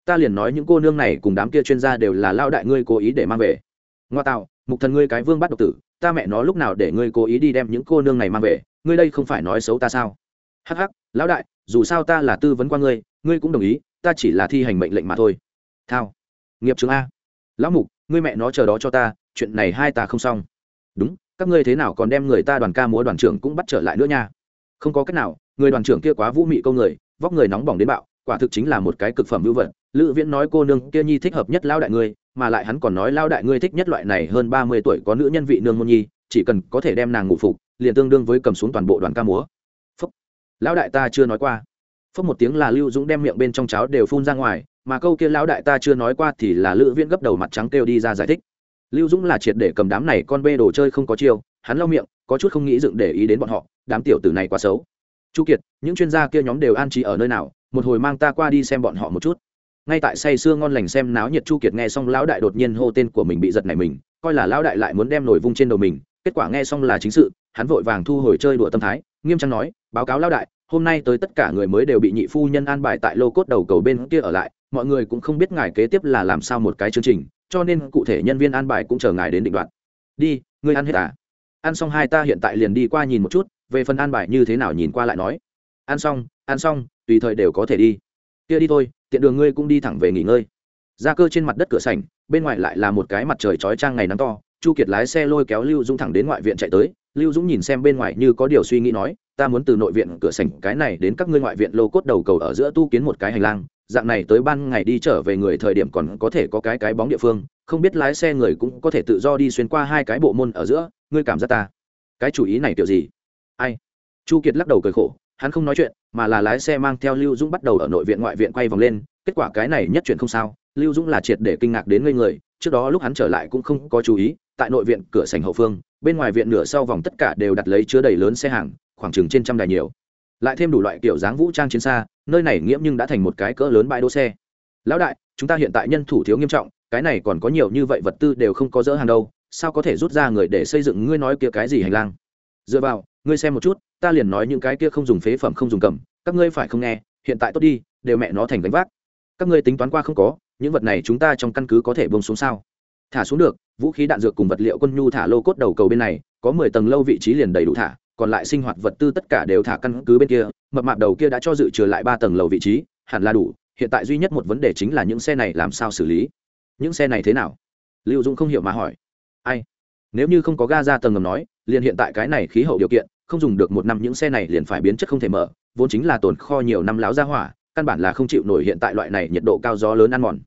Ta liền nói những cô nương này cùng đám kia chuyên gia đều là lao đại ngươi cố ý để mang về. Ngoa tạo, mục thần ngươi cái vương bắt độc tử, ta mẹ nó lúc nào để ngươi cố ý đi đem những cô nương này mang về? Ngươi đây không phải nói xấu ta sao? Hắc hắc, lão đại, dù sao ta là tư vấn qua ngươi ngươi cũng đồng ý, ta chỉ là thi hành mệnh lệnh mà thôi. Thao. Nghiệp chứng a. Lão mục, ngươi mẹ nó chờ đó cho ta, chuyện này hai ta không xong. Đúng, các ngươi thế nào còn đem người ta đoàn ca múa đoàn trưởng cũng bắt trở lại nữa nha. Không có cách nào người đoàn trưởng kia quá vũ mị câu người, vóc người nóng bỏng đến bạo, quả thực chính là một cái cực phẩm hữu vật. Lữ viễn nói cô nương kia nhi thích hợp nhất lao đại ngươi, mà lại hắn còn nói lao đại ngươi thích nhất loại này hơn ba mươi tuổi có nữ nhân vị nương môn nhi, chỉ cần có thể đem nàng ngủ phục, liền tương đương với cầm xuống toàn bộ đoàn ca múa. Phúc. Lão đại ta chưa nói qua. Phúc một tiếng là lưu dũng đem miệng bên trong cháo đều phun ra ngoài, mà câu kia lão đại ta chưa nói qua thì là lữ viễn gấp đầu mặt trắng kêu đi ra giải thích. Lưu dũng là triệt để cầm đám này con bê đồ chơi không có chiêu, hắn lau miệng, có chút không nghĩ dựng để ý đến bọn họ, đám tiểu tử này quá xấu chu kiệt, những chuyên gia kia nhóm đều an trí ở nơi nào, một hồi mang ta qua đi xem bọn họ một chút. Ngay tại say sưa ngon lành xem náo nhiệt chu kiệt nghe xong lão đại đột nhiên hô tên của mình bị giật này mình, coi là lão đại lại muốn đem nổi vung trên đầu mình, kết quả nghe xong là chính sự, hắn vội vàng thu hồi chơi đùa tâm thái, nghiêm trang nói, báo cáo lão đại, hôm nay tới tất cả người mới đều bị nhị phu nhân an bài tại lô cốt đầu cầu bên kia ở lại, mọi người cũng không biết ngài kế tiếp là làm sao một cái chương trình, cho nên cụ thể nhân viên an bài cũng chờ ngài đến định đoạn. Đi, ngươi ăn hết à? Ăn xong hai ta hiện tại liền đi qua nhìn một chút về phần an bài như thế nào nhìn qua lại nói. Ăn xong ăn xong, tùy thời đều có thể đi. Kia đi thôi, tiện đường ngươi cũng đi thẳng về nghỉ ngơi. Ra cơ trên mặt đất cửa sảnh, bên ngoài lại là một cái mặt trời chói trang ngày nắng to. Chu kiệt lái xe lôi kéo lưu dũng thẳng đến ngoại viện chạy tới. Lưu dũng nhìn xem bên ngoài như có điều suy nghĩ nói, ta muốn từ nội viện cửa sảnh cái này đến các ngươi ngoại viện lô cốt đầu cầu ở giữa tu kiến một cái hành lang. Dạng này tới ban ngày đi trở về người thời điểm còn có thể có cái cái bóng địa phương. Không biết lái xe người cũng có thể tự do đi xuyên qua hai cái bộ môn ở giữa. Ngươi cảm giác ta, cái chủ ý này kiểu gì? Ai? Chu kiệt lắc đầu cười khổ, hắn không nói chuyện, mà là lái xe mang theo lưu dũng bắt đầu ở nội viện ngoại viện quay vòng lên. Kết quả cái này nhất chuyện không sao, lưu dũng là triệt để kinh ngạc đến ngây người, trước đó lúc hắn trở lại cũng không có chú ý, tại nội viện cửa sành hậu phương, bên ngoài viện nửa sau vòng tất cả đều đặt lấy chứa đầy lớn xe hàng, khoảng chừng trên trăm đài nhiều. Lại thêm đủ loại kiểu dáng vũ trang chiến xa, nơi này nghiễm nhưng đã thành một cái cỡ lớn bãi đỗ xe. Lão đại, chúng ta hiện tại nhân thủ thiếu nghiêm trọng, cái này còn có nhiều như vậy vật tư đều không có dỡ hàng đâu, sao có thể rút ra người để xây dựng ngươi nói kia cái gì hành lang? Dựa vào ngươi xem một chút, ta liền nói những cái kia không dùng phế phẩm, không dùng cầm, các ngươi phải không nghe, hiện tại tốt đi, đều mẹ nó thành gánh vác. Các ngươi tính toán qua không có, những vật này chúng ta trong căn cứ có thể bông xuống sao? Thả xuống được, vũ khí đạn dược cùng vật liệu quân nhu thả lô cốt đầu cầu bên này, có mười tầng lâu vị trí liền đầy đủ thả, còn lại sinh hoạt vật tư tất cả đều thả căn cứ bên kia, mập mạp đầu kia đã cho dự trừ lại ba tầng lầu vị trí, hẳn là đủ, hiện tại duy nhất một vấn đề chính là những xe này làm sao xử lý? Những xe này thế nào? Lưu dũng không hiểu mà hỏi. Ai? Nếu như không có ga ra tầng ngầm nói liền hiện tại cái này khí hậu điều kiện, không dùng được một năm những xe này liền phải biến chất không thể mở, vốn chính là tồn kho nhiều năm láo ra hỏa, căn bản là không chịu nổi hiện tại loại này nhiệt độ cao gió lớn ăn mòn.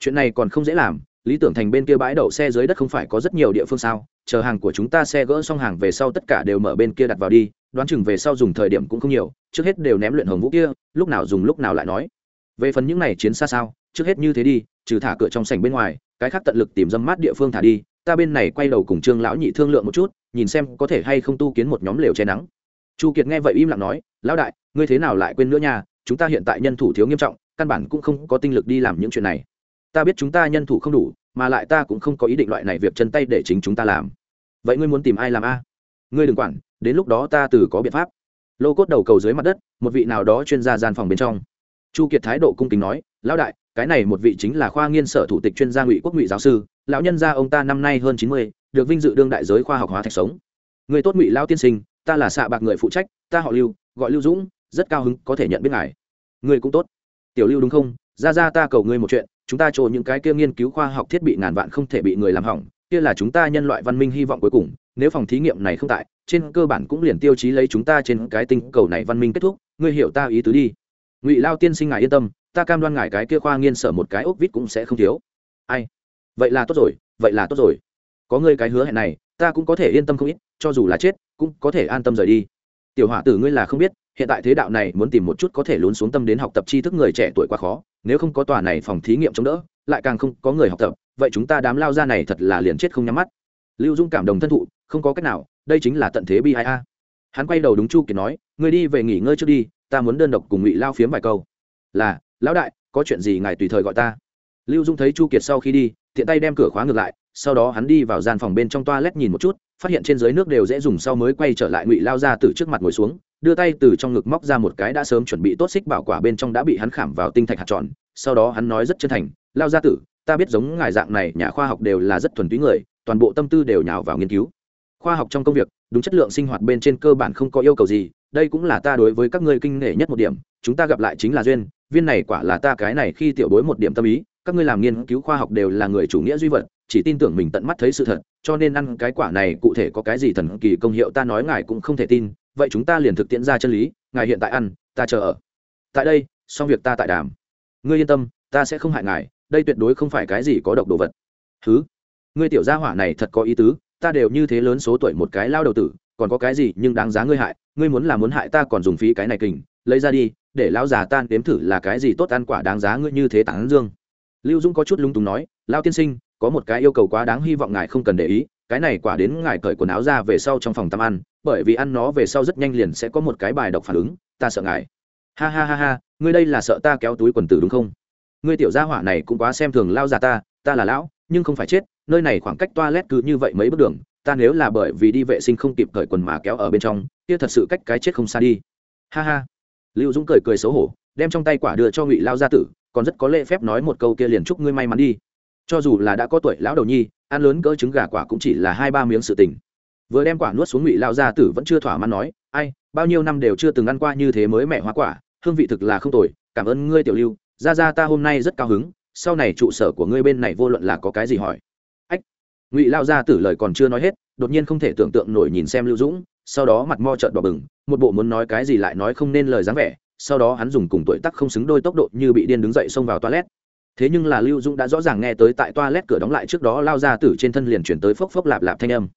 Chuyện này còn không dễ làm, lý tưởng thành bên kia bãi đậu xe dưới đất không phải có rất nhiều địa phương sao, chờ hàng của chúng ta xe gỡ xong hàng về sau tất cả đều mở bên kia đặt vào đi, đoán chừng về sau dùng thời điểm cũng không nhiều, trước hết đều ném luyện hồng vũ kia, lúc nào dùng lúc nào lại nói. Về phần những này chiến xa sao, trước hết như thế đi, trừ thả cửa trong sảnh bên ngoài, cái khác tận lực tìm dâm mát địa phương thả đi, ta bên này quay đầu cùng trương lão nhị thương lượng một chút nhìn xem có thể hay không tu kiến một nhóm lều che nắng. Chu kiệt nghe vậy im lặng nói, lão đại, ngươi thế nào lại quên nữa nha, chúng ta hiện tại nhân thủ thiếu nghiêm trọng, căn bản cũng không có tinh lực đi làm những chuyện này. Ta biết chúng ta nhân thủ không đủ, mà lại ta cũng không có ý định loại này việc chân tay để chính chúng ta làm. Vậy ngươi muốn tìm ai làm a? Ngươi đừng quản, đến lúc đó ta từ có biện pháp. Lô cốt đầu cầu dưới mặt đất, một vị nào đó chuyên gia gian phòng bên trong. Chu kiệt thái độ cung kính nói, lão đại, cái này một vị chính là khoa nghiên sở thủ tịch chuyên gia ngụy quốc ngụy giáo sư, lão nhân gia ông ta năm nay hơn chín mươi được vinh dự đương đại giới khoa học hóa thạch sống. Người tốt ngụy lao tiên sinh, ta là xạ bạc người phụ trách, ta họ lưu, gọi lưu dũng, rất cao hứng có thể nhận biết ngài. Người cũng tốt. Tiểu lưu đúng không? Ra ra ta cầu ngươi một chuyện, chúng ta trộn những cái kia nghiên cứu khoa học thiết bị ngàn vạn không thể bị người làm hỏng, kia là chúng ta nhân loại văn minh hy vọng cuối cùng, nếu phòng thí nghiệm này không tại, trên cơ bản cũng liền tiêu chí lấy chúng ta trên cái tinh cầu này văn minh kết thúc, ngươi hiểu ta ý tứ đi. Ngụy lao tiên sinh ngài yên tâm, ta cam đoan ngài cái kia khoa nghiên sở một cái ốc vít cũng sẽ không thiếu. Ai? Vậy là tốt rồi, vậy là tốt rồi có ngươi cái hứa hẹn này, ta cũng có thể yên tâm không ít, cho dù là chết, cũng có thể an tâm rời đi. Tiểu hỏa tử ngươi là không biết, hiện tại thế đạo này muốn tìm một chút có thể lún xuống tâm đến học tập tri thức người trẻ tuổi quá khó, nếu không có tòa này phòng thí nghiệm chống đỡ, lại càng không có người học tập, vậy chúng ta đám lao ra này thật là liền chết không nhắm mắt. Lưu dung cảm đồng thân thụ, không có cách nào, đây chính là tận thế bi ai a. Hắn quay đầu đúng chu kiệt nói người đi về nghỉ ngơi trước đi, ta muốn đơn độc cùng ngụy lao phiếm vài câu. Là, lão đại, có chuyện gì ngài tùy thời gọi ta. Lưu dung thấy chu kiệt sau khi đi, tiện tay đem cửa khóa ngược lại sau đó hắn đi vào gian phòng bên trong toa lét nhìn một chút, phát hiện trên dưới nước đều dễ dùng sau mới quay trở lại ngụy lao ra từ trước mặt ngồi xuống, đưa tay từ trong ngực móc ra một cái đã sớm chuẩn bị tốt xích bảo quả bên trong đã bị hắn khảm vào tinh thạch hạt tròn, sau đó hắn nói rất chân thành, lao gia tử, ta biết giống ngài dạng này, nhà khoa học đều là rất thuần túy người, toàn bộ tâm tư đều nhào vào nghiên cứu. Khoa học trong công việc, đúng chất lượng sinh hoạt bên trên cơ bản không có yêu cầu gì, đây cũng là ta đối với các ngươi kinh nể nhất một điểm, chúng ta gặp lại chính là duyên, viên này quả là ta cái này khi tiểu bối một điểm tâm ý, các ngươi làm nghiên cứu khoa học đều là người chủ nghĩa duy vật chỉ tin tưởng mình tận mắt thấy sự thật, cho nên ăn cái quả này cụ thể có cái gì thần kỳ công hiệu ta nói ngài cũng không thể tin, vậy chúng ta liền thực tiễn ra chân lý, ngài hiện tại ăn, ta chờ ở. Tại đây, xong việc ta tại đàm. Ngươi yên tâm, ta sẽ không hại ngài, đây tuyệt đối không phải cái gì có độc đồ vật. Thứ ngươi tiểu gia hỏa này thật có ý tứ, ta đều như thế lớn số tuổi một cái lao đầu tử, còn có cái gì nhưng đáng giá ngươi hại, ngươi muốn là muốn hại ta còn dùng phí cái này kình, lấy ra đi, để lão già tan đếm thử là cái gì tốt ăn quả đáng giá ngươi như thế tán dương. Lưu dũng có chút lung túng nói lao tiên sinh có một cái yêu cầu quá đáng hy vọng ngài không cần để ý, cái này quả đến ngài cởi quần áo ra về sau trong phòng tắm ăn, bởi vì ăn nó về sau rất nhanh liền sẽ có một cái bài độc phản ứng, ta sợ ngài. Ha ha ha ha, ngươi đây là sợ ta kéo túi quần tử đúng không? Ngươi tiểu gia hỏa này cũng quá xem thường lao già ta ta là lão, nhưng không phải chết, nơi này khoảng cách toilet cứ như vậy mấy bước đường, ta nếu là bởi vì đi vệ sinh không kịp cởi quần mà kéo ở bên trong, kia thật sự cách cái chết không xa đi. Ha ha. Lưu dũng cười cười xấu hổ, đem trong tay quả đưa cho ngụy lao gia tử, còn rất có lễ phép nói một câu kia liền chúc ngươi may mắn đi cho dù là đã có tuổi lão đầu nhi, ăn lớn cỡ trứng gà quả cũng chỉ là hai ba miếng sự tình. Vừa đem quả nuốt xuống ngụy lao gia tử vẫn chưa thỏa mãn nói, ai, bao nhiêu năm đều chưa từng ăn qua như thế mới mẹ hoa quả, hương vị thực là không tồi, cảm ơn ngươi tiểu lưu ra ra ta hôm nay rất cao hứng, sau này trụ sở của ngươi bên này vô luận là có cái gì hỏi. Ách. Ngụy lao gia tử lời còn chưa nói hết, đột nhiên không thể tưởng tượng nổi nhìn xem lưu dũng, sau đó mặt mo trợn đỏ bừng, một bộ muốn nói cái gì lại nói không nên lời dáng vẻ, sau đó hắn dùng cùng tuổi tác không xứng đôi tốc độ như bị điên đứng dậy xông vào toilet thế nhưng là lưu dũng đã rõ ràng nghe tới tại toilet cửa đóng lại trước đó lao ra từ trên thân liền chuyển tới phốc phốc lạp lạp thanh âm.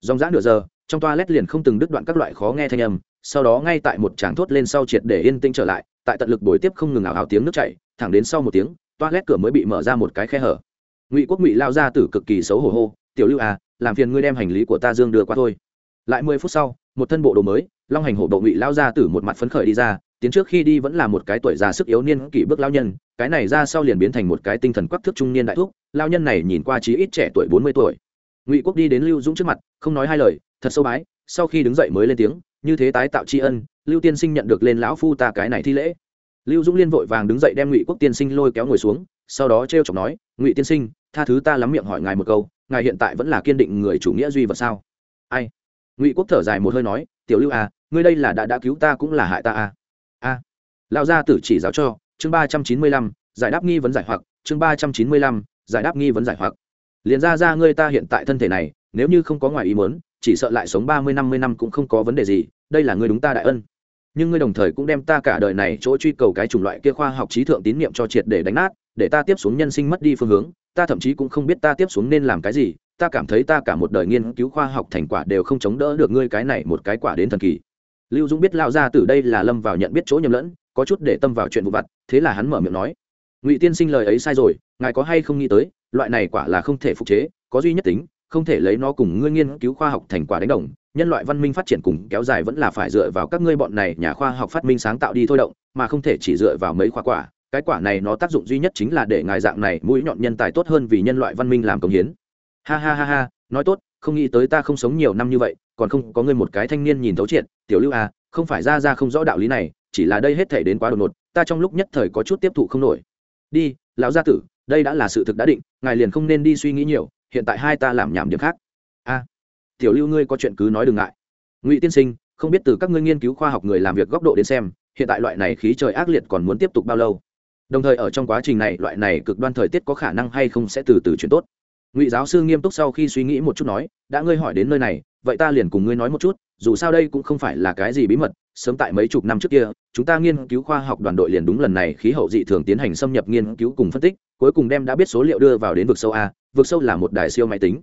Dòng dã nửa giờ, trong toilet liền không từng đứt đoạn các loại khó nghe thanh âm, sau đó ngay tại một tràng thốt lên sau triệt để yên tĩnh trở lại, tại tận lực bồi tiếp không ngừng ảo ảo tiếng nước chảy, thẳng đến sau một tiếng, toilet cửa mới bị mở ra một cái khe hở. Ngụy quốc ngụy lao ra tử cực kỳ xấu hổ hô, tiểu lưu à làm phiền ngươi đem hành lý của ta dương đưa qua thôi. Lại mười phút sau, một thân bộ đồ mới, long hành hổ bộ ngụy lao ra tử một mặt phấn khởi đi ra tiến trước khi đi vẫn là một cái tuổi già sức yếu niên kỷ bước lao nhân, cái này ra sau liền biến thành một cái tinh thần quắc thước trung niên đại thúc lao nhân này nhìn qua chí ít trẻ tuổi bốn mươi tuổi. Ngụy quốc đi đến lưu dũng trước mặt, không nói hai lời, thật sâu bái, sau khi đứng dậy mới lên tiếng, như thế tái tạo tri ân, lưu tiên sinh nhận được lên lão phu ta cái này thi lễ. Lưu dũng liên vội vàng đứng dậy đem ngụy quốc tiên sinh lôi kéo ngồi xuống, sau đó t r e o chọc nói, ngụy tiên sinh, tha thứ ta lắm miệng hỏi ngài một câu, ngài hiện tại vẫn là kiên định người chủ nghĩa duy vật sao? Ai? Ngụy quốc thở dài một hơi nói, tiểu lưu à ngươi đây là đã đã cứu ta cũng là hại ta à a. Lão gia tử chỉ giáo cho, chương ba trăm chín mươi lăm, giải đáp nghi vấn giải hoặc, chương ba trăm chín mươi lăm, giải đáp nghi vấn giải hoặc. Liền ra ra ngươi ta hiện tại thân thể này, nếu như không có ngoài ý muốn, chỉ sợ lại sống ba mươi, năm mươi năm cũng không có vấn đề gì, đây là ngươi đúng ta đại ân. Nhưng ngươi đồng thời cũng đem ta cả đời này chỗ truy cầu cái chủng loại kia khoa học trí thượng tín niệm cho triệt để đánh nát, để ta tiếp xuống nhân sinh mất đi phương hướng, ta thậm chí cũng không biết ta tiếp xuống nên làm cái gì, ta cảm thấy ta cả một đời nghiên cứu khoa học thành quả đều không chống đỡ được ngươi cái này một cái quả đến thần kỳ lưu dũng biết lao ra từ đây là lâm vào nhận biết chỗ nhầm lẫn, có chút để tâm vào chuyện vụ vặt, thế là hắn mở miệng nói. Ngụy tiên sinh lời ấy sai rồi, ngài có hay không nghĩ tới, loại này quả là không thể phục chế, có duy nhất tính, không thể lấy nó cùng ngươi nghiên cứu khoa học thành quả đánh đồng. Nhân loại văn minh phát triển cùng kéo dài vẫn là phải dựa vào các ngươi bọn này nhà khoa học phát minh sáng tạo đi thôi động, mà không thể chỉ dựa vào mấy khoa quả. Cái quả này nó tác dụng duy nhất chính là để ngài dạng này mũi nhọn nhân tài tốt hơn vì nhân loại văn minh làm công hiến. Ha ha ha ha, nói tốt không nghĩ tới ta không sống nhiều năm như vậy, còn không có ngươi một cái thanh niên nhìn thấu triệt. Tiểu lưu à không phải ra ra không rõ đạo lý này, chỉ là đây hết thể đến quá đột ngột, ta trong lúc nhất thời có chút tiếp thụ không nổi. Đi, lão gia tử, đây đã là sự thực đã định, ngài liền không nên đi suy nghĩ nhiều, hiện tại hai ta làm nhảm điểm khác. A tiểu lưu ngươi có chuyện cứ nói đừng ngại. Ngụy tiên sinh, không biết từ các ngươi nghiên cứu khoa học người làm việc góc độ đến xem, hiện tại loại này khí trời ác liệt còn muốn tiếp tục bao lâu? Đồng thời ở trong quá trình này, loại này cực đoan thời tiết có khả năng hay không sẽ từ từ chuyển tốt ngụy giáo sư nghiêm túc sau khi suy nghĩ một chút nói đã ngươi hỏi đến nơi này vậy ta liền cùng ngươi nói một chút dù sao đây cũng không phải là cái gì bí mật sớm tại mấy chục năm trước kia chúng ta nghiên cứu khoa học đoàn đội liền đúng lần này khí hậu dị thường tiến hành xâm nhập nghiên cứu cùng phân tích cuối cùng đem đã biết số liệu đưa vào đến vực sâu a, vực sâu là một đài siêu máy tính.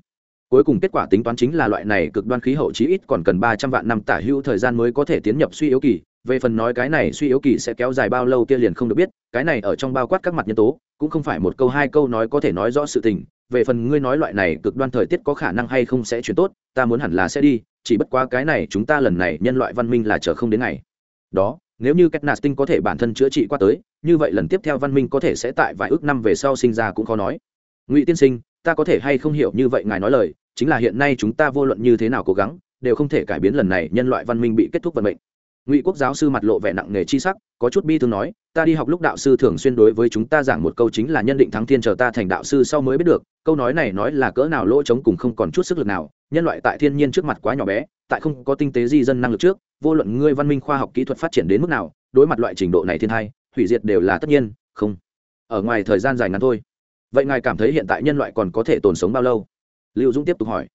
Cuối cùng kết quả tính toán chính là loại này cực đoan khí hậu chí ít còn cần ba trăm vạn năm tả hữu thời gian mới có thể tiến nhập suy yếu kỳ. Về phần nói cái này suy yếu kỳ sẽ kéo dài bao lâu kia liền không được biết, cái này ở trong bao quát các mặt nhân tố, cũng không phải một câu hai câu nói có thể nói rõ sự tình về phần ngươi nói loại này cực đoan thời tiết có khả năng hay không sẽ chuyển tốt, ta muốn hẳn là sẽ đi, chỉ bất quá cái này chúng ta lần này nhân loại văn minh là chờ không đến ngày. Đó, nếu như cách nạt tinh có thể bản thân chữa trị qua tới, như vậy lần tiếp theo văn minh có thể sẽ tại vài ước năm về sau sinh ra cũng khó nói. Ngụy tiên sinh, ta có thể hay không hiểu như vậy ngài nói lời, chính là hiện nay chúng ta vô luận như thế nào cố gắng, đều không thể cải biến lần này nhân loại văn minh bị kết thúc vận mệnh ngụy quốc giáo sư mặt lộ vẻ nặng nề chi sắc, có chút bi thương nói, ta đi học lúc đạo sư thường xuyên đối với chúng ta giảng một câu chính là nhân định thắng thiên chờ ta thành đạo sư sau mới biết được, câu nói này nói là cỡ nào lỗ trống cùng không còn chút sức lực nào, nhân loại tại thiên nhiên trước mặt quá nhỏ bé, tại không có tinh tế di dân năng lực trước, vô luận ngươi văn minh khoa học kỹ thuật phát triển đến mức nào, đối mặt loại trình độ này thiên hai, hủy diệt đều là tất nhiên, không. Ở ngoài thời gian dài ngắn thôi. Vậy ngài cảm thấy hiện tại nhân loại còn có thể tồn sống bao lâu? Lưu dũng tiếp tục hỏi.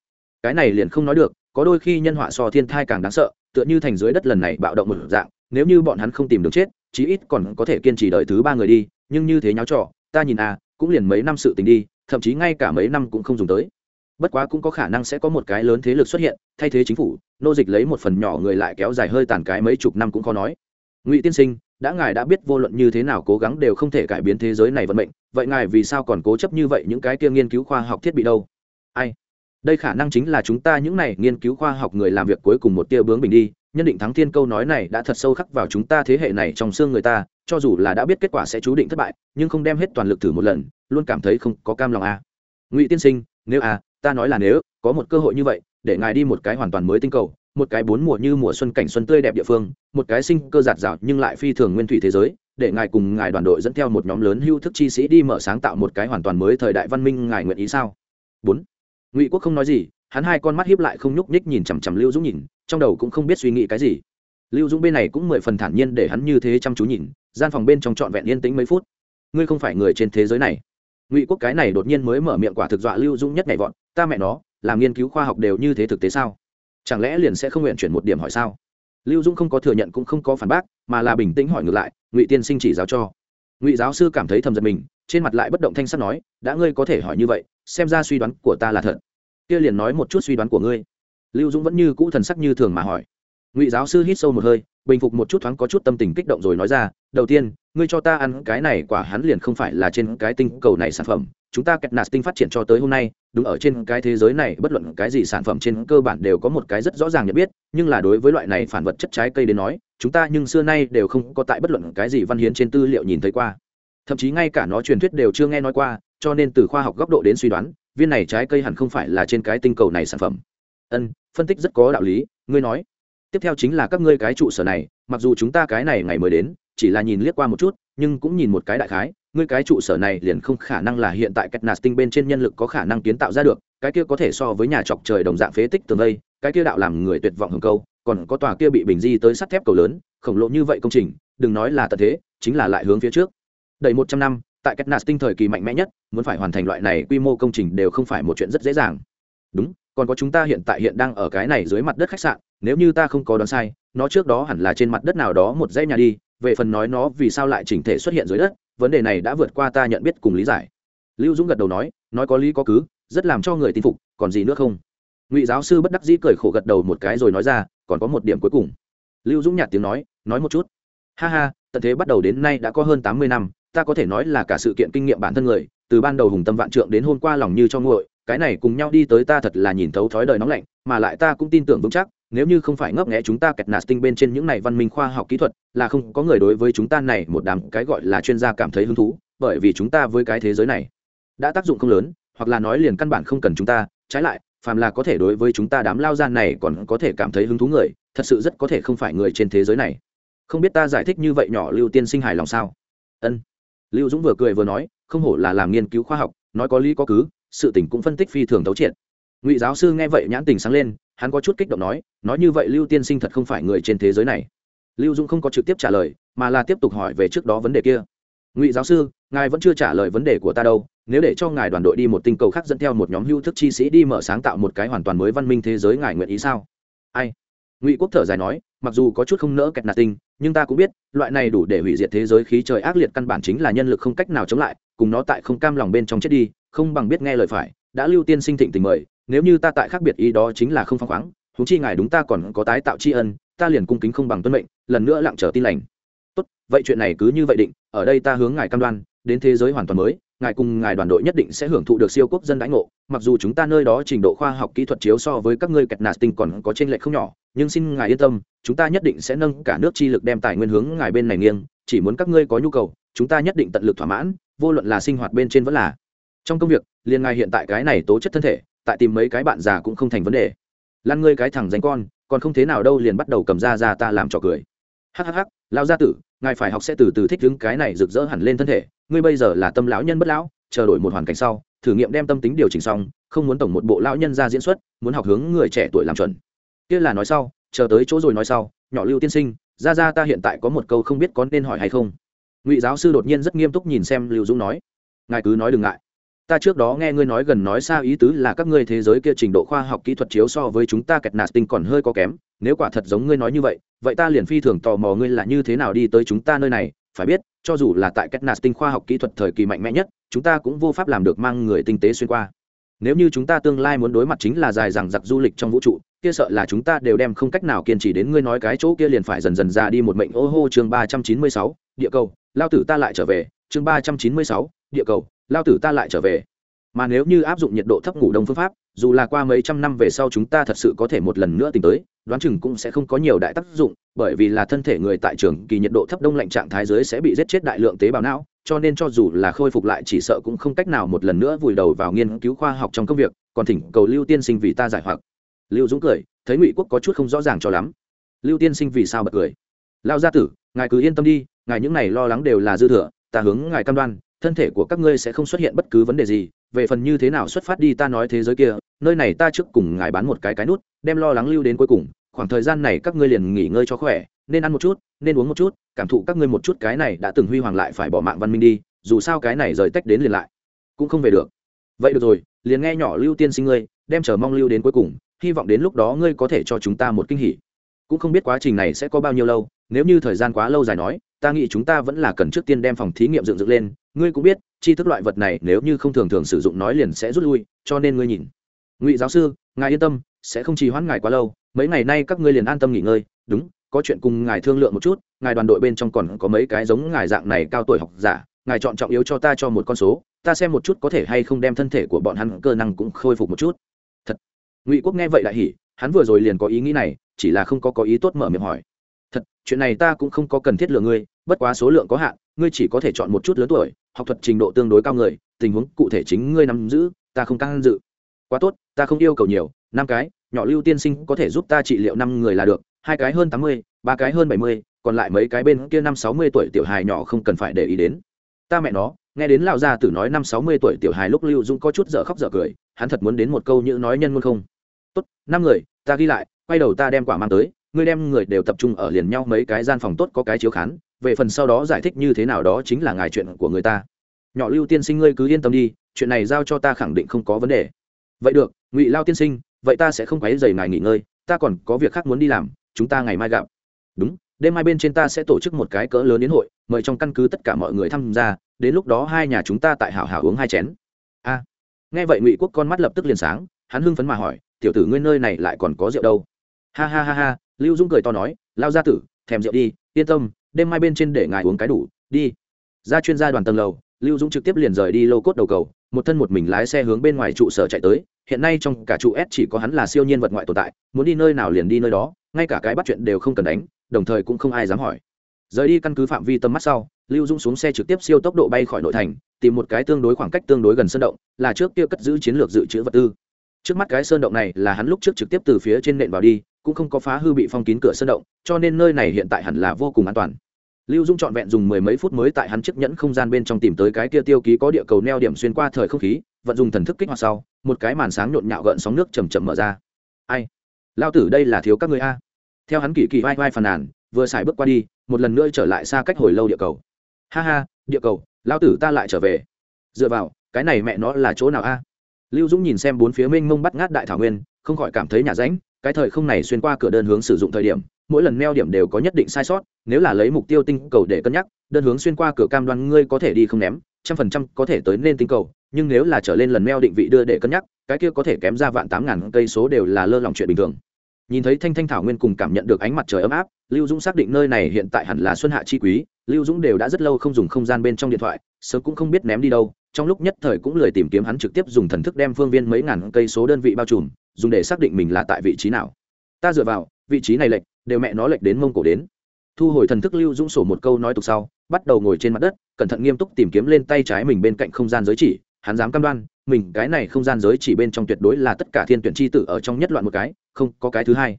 Cái này liền không nói được có đôi khi nhân họa so thiên thai càng đáng sợ, tựa như thành dưới đất lần này bạo động một dạng, nếu như bọn hắn không tìm được chết, chí ít còn có thể kiên trì đợi thứ ba người đi, nhưng như thế nháo trò, ta nhìn à cũng liền mấy năm sự tình đi, thậm chí ngay cả mấy năm cũng không dùng tới. Bất quá cũng có khả năng sẽ có một cái lớn thế lực xuất hiện, thay thế chính phủ, nô dịch lấy một phần nhỏ người lại kéo dài hơi tàn cái mấy chục năm cũng khó nói. Ngụy tiên sinh, đã ngài đã biết vô luận như thế nào cố gắng đều không thể cải biến thế giới này vận mệnh, vậy ngài vì sao còn cố chấp như vậy những cái kia nghiên cứu khoa học thiết bị đâu? Ai? Đây khả năng chính là chúng ta những này nghiên cứu khoa học người làm việc cuối cùng một tia bướng bình đi. Nhân định thắng thiên câu nói này đã thật sâu khắc vào chúng ta thế hệ này trong xương người ta cho dù là đã biết kết quả sẽ chú định thất bại nhưng không đem hết toàn lực thử một lần luôn cảm thấy không có cam lòng à. ngụy tiên sinh nếu à, ta nói là nếu có một cơ hội như vậy để ngài đi một cái hoàn toàn mới tinh cầu một cái bốn mùa như mùa xuân cảnh xuân tươi đẹp địa phương một cái sinh cơ giạt rào nhưng lại phi thường nguyên thủy thế giới để ngài cùng ngài đoàn đội dẫn theo một nhóm lớn hưu thức chi sĩ đi mở sáng tạo một cái hoàn toàn mới thời đại văn minh ngài nguyện ý sao? Bốn ngụy quốc không nói gì, hắn hai con mắt hiếp lại không nhúc nhích nhìn chằm chằm lưu dũng nhìn, trong đầu cũng không biết suy nghĩ cái gì. Lưu dũng bên này cũng mười phần thản nhiên để hắn như thế chăm chú nhìn, gian phòng bên trong trọn vẹn yên tĩnh mấy phút. Ngươi không phải người trên thế giới này. Ngụy quốc cái này đột nhiên mới mở miệng quả thực dọa lưu dũng nhất nhảy vọn ta mẹ nó, làm nghiên cứu khoa học đều như thế thực tế sao? Chẳng lẽ liền sẽ không nguyện chuyển một điểm hỏi sao? Lưu dũng không có thừa nhận cũng không có phản bác, mà là bình tĩnh hỏi ngược lại, ngụy tiên sinh chỉ giáo cho. Ngụy giáo sư cảm thấy thầm giật mình, trên mặt lại bất động thanh sắt nói, đã ngươi có thể hỏi như vậy xem ra suy đoán của ta là thật. Kia liền nói một chút suy đoán của ngươi. Lưu dũng vẫn như cũ thần sắc như thường mà hỏi. Ngụy giáo sư hít sâu một hơi, bình phục một chút thoáng có chút tâm tình kích động rồi nói ra, đầu tiên, ngươi cho ta ăn cái này quả hắn liền không phải là trên cái tinh cầu này sản phẩm. Chúng ta kẹt nạt tinh phát triển cho tới hôm nay, đúng ở trên cái thế giới này, bất luận cái gì sản phẩm trên cơ bản đều có một cái rất rõ ràng nhận biết, nhưng là đối với loại này phản vật chất trái cây đến nói, chúng ta nhưng xưa nay đều không có tại bất luận cái gì văn hiến trên tư liệu nhìn thấy qua. Thậm chí ngay cả nó truyền thuyết đều chưa nghe nói qua cho nên từ khoa học góc độ đến suy đoán, viên này trái cây hẳn không phải là trên cái tinh cầu này sản phẩm. Ân, phân tích rất có đạo lý, ngươi nói. Tiếp theo chính là các ngươi cái trụ sở này, mặc dù chúng ta cái này ngày mới đến, chỉ là nhìn liếc qua một chút, nhưng cũng nhìn một cái đại khái, ngươi cái trụ sở này liền không khả năng là hiện tại cách nạt tinh bên trên nhân lực có khả năng kiến tạo ra được, cái kia có thể so với nhà trọc trời đồng dạng phế tích tường vây cái kia đạo làm người tuyệt vọng hồng câu, còn có tòa kia bị bình di tới sắt thép cầu lớn, khổng lồ như vậy công trình, đừng nói là tận thế, chính là lại hướng phía trước. Đầy một trăm năm tại cách nạt tinh thời kỳ mạnh mẽ nhất, muốn phải hoàn thành loại này quy mô công trình đều không phải một chuyện rất dễ dàng. Đúng, còn có chúng ta hiện tại hiện đang ở cái này dưới mặt đất khách sạn, nếu như ta không có đoán sai, nó trước đó hẳn là trên mặt đất nào đó một dãy nhà đi, về phần nói nó vì sao lại chỉnh thể xuất hiện dưới đất, vấn đề này đã vượt qua ta nhận biết cùng lý giải. Lưu dũng gật đầu nói nói có lý có cứ, rất làm cho người tin phục, còn gì nữa không? Ngụy giáo sư bất đắc dĩ cười khổ gật đầu một cái rồi nói ra, còn có một điểm cuối cùng. Lưu dũng nhạt tiếng nói nói một chút. Ha ha, tận thế bắt đầu đến nay đã có hơn tám mươi năm ta có thể nói là cả sự kiện kinh nghiệm bản thân người, từ ban đầu hùng tâm vạn trượng đến hôm qua lòng như cho nguội, cái này cùng nhau đi tới ta thật là nhìn thấu thói đời nóng lạnh, mà lại ta cũng tin tưởng vững chắc, nếu như không phải ngấp nghẽ chúng ta kẹt nạt tinh bên trên những này văn minh khoa học kỹ thuật, là không có người đối với chúng ta này một đám cái gọi là chuyên gia cảm thấy hứng thú, bởi vì chúng ta với cái thế giới này đã tác dụng không lớn, hoặc là nói liền căn bản không cần chúng ta, trái lại, phàm là có thể đối với chúng ta đám lao gian này còn có thể cảm thấy hứng thú người, thật sự rất có thể không phải người trên thế giới này. Không biết ta giải thích như vậy nhỏ lưu tiên sinh hài lòng sao? Ân lưu dũng vừa cười vừa nói, không hổ là làm nghiên cứu khoa học, nói có lý có cứ, sự tình cũng phân tích phi thường thấu triệt. Ngụy giáo sư nghe vậy nhãn tình sáng lên, hắn có chút kích động nói nói như vậy lưu tiên sinh thật không phải người trên thế giới này. Lưu dũng không có trực tiếp trả lời, mà là tiếp tục hỏi về trước đó vấn đề kia. Ngụy giáo sư, ngài vẫn chưa trả lời vấn đề của ta đâu, nếu để cho ngài đoàn đội đi một tinh cầu khác dẫn theo một nhóm hưu thức chi sĩ đi mở sáng tạo một cái hoàn toàn mới văn minh thế giới ngài nguyện ý sao? Ai? Ngụy quốc thở dài nói, mặc dù có chút không nỡ kẹt nạt tinh nhưng ta cũng biết, loại này đủ để hủy diệt thế giới khí trời ác liệt căn bản chính là nhân lực không cách nào chống lại, cùng nó tại không cam lòng bên trong chết đi, không bằng biết nghe lời phải, đã lưu tiên sinh thịnh tình mời, nếu như ta tại khác biệt ý đó chính là không phăng khoáng húng chi ngài đúng ta còn có tái tạo tri ân, ta liền cung kính không bằng tuân mệnh, lần nữa lặng trở tin lành. Tốt, vậy chuyện này cứ như vậy định, ở đây ta hướng ngài cam đoan, đến thế giới hoàn toàn mới ngài cùng ngài đoàn đội nhất định sẽ hưởng thụ được siêu quốc dân đãi ngộ. Mặc dù chúng ta nơi đó trình độ khoa học kỹ thuật chiếu so với các ngươi kẹt nạt tinh còn có trên lệch không nhỏ, nhưng xin ngài yên tâm, chúng ta nhất định sẽ nâng cả nước chi lực đem tài nguyên hướng ngài bên này nghiêng. Chỉ muốn các ngươi có nhu cầu, chúng ta nhất định tận lực thỏa mãn, vô luận là sinh hoạt bên trên vẫn là. Trong công việc, liền ngài hiện tại cái này tố chất thân thể, tại tìm mấy cái bạn già cũng không thành vấn đề. Lăn ngươi cái thằng danh con, còn không thế nào đâu liền bắt đầu cầm ra ra ta làm trò cười. Hhh lao gia tử ngài phải học sẽ từ từ thích đứng cái này rực rỡ hẳn lên thân thể. Ngươi bây giờ là tâm lão nhân bất lão, chờ đổi một hoàn cảnh sau, thử nghiệm đem tâm tính điều chỉnh xong, không muốn tổng một bộ lão nhân ra diễn xuất, muốn học hướng người trẻ tuổi làm chuẩn. Kia là nói sau, chờ tới chỗ rồi nói sau, nhỏ lưu tiên sinh, ra ra ta hiện tại có một câu không biết có nên hỏi hay không. Ngụy giáo sư đột nhiên rất nghiêm túc nhìn xem lưu dũng nói, ngài cứ nói đừng ngại ta trước đó nghe ngươi nói gần nói xa ý tứ là các ngươi thế giới kia trình độ khoa học kỹ thuật chiếu so với chúng ta kẹt nạt tinh còn hơi có kém. Nếu quả thật giống ngươi nói như vậy vậy ta liền phi thường tò mò ngươi là như thế nào đi tới chúng ta nơi này. Phải biết, cho dù là tại kẹt nạt tinh khoa học kỹ thuật thời kỳ mạnh mẽ nhất, chúng ta cũng vô pháp làm được mang người tinh tế xuyên qua. Nếu như chúng ta tương lai muốn đối mặt chính là dài rằng giặc du lịch trong vũ trụ, kia sợ là chúng ta đều đem không cách nào kiên trì đến ngươi nói cái chỗ kia liền phải dần dần ra đi một mệnh. Ô hô, chương ba trăm chín mươi sáu, địa cầu. Lao tử ta lại trở về. Chương ba trăm chín mươi sáu, địa cầu lao tử ta lại trở về. Mà nếu như áp dụng nhiệt độ thấp ngủ đông phương pháp, dù là qua mấy trăm năm về sau chúng ta thật sự có thể một lần nữa tìm tới, đoán chừng cũng sẽ không có nhiều đại tác dụng, bởi vì là thân thể người tại trường kỳ nhiệt độ thấp đông lạnh trạng thái dưới sẽ bị giết chết đại lượng tế bào não, cho nên cho dù là khôi phục lại chỉ sợ cũng không cách nào một lần nữa vùi đầu vào nghiên cứu khoa học trong công việc, còn thỉnh cầu lưu tiên sinh vì ta giải hoặc. Lưu dũng cười, thấy ngụy quốc có chút không rõ ràng cho lắm. Lưu tiên sinh vì sao bật cười? Lao gia tử, ngài cứ yên tâm đi, ngài những này lo lắng đều là dư thừa, ta hướng ngài cam đoan thân thể của các ngươi sẽ không xuất hiện bất cứ vấn đề gì, về phần như thế nào xuất phát đi ta nói thế giới kia, nơi này ta trước cùng ngài bán một cái cái nút, đem lo lắng lưu đến cuối cùng, khoảng thời gian này các ngươi liền nghỉ ngơi cho khỏe, nên ăn một chút, nên uống một chút, cảm thụ các ngươi một chút cái này đã từng huy hoàng lại phải bỏ mạng văn minh đi, dù sao cái này rời tách đến liền lại, cũng không về được. Vậy được rồi, liền nghe nhỏ lưu tiên sinh ngươi, đem chờ mong lưu đến cuối cùng, hy vọng đến lúc đó ngươi có thể cho chúng ta một kinh hỉ. Cũng không biết quá trình này sẽ có bao nhiêu lâu, nếu như thời gian quá lâu dài nói, ta nghĩ chúng ta vẫn là cần trước tiên đem phòng thí nghiệm dựng dựng lên ngươi cũng biết chi thức loại vật này nếu như không thường thường sử dụng nói liền sẽ rút lui, cho nên ngươi nhìn. Ngụy giáo sư, ngài yên tâm, sẽ không trì hoãn ngài quá lâu, mấy ngày nay các ngươi liền an tâm nghỉ ngơi. Đúng, có chuyện cùng ngài thương lượng một chút, ngài đoàn đội bên trong còn có mấy cái giống ngài dạng này cao tuổi học giả, ngài chọn trọng yếu cho ta cho một con số, ta xem một chút có thể hay không đem thân thể của bọn hắn cơ năng cũng khôi phục một chút. Thật. Ngụy quốc nghe vậy lại hỉ, hắn vừa rồi liền có ý nghĩ này, chỉ là không có có ý tốt mở miệng hỏi. Thật, chuyện này ta cũng không có cần thiết lựa ngươi, bất quá số lượng có hạn ngươi chỉ có thể chọn một chút lớn tuổi, học thuật trình độ tương đối cao người, tình huống cụ thể chính ngươi nắm giữ, ta không can dự. Quá tốt, ta không yêu cầu nhiều, năm cái, nhỏ lưu tiên sinh có thể giúp ta trị liệu năm người là được, hai cái hơn tám mươi, ba cái hơn bảy mươi, còn lại mấy cái bên kia năm sáu mươi tuổi tiểu hài nhỏ không cần phải để ý đến. Ta mẹ nó, nghe đến lão gia tử nói năm sáu mươi tuổi tiểu hài lúc lưu dung có chút dở khóc dở cười, hắn thật muốn đến một câu như nói nhân luôn không. Tốt, năm người, ta ghi lại, quay đầu ta đem quả mang tới, ngươi đem người đều tập trung ở liền nhau mấy cái gian phòng tốt có cái chiếu khán về phần sau đó giải thích như thế nào đó chính là ngài chuyện của người ta. Nhỏ lưu tiên sinh ngươi cứ yên tâm đi, chuyện này giao cho ta khẳng định không có vấn đề. Vậy được, ngụy lao tiên sinh, vậy ta sẽ không quấy dày ngài nghỉ ngơi, ta còn có việc khác muốn đi làm, chúng ta ngày mai gặp. Đúng, đêm mai bên trên ta sẽ tổ chức một cái cỡ lớn đến hội, mời trong căn cứ tất cả mọi người tham gia, đến lúc đó hai nhà chúng ta tại hảo hảo uống hai chén. A. Nghe vậy ngụy quốc con mắt lập tức liền sáng, hắn hưng phấn mà hỏi, tiểu tử ngươi nơi này lại còn có rượu đâu? Ha ha ha ha, lưu dũng cười to nói, lao gia tử, thèm rượu đi, yên tâm đêm mai bên trên để ngài uống cái đủ, đi. Ra chuyên gia đoàn tầng lầu, lưu dũng trực tiếp liền rời đi lô cốt đầu cầu, một thân một mình lái xe hướng bên ngoài trụ sở chạy tới. Hiện nay trong cả trụ s chỉ có hắn là siêu nhiên vật ngoại tồn tại, muốn đi nơi nào liền đi nơi đó, ngay cả cái bắt chuyện đều không cần đánh, đồng thời cũng không ai dám hỏi. Rời đi căn cứ phạm vi tầm mắt sau, lưu dũng xuống xe trực tiếp siêu tốc độ bay khỏi nội thành, tìm một cái tương đối khoảng cách tương đối gần sân động, là trước kia cất giữ chiến lược dự trữ vật tư. Trước mắt cái sơn động này là hắn lúc trước trực tiếp từ phía trên nện vào đi, cũng không có phá hư bị phong kín cửa sơn động, cho nên nơi này hiện tại hẳn là vô cùng an toàn lưu dung trọn vẹn dùng mười mấy phút mới tại hắn chiếc nhẫn không gian bên trong tìm tới cái kia tiêu ký có địa cầu neo điểm xuyên qua thời không khí, vận dùng thần thức kích hoạt sau, một cái màn sáng nhộn nhạo gợn sóng nước chầm chậm mở ra. Ai? Lao tử đây là thiếu các người a. Theo hắn kỳ kỳ vai vai phàn nàn, vừa xài bước qua đi, một lần nữa trở lại xa cách hồi lâu địa cầu. Ha ha, địa cầu, lao tử ta lại trở về. Dựa vào, cái này mẹ nó là chỗ nào a? Lưu dũng nhìn xem bốn phía mênh mông bắt ngát đại thảo nguyên, không khỏi cảm thấy nhà ránh cái thời không này xuyên qua cửa đơn hướng sử dụng thời điểm mỗi lần neo điểm đều có nhất định sai sót, nếu là lấy mục tiêu tinh cầu để cân nhắc, đơn hướng xuyên qua cửa cam đoan ngươi có thể đi không ném, trăm phần trăm có thể tới nên tinh cầu, nhưng nếu là trở lên lần neo định vị đưa để cân nhắc, cái kia có thể kém ra vạn tám ngàn cây số đều là lơ lỏng chuyện bình thường. Nhìn thấy thanh thanh thảo nguyên cùng cảm nhận được ánh mặt trời ấm áp, lưu dũng xác định nơi này hiện tại hẳn là xuân hạ chi quý, lưu dũng đều đã rất lâu không dùng không gian bên trong điện thoại, sớm cũng không biết ném đi đâu, trong lúc nhất thời cũng lười tìm kiếm hắn trực tiếp dùng thần thức đem phương viên mấy ngàn cây số đơn vị bao trùm, dùng để xác định mình là tại vị trí nào. Ta dựa vào vị trí này lệch đều mẹ nó lệch đến mông cổ đến. Thu hồi thần thức lưu dũng sổ một câu nói tục sau, bắt đầu ngồi trên mặt đất, cẩn thận nghiêm túc tìm kiếm lên tay trái mình bên cạnh không gian giới chỉ, hắn dám cam đoan, mình, cái này không gian giới chỉ bên trong tuyệt đối là tất cả thiên tuyển c h i tử ở trong nhất loạn một cái, không, có cái thứ hai.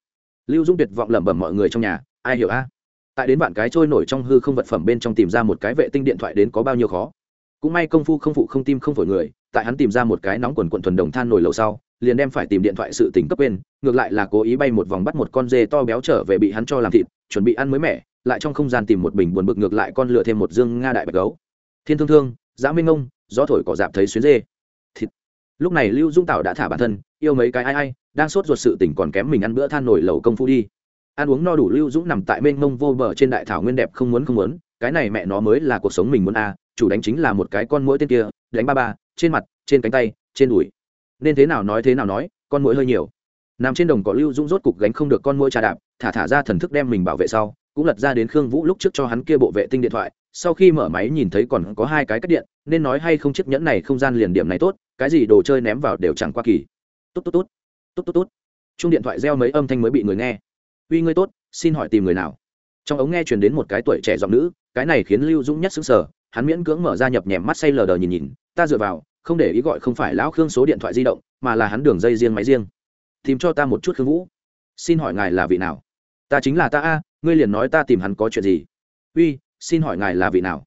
Lưu dũng tuyệt vọng lẩm bẩm mọi người trong nhà, ai hiểu a? Tại đến bạn cái trôi nổi trong hư không vật phẩm bên trong tìm ra một cái vệ tinh điện thoại đến có bao nhiêu khó? Cũng may công phu không phụ không tim không phổi người, tại hắn tìm ra một cái nóng quần quận thuần đồng than nổi lầu sau liền đem phải tìm điện thoại sự tình cấp quên, ngược lại là cố ý bay một vòng bắt một con dê to béo trở về bị hắn cho làm thịt, chuẩn bị ăn mới mẻ, lại trong không gian tìm một bình buồn bực ngược lại con lựa thêm một dương nga đại bạch gấu. Thiên thương thương, giã minh ông gió thổi cỏ dạp thấy xuyến dê. Thịt. Lúc này lưu dung tảo đã thả bản thân, yêu mấy cái ai ai, đang sốt ruột sự tỉnh còn kém mình ăn bữa than nổi lầu công phu đi. Ăn uống no đủ lưu dũng nằm tại mênh mông vô bờ trên đại thảo nguyên đẹp không muốn không muốn, cái này mẹ nó mới là cuộc sống mình muốn a chủ đánh chính là một cái con mũi tên kia, đánh ba ba, trên mặt, trên cánh tay, trên đùi nên thế nào nói thế nào nói, con mũi hơi nhiều. Nằm trên đồng cỏ lưu dũng rốt cục gánh không được con mũi trà đạp, thả thả ra thần thức đem mình bảo vệ sau, cũng lật ra đến khương vũ lúc trước cho hắn kia bộ vệ tinh điện thoại, sau khi mở máy nhìn thấy còn có hai cái cắt điện, nên nói hay không chiếc nhẫn này không gian liền điểm này tốt, cái gì đồ chơi ném vào đều chẳng qua kỳ. Tốt tốt tốt tốt tốt tốt chung điện thoại reo mấy âm thanh mới bị người nghe. Uy ngươi tốt, xin hỏi tìm người nào? Trong ống nghe truyền đến một cái tuổi trẻ giọng nữ, cái này khiến lưu dũng nhất xứng sở hắn miễn cưỡng mở ra nhập nhèm mắt say lờ đờ nhìn nhìn, ta dựa vào không để ý gọi không phải lão khương số điện thoại di động, mà là hắn đường dây riêng máy riêng. Tìm cho ta một chút khương vũ. Xin hỏi ngài là vị nào? Ta chính là ta a, ngươi liền nói ta tìm hắn có chuyện gì? Uy, xin hỏi ngài là vị nào?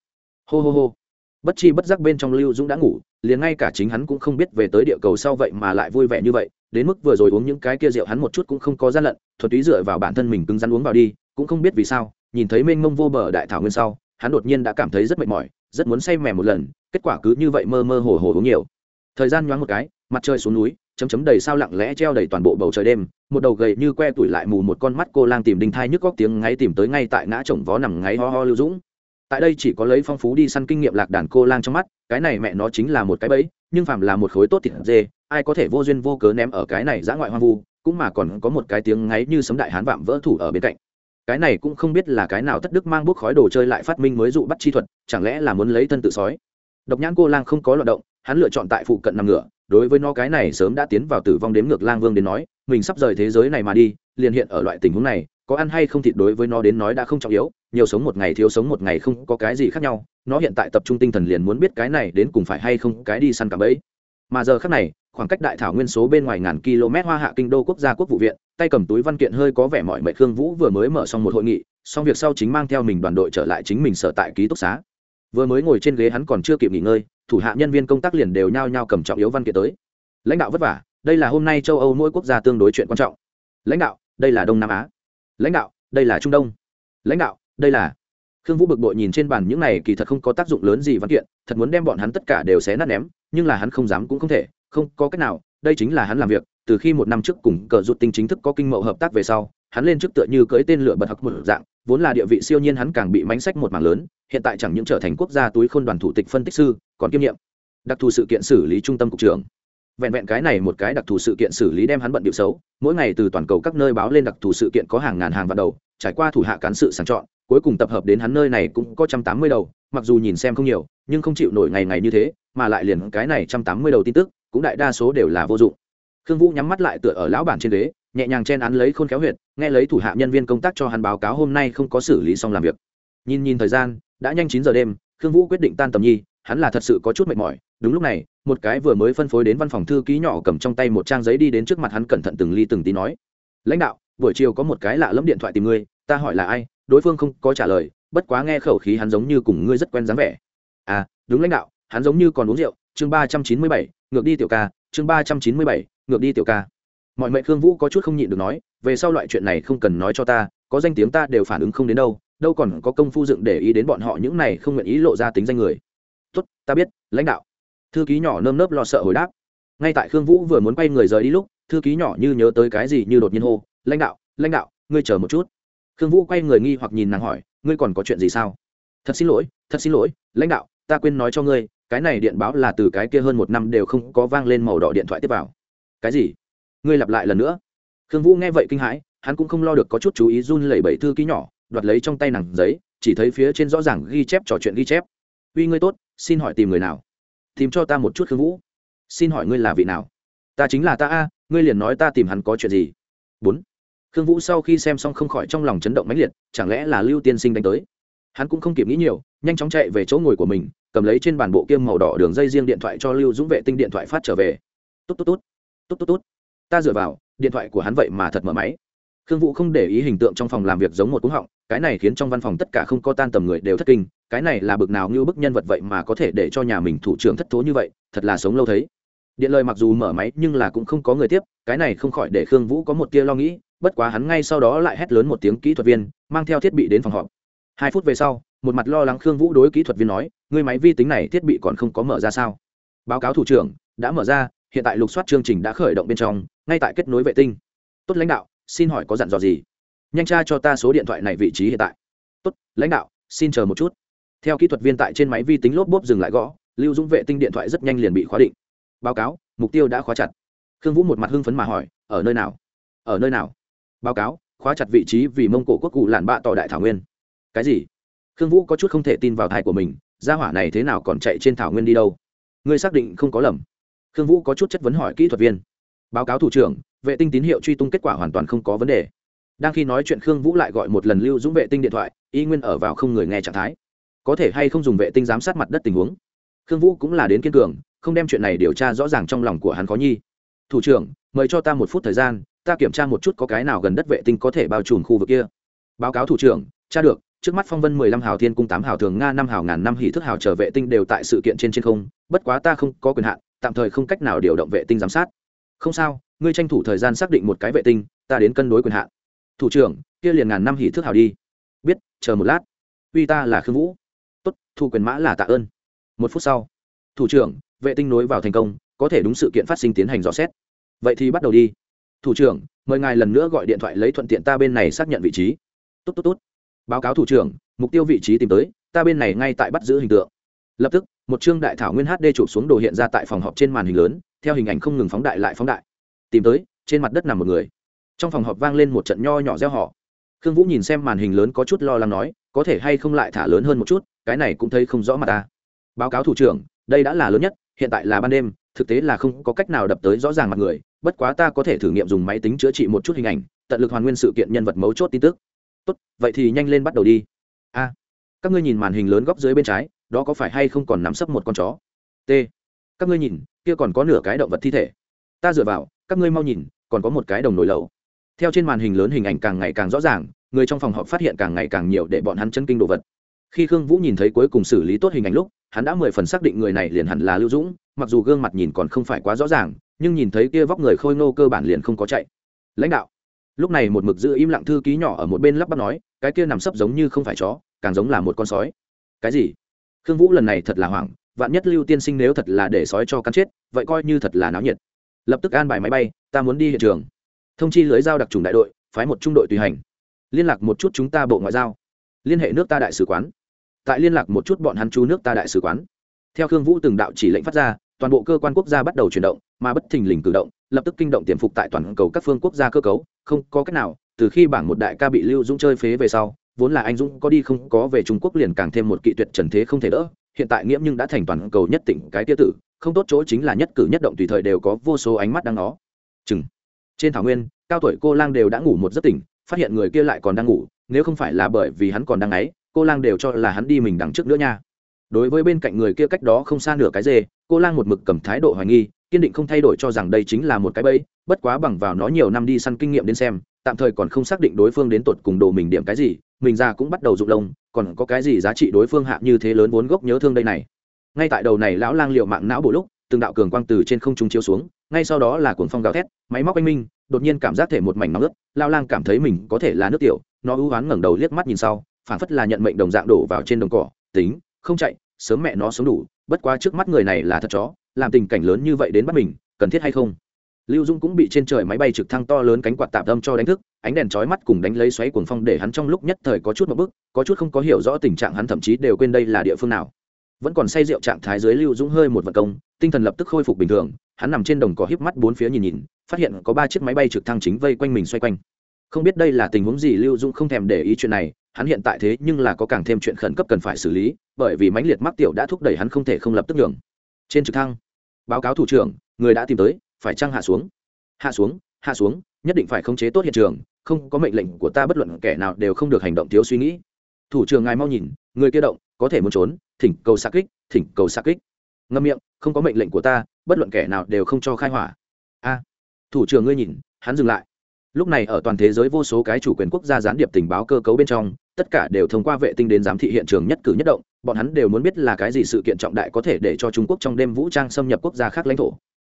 Hô hô hô. Bất chi bất giác bên trong lưu dũng đã ngủ, liền ngay cả chính hắn cũng không biết về tới địa cầu sau vậy mà lại vui vẻ như vậy, đến mức vừa rồi uống những cái kia rượu hắn một chút cũng không có gian lận thuật túy dựa vào bản thân mình cứng rắn uống vào đi, cũng không biết vì sao, nhìn thấy mênh mông vô bờ đại thảo nguyên sau, hắn đột nhiên đã cảm thấy rất mệt mỏi rất muốn say mềm một lần, kết quả cứ như vậy mơ mơ hồ hồ uống nhiều. Thời gian nhoáng một cái, mặt trời xuống núi, chấm chấm đầy sao lặng lẽ treo đầy toàn bộ bầu trời đêm, một đầu gầy như que tuổi lại mù một con mắt cô lang tìm đinh thai nhức góc tiếng ngáy tìm tới ngay tại ngã chồng vó nằm ngáy ho ho lưu dũng. Tại đây chỉ có lấy phong phú đi săn kinh nghiệm lạc đàn cô lang trong mắt, cái này mẹ nó chính là một cái bẫy, nhưng phàm là một khối tốt thịt dê, ai có thể vô duyên vô cớ ném ở cái này dã ngoại hoang vu, cũng mà còn có một cái tiếng ngáy như sấm đại hán vạm vỡ thủ ở bên cạnh cái này cũng không biết là cái nào tất đức mang bút khói đồ chơi lại phát minh mới dụ bắt chi thuật, chẳng lẽ là muốn lấy thân tự sói độc nhãn cô lang không có loạt động, hắn lựa chọn tại phụ cận nằm ngựa. đối với nó cái này sớm đã tiến vào tử vong đếm ngược lang vương đến nói, mình sắp rời thế giới này mà đi, liền hiện ở loại tình huống này, có ăn hay không thịt đối với nó đến nói đã không trọng yếu, nhiều sống một ngày thiếu sống một ngày không có cái gì khác nhau, nó hiện tại tập trung tinh thần liền muốn biết cái này đến cùng phải hay không cái đi săn cả bẫy mà giờ khác này khoảng cách đại thảo nguyên số bên ngoài ngàn km hoa hạ kinh đô quốc gia quốc vụ viện, tay cầm túi văn kiện hơi có vẻ mọi mệnh khương vũ vừa mới mở xong một hội nghị, xong việc sau chính mang theo mình đoàn đội trở lại chính mình sở tại ký túc xá. Vừa mới ngồi trên ghế hắn còn chưa kịp nghỉ ngơi, thủ hạ nhân viên công tác liền đều nhao nhao cầm trọng yếu văn kiện tới. Lãnh đạo vất vả, đây là hôm nay châu âu mỗi quốc gia tương đối chuyện quan trọng. Lãnh đạo, đây là đông nam á. Lãnh đạo, đây là trung đông. Lãnh đạo, đây là khương vũ bực bội nhìn trên bàn những này kỳ thật không có tác dụng lớn gì văn kiện, thật muốn đem bọn hắn tất cả đều xé nát ném, nhưng là hắn không dám cũng không thể không có cách nào, đây chính là hắn làm việc, từ khi một năm trước cùng cờ rụt tinh chính thức có kinh mậu hợp tác về sau, hắn lên trước tựa như cưỡi tên lửa bật hặc một dạng, vốn là địa vị siêu nhiên hắn càng bị mánh sách một mảng lớn, hiện tại chẳng những trở thành quốc gia túi khôn đoàn thủ tịch phân tích sư, còn kiêm nhiệm đặc thù sự kiện xử lý trung tâm cục trưởng. Vẹn vẹn cái này một cái đặc thù sự kiện xử lý đem hắn bận điệu xấu, mỗi ngày từ toàn cầu các nơi báo lên đặc thù sự kiện có hàng ngàn hàng vạn đầu, trải qua thủ hạ cán sự sàng chọn, cuối cùng tập hợp đến hắn nơi này cũng có trăm tám mươi đầu, mặc dù nhìn xem không nhiều, nhưng không chịu nổi ngày ngày như thế, mà lại liền cái này trăm tám mươi đầu tin tức cũng đại đa số đều là vô dụng. Khương vũ nhắm mắt lại tựa ở lão bản trên đế nhẹ nhàng chen án lấy khôn khéo huyệt, nghe lấy thủ hạ nhân viên công tác cho hắn báo cáo hôm nay không có xử lý xong làm việc. Nhìn nhìn thời gian, đã nhanh chín giờ đêm, khương vũ quyết định tan tầm nhi, hắn là thật sự có chút mệt mỏi. Đúng lúc này, một cái vừa mới phân phối đến văn phòng thư ký nhỏ cầm trong tay một trang giấy đi đến trước mặt hắn cẩn thận từng ly từng tí nói, lãnh đạo, buổi chiều có một cái lạ lẫm điện thoại tìm ngươi, ta hỏi là ai? Đối phương không có trả lời, bất quá nghe khẩu khí hắn giống như cùng ngươi rất quen dáng vẻ. À đúng lãnh đạo, hắn giống như còn uống rượu chương ba trăm chín mươi bảy, ngược đi tiểu ca, chương ba trăm chín mươi bảy, ngược đi tiểu ca. Mọi mệnh khương vũ có chút không nhịn được nói, về sau loại chuyện này không cần nói cho ta, có danh tiếng ta đều phản ứng không đến đâu đâu còn có công phu dựng để ý đến bọn họ những này không nguyện ý lộ ra tính danh người. Tốt, ta biết, lãnh đạo. Thư ký nhỏ nơm nớp lo sợ hồi đáp. Ngay tại khương vũ vừa muốn quay người rời đi lúc, thư ký nhỏ như nhớ tới cái gì như đột nhiên hô, lãnh đạo lãnh đạo, ngươi chờ một chút. Khương vũ quay người nghi hoặc nhìn nàng hỏi, ngươi còn có chuyện gì sao? Thật xin lỗi, thật xin lỗi, lãnh đạo ta quên nói cho ngươi, cái này điện báo là từ cái kia hơn một năm đều không có vang lên màu đỏ điện thoại tiếp vào. Cái gì? Ngươi lặp lại lần nữa. Khương vũ nghe vậy kinh hãi, hắn cũng không lo được có chút chú ý run lẩy bẩy thư ký nhỏ, đoạt lấy trong tay nàng giấy, chỉ thấy phía trên rõ ràng ghi chép trò chuyện ghi chép. Uy ngươi tốt, xin hỏi tìm người nào? Tìm cho ta một chút khương vũ. Xin hỏi ngươi là vị nào? Ta chính là ta a, ngươi liền nói ta tìm hắn có chuyện gì? Bốn. Khương vũ sau khi xem xong không khỏi trong lòng chấn động mãnh liệt, chẳng lẽ là lưu tiên sinh đánh tới? Hắn cũng không kịp nghĩ nhiều, nhanh chóng chạy về chỗ ngồi của mình cầm lấy trên bàn bộ kiêm màu đỏ đường dây riêng điện thoại cho lưu dũng vệ tinh điện thoại phát trở về. Tốt tốt tốt tốt tốt tốt ta dựa vào, điện thoại của hắn vậy mà thật mở máy. Khương vũ không để ý hình tượng trong phòng làm việc giống một cúng họng, cái này khiến trong văn phòng tất cả không có tan tầm người đều thất kinh, cái này là bực nào như bức nhân vật vậy mà có thể để cho nhà mình thủ trưởng thất thố như vậy, thật là sống lâu thấy. Điện lời mặc dù mở máy nhưng là cũng không có người tiếp, cái này không khỏi để khương vũ có một tia lo nghĩ, bất quá hắn ngay sau đó lại hét lớn một tiếng kỹ thuật viên, mang theo thiết bị đến phòng họp. Hai phút về sau một mặt lo lắng khương vũ đối kỹ thuật viên nói người máy vi tính này thiết bị còn không có mở ra sao? Báo cáo thủ trưởng, đã mở ra, hiện tại lục soát chương trình đã khởi động bên trong, ngay tại kết nối vệ tinh. Tốt lãnh đạo, xin hỏi có dặn dò gì? Nhanh tra cho ta số điện thoại này vị trí hiện tại. Tốt, lãnh đạo, xin chờ một chút. Theo kỹ thuật viên tại trên máy vi tính lốp bốp dừng lại gõ, lưu dũng vệ tinh điện thoại rất nhanh liền bị khóa định. Báo cáo, mục tiêu đã khóa chặt. Khương vũ một mặt hưng phấn mà hỏi, ở nơi nào? Ở nơi nào? Báo cáo, khóa chặt vị trí vì mông cổ quốc cụ làn bạ tỏ đại thảo nguyên. Cái gì? Khương vũ có chút không thể tin vào thai của mình, gia hỏa này thế nào còn chạy trên thảo nguyên đi đâu? Ngươi xác định không có lầm. Khương vũ có chút chất vấn hỏi kỹ thuật viên. Báo cáo thủ trưởng, vệ tinh tín hiệu truy tung kết quả hoàn toàn không có vấn đề. Đang khi nói chuyện, khương vũ lại gọi một lần lưu dũng vệ tinh điện thoại, y nguyên ở vào không người nghe trạng thái. Có thể hay không dùng vệ tinh giám sát mặt đất tình huống? Khương vũ cũng là đến kiên cường, không đem chuyện này điều tra rõ ràng trong lòng của hắn khó nhi. Thủ trưởng, mời cho ta một phút thời gian, ta kiểm tra một chút có cái nào gần đất vệ tinh có thể bao trùm khu vực kia. Báo cáo thủ trưởng, tra được trước mắt phong vân mười lăm hào thiên cung, tám hào thường nga, năm hào ngàn năm hỷ thức hào trở vệ tinh đều tại sự kiện trên trên không, bất quá ta không có quyền hạn, tạm thời không cách nào điều động vệ tinh giám sát. Không sao, ngươi tranh thủ thời gian xác định một cái vệ tinh, ta đến cân đối quyền hạn. Thủ trưởng, kia liền ngàn năm hỷ thức hào đi. Biết, chờ một lát. Uy ta là khương vũ. Tốt, thu quyền mã là tạ ơn. Một phút sau, thủ trưởng, vệ tinh nối vào thành công, có thể đúng sự kiện phát sinh tiến hành dò xét. Vậy thì bắt đầu đi. Thủ trưởng, mời ngài lần nữa gọi điện thoại lấy thuận tiện ta bên này xác nhận vị trí. Tốt tốt tốt báo cáo thủ trưởng, mục tiêu vị trí tìm tới, ta bên này ngay tại bắt giữ hình tượng. Lập tức, một chương đại thảo nguyên hd chụp xuống đồ hiện ra tại phòng họp trên màn hình lớn, theo hình ảnh không ngừng phóng đại lại phóng đại. Tìm tới, trên mặt đất nằm một người. Trong phòng họp vang lên một trận nho nhỏ reo họ khương vũ nhìn xem màn hình lớn có chút lo lắng nói, có thể hay không lại thả lớn hơn một chút, cái này cũng thấy không rõ mặt ta. Báo cáo thủ trưởng, đây đã là lớn nhất, hiện tại là ban đêm, thực tế là không có cách nào đập tới rõ ràng mặt người, bất quá ta có thể thử nghiệm dùng máy tính chữa trị một chút hình ảnh, tận lực hoàn nguyên sự kiện nhân vật mấu chốt tin tức tốt, vậy thì nhanh lên bắt đầu đi. A, các ngươi nhìn màn hình lớn góc dưới bên trái, đó có phải hay không còn nắm sấp một con chó? T, các ngươi nhìn, kia còn có nửa cái động vật thi thể. Ta dựa vào, các ngươi mau nhìn, còn có một cái đồng nồi lầu. theo trên màn hình lớn hình ảnh càng ngày càng rõ ràng, người trong phòng họp phát hiện càng ngày càng nhiều để bọn hắn chân kinh đồ vật. Khi khương vũ nhìn thấy cuối cùng xử lý tốt hình ảnh lúc, hắn đã mười phần xác định người này liền hẳn là lưu dũng, mặc dù gương mặt nhìn còn không phải quá rõ ràng, nhưng nhìn thấy kia vóc người khôi ngô cơ bản liền không có chạy. Lãnh đạo lúc này một mực giữ im lặng thư ký nhỏ ở một bên lắp bắp nói, cái kia nằm sấp giống như không phải chó, càng giống là một con sói. Cái gì? Khương vũ lần này thật là hoảng, vạn nhất lưu tiên sinh nếu thật là để sói cho cắn chết, vậy coi như thật là náo nhiệt. Lập tức an bài máy bay, ta muốn đi hiện trường. Thông chi lưới giao đặc trùng đại đội, phái một trung đội tùy hành. Liên lạc một chút chúng ta bộ ngoại giao. Liên hệ nước ta đại sứ quán. Tại liên lạc một chút bọn hắn chú nước ta đại sứ quán. Theo khương vũ từng đạo chỉ lệnh phát ra, toàn bộ cơ quan quốc gia bắt đầu chuyển động, mà bất thình lình cử động lập tức kinh động tiềm phục tại toàn cầu các phương quốc gia cơ cấu, không có cách nào, từ khi bảng một đại ca bị lưu dũng chơi phế về sau, vốn là anh dũng có đi không có về trung quốc liền càng thêm một kỵ tuyệt trần thế không thể đỡ, hiện tại nghiễm nhưng đã thành toàn cầu nhất tỉnh cái tiêu tử, không tốt chỗ chính là nhất cử nhất động tùy thời đều có vô số ánh mắt đang nó chừng. Trên thảo nguyên, cao tuổi cô lang đều đã ngủ một giấc tỉnh, phát hiện người kia lại còn đang ngủ, nếu không phải là bởi vì hắn còn đang ấy, cô lang đều cho là hắn đi mình đằng trước nữa nha. Đối với bên cạnh người kia cách đó không xa nửa cái dê, cô lang một mực cầm thái độ hoài nghi kiên định không thay đổi cho rằng đây chính là một cái bẫy, bất quá bằng vào nó nhiều năm đi săn kinh nghiệm đến xem, tạm thời còn không xác định đối phương đến tột cùng đồ mình điểm cái gì, mình ra cũng bắt đầu rụng lông, còn có cái gì giá trị đối phương hạ như thế lớn vốn gốc nhớ thương đây này. Ngay tại đầu này lão lang liệu mạng não bộ lúc, từng đạo cường quang từ trên không trung chiếu xuống, ngay sau đó là cuồng phong gào thét, máy móc anh minh, đột nhiên cảm giác thể một mảnh nóng ướt lao lang cảm thấy mình có thể là nước tiểu, nó ưu oán ngẩng đầu liếc mắt nhìn sau phản phất là nhận mệnh đồng dạng đổ vào trên đồng cỏ, tính, không chạy, sớm mẹ nó sống đủ, bất quá trước mắt người này là thật chó làm tình cảnh lớn như vậy đến bắt mình, cần thiết hay không? Lưu dung cũng bị trên trời máy bay trực thăng to lớn cánh quạt tạm tâm cho đánh thức, ánh đèn chói mắt cùng đánh lấy xoáy cuồng phong để hắn trong lúc nhất thời có chút một bức, có chút không có hiểu rõ tình trạng hắn thậm chí đều quên đây là địa phương nào. Vẫn còn say rượu trạng thái dưới lưu dũng hơi một vật công, tinh thần lập tức khôi phục bình thường, hắn nằm trên đồng cỏ híp mắt bốn phía nhìn nhìn, phát hiện có ba chiếc máy bay trực thăng chính vây quanh mình xoay quanh. Không biết đây là tình huống gì lưu dũng không thèm để ý chuyện này, hắn hiện tại thế nhưng là có càng thêm chuyện khẩn cấp cần phải xử lý, bởi vì mãnh liệt mắc tiểu đã thúc đẩy hắn không thể không lập tức nhường trên trực thăng, báo cáo thủ trưởng, người đã tìm tới, phải chăng hạ xuống? Hạ xuống hạ xuống, nhất định phải khống chế tốt hiện trường, không có mệnh lệnh của ta bất luận kẻ nào đều không được hành động thiếu suy nghĩ. Thủ trưởng ngài mau nhìn, người kia động, có thể muốn trốn, thỉnh cầu xa kích, thỉnh cầu xa kích. Ngâm miệng, không có mệnh lệnh của ta, bất luận kẻ nào đều không cho khai hỏa. A, thủ trưởng ngươi nhìn, hắn dừng lại lúc này ở toàn thế giới vô số cái chủ quyền quốc gia gián điệp tình báo cơ cấu bên trong, tất cả đều thông qua vệ tinh đến giám thị hiện trường nhất cử nhất động, bọn hắn đều muốn biết là cái gì sự kiện trọng đại có thể để cho trung quốc trong đêm vũ trang xâm nhập quốc gia khác lãnh thổ.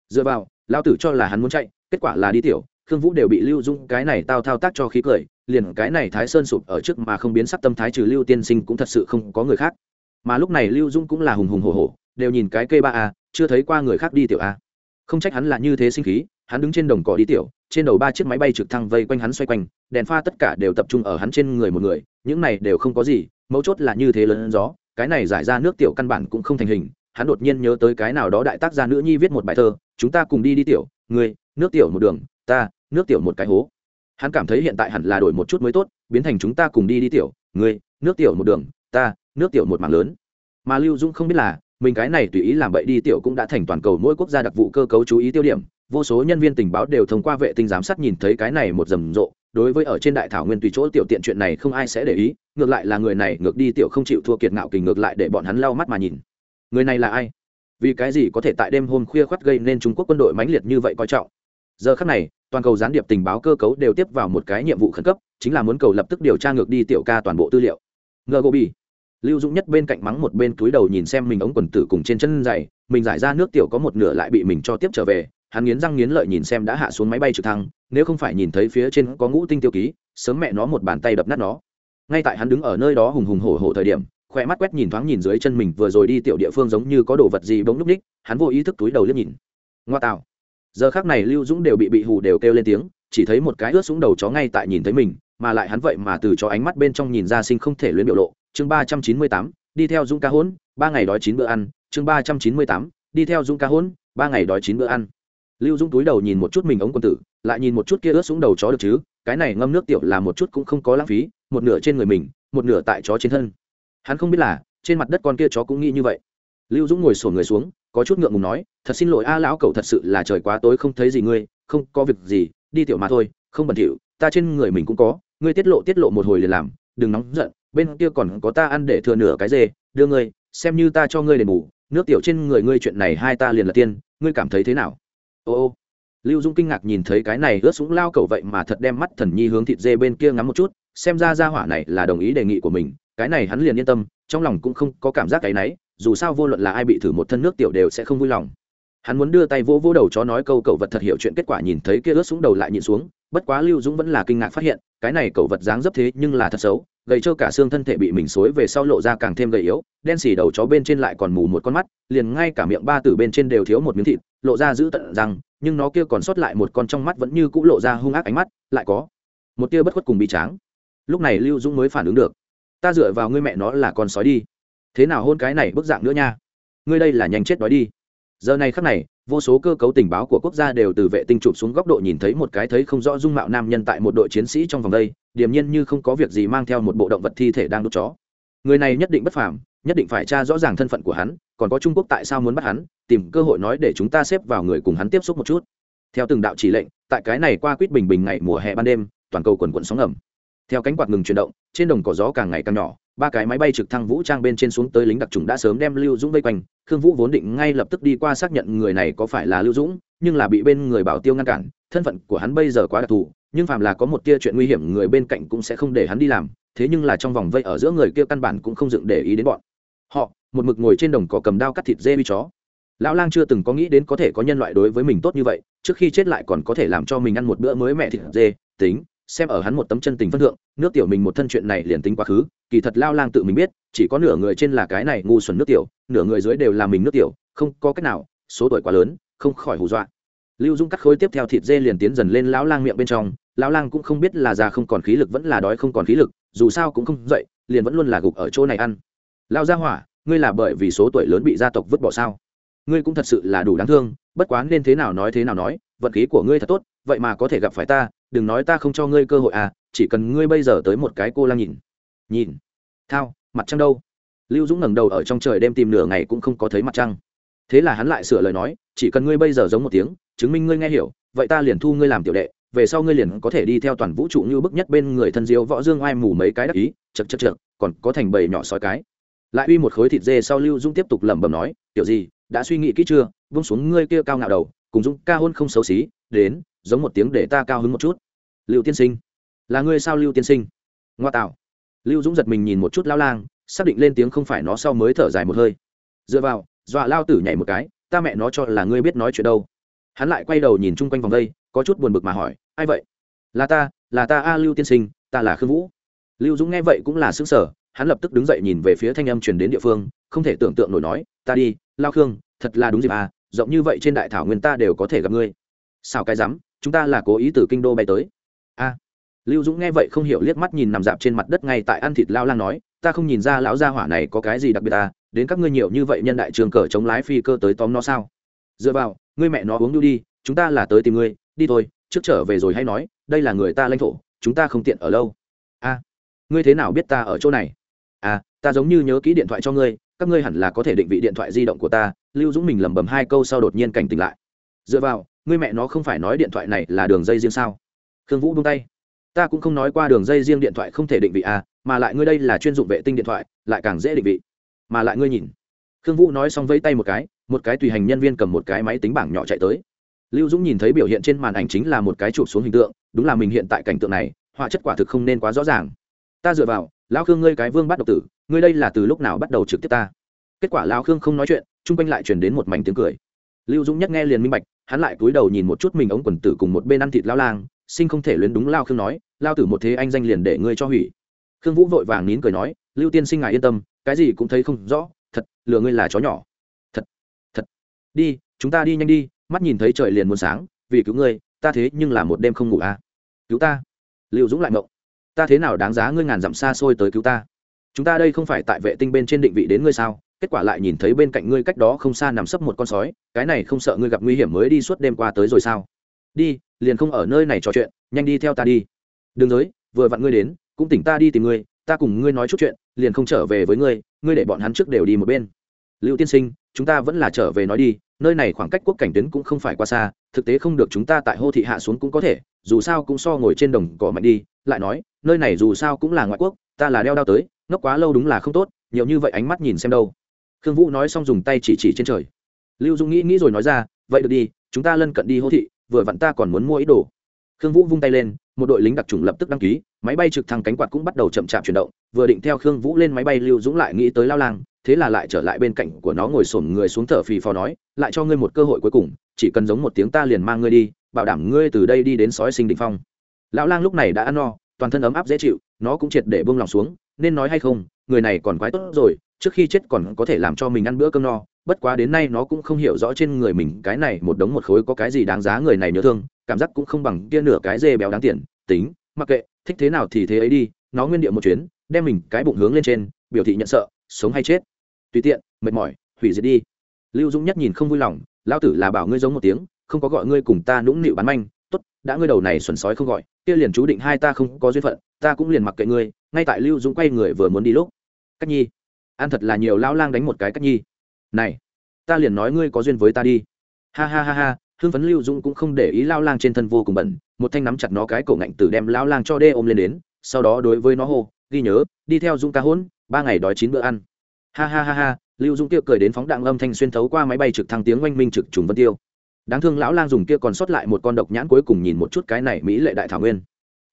Dựa vào lao tử cho là hắn muốn chạy, kết quả là đi tiểu, khương vũ đều bị lưu dung cái này tao thao tác cho khí cười, liền cái này thái sơn sụp ở trước mà không biến sắc tâm thái trừ lưu tiên sinh cũng thật sự không có người khác. Mà lúc này lưu dung cũng là hùng hùng hổ hổ, đều nhìn cái cây ba a, chưa thấy qua người khác đi tiểu a. Không trách hắn là như thế sinh khí, hắn đứng trên đồng cỏ đi tiểu trên đầu ba chiếc máy bay trực thăng vây quanh hắn xoay quanh, đèn pha tất cả đều tập trung ở hắn trên người một người, những này đều không có gì, mấu chốt là như thế lớn gió, cái này giải ra nước tiểu căn bản cũng không thành hình, hắn đột nhiên nhớ tới cái nào đó đại tác gia nữ nhi viết một bài thơ, chúng ta cùng đi đi tiểu người nước tiểu một đường, ta, nước tiểu một cái hố. Hắn cảm thấy hiện tại hẳn là đổi một chút mới tốt, biến thành chúng ta cùng đi đi tiểu người nước tiểu một đường, ta, nước tiểu một mảng lớn. Mà lưu dũng không biết là, mình cái này tùy ý làm bậy đi tiểu cũng đã thành toàn cầu mỗi quốc gia đặc vụ cơ cấu chú ý tiêu điểm vô số nhân viên tình báo đều thông qua vệ tinh giám sát nhìn thấy cái này một rầm rộ. Đối với ở trên đại thảo nguyên tùy chỗ tiểu tiện chuyện này không ai sẽ để ý, ngược lại là người này ngược đi tiểu không chịu thua kiệt ngạo kình ngược lại để bọn hắn lau mắt mà nhìn. Người này là ai? Vì cái gì có thể tại đêm hôm khuya khoắt gây nên trung quốc quân đội mãnh liệt như vậy coi trọng? Giờ khắc này, toàn cầu gián điệp tình báo cơ cấu đều tiếp vào một cái nhiệm vụ khẩn cấp, chính là muốn cầu lập tức điều tra ngược đi tiểu ca toàn bộ tư liệu. Ngờ gô bi lưu dũng nhất bên cạnh mắng một bên túi đầu nhìn xem mình ống quần tử cùng trên chân dày, mình giải ra nước tiểu có một nửa lại bị mình cho tiếp trở về hắn nghiến răng nghiến lợi nhìn xem đã hạ xuống máy bay trực thăng, nếu không phải nhìn thấy phía trên có ngũ tinh tiêu ký, sớm mẹ nó một bàn tay đập nát nó. Ngay tại hắn đứng ở nơi đó hùng hùng hổ hổ thời điểm, khoe mắt quét nhìn thoáng nhìn dưới chân mình vừa rồi đi tiểu địa phương giống như có đồ vật gì bỗng núp ních hắn vô ý thức túi đầu liếc nhìn. Ngoa tạo. Giờ khác này lưu dũng đều bị bị hù đều kêu lên tiếng, chỉ thấy một cái ướt xuống đầu chó ngay tại nhìn thấy mình, mà lại hắn vậy mà từ cho ánh mắt bên trong nhìn ra sinh không thể luyến biểu lộ. Chương ba trăm chín mươi tám, đi theo dũng ca hôn, ba ngày đói chín bữa ăn. Chương ba trăm chín mươi tám, đi theo dũng ca hôn, ba ngày đói chín bữa ăn lưu dũng túi đầu nhìn một chút mình ống quân tử, lại nhìn một chút kia ướt xuống đầu chó được chứ, cái này ngâm nước tiểu là một chút cũng không có lãng phí, một nửa trên người mình, một nửa tại chó trên thân. Hắn không biết là, trên mặt đất con kia chó cũng nghĩ như vậy. Lưu dũng ngồi sổ người xuống, có chút ngượng ngùng nói, thật xin lỗi a lão cậu thật sự là trời quá tối không thấy gì ngươi, không có việc gì, đi tiểu mà thôi, không bẩn thỉu, ta trên người mình cũng có, ngươi tiết lộ tiết lộ một hồi liền làm, đừng nóng giận, bên kia còn có ta ăn để thừa nửa cái dê, đưa ngươi, xem như ta cho ngươi đền bù, nước tiểu trên người ngươi chuyện này hai ta liền là tiên, ngươi cảm thấy thế nào? Ô ô. Lưu dung kinh ngạc nhìn thấy cái này ướt súng lao cầu vậy mà thật đem mắt thần nhi hướng thịt dê bên kia ngắm một chút, xem ra ra hỏa này là đồng ý đề nghị của mình, cái này hắn liền yên tâm, trong lòng cũng không có cảm giác cái náy, dù sao vô luận là ai bị thử một thân nước tiểu đều sẽ không vui lòng. Hắn muốn đưa tay vỗ vỗ đầu chó nói câu cậu vật thật hiểu chuyện kết quả nhìn thấy kia ướt xuống đầu lại nhìn xuống, bất quá lưu dũng vẫn là kinh ngạc phát hiện, cái này cậu vật dáng dấp thế nhưng là thật xấu, gầy trơ cả xương thân thể bị mình xối về sau lộ ra càng thêm gầy yếu, đen xì đầu chó bên trên lại còn mù một con mắt, liền ngay cả miệng ba tử bên trên đều thiếu một miếng thịt lộ ra giữ tận rằng, nhưng nó kia còn sót lại một con trong mắt vẫn như cũ lộ ra hung ác ánh mắt, lại có một tia bất khuất cùng bị tráng. Lúc này lưu dũng mới phản ứng được. Ta dựa vào ngươi mẹ nó là con sói đi. Thế nào hôn cái này bức dạng nữa nha. Ngươi đây là nhanh chết đói đi. Giờ này khắc này, vô số cơ cấu tình báo của quốc gia đều từ vệ tinh chụp xuống góc độ nhìn thấy một cái thấy không rõ dung mạo nam nhân tại một đội chiến sĩ trong vòng đây, điềm nhiên như không có việc gì mang theo một bộ động vật thi thể đang đốt chó. Người này nhất định bất phàm nhất định phải tra rõ ràng thân phận của hắn, còn có trung quốc tại sao muốn bắt hắn, tìm cơ hội nói để chúng ta xếp vào người cùng hắn tiếp xúc một chút. Theo từng đạo chỉ lệnh, tại cái này qua quýt bình bình ngày mùa hè ban đêm, toàn cầu quần quận sóng ngầm. Theo cánh quạt ngừng chuyển động, trên đồng cỏ gió càng ngày càng nhỏ, ba cái máy bay trực thăng vũ trang bên trên xuống tới lính đặc trùng đã sớm đem lưu dũng vây quanh, khương vũ vốn định ngay lập tức đi qua xác nhận người này có phải là lưu dũng, nhưng là bị bên người bảo tiêu ngăn cản, thân phận của hắn bây giờ quá đặc thù, nhưng phàm là có một tia chuyện nguy hiểm người bên cạnh cũng sẽ không để hắn đi làm, thế nhưng là trong vòng vây ở giữa người kia căn bản cũng không dựng để ý đến bọn họ, một mực ngồi trên đồng cỏ cầm đao cắt thịt dê uy chó. Lão lang chưa từng có nghĩ đến có thể có nhân loại đối với mình tốt như vậy, trước khi chết lại còn có thể làm cho mình ăn một bữa mới mẹ thịt dê, tính, xem ở hắn một tấm chân tình phân thượng, nước tiểu mình một thân chuyện này liền tính quá khứ, kỳ thật lao lang tự mình biết, chỉ có nửa người trên là cái này ngu xuẩn nước tiểu, nửa người dưới đều là mình nước tiểu, không có cách nào, số tuổi quá lớn, không khỏi hù dọa. Lưu dung cắt khối tiếp theo thịt dê liền tiến dần lên lão lang miệng bên trong, lão lang cũng không biết là già không còn khí lực vẫn là đói không còn khí lực, dù sao cũng không dậy, liền vẫn luôn là gục ở chỗ này ăn lao gia hỏa, ngươi là bởi vì số tuổi lớn bị gia tộc vứt bỏ sao? Ngươi cũng thật sự là đủ đáng thương, bất quá nên thế nào nói thế nào nói, vận khí của ngươi thật tốt, vậy mà có thể gặp phải ta, đừng nói ta không cho ngươi cơ hội à chỉ cần ngươi bây giờ tới một cái cô lang nhìn. Nhìn. Thao, mặt trăng đâu? Lưu dũng ngẩng đầu ở trong trời đêm tìm nửa ngày cũng không có thấy mặt trăng. Thế là hắn lại sửa lời nói, chỉ cần ngươi bây giờ giống một tiếng, chứng minh ngươi nghe hiểu, vậy ta liền thu ngươi làm tiểu đệ, về sau ngươi liền có thể đi theo toàn vũ trụ như bức nhất bên người thân diếu võ dương oai mù mấy cái đắc ý chật chật chật còn có thành bầy nhỏ sói cái lại uy một khối thịt dê sau lưu dung tiếp tục lẩm bẩm nói, tiểu gì đã suy nghĩ kỹ chưa? Vung xuống ngươi kia cao ngạo đầu, cùng dung ca hôn không xấu xí, đến, giống một tiếng để ta cao hứng một chút. Lưu tiên sinh. Là ngươi sao lưu tiên sinh? Ngoa tạo. Lưu dũng giật mình nhìn một chút lao lang, xác định lên tiếng không phải nó sau mới thở dài một hơi. Dựa vào, dọa lao tử nhảy một cái, ta mẹ nó cho là ngươi biết nói chuyện đâu. Hắn lại quay đầu nhìn chung quanh vòng đây, có chút buồn bực mà hỏi, ai vậy? Là ta là ta a lưu tiên sinh, ta là khương vũ. Lưu dũng nghe vậy cũng là xứng sở hắn lập tức đứng dậy nhìn về phía thanh âm truyền đến địa phương, không thể tưởng tượng nổi nói, ta đi, lao khương, thật là đúng dịp à rộng như vậy trên đại thảo nguyên ta đều có thể gặp ngươi. Sao cái rắm, chúng ta là cố ý từ kinh đô bay tới. A. Lưu dũng nghe vậy không hiểu liếc mắt nhìn nằm dạp trên mặt đất ngay tại ăn thịt lao lang nói, ta không nhìn ra lão gia hỏa này có cái gì đặc biệt à đến các ngươi nhiều như vậy nhân đại trường cờ chống lái phi cơ tới tóm nó sao? Dựa vào, ngươi mẹ nó uống đi, chúng ta là tới tìm ngươi, đi thôi, trước trở về rồi hay nói, đây là người ta lãnh thổ, chúng ta không tiện ở lâu. A, ngươi thế nào biết ta ở chỗ này? À ta giống như nhớ kỹ điện thoại cho ngươi, các ngươi hẳn là có thể định vị điện thoại di động của ta. Lưu dũng mình lẩm bẩm hai câu sau đột nhiên cảnh tỉnh lại. Dựa vào, ngươi mẹ nó không phải nói điện thoại này là đường dây riêng sao? Khương vũ buông tay. Ta cũng không nói qua đường dây riêng điện thoại không thể định vị à mà lại ngươi đây là chuyên dụng vệ tinh điện thoại, lại càng dễ định vị. Mà lại ngươi nhìn. Khương vũ nói xong vẫy tay một cái một cái tùy hành nhân viên cầm một cái máy tính bảng nhỏ chạy tới. Lưu dũng nhìn thấy biểu hiện trên màn ảnh chính là một cái chụp xuống hình tượng, đúng là mình hiện tại cảnh tượng này, họa chất quả thực không nên quá rõ ràng. Ta dựa vào lão khương ngươi cái vương bắt độc tử, ngươi đây là từ lúc nào bắt đầu trực tiếp ta? Kết quả lão khương không nói chuyện, chung quanh lại truyền đến một mảnh tiếng cười. Lưu dũng nhất nghe liền minh bạch, hắn lại cúi đầu nhìn một chút mình ống quần tử cùng một bên ăn thịt lao lang, sinh không thể luyến đúng lao khương nói lao tử một thế anh danh liền để ngươi cho hủy. Khương vũ vội vàng nín cười nói, lưu tiên sinh ngài yên tâm, cái gì cũng thấy không rõ, thật, lừa ngươi là chó nhỏ. Thật thật, đi, chúng ta đi nhanh đi, mắt nhìn thấy trời liền muốn sáng, vì cứu ngươi, ta thế nhưng là một đêm không ngủ à. Cứu ta? Lưu dũng lại mộng ta thế nào đáng giá ngươi ngàn dặm xa xôi tới cứu ta? Chúng ta đây không phải tại vệ tinh bên trên định vị đến ngươi sao? Kết quả lại nhìn thấy bên cạnh ngươi cách đó không xa nằm sấp một con sói, cái này không sợ ngươi gặp nguy hiểm mới đi suốt đêm qua tới rồi sao? Đi, liền không ở nơi này trò chuyện, nhanh đi theo ta đi. Đừng giới, vừa vặn ngươi đến, cũng tỉnh ta đi tìm ngươi, ta cùng ngươi nói chút chuyện, liền không trở về với ngươi ngươi để bọn hắn trước đều đi một bên. Lưu tiên sinh, chúng ta vẫn là trở về nói đi, nơi này khoảng cách quốc cảnh tuyến cũng không phải quá xa, thực tế không được chúng ta tại hô thị hạ xuống cũng có thể, dù sao cũng so ngồi trên đồng cỏ mạnh đi lại nói, nơi này dù sao cũng là ngoại quốc, ta là đeo đao tới, ngốc quá lâu đúng là không tốt, nhiều như vậy ánh mắt nhìn xem đâu. Khương vũ nói xong dùng tay chỉ chỉ trên trời. Lưu dung nghĩ nghĩ rồi nói ra, vậy được đi, chúng ta lân cận đi hô thị, vừa vặn ta còn muốn mua ít đồ. Khương vũ vung tay lên, một đội lính đặc trùng lập tức đăng ký, máy bay trực thăng cánh quạt cũng bắt đầu chậm chạp chuyển động, vừa định theo khương vũ lên máy bay, lưu dũng lại nghĩ tới lao lang, thế là lại trở lại bên cạnh của nó ngồi sổm người xuống thở phì phò nói, lại cho ngươi một cơ hội cuối cùng, chỉ cần giống một tiếng ta liền mang ngươi đi, bảo đảm ngươi từ đây đi đến sói sinh đỉnh phong lão lang lúc này đã ăn no, toàn thân ấm áp dễ chịu, nó cũng triệt để buông lòng xuống, nên nói hay không, người này còn quái tốt rồi, trước khi chết còn có thể làm cho mình ăn bữa cơm no, bất quá đến nay nó cũng không hiểu rõ trên người mình cái này một đống một khối có cái gì đáng giá người này nhớ thương, cảm giác cũng không bằng kia nửa cái dê béo đáng tiền, tính, mặc kệ, thích thế nào thì thế ấy đi, nó nguyên địa một chuyến, đem mình cái bụng hướng lên trên, biểu thị nhận sợ, sống hay chết. Tùy tiện, mệt mỏi, hủy diệt đi. Lưu dũng nhất nhìn không vui lòng lao tử là bảo ngươi giống một tiếng, không có gọi ngươi cùng ta nũng nịu bán manh đã ngươi đầu này xuẩn sói không gọi, kia liền chú định hai ta không có duyên phận, ta cũng liền mặc kệ ngươi, ngay tại lưu dũng quay người vừa muốn đi lúc. Cách nhi an thật là nhiều lão lang đánh một cái cách nhi. Này, ta liền nói ngươi có duyên với ta đi. Ha ha ha ha hương phấn lưu dũng cũng không để ý lao lang trên thân vô cùng bẩn, một thanh nắm chặt nó cái cổ ngạnh tử đem lao lang cho đê ôm lên đến, sau đó đối với nó hô, ghi nhớ, đi theo dũng ca hôn, ba ngày đói chín bữa ăn. Ha ha ha ha, lưu dũng kia cười đến phóng đạn âm thanh xuyên thấu qua máy bay trực thăng tiếng oanh minh trực trùng vân tiêu đáng thương lão lang dùng kia còn sót lại một con độc nhãn cuối cùng nhìn một chút cái này mỹ lệ đại thảo nguyên.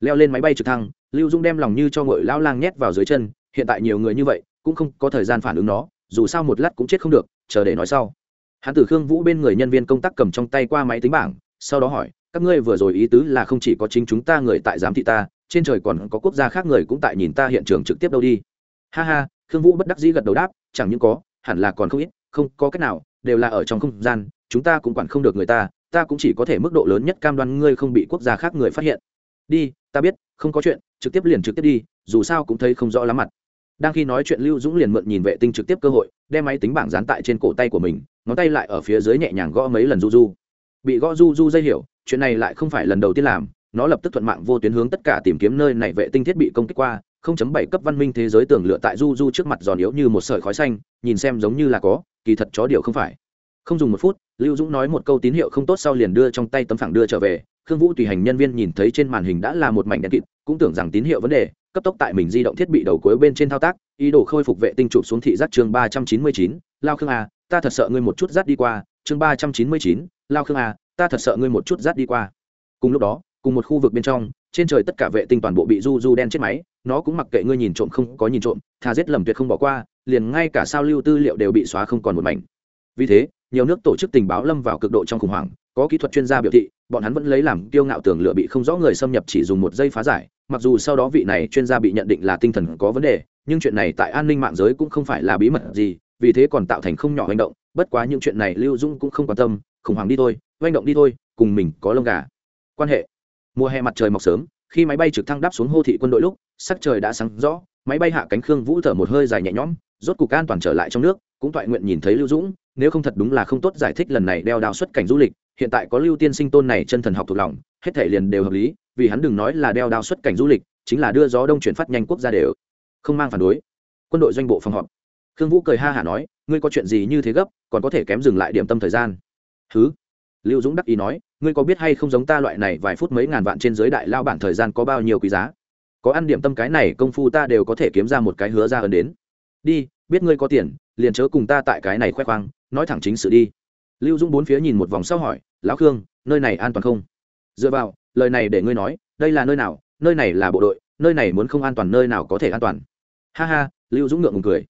Leo lên máy bay trực thăng, lưu dung đem lòng như cho ngội lão lang nhét vào dưới chân, hiện tại nhiều người như vậy, cũng không có thời gian phản ứng nó, dù sao một lát cũng chết không được, chờ để nói sau. Hắn tử khương vũ bên người nhân viên công tác cầm trong tay qua máy tính bảng, sau đó hỏi, các ngươi vừa rồi ý tứ là không chỉ có chính chúng ta người tại giám thị ta, trên trời còn có quốc gia khác người cũng tại nhìn ta hiện trường trực tiếp đâu đi? Ha ha, khương vũ bất đắc dĩ gật đầu đáp, chẳng những có, hẳn là còn không ít, không có cách nào, đều là ở trong không gian chúng ta cũng quản không được người ta ta cũng chỉ có thể mức độ lớn nhất cam đoan ngươi không bị quốc gia khác người phát hiện. Đi, ta biết, không có chuyện, trực tiếp liền trực tiếp đi, dù sao cũng thấy không rõ lắm mặt. Đang khi nói chuyện lưu dũng liền mượn nhìn vệ tinh trực tiếp cơ hội, đem máy tính bảng dán tại trên cổ tay của mình, ngón tay lại ở phía dưới nhẹ nhàng gõ mấy lần du du. Bị gõ du du dây hiểu, chuyện này lại không phải lần đầu tiên làm, nó lập tức thuận mạng vô tuyến hướng tất cả tìm kiếm nơi này vệ tinh thiết bị công kích qua 0.7 cấp văn minh thế giới tường lựa tại du du trước mặt giòn yếu như một sợi khói xanh, nhìn xem giống như là có, kỳ thật chó điều không phải không dùng một phút, lưu dũng nói một câu tín hiệu không tốt sau liền đưa trong tay tấm phẳng đưa trở về. Khương vũ tùy hành nhân viên nhìn thấy trên màn hình đã là một mảnh đèn kịt, cũng tưởng rằng tín hiệu vấn đề, cấp tốc tại mình di động thiết bị đầu cuối bên trên thao tác, ý đồ khôi phục vệ tinh chụp xuống thị giác chương ba trăm chín mươi chín. Lao khương a ta thật sợ ngươi một chút rát đi qua, chương ba trăm chín mươi chín. Lao khương a ta thật sợ ngươi một chút rát đi qua. Cùng lúc đó, cùng một khu vực bên trong, trên trời tất cả vệ tinh toàn bộ bị du du đen chết máy, nó cũng mặc kệ ngươi nhìn trộm không có nhìn trộm thà giết lầm tuyệt không bỏ qua, liền ngay cả sao lưu tư liệu đều bị xóa không còn một mảnh. Vì thế nhiều nước tổ chức tình báo lâm vào cực độ trong khủng hoảng, có kỹ thuật chuyên gia biểu thị, bọn hắn vẫn lấy làm kiêu ngạo tưởng lựa bị không rõ người xâm nhập chỉ dùng một giây phá giải, mặc dù sau đó vị này chuyên gia bị nhận định là tinh thần có vấn đề, nhưng chuyện này tại an ninh mạng giới cũng không phải là bí mật gì, vì thế còn tạo thành không nhỏ hành động, bất quá những chuyện này lưu dung cũng không quan tâm, khủng hoảng đi thôi manh động đi thôi, cùng mình có lông gà. Quan hệ. Mùa hè mặt trời mọc sớm, khi máy bay trực thăng đáp xuống hô thị quân đội lúc, sắc trời đã sáng rõ, máy bay hạ cánh khương vũ thở một hơi dài nhẹ nhõm rốt cục an toàn trở lại trong nước, cũng toại nguyện nhìn thấy lưu dũng, nếu không thật đúng là không tốt giải thích lần này đeo đao xuất cảnh du lịch, hiện tại có lưu tiên sinh tôn này chân thần học thuộc lòng, hết thể liền đều hợp lý, vì hắn đừng nói là đeo đao xuất cảnh du lịch, chính là đưa gió đông chuyển phát nhanh quốc gia đều. Không mang phản đối. Quân đội doanh bộ phòng họp. Khương vũ cười ha hả nói, ngươi có chuyện gì như thế gấp, còn có thể kém dừng lại điểm tâm thời gian. Thứ lưu dũng đắc ý nói, ngươi có biết hay không giống ta loại này vài phút mấy ngàn vạn trên giới đại lao bản thời gian có bao nhiêu quý giá? Có ăn điểm tâm cái này công phu ta đều có thể kiếm ra một cái hứa ra ơn đến đi, biết ngươi có tiền, liền chớ cùng ta tại cái này khoe khoang, nói thẳng chính sự đi. Lưu dũng bốn phía nhìn một vòng sau hỏi, lão khương, nơi này an toàn không? Dựa vào, lời này để ngươi nói, đây là nơi nào? Nơi này là bộ đội, nơi này muốn không an toàn, nơi nào có thể an toàn? Ha ha, lưu dũng ngượng ngùng cười.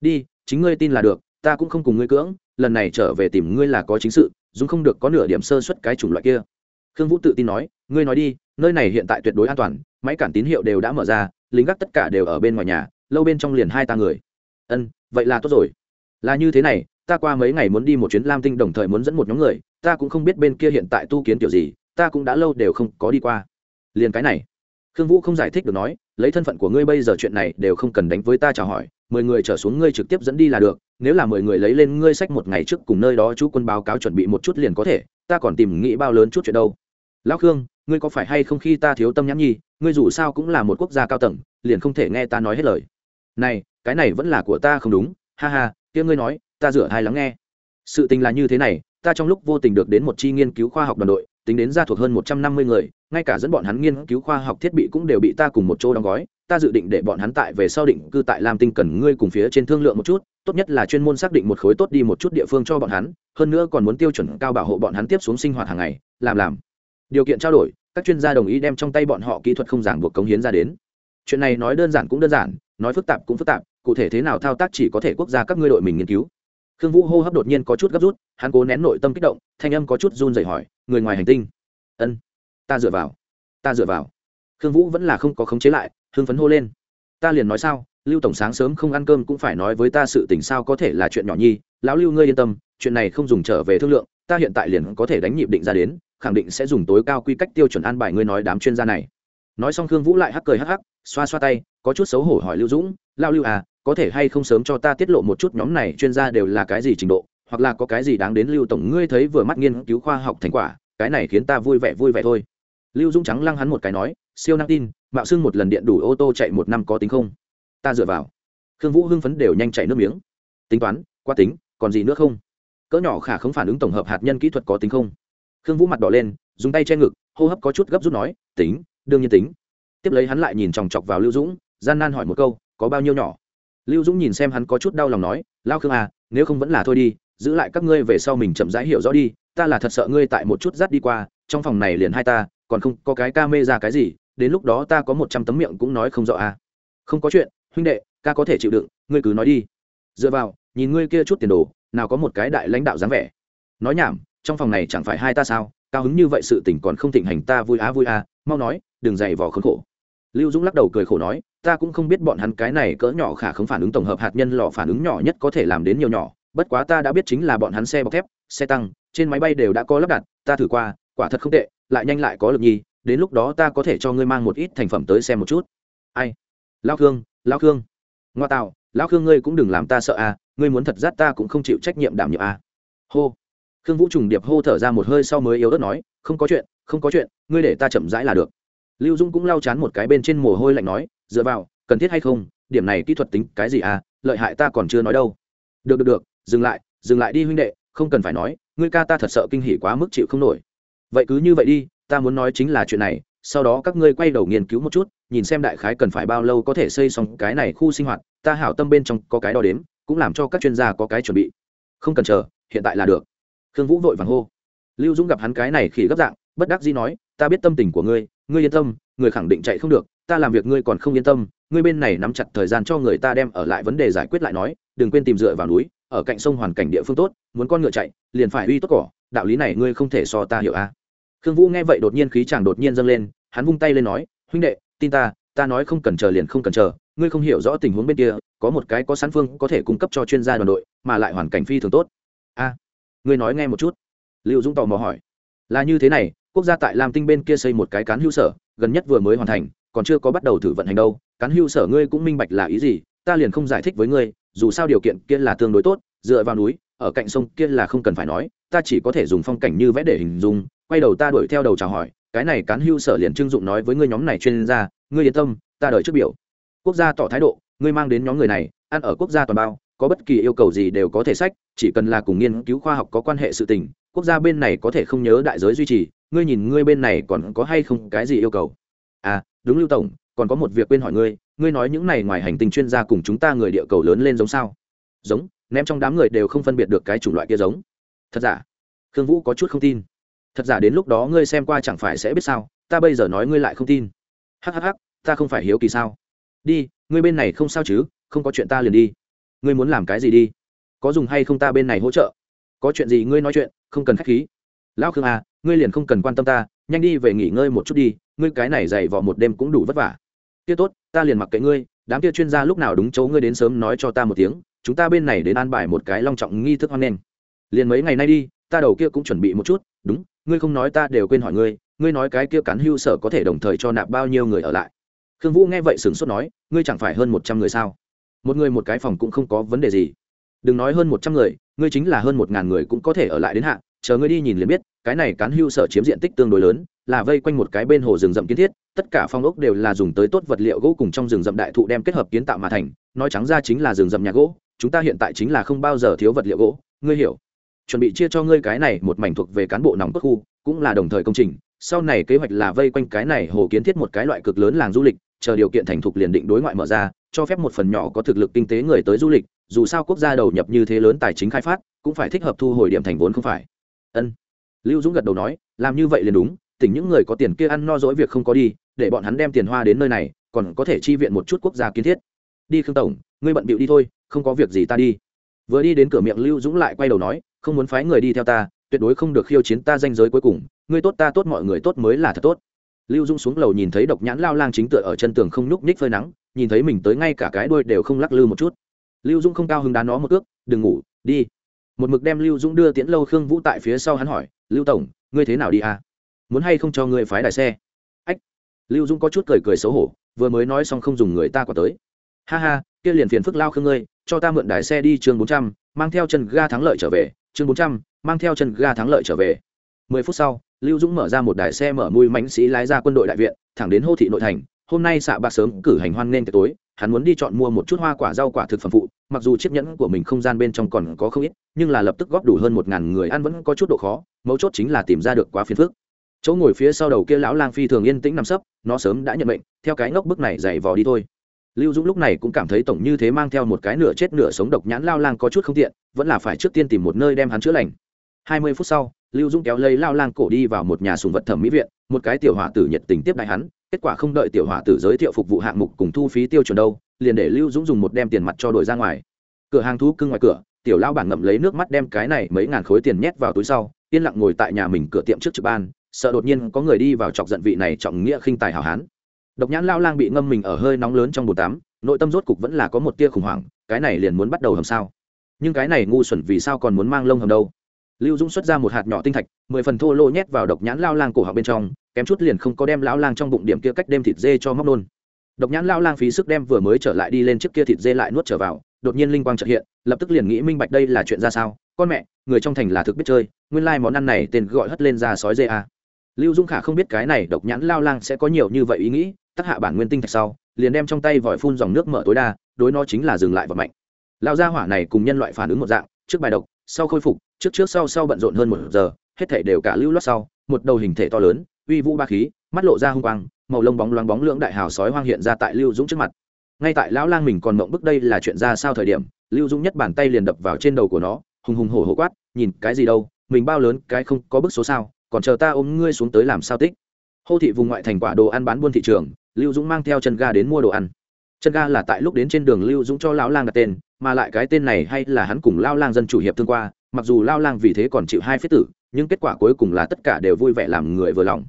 Đi, chính ngươi tin là được, ta cũng không cùng ngươi cưỡng, lần này trở về tìm ngươi là có chính sự, dũng không được có nửa điểm sơ xuất cái chủng loại kia. Khương vũ tự tin nói, ngươi nói đi, nơi này hiện tại tuyệt đối an toàn, máy cản tín hiệu đều đã mở ra, lính gác tất cả đều ở bên ngoài nhà, lâu bên trong liền hai ta người ân, vậy là tốt rồi. Là như thế này, ta qua mấy ngày muốn đi một chuyến lam tinh đồng thời muốn dẫn một nhóm người, ta cũng không biết bên kia hiện tại tu kiến kiểu gì, ta cũng đã lâu đều không có đi qua. Liền cái này. Khương vũ không giải thích được nói, lấy thân phận của ngươi bây giờ chuyện này đều không cần đánh với ta chào hỏi, mười người trở xuống ngươi trực tiếp dẫn đi là được, nếu là mười người lấy lên ngươi sách một ngày trước cùng nơi đó chú quân báo cáo chuẩn bị một chút liền có thể, ta còn tìm nghĩ bao lớn chút chuyện đâu. Lão khương, ngươi có phải hay không khi ta thiếu tâm nhãn nhi, ngươi dù sao cũng là một quốc gia cao tầng, liền không thể nghe ta nói hết lời. Này cái này vẫn là của ta không đúng, ha ha, kia ngươi nói, ta rửa hai lắng nghe. Sự tình là như thế này, ta trong lúc vô tình được đến một chi nghiên cứu khoa học đoàn đội, tính đến ra thuộc hơn một trăm năm mươi người, ngay cả dẫn bọn hắn nghiên cứu khoa học thiết bị cũng đều bị ta cùng một chỗ đóng gói, ta dự định để bọn hắn tại về sau định cư tại lam tinh cần ngươi cùng phía trên thương lượng một chút, tốt nhất là chuyên môn xác định một khối tốt đi một chút địa phương cho bọn hắn, hơn nữa còn muốn tiêu chuẩn cao bảo hộ bọn hắn tiếp xuống sinh hoạt hàng ngày, làm làm. Điều kiện trao đổi, các chuyên gia đồng ý đem trong tay bọn họ kỹ thuật không giảng buộc cống hiến ra đến. Chuyện này nói đơn giản cũng đơn giản, nói phức tạp cũng phức tạp cụ thể thế nào thao tác chỉ có thể quốc gia các ngươi đội mình nghiên cứu. Khương vũ hô hấp đột nhiên có chút gấp rút, hắn cố nén nội tâm kích động, thanh âm có chút run rẩy hỏi, người ngoài hành tinh? Ân, ta dựa vào, ta dựa vào. Khương vũ vẫn là không có khống chế lại, hưng phấn hô lên. Ta liền nói sao, lưu tổng sáng sớm không ăn cơm cũng phải nói với ta sự tình sao có thể là chuyện nhỏ nhi, lão lưu ngươi yên tâm, chuyện này không dùng trở về thương lượng, ta hiện tại liền có thể đánh nhịp định ra đến, khẳng định sẽ dùng tối cao quy cách tiêu chuẩn an bài ngươi nói đám chuyên gia này. Nói xong khương vũ lại hắc cười hắc hắc, xoa xoa tay, có chút xấu hổ hỏi lưu dũng lao lưu à có thể hay không sớm cho ta tiết lộ một chút nhóm này chuyên gia đều là cái gì trình độ, hoặc là có cái gì đáng đến lưu tổng ngươi thấy vừa mắt nghiên cứu khoa học thành quả, cái này khiến ta vui vẻ vui vẻ thôi. Lưu dũng trắng lăng hắn một cái nói, siêu năng tin, mạo xưng một lần điện đủ ô tô chạy một năm có tính không? Ta dựa vào. Khương vũ hưng phấn đều nhanh chạy nước miếng. Tính toán quá tính, còn gì nữa không? Cỡ nhỏ khả không phản ứng tổng hợp hạt nhân kỹ thuật có tính không? Khương vũ mặt đỏ lên, dùng tay che ngực, hô hấp có chút gấp rút nói, tính, đương nhiên tính. Tiếp lấy hắn lại nhìn chòng chọc vào lưu dũng, gian nan hỏi một câu, có bao nhiêu nhỏ? Lưu dũng nhìn xem hắn có chút đau lòng nói, lao khương à nếu không vẫn là thôi đi, giữ lại các ngươi về sau mình chậm rãi hiểu rõ đi, ta là thật sợ ngươi tại một chút dắt đi qua, trong phòng này liền hai ta, còn không có cái ca mê ra cái gì, đến lúc đó ta có một trăm tấm miệng cũng nói không rõ à. Không có chuyện, huynh đệ, ca có thể chịu đựng, ngươi cứ nói đi. Dựa vào, nhìn ngươi kia chút tiền đồ, nào có một cái đại lãnh đạo dáng vẻ. Nói nhảm, trong phòng này chẳng phải hai ta sao, cao hứng như vậy sự tình còn không thịnh hành ta vui á vui à mau nói, đừng dày vò khốn khổ. Lưu dũng lắc đầu cười khổ nói ta cũng không biết bọn hắn cái này cỡ nhỏ khả không phản ứng tổng hợp hạt nhân lò phản ứng nhỏ nhất có thể làm đến nhiều nhỏ, bất quá ta đã biết chính là bọn hắn xe bọc thép, xe tăng, trên máy bay đều đã có lắp đặt, ta thử qua, quả thật không tệ, lại nhanh lại có lực nhi đến lúc đó ta có thể cho ngươi mang một ít thành phẩm tới xem một chút. Ai? Lao khương lao khương. Ngoa tạo lao khương ngươi cũng đừng làm ta sợ à ngươi muốn thật rát ta cũng không chịu trách nhiệm đảm nhiệm à. Hô. Khương vũ trùng điệp hô thở ra một hơi sau mới yếu đất nói, không có chuyện, không có chuyện, ngươi để ta chậm rãi là được. Lưu dung cũng lau chán một cái bên trên mồ hôi lạnh nói dựa vào, cần thiết hay không, điểm này kỹ thuật tính cái gì à lợi hại ta còn chưa nói đâu. Được được được, dừng lại dừng lại đi huynh đệ, không cần phải nói, ngươi ca ta thật sợ kinh hỉ quá mức chịu không nổi. Vậy cứ như vậy đi, ta muốn nói chính là chuyện này, sau đó các ngươi quay đầu nghiên cứu một chút, nhìn xem đại khái cần phải bao lâu có thể xây xong cái này khu sinh hoạt, ta hảo tâm bên trong có cái đo đếm, cũng làm cho các chuyên gia có cái chuẩn bị. Không cần chờ, hiện tại là được. Khương vũ vội vàng hô. Lưu dũng gặp hắn cái này khỉ gấp dạng, bất đắc dĩ nói, ta biết tâm tình của ngươi ngươi yên tâm, người khẳng định chạy không được ta làm việc ngươi còn không yên tâm, ngươi bên này nắm chặt thời gian cho người ta đem ở lại vấn đề giải quyết lại nói, đừng quên tìm dựa vào núi, ở cạnh sông hoàn cảnh địa phương tốt, muốn con ngựa chạy, liền phải uy tốt cỏ, đạo lý này ngươi không thể so ta hiểu a à. khương vũ nghe vậy đột nhiên khí chàng đột nhiên dâng lên, hắn vung tay lên nói, huynh đệ, tin ta ta nói không cần chờ liền không cần chờ, ngươi không hiểu rõ tình huống bên kia, có một cái có sẵn phương có thể cung cấp cho chuyên gia đoàn đội, mà lại hoàn cảnh phi thường tốt. A, ngươi nói nghe một chút. Liệu dũng tò mò hỏi. Là như thế này, quốc gia tại lam tinh bên kia xây một cái cán hữu sở, gần nhất vừa mới hoàn thành còn chưa có bắt đầu thử vận hành đâu, cán hưu sở ngươi cũng minh bạch là ý gì, ta liền không giải thích với ngươi, dù sao điều kiện kia là tương đối tốt, dựa vào núi, ở cạnh sông kia là không cần phải nói, ta chỉ có thể dùng phong cảnh như vẽ để hình dung, quay đầu ta đuổi theo đầu chào hỏi, cái này cán hưu sở liền trưng dụng nói với ngươi nhóm này chuyên gia, ngươi yên tâm, ta đợi trước biểu. Quốc gia tỏ thái độ, ngươi mang đến nhóm người này, ăn ở quốc gia toàn bao, có bất kỳ yêu cầu gì đều có thể sách, chỉ cần là cùng nghiên cứu khoa học có quan hệ sự tình, quốc gia bên này có thể không nhớ đại giới duy trì, ngươi nhìn ngươi bên này còn có hay không cái gì yêu cầu? À đúng lưu tổng, còn có một việc quên hỏi ngươi ngươi nói những này ngoài hành tinh chuyên gia cùng chúng ta người địa cầu lớn lên giống sao? Giống, ném trong đám người đều không phân biệt được cái chủng loại kia giống. Thật giả? Khương vũ có chút không tin. Thật giả đến lúc đó ngươi xem qua chẳng phải sẽ biết sao, ta bây giờ nói ngươi lại không tin. Hhh ta không phải hiếu kỳ sao? Đi, ngươi bên này không sao chứ, không có chuyện ta liền đi. Ngươi muốn làm cái gì đi? Có dùng hay không ta bên này hỗ trợ? Có chuyện gì ngươi nói chuyện, không cần khách khí. Lão khương à ngươi liền không cần quan tâm ta nhanh đi về nghỉ ngơi một chút đi, ngươi cái này dày vò một đêm cũng đủ vất vả. Kia tốt, ta liền mặc kệ ngươi, đám kia chuyên gia lúc nào đúng chỗ ngươi đến sớm nói cho ta một tiếng, chúng ta bên này đến an bài một cái long trọng nghi thức hoan nghênh. Liền mấy ngày nay đi, ta đầu kia cũng chuẩn bị một chút, đúng, ngươi không nói ta đều quên hỏi ngươi ngươi nói cái kia cán hưu sở có thể đồng thời cho nạp bao nhiêu người ở lại. Khương vũ nghe vậy sửng sốt nói, ngươi chẳng phải hơn một trăm người sao? Một người một cái phòng cũng không có vấn đề gì. Đừng nói hơn một trăm người, ngươi chính là hơn một ngàn người cũng có thể ở lại đến hạ, chờ ngươi đi nhìn liền biết cái này cán hưu sở chiếm diện tích tương đối lớn, là vây quanh một cái bên hồ rừng rậm kiến thiết, tất cả phong ốc đều là dùng tới tốt vật liệu gỗ cùng trong rừng rậm đại thụ đem kết hợp kiến tạo mà thành, nói trắng ra chính là rừng rậm nhà gỗ, chúng ta hiện tại chính là không bao giờ thiếu vật liệu gỗ, ngươi hiểu. Chuẩn bị chia cho ngươi cái này một mảnh thuộc về cán bộ nòng cốt khu, cũng là đồng thời công trình, sau này kế hoạch là vây quanh cái này hồ kiến thiết một cái loại cực lớn làng du lịch, chờ điều kiện thành thục liền định đối ngoại mở ra, cho phép một phần nhỏ có thực lực kinh tế người tới du lịch, dù sao quốc gia đầu nhập như thế lớn tài chính khai phát, cũng phải thích hợp thu hồi điểm thành vốn không phải. Ân lưu dũng gật đầu nói, làm như vậy liền đúng, tỉnh những người có tiền kia ăn no dỗi việc không có đi, để bọn hắn đem tiền hoa đến nơi này, còn có thể chi viện một chút quốc gia kiến thiết. Đi khương tổng, ngươi bận bịu đi thôi, không có việc gì ta đi. Vừa đi đến cửa miệng, lưu dũng lại quay đầu nói, không muốn phái người đi theo ta, tuyệt đối không được khiêu chiến ta danh giới cuối cùng, ngươi tốt ta tốt mọi người tốt mới là thật tốt. Lưu dũng xuống lầu nhìn thấy độc nhãn lao lang chính tựa ở chân tường không nhúc ních phơi nắng, nhìn thấy mình tới ngay cả cái đuôi đều không lắc lư một chút. Lưu dũng không cao hứng đá nó một cước, đừng ngủ, đi một mực đem lưu dũng đưa tiễn lâu khương vũ tại phía sau hắn hỏi, lưu tổng, ngươi thế nào đi à? Muốn hay không cho ngươi phái đài xe? Ách, lưu dũng có chút cười cười xấu hổ, vừa mới nói xong không dùng người ta quả tới. Ha ha, kia liền phiền phức lao khương ngươi, cho ta mượn đài xe đi chương bốn trăm, mang theo chân ga thắng lợi trở về, chương bốn trăm, mang theo chân ga thắng lợi trở về. Mười phút sau, lưu dũng mở ra một đài xe mở mùi mãnh sĩ lái ra quân đội đại viện, thẳng đến hô thị nội thành hôm nay xạ bạc sớm cử hành hoan nên tối, hắn muốn đi chọn mua một chút hoa quả rau quả thực phẩm phụ, mặc dù chiếc nhẫn của mình không gian bên trong còn có không ít, nhưng là lập tức góp đủ hơn một ngàn người ăn vẫn có chút độ khó, mấu chốt chính là tìm ra được quá phiền phức. Chỗ ngồi phía sau đầu kia lão lang phi thường yên tĩnh nằm sấp, nó sớm đã nhận mệnh, theo cái ngốc bức này dày vò đi thôi. Lưu dũng lúc này cũng cảm thấy tổng như thế mang theo một cái nửa chết nửa sống độc nhãn lao lang có chút không tiện, vẫn là phải trước tiên tìm một nơi đem hắn chữa lành. Hai mươi phút sau, lưu dũng kéo lấy lao lang cổ đi vào một nhà sùng vật thẩm mỹ viện, một cái tiểu hòa tử nhiệt tình tiếp đại hắn kết quả không đợi tiểu hỏa tử giới thiệu phục vụ hạng mục cùng thu phí tiêu chuẩn đâu, liền để lưu dũng dùng một đem tiền mặt cho đổi ra ngoài. Cửa hàng thú cưng ngoài cửa, tiểu lao bản ngậm lấy nước mắt đem cái này mấy ngàn khối tiền nhét vào túi sau, yên lặng ngồi tại nhà mình cửa tiệm trước trực ban, sợ đột nhiên có người đi vào chọc giận vị này trọng nghĩa khinh tài hảo hán. Độc nhãn lao lang bị ngâm mình ở hơi nóng lớn trong bồn tắm, nội tâm rốt cục vẫn là có một tia khủng hoảng, cái này liền muốn bắt đầu hầm sao? Nhưng cái này ngu xuẩn vì sao còn muốn mang lông hầm đâu? Lưu dũng xuất ra một hạt nhỏ tinh thạch, mười phần thô lô nhét vào độc nhãn lao lang cổ họng bên trong kém chút liền không có đem lão lang trong bụng điểm kia cách đem thịt dê cho móc nôn. Độc nhãn lão lang phí sức đem vừa mới trở lại đi lên trước kia thịt dê lại nuốt trở vào, đột nhiên linh quang trợ hiện, lập tức liền nghĩ minh bạch đây là chuyện ra sao. Con mẹ, người trong thành là thực biết chơi, nguyên lai món ăn này tên gọi hất lên ra sói dê a lưu dung khả không biết cái này độc nhãn lao lang sẽ có nhiều như vậy ý nghĩ tắc hạ bản nguyên tinh thạch sau, liền đem trong tay vòi phun dòng nước mở tối đa, đối nó chính là dừng lại và mạnh lao gia hỏa này cùng nhân loại phản ứng một dạng, trước bài độc, sau khôi phục, trước trước sau sau bận rộn hơn một giờ, hết thể đều cả lưu loát sau, một đầu hình thể to lớn uy vũ ba khí, mắt lộ ra hung quang, màu lông bóng loáng bóng lưỡng đại hào sói hoang hiện ra tại lưu dũng trước mặt. Ngay tại lão lang mình còn mộng bức đây là chuyện ra sao thời điểm, lưu dũng nhất bàn tay liền đập vào trên đầu của nó, hùng hùng hổ hổ quát, nhìn cái gì đâu, mình bao lớn, cái không có bức số sao, còn chờ ta ôm ngươi xuống tới làm sao tích? Hô thị vùng ngoại thành quả đồ ăn bán buôn thị trường, lưu dũng mang theo chân ga đến mua đồ ăn. Chân ga là tại lúc đến trên đường lưu dũng cho lão lang đặt tên, mà lại cái tên này hay là hắn cùng lao lang dân chủ hiệp thương qua, mặc dù lao lang vì thế còn chịu hai phế tử nhưng kết quả cuối cùng là tất cả đều vui vẻ làm người vừa lòng.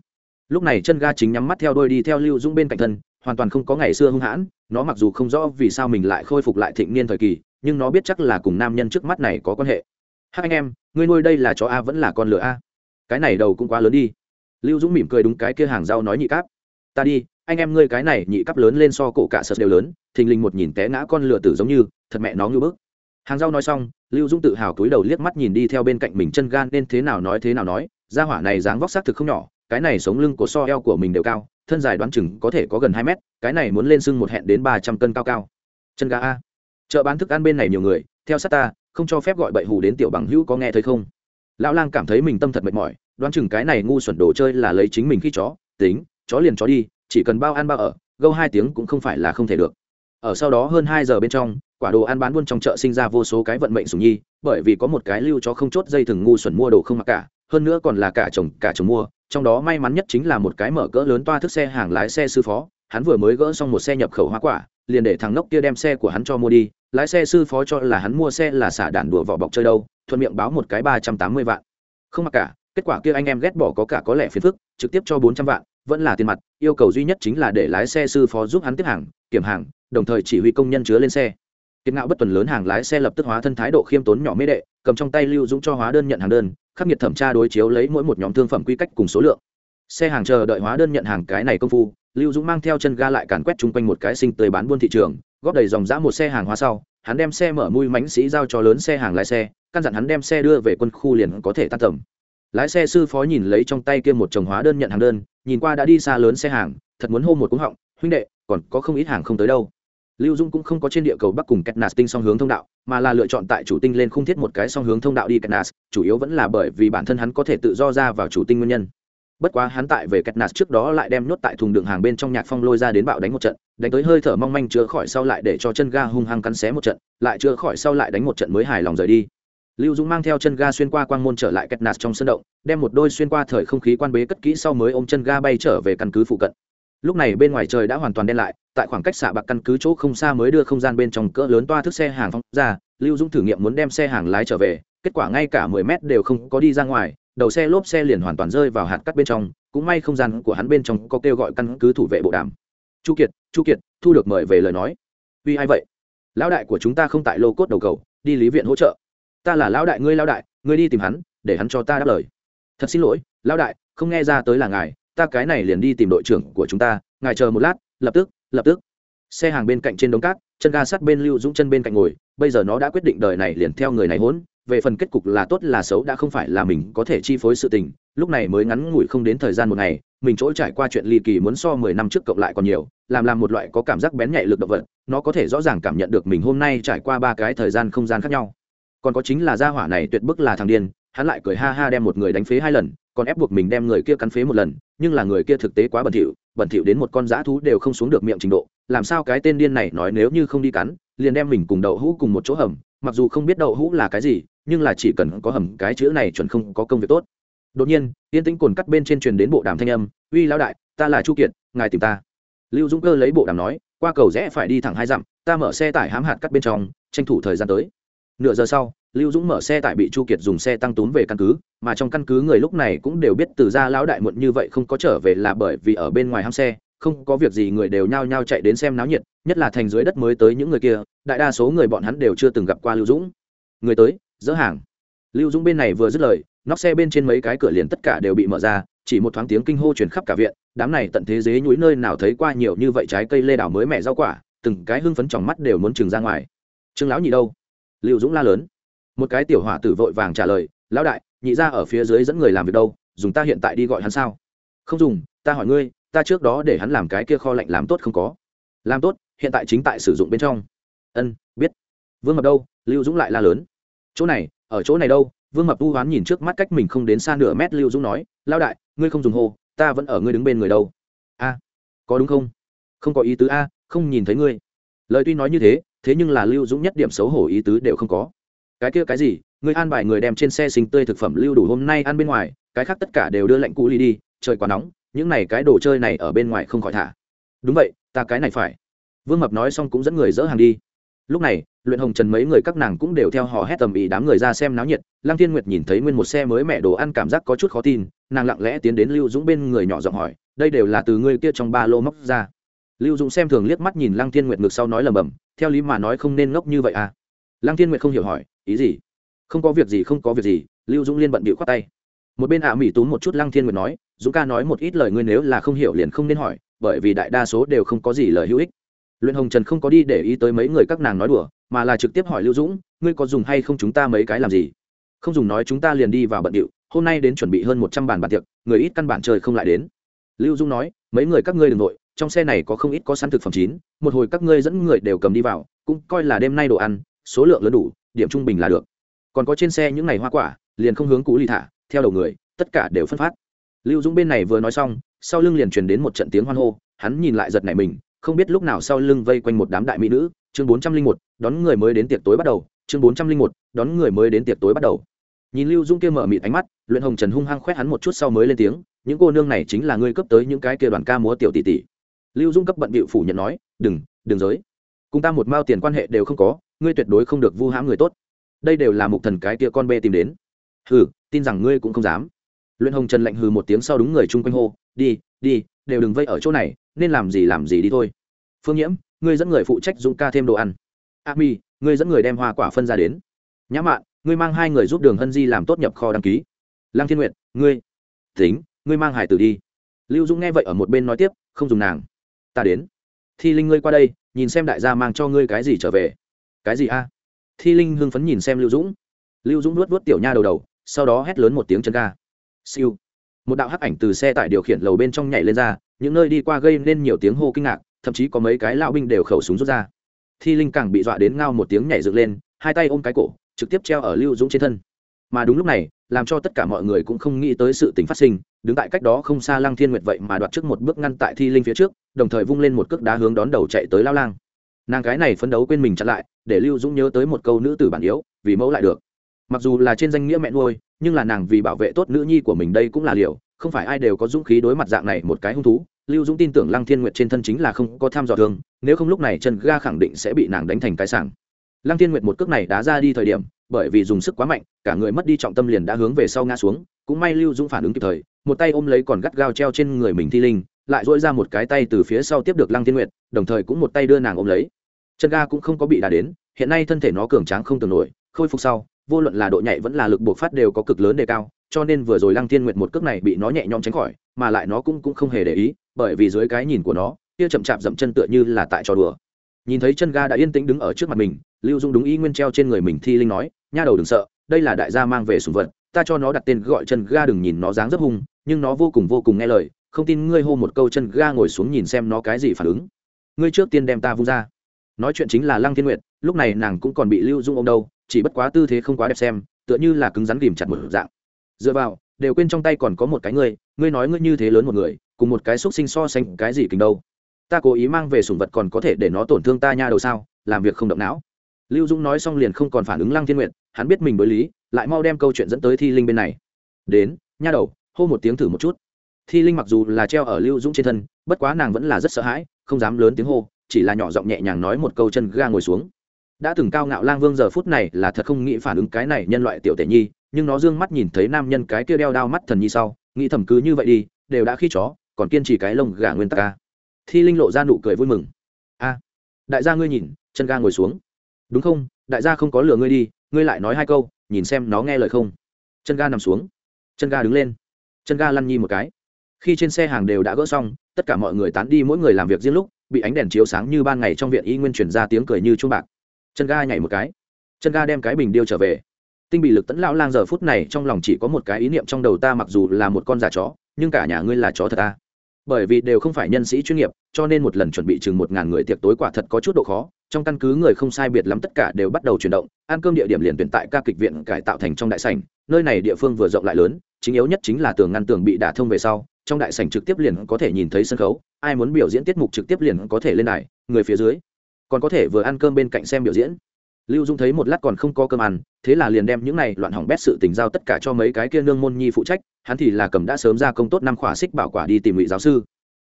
Lúc này chân ga chính nhắm mắt theo đôi đi theo lưu dũng bên cạnh thân, hoàn toàn không có ngày xưa hung hãn, nó mặc dù không rõ vì sao mình lại khôi phục lại thịnh niên thời kỳ, nhưng nó biết chắc là cùng nam nhân trước mắt này có quan hệ. Hai anh em, ngươi nuôi đây là chó a vẫn là con lửa a? Cái này đầu cũng quá lớn đi. Lưu dũng mỉm cười đúng cái kia hàng rau nói nhị cáp. Ta đi, anh em ngươi cái này nhị cáp lớn lên so cổ cả sật đều lớn, thình lình một nhìn té ngã con lửa tử giống như, thật mẹ nó như bức hàng rau nói xong, lưu dũng tự hào túi đầu liếc mắt nhìn đi theo bên cạnh mình chân gan nên thế nào nói thế nào nói ra hỏa này dáng vóc xác thực không nhỏ, cái này sống lưng của so eo của mình đều cao, thân dài đoán chừng có thể có gần hai mét, cái này muốn lên sưng một hẹn đến ba trăm cân cao cao. Chân gà a. Chợ bán thức ăn bên này nhiều người, theo sát ta, không cho phép gọi bậy hù đến tiểu bằng hữu có nghe thấy không? Lão lang cảm thấy mình tâm thật mệt mỏi, đoán chừng cái này ngu xuẩn đồ chơi là lấy chính mình khi chó, tính, chó liền chó đi, chỉ cần bao ăn bao ở, gâu hai tiếng cũng không phải là không thể được. Ở sau đó hơn hai giờ bên trong quả đồ ăn bán buôn trong chợ sinh ra vô số cái vận mệnh sủng nhi, bởi vì có một cái lưu chó không chốt dây thừng ngu xuẩn mua đồ không mặc cả, hơn nữa còn là cả chồng cả chồng mua, trong đó may mắn nhất chính là một cái mở cỡ lớn toa thức xe hàng lái xe sư phó, hắn vừa mới gỡ xong một xe nhập khẩu hoa quả, liền để thằng ngốc kia đem xe của hắn cho mua đi, lái xe sư phó cho là hắn mua xe là xả đạn đùa vỏ bọc chơi đâu, thuận miệng báo một cái ba trăm tám mươi vạn. Không mặc cả, kết quả kia anh em ghét bỏ có cả có lẽ phiền phức, trực tiếp cho bốn trăm vạn, vẫn là tiền mặt, yêu cầu duy nhất chính là để lái xe sư phó giúp hắn tiếp hàng, kiểm hàng, đồng thời chỉ huy công nhân chứa lên xe kiệt ngạo bất tuần lớn hàng lái xe lập tức hóa thân thái độ khiêm tốn nhỏ mê đệ, cầm trong tay lưu dũng cho hóa đơn nhận hàng đơn, khắc nghiệt thẩm tra đối chiếu lấy mỗi một nhóm thương phẩm quy cách cùng số lượng. Xe hàng chờ đợi hóa đơn nhận hàng cái này công phu, lưu dũng mang theo chân ga lại càn quét chung quanh một cái sinh tươi bán buôn thị trường, góp đầy dòng dã một xe hàng hóa sau, hắn đem xe mở mui mánh sĩ giao cho lớn xe hàng lái xe, căn dặn hắn đem xe đưa về quân khu liền có thể tan tầm. Lái xe sư phó nhìn lấy trong tay kia một chồng hóa đơn nhận hàng đơn, nhìn qua đã đi xa lớn xe hàng, thật muốn hô một cúng họng, huynh đệ, còn có không ít hàng không tới đâu lưu dung cũng không có trên địa cầu bắc cùng ketnas tinh song hướng thông đạo, mà là lựa chọn tại chủ tinh lên không thiết một cái song hướng thông đạo đi ketnas, chủ yếu vẫn là bởi vì bản thân hắn có thể tự do ra vào chủ tinh nguyên nhân. Bất quá hắn tại về ketnas trước đó lại đem nhốt tại thùng đường hàng bên trong nhạc phong lôi ra đến bạo đánh một trận, đánh tới hơi thở mong manh chữa khỏi sau lại để cho chân ga hung hăng cắn xé một trận, lại chữa khỏi sau lại đánh một trận mới hài lòng rời đi. Lưu dũng mang theo chân ga xuyên qua quang môn trở lại ketnas trong sân động, đem một đôi xuyên qua thời không khí quan bế cất kỹ sau mới ôm chân ga bay trở về căn cứ phụ cận lúc này bên ngoài trời đã hoàn toàn đen lại, tại khoảng cách xạ bạc căn cứ chỗ không xa mới đưa không gian bên trong cỡ lớn toa thức xe hàng phong ra, lưu dũng thử nghiệm muốn đem xe hàng lái trở về, kết quả ngay cả mười mét đều không có đi ra ngoài, đầu xe lốp xe liền hoàn toàn rơi vào hạt cắt bên trong, cũng may không gian của hắn bên trong có kêu gọi căn cứ thủ vệ bộ đàm. Chu kiệt chu kiệt, thu được mời về lời nói. Vì ai vậy? Lão đại của chúng ta không tại lô cốt đầu cầu, đi lý viện hỗ trợ. Ta là lão đại ngươi lão đại, ngươi đi tìm hắn, để hắn cho ta đáp lời. Thật xin lỗi, lão đại, không nghe ra tới là ngài ta cái này liền đi tìm đội trưởng của chúng ta, ngài chờ một lát, lập tức lập tức. Xe hàng bên cạnh trên đống cát, chân ga sát bên lưu dũng chân bên cạnh ngồi, bây giờ nó đã quyết định đời này liền theo người này hỗn về phần kết cục là tốt là xấu đã không phải là mình có thể chi phối sự tình, lúc này mới ngắn ngủi không đến thời gian một ngày, mình chỗ trải qua chuyện ly kỳ muốn so mười năm trước cộng lại còn nhiều, làm làm một loại có cảm giác bén nhạy lực động vật, nó có thể rõ ràng cảm nhận được mình hôm nay trải qua ba cái thời gian không gian khác nhau. Còn có chính là gia hỏa này tuyệt bức là thằng điên hắn lại cười ha ha đem một người đánh phế hai lần, còn ép buộc mình đem người kia cắn phế một lần, nhưng là người kia thực tế quá bẩn thỉu bẩn thỉu đến một con dã thú đều không xuống được miệng trình độ, làm sao cái tên điên này nói nếu như không đi cắn, liền đem mình cùng đậu hũ cùng một chỗ hầm, mặc dù không biết đậu hũ là cái gì, nhưng là chỉ cần có hầm cái chữ này chuẩn không có công việc tốt. Đột nhiên, yên tĩnh cồn cắt bên trên truyền đến bộ đàm thanh âm, uy lão đại, ta là chu kiệt, ngài tìm ta. Lưu dũng cơ lấy bộ đàm nói, qua cầu rẽ phải đi thẳng hai dặm, ta mở xe tải hãm hạt cắt bên trong, tranh thủ thời gian tới. Nửa giờ sau lưu dũng mở xe tải bị chu kiệt dùng xe tăng tốn về căn cứ, mà trong căn cứ người lúc này cũng đều biết từ ra lão đại muộn như vậy không có trở về là bởi vì ở bên ngoài ham xe, không có việc gì người đều nhao nhao chạy đến xem náo nhiệt, nhất là thành dưới đất mới tới những người kia, đại đa số người bọn hắn đều chưa từng gặp qua lưu dũng. Người tới, dỡ hàng. Lưu dũng bên này vừa dứt lời, nóc xe bên trên mấy cái cửa liền tất cả đều bị mở ra, chỉ một thoáng tiếng kinh hô truyền khắp cả viện, đám này tận thế giới nhúi nơi nào thấy qua nhiều như vậy trái cây lê đào mới mẹ rau quả, từng cái hưng phấn trong mắt đều muốn trừng ra ngoài. Trương lão nhị đâu? Lưu dũng la lớn một cái tiểu hỏa tử vội vàng trả lời, lão đại, nhị ra ở phía dưới dẫn người làm việc đâu, dùng ta hiện tại đi gọi hắn sao? Không dùng, ta hỏi ngươi, ta trước đó để hắn làm cái kia kho lạnh làm tốt không có. Làm tốt, hiện tại chính tại sử dụng bên trong. Ân, biết. Vương mập đâu, lưu dũng lại la lớn. Chỗ này, ở chỗ này đâu? Vương mập u hoán nhìn trước mắt cách mình không đến xa nửa mét lưu dũng nói lao đại, ngươi không dùng hô, ta vẫn ở ngươi đứng bên người đâu. A, có đúng không? Không có ý tứ a, không nhìn thấy ngươi. Lời tuy nói như thế thế nhưng là lưu dũng nhất điểm xấu hổ ý tứ đều không có cái kia cái gì? Ngươi an bài người đem trên xe sinh tươi thực phẩm lưu đủ hôm nay ăn bên ngoài, cái khác tất cả đều đưa lệnh cũ ly đi, trời quá nóng, những này cái đồ chơi này ở bên ngoài không khỏi thả. Đúng vậy, ta cái này phải. Vương mập nói xong cũng dẫn người dỡ hàng đi. Lúc này, luyện hồng trần mấy người các nàng cũng đều theo hò hét tầm ý đám người ra xem náo nhiệt, lăng thiên nguyệt nhìn thấy nguyên một xe mới mẹ đồ ăn cảm giác có chút khó tin, nàng lặng lẽ tiến đến lưu dũng bên người nhỏ giọng hỏi, đây đều là từ ngươi kia trong ba lô móc ra? Lưu dũng xem thường liếc mắt nhìn lăng thiên nguyệt ngược sau nói lầm bầm, theo lý mà nói không nên ngốc như vậy à? Lăng thiên nguyệt không hiểu hỏi ý gì? Không có việc gì, không có việc gì, lưu dũng liên bận bịu khoát tay. Một bên ạ à mỹ túm một chút lăng thiên nguyệt nói, dũng ca nói một ít lời ngươi nếu là không hiểu liền không nên hỏi, bởi vì đại đa số đều không có gì lời hữu ích. Luyện hồng trần không có đi để ý tới mấy người các nàng nói đùa, mà là trực tiếp hỏi lưu dũng, ngươi có dùng hay không chúng ta mấy cái làm gì? Không dùng nói chúng ta liền đi vào bận điệu, hôm nay đến chuẩn bị hơn một trăm bàn bàn tiệc, người ít căn bản trời không lại đến. Lưu dũng nói, mấy người các ngươi đ ừ n g nội trong xe này có không ít có sẵn thực phẩm chín, một hồi các ngươi dẫn người đều cầm đi vào, cũng coi là đêm nay đồ ăn, số lượng lớn đủ điểm trung bình là được. Còn có trên xe những ngày hoa quả, liền không hướng cũ lì thả, theo đầu người, tất cả đều phân phát. Lưu dũng bên này vừa nói xong, sau lưng liền truyền đến một trận tiếng hoan hô, hắn nhìn lại giật này mình, không biết lúc nào sau lưng vây quanh một đám đại mỹ nữ, chương bốn trăm linh một, đón người mới đến tiệc tối bắt đầu, chương bốn trăm linh một, đón người mới đến tiệc tối bắt đầu. Nhìn lưu dung kia mở mịt ánh mắt, luyện hồng trần hung hăng khoét hắn một chút sau mới lên tiếng, những cô nương này chính là ngươi cấp tới những cái kia đoàn ca múa tiểu tỷ tỷ. Lưu dung cấp bận bịu phủ nhận nói, đừng đừng giới. Cùng ta một mao tiền quan hệ đều không có ngươi tuyệt đối không được vu hãm người tốt. Đây đều là mục thần cái tia con bê tìm đến. Hừ, tin rằng ngươi cũng không dám. Luyện hồng trần lạnh hừ một tiếng sau đúng người chung quanh hô, đi đi, đều đừng vây ở chỗ này, nên làm gì làm gì đi thôi. Phương nhiễm, ngươi dẫn người phụ trách dũng ca thêm đồ ăn. A mi, ngươi dẫn người đem hoa quả phân ra đến. Nhã mạn, ngươi mang hai người giúp đường hân di làm tốt nhập kho đăng ký. Lăng thiên nguyệt, ngươi, tính, ngươi mang hải tử đi. Lưu dũng nghe vậy ở một bên nói tiếp, không dùng nàng. Ta đến. Thi linh ngươi qua đây, nhìn xem đại gia mang cho ngươi cái gì trở về cái gì a? Thi linh hưng phấn nhìn xem lưu dũng. Lưu dũng nuốt nuốt tiểu nha đầu đầu, sau đó hét lớn một tiếng chân ga. Siêu. Một đạo hắc ảnh từ xe tải điều khiển lầu bên trong nhảy lên ra, những nơi đi qua gây nên nhiều tiếng hô kinh ngạc, thậm chí có mấy cái lão binh đều khẩu súng rút ra. Thi linh càng bị dọa đến ngao một tiếng nhảy dựng lên, hai tay ôm cái cổ, trực tiếp treo ở lưu dũng trên thân. Mà đúng lúc này, làm cho tất cả mọi người cũng không nghĩ tới sự tình phát sinh, đứng tại cách đó không xa lăng thiên nguyệt vậy mà đoạt trước một bước ngăn tại thi linh phía trước, đồng thời vung lên một cước đá hướng đón đầu chạy tới lao lang. Nàng cái này phấn đấu quên mình chặn lại để lưu dũng nhớ tới một câu nữ tử bản yếu, vì mẫu lại được. Mặc dù là trên danh nghĩa mẹ nuôi, nhưng là nàng vì bảo vệ tốt nữ nhi của mình đây cũng là liều, không phải ai đều có dũng khí đối mặt dạng này một cái hung thú. Lưu dũng tin tưởng lăng thiên nguyệt trên thân chính là không có tham dò thương nếu không lúc này chân ga khẳng định sẽ bị nàng đánh thành cái sảng. Lăng thiên nguyệt một cước này đá ra đi thời điểm, bởi vì dùng sức quá mạnh, cả người mất đi trọng tâm liền đã hướng về sau ngã xuống, cũng may lưu dũng phản ứng kịp thời, một tay ôm lấy còn gắt gao treo trên người mình thi linh, lại dỗi ra một cái tay từ phía sau tiếp được lăng thiên nguyệt, đồng thời cũng một tay đưa nàng ôm lấy chân ga cũng không có bị đà đến, hiện nay thân thể nó cường tráng không tưởng nổi, khôi phục sau, vô luận là độ nhạy vẫn là lực buộc phát đều có cực lớn đề cao, cho nên vừa rồi lăng thiên nguyệt một cước này bị nó nhẹ nhõm tránh khỏi, mà lại nó cũng cũng không hề để ý, bởi vì dưới cái nhìn của nó, kia chậm chạp dậm chân tựa như là tại trò đùa. Nhìn thấy chân ga đã yên tĩnh đứng ở trước mặt mình, lưu dung đúng ý nguyên treo trên người mình thi linh nói, nha đầu đừng sợ, đây là đại gia mang về sùng vật, ta cho nó đặt tên gọi chân ga đừng nhìn nó dáng rất hung, nhưng nó vô cùng vô cùng nghe lời, không tin ngươi hô một câu chân ga ngồi xuống nhìn xem nó cái gì phản ứng. Ngươi trước tiên đem ta vung ra nói chuyện chính là lăng thiên nguyệt, lúc này nàng cũng còn bị lưu dung ô m đâu, chỉ bất quá tư thế không quá đẹp xem, tựa như là cứng rắn ghìm chặt một dạng. Dựa vào, đều quên trong tay còn có một cái ngươi ngươi nói ngươi như thế lớn một người, cùng một cái xúc sinh so sánh cái gì kình đâu. Ta cố ý mang về sủng vật còn có thể để nó tổn thương ta nha đầu sao, làm việc không động não. Lưu dũng nói xong liền không còn phản ứng lăng thiên nguyện hắn biết mình đối lý, lại mau đem câu chuyện dẫn tới thi linh bên này. Đến, nha đầu, hô một tiếng thử một chút. Thi linh mặc dù là treo ở lưu dũng trên thân, bất quá nàng vẫn là rất sợ hãi, không dám lớn tiếng hô chỉ là nhỏ giọng nhẹ nhàng nói một câu chân ga ngồi xuống. Đã từng cao ngạo lang vương giờ phút này là thật không nghĩ phản ứng cái này nhân loại tiểu tệ nhi, nhưng nó d ư ơ n g mắt nhìn thấy nam nhân cái kia đeo đao mắt thần nhi sau, nghĩ thầm cứ như vậy đi, đều đã khi chó, còn kiên trì cái lông gà nguyên tắc ca thi linh lộ ra nụ cười vui mừng. A, đại gia ngươi nhìn, chân ga ngồi xuống. Đúng không, đại gia không có lừa ngươi đi, ngươi lại nói hai câu, nhìn xem nó nghe lời không. Chân ga nằm xuống. Chân ga đứng lên. Chân ga lăn nhi một cái. Khi trên xe hàng đều đã gỡ xong, tất cả mọi người tán đi mỗi người làm việc riêng lúc bị ánh đèn chiếu sáng như ban ngày trong viện y nguyên truyền ra tiếng cười như chuông bạc. Chân ga nhảy một cái. Chân ga đem cái bình điêu trở về. Tinh bị lực tẫn lão lang giờ phút này trong lòng chỉ có một cái ý niệm trong đầu ta mặc dù là một con giả chó, nhưng cả nhà ngươi là chó thật ta bởi vì đều không phải nhân sĩ chuyên nghiệp, cho nên một lần chuẩn bị chừng một ngàn người tiệc tối quả thật có chút độ khó. Trong căn cứ người không sai biệt lắm tất cả đều bắt đầu chuyển động, ăn cơm địa điểm liền tuyển tại ca kịch viện cải tạo thành trong đại sảnh, nơi này địa phương vừa rộng lại lớn, chính yếu nhất chính là tường ngăn tường bị đả thông về sau, trong đại sảnh trực tiếp liền có thể nhìn thấy sân khấu ai muốn biểu diễn tiết mục trực tiếp liền có thể lên đài, người phía dưới. Còn có thể vừa ăn cơm bên cạnh xem biểu diễn. Lưu dung thấy một lát còn không có cơm ăn, thế là liền đem những này loạn hỏng bét sự tình giao tất cả cho mấy cái kia nương môn nhi phụ trách, hắn thì là cầm đã sớm ra công tốt năm khỏa xích bảo quả đi tìm ngụy giáo sư.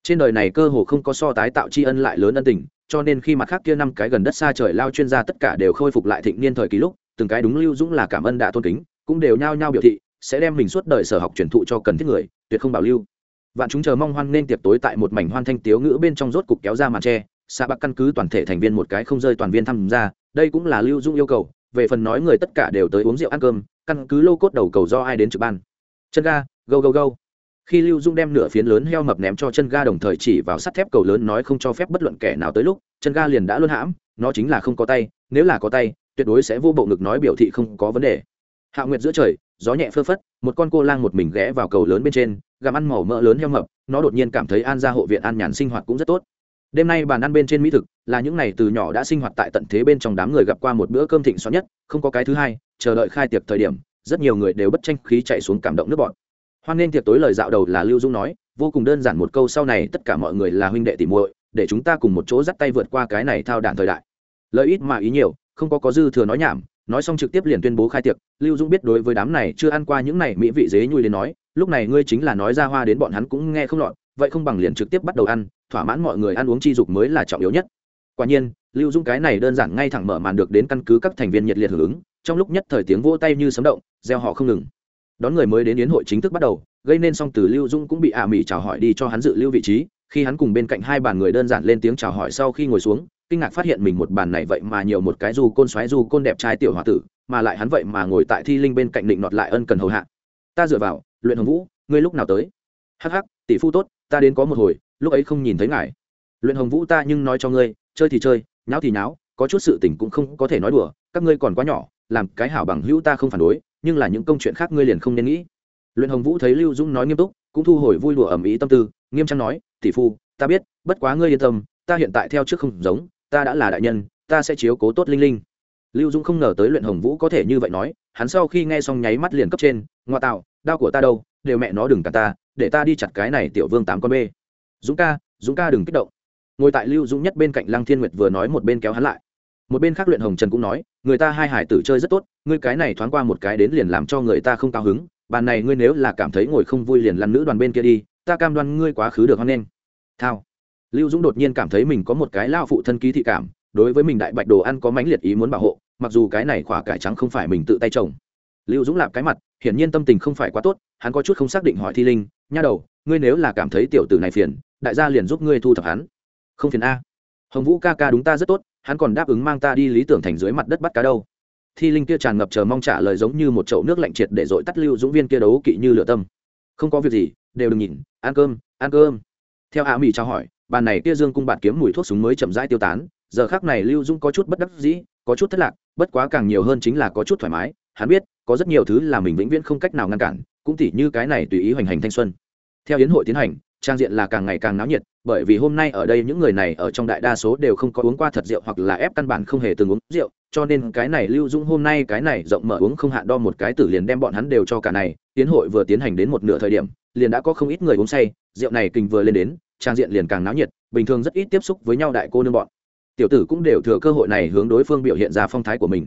Trên đời này cơ hồ không có so tái tạo tri ân lại lớn ân tình, cho nên khi mặt khác kia năm cái gần đất xa trời lao chuyên gia tất cả đều khôi phục lại thịnh niên thời kỳ lúc, từng cái đúng lưu dũng là cảm ơn đã tôn kính, cũng đều nhao nhao biểu thị, sẽ đem mình suốt đời sở học truyền thụ cho cần thiết người, tuyệt không bảo lưu vạn chúng chờ mong hoan nên tiệc tối tại một mảnh hoan thanh tiếu ngữ bên trong rốt cục kéo ra màn tre. Xa bạc căn cứ toàn thể thành viên một cái không rơi toàn viên tham gia. Đây cũng là lưu dung yêu cầu. Về phần nói người tất cả đều tới uống rượu ăn cơm, căn cứ lô cốt đầu cầu do ai đến trực ban. Chân ga go go go khi lưu dung đem nửa phiến lớn heo mập ném cho chân ga đồng thời chỉ vào sắt thép cầu lớn nói không cho phép bất luận kẻ nào tới lúc, chân ga liền đã luôn hãm, nó chính là không có tay, nếu là có tay, tuyệt đối sẽ vô bộ ngực nói biểu thị không có vấn đề. Hạ nguyệt giữa trời, gió nhẹ phơ phất một con cô lang một mình ghé vào cầu lớn bên trên, gặm ăn màu mỡ lớn heo mập, nó đột nhiên cảm thấy an ra hộ viện an nhàn sinh hoạt cũng rất tốt. Đêm nay bàn ăn bên trên mỹ thực, là những ngày từ nhỏ đã sinh hoạt tại tận thế bên trong đám người gặp qua một bữa cơm thịnh xoắn nhất, không có cái thứ hai, chờ đợi khai tiệc thời điểm, rất nhiều người đều bất tranh khí chạy xuống cảm động nước bọn. Hoan nghênh tiệc tối lời dạo đầu là lưu dung nói, vô cùng đơn giản một câu sau này tất cả mọi người là huynh đệ tỉ muội, để chúng ta cùng một chỗ dắt tay vượt qua cái này thao đản thời đại. Lợi ít mà ý nhiều, không có có dư thừa nói nhảm nói xong trực tiếp liền tuyên bố khai tiệc, lưu dũng biết đối với đám này chưa ăn qua những này mỹ vị dế nhui đến nói, lúc này ngươi chính là nói ra hoa đến bọn hắn cũng nghe không lọt, vậy không bằng liền trực tiếp bắt đầu ăn, thỏa mãn mọi người ăn uống chi dục mới là trọng yếu nhất. Quả nhiên, lưu dũng cái này đơn giản ngay thẳng mở màn được đến căn cứ các thành viên nhiệt liệt hưởng ứng, trong lúc nhất thời tiếng vỗ tay như sấm động gieo họ không ngừng. Đón người mới đến yến hội chính thức bắt đầu, gây nên xong từ lưu dũng cũng bị ả à mỹ chào hỏi đi cho hắn dự lưu vị trí, khi hắn cùng bên cạnh hai bàn người đơn giản lên tiếng chào hỏi sau khi ngồi xuống kinh ngạc phát hiện mình một bàn này vậy mà nhiều một cái du côn xoáy du côn đẹp trai tiểu h o a tử, mà lại hắn vậy mà ngồi tại thi linh bên cạnh định nọt lại ân cần hầu hạ. Ta dựa vào, luyện hồng vũ, ngươi lúc nào tới? Hắc hắc, tỷ phu tốt, ta đến có một hồi, lúc ấy không nhìn thấy ngài. Luyện hồng vũ ta nhưng nói cho ngươi, chơi thì chơi, nháo thì nháo, có chút sự tình cũng không có thể nói đùa, các ngươi còn quá nhỏ, làm cái hảo bằng hữu ta không phản đối, nhưng là những công chuyện khác ngươi liền không nên nghĩ. Luyện hồng vũ thấy lưu dũng nói nghiêm túc, cũng thu hồi vui đùa ẩm ý tâm tư, nghiêm trang nói, tỷ phu, ta biết, bất quá ngươi yên tâm, ta hiện tại theo trước không giống ta đã là đại nhân, ta sẽ chiếu cố tốt linh linh. Lưu dũng không ngờ tới luyện hồng vũ có thể như vậy nói, hắn sau khi nghe xong nháy mắt liền cấp trên, ngoa tạo đau của ta đâu? Đều mẹ nó đừng cả ta, để ta đi chặt cái này tiểu vương tám con bê. Dũng ca dũng ca đừng kích động. Ngồi tại lưu dũng nhất bên cạnh lăng thiên nguyệt vừa nói một bên kéo hắn lại. Một bên khác luyện hồng trần cũng nói, người ta hai hải tử chơi rất tốt, ngươi cái này thoáng qua một cái đến liền làm cho người ta không cao hứng, bàn này ngươi nếu là cảm thấy ngồi không vui liền lăn nữ đoàn bên kia đi, ta cam đoan ngươi quá khứ được hoan nghênh. Thao lưu dũng đột nhiên cảm thấy mình có một cái lao phụ thân ký thị cảm, đối với mình đại bạch đồ ăn có mãnh liệt ý muốn bảo hộ, mặc dù cái này khỏa cải trắng không phải mình tự tay trồng. Lưu dũng lạp cái mặt, hiển nhiên tâm tình không phải quá tốt, hắn có chút không xác định hỏi thi linh, nha đầu, ngươi nếu là cảm thấy tiểu tử này phiền, đại gia liền giúp ngươi thu thập hắn. Không phiền a. Hồng vũ ca ca đúng ta rất tốt, hắn còn đáp ứng mang ta đi lý tưởng thành dưới mặt đất bắt cá đâu. Thi linh kia tràn ngập chờ mong trả lời giống như một chậu nước lạnh triệt để dội tắt lưu dũng viên kia đấu kỵ như lửa tâm. Không có việc gì, đều đừng nhìn, ăn cơm ăn cơm. Theo hạ mỹ trao hỏi bàn này kia dương cung bạt kiếm mùi thuốc súng mới chậm rãi tiêu tán, giờ khác này lưu dũng có chút bất đắc dĩ, có chút thất lạc, bất quá càng nhiều hơn chính là có chút thoải mái, hắn biết, có rất nhiều thứ là mình vĩnh viễn không cách nào ngăn cản, cũng tỉ như cái này tùy ý hoành hành thanh xuân. Theo yến hội tiến hành, trang diện là càng ngày càng náo nhiệt, bởi vì hôm nay ở đây những người này ở trong đại đa số đều không có uống qua thật rượu hoặc là ép căn bản không hề từng uống rượu, cho nên cái này lưu dũng hôm nay cái này rộng mở uống không hạn đo một cái tử liền đem bọn hắn đều cho cả này tiến hội vừa tiến hành đến một nửa thời điểm, liền đã có không ít người uống say, rượu này kình vừa lên đến trang diện liền càng náo nhiệt, bình thường rất ít tiếp xúc với nhau đại cô nương bọn. Tiểu tử cũng đều thừa cơ hội này hướng đối phương biểu hiện ra phong thái của mình.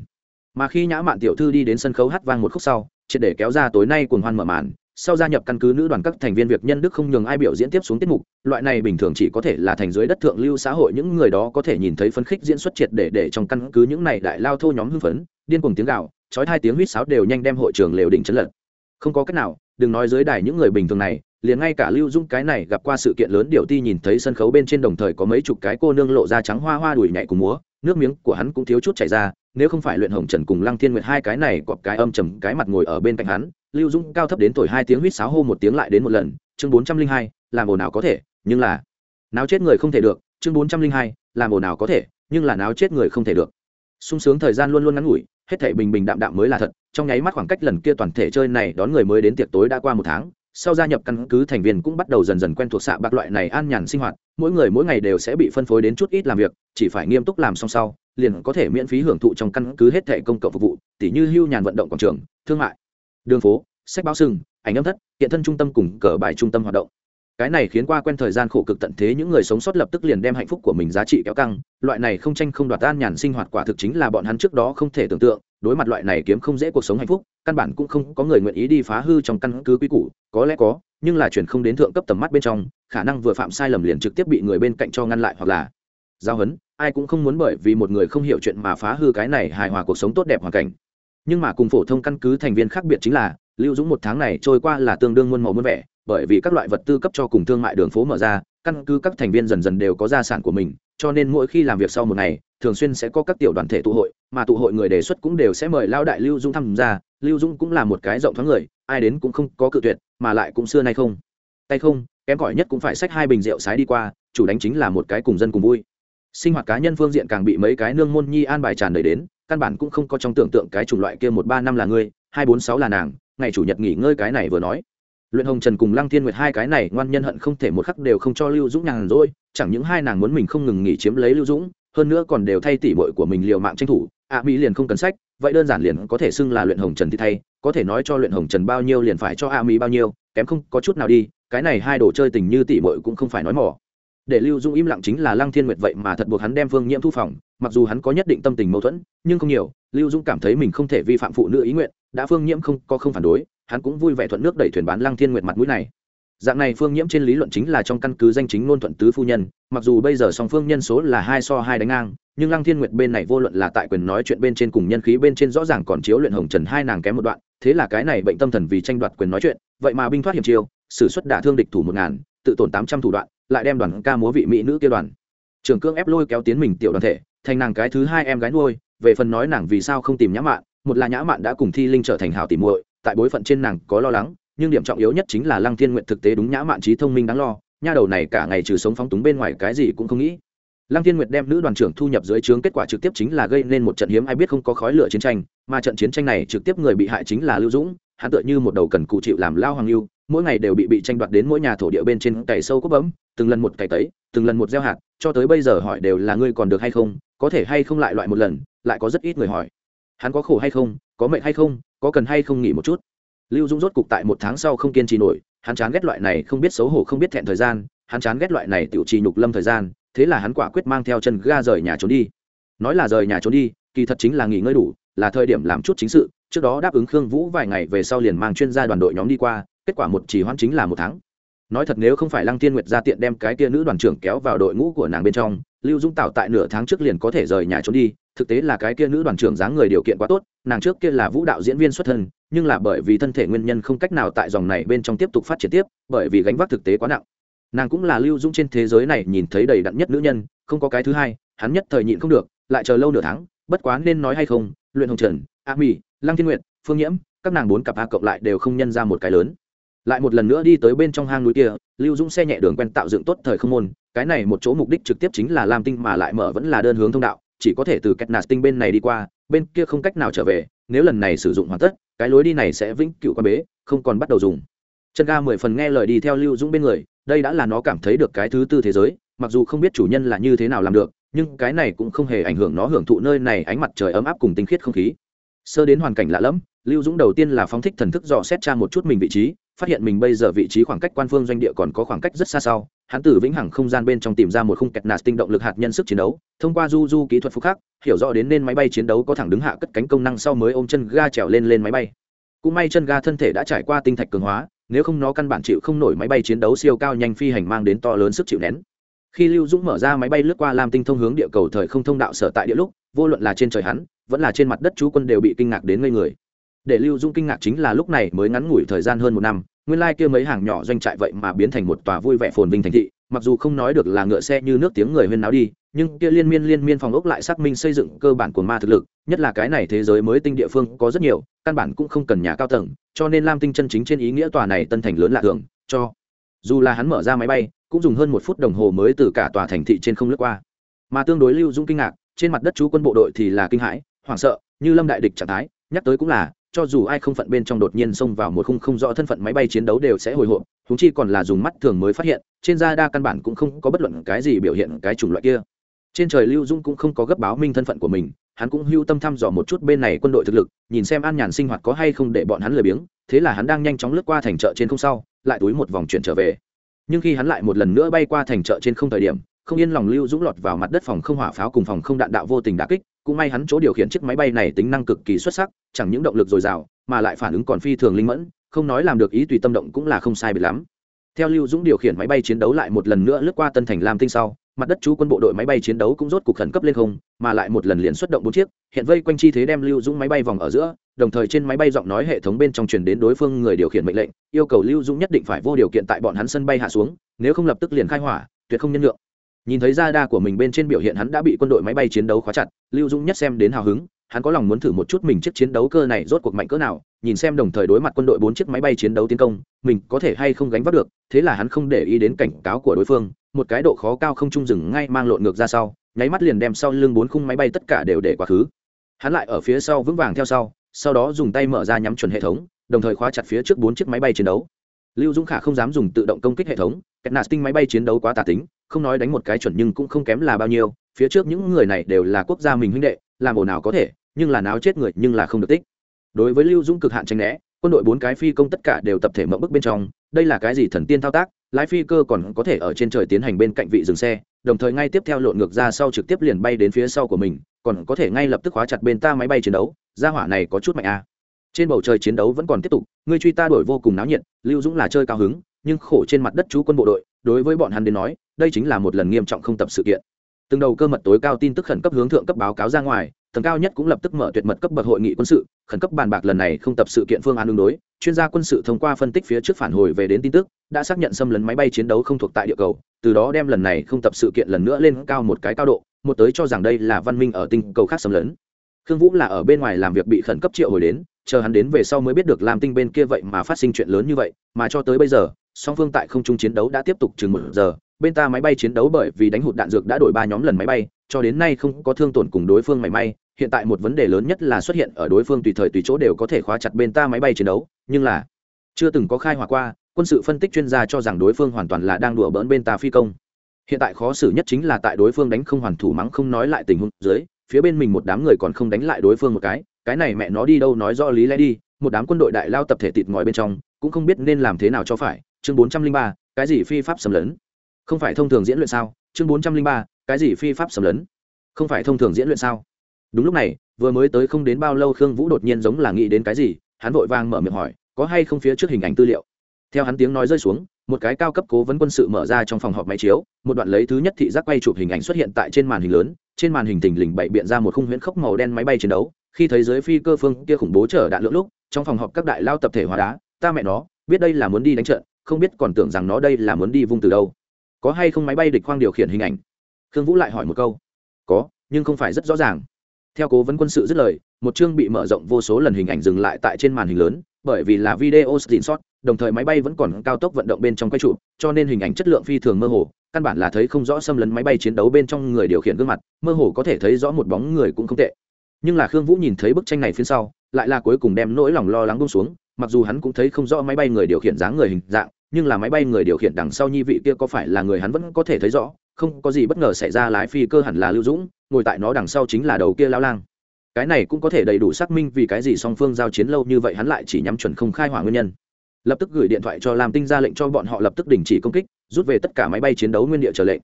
Mà khi nhã mạn tiểu thư đi đến sân khấu hát vang một khúc sau, triệt để kéo ra tối nay cuồng hoan mở màn, sau gia nhập căn cứ nữ đoàn các thành viên việc nhân đức không nhường ai biểu diễn tiếp xuống tiết mục, loại này bình thường chỉ có thể là thành dưới đất thượng lưu xã hội, những người đó có thể nhìn thấy phấn khích diễn xuất triệt để để trong căn cứ những này đại lao thô nhóm hưng phấn, điên cuồng tiếng gạo chói hai tiếng huýt sáo đều nhanh đem hội trường lều đỉnh chấn lật. Không có cách nào, đừng nói dưới đài những người bình thường này liền ngay cả lưu dung cái này gặp qua sự kiện lớn điều ti nhìn thấy sân khấu bên trên đồng thời có mấy chục cái cô nương lộ ra trắng hoa hoa đùi nhảy cùng múa, nước miếng của hắn cũng thiếu chút chảy ra, nếu không phải luyện hồng trần cùng lăng thiên nguyệt hai cái này cọp cái âm trầm cái mặt ngồi ở bên cạnh hắn, lưu dung cao thấp đến tuổi hai tiếng huýt sáo hô một tiếng lại đến một lần, chương bốn trăm linh hai, làm ồn nào có thể, nhưng là náo chết người không thể được, chương bốn trăm linh hai, làm ồn nào có thể, nhưng là náo chết người không thể được. Sung sướng thời gian luôn luôn ngắn ngủi, hết thể bình bình đạm đạm mới là thật, trong nháy mắt khoảng cách lần kia toàn thể chơi này đón người mới đến tiệc tối đã qua một tháng sau gia nhập căn cứ thành viên cũng bắt đầu dần dần quen thuộc xạ bạc loại này an nhàn sinh hoạt, mỗi người mỗi ngày đều sẽ bị phân phối đến chút ít làm việc, chỉ phải nghiêm túc làm xong sau, liền có thể miễn phí hưởng thụ trong căn cứ hết thẻ công cộng phục vụ, tỉ như hưu nhàn vận động quảng trường, thương mại, đường phố, sách báo sừng, ảnh âm thất, hiện thân trung tâm cùng cờ bài trung tâm hoạt động. Cái này khiến qua quen thời gian khổ cực tận thế những người sống sót lập tức liền đem hạnh phúc của mình giá trị kéo căng, loại này không tranh không đoạt an nhàn sinh hoạt quả thực chính là bọn hắn trước đó không thể tưởng tượng đối mặt loại này kiếm không dễ cuộc sống hạnh phúc, căn bản cũng không có người nguyện ý đi phá hư trong căn cứ quy củ, có lẽ có, nhưng là chuyển không đến thượng cấp tầm mắt bên trong, khả năng vừa phạm sai lầm liền trực tiếp bị người bên cạnh cho ngăn lại hoặc là giao hấn, ai cũng không muốn bởi vì một người không hiểu chuyện mà phá hư cái này hài hòa cuộc sống tốt đẹp hoàn cảnh. Nhưng mà cùng phổ thông căn cứ thành viên khác biệt chính là, lưu dũng một tháng này trôi qua là tương đương muôn màu muôn vẻ, bởi vì các loại vật tư cấp cho cùng thương mại đường phố mở ra, căn cứ các thành viên dần dần đều có gia sản của mình cho nên mỗi khi làm việc sau một ngày, thường xuyên sẽ có các tiểu đoàn thể tụ hội, mà tụ hội người đề xuất cũng đều sẽ mời lao đại lưu Dung tham gia. Lưu Dung cũng là một cái rộng thoáng người, ai đến cũng không có cự tuyệt, mà lại cũng xưa nay không. Tay không, kém cỏi nhất cũng phải xách hai bình rượu sái đi qua, chủ đánh chính là một cái cùng dân cùng vui. Sinh hoạt cá nhân phương diện càng bị mấy cái nương môn nhi an bài tràn đầy đến, căn bản cũng không có trong tưởng tượng cái chủng loại kia một ba năm là ngươi, hai bốn sáu là nàng, ngày chủ nhật nghỉ ngơi cái này vừa nói. Luyện hồng trần cùng lăng thiên nguyệt hai cái này ngoan nhân hận không thể một khắc đều không cho lưu dũng nhàn rỗi chẳng những hai nàng muốn mình không ngừng nghỉ chiếm lấy lưu dũng, hơn nữa còn đều thay tỉ bội của mình liều mạng tranh thủ. Ạ mỹ liền không cần sách, vậy đơn giản liền có thể xưng là luyện hồng trần thì thay, có thể nói cho luyện hồng trần bao nhiêu liền phải cho ạ mỹ bao nhiêu, kém không có chút nào đi, cái này hai đồ chơi tình như tỉ bội cũng không phải nói mỏ để lưu dung im lặng chính là lăng thiên nguyệt vậy mà thật buộc hắn đem phương nhiễm thu phòng, mặc dù hắn có nhất định tâm tình mâu thuẫn, nhưng không nhiều, lưu dung cảm thấy mình không thể vi phạm phụ nữ ý nguyện, đã phương nhiễm không, có không phản đối, hắn cũng vui vẻ thuận nước đẩy thuyền bán lăng thiên nguyệt mặt mũi này dạng này phương nhiễm trên lý luận chính là trong căn cứ danh chính ngôn thuận tứ phu nhân, mặc dù bây giờ song phương nhân số là hai so hai đánh ngang, nhưng lăng thiên nguyệt bên này vô luận là tại quyền nói chuyện bên trên cùng nhân khí bên trên rõ ràng còn chiếu luyện hồng trần hai nàng kém một đoạn, thế là cái này bệnh tâm thần vì tranh đoạt quyền nói chuyện, vậy mà binh thoát hiểm chiêu, sử xuất đả thương địch thủ một ngàn, tự tổn tám trăm thủ đoạn, lại đem đoàn ca múa vị mỹ nữ kia đoàn. Trường cương ép lôi kéo tiến mình tiểu đoàn thể, thành nàng cái thứ hai em gái nuôi, về phần nói nàng vì sao không tìm nhã mạn, một là nhã mạn đã cùng thi linh trở thành hảo tìm muội, tại bối phận trên nàng có lo lắng nhưng điểm trọng yếu nhất chính là lăng thiên nguyện thực tế đúng nhã mạn trí thông minh đáng lo, nha đầu này cả ngày trừ sống phóng túng bên ngoài cái gì cũng không nghĩ. Lăng thiên nguyệt đem nữ đoàn trưởng thu nhập dưới trướng kết quả trực tiếp chính là gây nên một trận hiếm ai biết không có khói lửa chiến tranh, mà trận chiến tranh này trực tiếp người bị hại chính là lưu dũng, hắn tựa như một đầu cần cụ chịu làm lao hoàng lưu mỗi ngày đều bị bị tranh đoạt đến mỗi nhà thổ địa bên trên cày sâu cốc bấm, từng lần một cày tấy, từng lần một gieo hạt, cho tới bây giờ hỏi đều là ngươi còn được hay không, có thể hay không lại loại một lần, lại có rất ít người hỏi. Hắn có khổ hay không, có mệnh hay không, có cần hay không nghỉ một chút lưu dũng rốt cục tại một tháng sau không kiên trì nổi, hắn chán ghét loại này không biết xấu hổ không biết thẹn thời gian, hắn chán ghét loại này tiểu trì nhục lâm thời gian, thế là hắn quả quyết mang theo chân ga rời nhà trốn đi. Nói là rời nhà trốn đi, kỳ thật chính là nghỉ ngơi đủ, là thời điểm làm chút chính sự, trước đó đáp ứng khương vũ vài ngày về sau liền mang chuyên gia đoàn đội nhóm đi qua, kết quả một chỉ hoãn chính là một tháng. Nói thật nếu không phải lăng tiên nguyệt ra tiện đem cái kia nữ đoàn trưởng kéo vào đội ngũ của nàng bên trong, lưu dung tạo tại nửa tháng trước liền có thể rời nhà trốn đi thực tế là cái kia nữ đoàn trưởng dáng người điều kiện quá tốt, nàng trước kia là vũ đạo diễn viên xuất thân, nhưng là bởi vì thân thể nguyên nhân không cách nào tại dòng này bên trong tiếp tục phát triển tiếp, bởi vì gánh vác thực tế quá nặng. Nàng cũng là lưu dung trên thế giới này nhìn thấy đầy đặn nhất nữ nhân, không có cái thứ hai, hắn nhất thời nhịn không được, lại chờ lâu nửa tháng, bất quá nên nói hay không, luyện hồng trần, a mỹ lăng thiên nguyện phương nhiễm, các nàng bốn cặp a cộng lại đều không nhân ra một cái lớn. Lại một lần nữa đi tới bên trong hang núi kia, lưu dũng xe nhẹ đường quen tạo dựng tốt thời không môn, cái này một chỗ mục đích trực tiếp chính là làm tinh mà lại mở vẫn là đơn hướng thông đạo chỉ có thể từ cách nạt tinh bên này đi qua, bên kia không cách nào trở về, nếu lần này sử dụng hoàn tất, cái lối đi này sẽ vĩnh cựu quan bế, không còn bắt đầu dùng. Chân ga mười phần nghe lời đi theo lưu dũng bên người, đây đã là nó cảm thấy được cái thứ tư thế giới, mặc dù không biết chủ nhân là như thế nào làm được, nhưng cái này cũng không hề ảnh hưởng nó hưởng thụ nơi này ánh mặt trời ấm áp cùng tinh khiết không khí. Sơ đến hoàn cảnh lạ lẫm, lưu dũng đầu tiên là phóng thích thần thức dò xét tra một chút mình vị trí, phát hiện mình bây giờ vị trí khoảng cách quan phương doanh địa còn có khoảng cách rất xa sau hắn từ vĩnh hằng không gian bên trong tìm ra một khung kẹt nạt tinh động lực hạt nhân sức chiến đấu, thông qua du du kỹ thuật phúc khác hiểu rõ đến nên máy bay chiến đấu có thẳng đứng hạ cất cánh công năng sau mới ôm chân ga trèo lên lên máy bay. Cũng may chân ga thân thể đã trải qua tinh thạch cường hóa, nếu không nó căn bản chịu không nổi máy bay chiến đấu siêu cao nhanh phi hành mang đến to lớn sức chịu nén. Khi lưu dũng mở ra máy bay lướt qua lam tinh thông hướng địa cầu thời không thông đạo sở tại địa lúc, vô luận là trên trời hắn, vẫn là trên mặt đất chú quân đều bị kinh ngạc đến ngây người. Để lưu dũng kinh ngạc chính là lúc này mới ngắn ngủi thời gian hơn một năm nguyên lai kia mấy hàng nhỏ doanh trại vậy mà biến thành một tòa vui vẻ phồn vinh thành thị, mặc dù không nói được là ngựa xe như nước tiếng người huyên náo đi, nhưng kia liên miên liên miên phòng ốc lại xác minh xây dựng cơ bản của ma thực lực, nhất là cái này thế giới mới tinh địa phương có rất nhiều, căn bản cũng không cần nhà cao tầng, cho nên lam tinh chân chính trên ý nghĩa tòa này tân thành lớn lạ thường, cho dù là hắn mở ra máy bay, cũng dùng hơn một phút đồng hồ mới từ cả tòa thành thị trên không lướt qua. Mà tương đối lưu dung kinh ngạc, trên mặt đất chú quân bộ đội thì là kinh hãi, hoảng sợ, như lâm đại địch trạng thái, nhắc tới cũng là cho dù ai không phận bên trong đột nhiên xông vào một khung không rõ thân phận máy bay chiến đấu đều sẽ hồi hộp húng chi còn là dùng mắt thường mới phát hiện, trên da đa căn bản cũng không có bất luận cái gì biểu hiện cái chủng loại kia. Trên trời lưu dung cũng không có gấp báo minh thân phận của mình, hắn cũng hưu tâm thăm dò một chút bên này quân đội thực lực, nhìn xem an nhàn sinh hoạt có hay không để bọn hắn lười biếng, thế là hắn đang nhanh chóng lướt qua thành chợ trên không sau, lại túi một vòng chuyển trở về. Nhưng khi hắn lại một lần nữa bay qua thành chợ trên không thời điểm không yên lòng lưu dũng lọt vào mặt đất phòng không hỏa pháo cùng phòng không đạn đạo vô tình đà kích, cũng may hắn chỗ điều khiển chiếc máy bay này tính năng cực kỳ xuất sắc, chẳng những động lực dồi dào, mà lại phản ứng còn phi thường linh mẫn, không nói làm được ý tùy tâm động cũng là không sai biệt lắm. Theo lưu dũng điều khiển máy bay chiến đấu lại một lần nữa lướt qua tân thành lam tinh sau, mặt đất chú quân bộ đội máy bay chiến đấu cũng rốt cục khẩn cấp lên không, mà lại một lần liền xuất động bốn chiếc, hiện vây quanh chi thế đem lưu dũng máy bay vòng ở giữa, đồng thời trên máy bay giọng nói hệ thống bên trong truyền đến đối phương người điều khiển mệnh lệnh, yêu cầu lưu dũng nhất định phải vô điều kiện tại bọn hắn sân bay hạ xuống, nếu không lập tức liền khai hỏa, tuyệt không nhân lượng nhìn thấy da đa của mình bên trên biểu hiện hắn đã bị quân đội máy bay chiến đấu khóa chặt, lưu dũng nhất xem đến hào hứng, hắn có lòng muốn thử một chút mình chiếc chiến đấu cơ này rốt cuộc mạnh cỡ nào, nhìn xem đồng thời đối mặt quân đội bốn chiếc máy bay chiến đấu tiến công, mình có thể hay không gánh vác được, thế là hắn không để ý đến cảnh cáo của đối phương, một cái độ khó cao không trung dừng ngay mang lộn ngược ra sau, nháy mắt liền đem sau lưng bốn khung máy bay tất cả đều để quá khứ. Hắn lại ở phía sau vững vàng theo sau sau đó dùng tay mở ra nhắm chuẩn hệ thống, đồng thời khóa chặt phía trước bốn chiếc máy bay chiến đấu. Lưu dũng khả không dám dùng tự động công kích hệ thống kẹt nạt tinh máy bay chiến đấu quá tà tính không nói đánh một cái chuẩn nhưng cũng không kém là bao nhiêu, phía trước những người này đều là quốc gia mình huynh đệ, làm ồn nào có thể, nhưng là náo chết người nhưng là không được tích đối với lưu dũng cực hạn tranh né, quân đội bốn cái phi công tất cả đều tập thể mẫu bức bên trong, đây là cái gì thần tiên thao tác, lái phi cơ còn có thể ở trên trời tiến hành bên cạnh vị dừng xe, đồng thời ngay tiếp theo lộn ngược ra sau trực tiếp liền bay đến phía sau của mình, còn có thể ngay lập tức khóa chặt bên ta máy bay chiến đấu ra hỏa này có chút mạnh a à. trên bầu trời chiến đấu vẫn còn tiếp tục người truy ta đổi vô cùng náo nhiệt, lưu dũng là chơi cao hứng, nhưng khổ trên mặt đất chú quân bộ đội đối với bọn hắn đến nói, đây chính là một lần nghiêm trọng không tập sự kiện. Từng đầu cơ mật tối cao tin tức khẩn cấp hướng thượng cấp báo cáo ra ngoài, tầng cao nhất cũng lập tức mở tuyệt mật cấp bậc hội nghị quân sự, khẩn cấp bàn bạc lần này không tập sự kiện phương án ứng đối, chuyên gia quân sự thông qua phân tích phía trước phản hồi về đến tin tức, đã xác nhận xâm lấn máy bay chiến đấu không thuộc tại địa cầu, từ đó đem lần này không tập sự kiện lần nữa lên cao một cái cao độ, một tới cho rằng đây là văn minh ở tinh cầu khác xâm lấn. Khương vũ là ở bên ngoài làm việc bị khẩn cấp triệu hồi đến, chờ hắn đến về sau mới biết được làm tinh bên kia vậy mà phát sinh chuyện lớn như vậy, mà cho tới bây giờ song phương tại không trung chiến đấu đã tiếp tục chừng một giờ, bên ta máy bay chiến đấu bởi vì đánh hụt đạn dược đã đổi ba nhóm lần máy bay, cho đến nay không có thương tổn cùng đối phương mảy may, hiện tại một vấn đề lớn nhất là xuất hiện ở đối phương tùy thời tùy chỗ đều có thể khóa chặt bên ta máy bay chiến đấu, nhưng là chưa từng có khai hỏa qua, quân sự phân tích chuyên gia cho rằng đối phương hoàn toàn là đang đùa bỡn bên ta phi công. Hiện tại khó xử nhất chính là tại đối phương đánh không hoàn thủ mắng không nói lại tình huống dưới, phía bên mình một đám người còn không đánh lại đối phương một cái cái này mẹ nó đi đâu nói rõ lý lẽ đi, một đám quân đội đại lao tập thể tịt ngòi bên trong, cũng không biết nên làm thế nào cho phải chương bốn trăm linh ba, cái gì phi pháp xâm lấn? Không phải thông thường diễn luyện sao? Chương bốn trăm linh ba, cái gì phi pháp xâm lấn? Không phải thông thường diễn luyện sao? Đúng lúc này, vừa mới tới không đến bao lâu khương vũ đột nhiên giống là nghĩ đến cái gì, hắn vội vàng mở miệng hỏi, có hay không phía trước hình ảnh tư liệu? Theo hắn tiếng nói rơi xuống, một cái cao cấp cố vấn quân sự mở ra trong phòng họp máy chiếu, một đoạn lấy thứ nhất thị giác quay chụp hình ảnh xuất hiện tại trên màn hình lớn, trên màn hình thình lình bậy biện ra một khung huyễn khốc màu đen máy bay chiến đấu, khi thấy dưới phi cơ phương kia khủng bố chở đạn lượng lúc, trong phòng họp các đại lao tập thể hóa đá, ta mẹ nó, biết đây là muốn đi đánh trận không biết còn tưởng rằng nó đây là muốn đi vung từ đâu. Có hay không máy bay địch khoang điều khiển hình ảnh? Khương vũ lại hỏi một câu. Có, nhưng không phải rất rõ ràng. Theo cố vấn quân sự dứt lời, một chương bị mở rộng vô số lần hình ảnh dừng lại tại trên màn hình lớn, bởi vì là video xin sót đồng thời máy bay vẫn còn cao tốc vận động bên trong quay trụ, cho nên hình ảnh chất lượng phi thường mơ hồ, căn bản là thấy không rõ xâm lấn máy bay chiến đấu bên trong người điều khiển gương mặt, mơ hồ có thể thấy rõ một bóng người cũng không tệ. Nhưng là khương vũ nhìn thấy bức tranh này phía sau, lại là cuối cùng đem nỗi lòng lo lắng bông xuống, mặc dù hắn cũng thấy không rõ máy bay người điều khiển dáng người hình dạng nhưng là máy bay người điều khiển đằng sau nhi vị kia có phải là người hắn vẫn có thể thấy rõ, không có gì bất ngờ xảy ra, lái phi cơ hẳn là lưu dũng, ngồi tại nó đằng sau chính là đầu kia lao lang. Cái này cũng có thể đầy đủ xác minh vì cái gì song phương giao chiến lâu như vậy hắn lại chỉ nhắm chuẩn không khai hỏa nguyên nhân. Lập tức gửi điện thoại cho làm tinh ra lệnh cho bọn họ lập tức đình chỉ công kích, rút về tất cả máy bay chiến đấu nguyên địa trở lệnh.